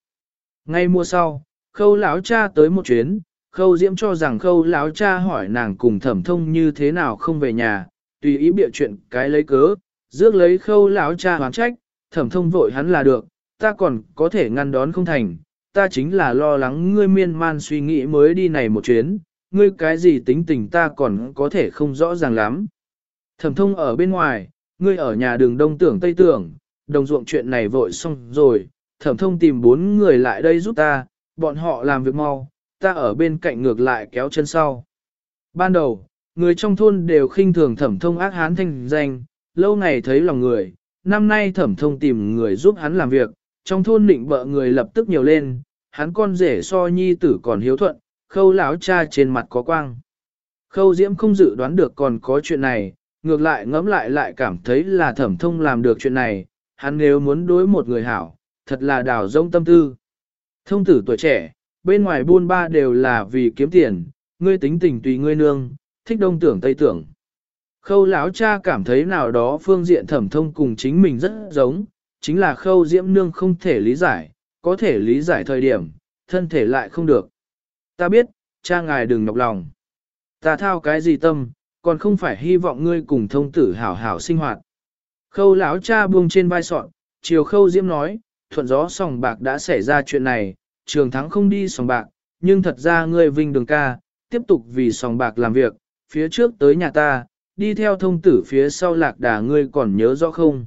Ngay mùa sau, khâu lão cha tới một chuyến, khâu diễm cho rằng khâu lão cha hỏi nàng cùng thẩm thông như thế nào không về nhà, tùy ý bịa chuyện cái lấy cớ, rước lấy khâu lão cha hoán trách, thẩm thông vội hắn là được, ta còn có thể ngăn đón không thành, ta chính là lo lắng ngươi miên man suy nghĩ mới đi này một chuyến, ngươi cái gì tính tình ta còn có thể không rõ ràng lắm. Thẩm thông ở bên ngoài, ngươi ở nhà đường đông tưởng tây tưởng, đồng ruộng chuyện này vội xong rồi, thẩm thông tìm bốn người lại đây giúp ta, bọn họ làm việc mau, ta ở bên cạnh ngược lại kéo chân sau. Ban đầu, người trong thôn đều khinh thường thẩm thông ác hán thanh danh, lâu ngày thấy lòng người, năm nay thẩm thông tìm người giúp hắn làm việc, trong thôn định bợ người lập tức nhiều lên, hắn con rể so nhi tử còn hiếu thuận, khâu lão cha trên mặt có quang. Khâu diễm không dự đoán được còn có chuyện này, ngược lại ngẫm lại lại cảm thấy là thẩm thông làm được chuyện này, hắn nếu muốn đối một người hảo, thật là đào rông tâm tư. Thông tử tuổi trẻ, bên ngoài buôn ba đều là vì kiếm tiền, ngươi tính tình tùy ngươi nương, thích đông tưởng tây tưởng. Khâu lão cha cảm thấy nào đó phương diện thẩm thông cùng chính mình rất giống, chính là khâu diễm nương không thể lý giải, có thể lý giải thời điểm, thân thể lại không được. Ta biết, cha ngài đừng nhọc lòng. Ta thao cái gì tâm, còn không phải hy vọng ngươi cùng thông tử hảo hảo sinh hoạt. Khâu lão cha buông trên vai sọn, chiều khâu diễm nói, thuận gió sòng bạc đã xảy ra chuyện này, trường thắng không đi sòng bạc, nhưng thật ra ngươi vinh đường ca, tiếp tục vì sòng bạc làm việc, phía trước tới nhà ta, đi theo thông tử phía sau lạc đà ngươi còn nhớ rõ không?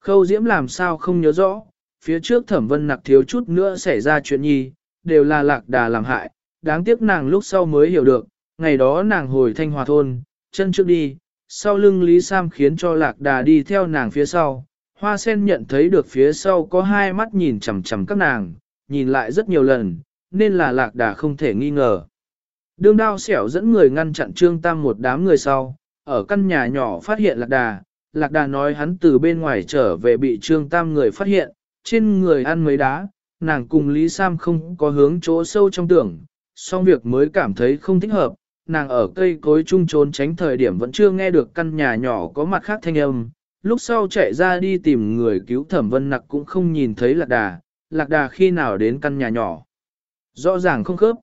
Khâu diễm làm sao không nhớ rõ, phía trước thẩm vân nặc thiếu chút nữa xảy ra chuyện nhi, đều là lạc đà làm hại, đáng tiếc nàng lúc sau mới hiểu được, ngày đó nàng hồi thanh hòa thôn, chân trước đi, sau lưng Lý Sam khiến cho lạc đà đi theo nàng phía sau. Hoa sen nhận thấy được phía sau có hai mắt nhìn chằm chằm các nàng, nhìn lại rất nhiều lần, nên là lạc đà không thể nghi ngờ. Đương đao xẻo dẫn người ngăn chặn Trương Tam một đám người sau, ở căn nhà nhỏ phát hiện lạc đà, lạc đà nói hắn từ bên ngoài trở về bị Trương Tam người phát hiện, trên người ăn mấy đá, nàng cùng Lý Sam không có hướng chỗ sâu trong tưởng, xong việc mới cảm thấy không thích hợp, nàng ở cây cối chung trốn tránh thời điểm vẫn chưa nghe được căn nhà nhỏ có mặt khác thanh âm, lúc sau chạy ra đi tìm người cứu thẩm vân nặc cũng không nhìn thấy lạc đà, lạc đà khi nào đến căn nhà nhỏ. Rõ ràng không khớp.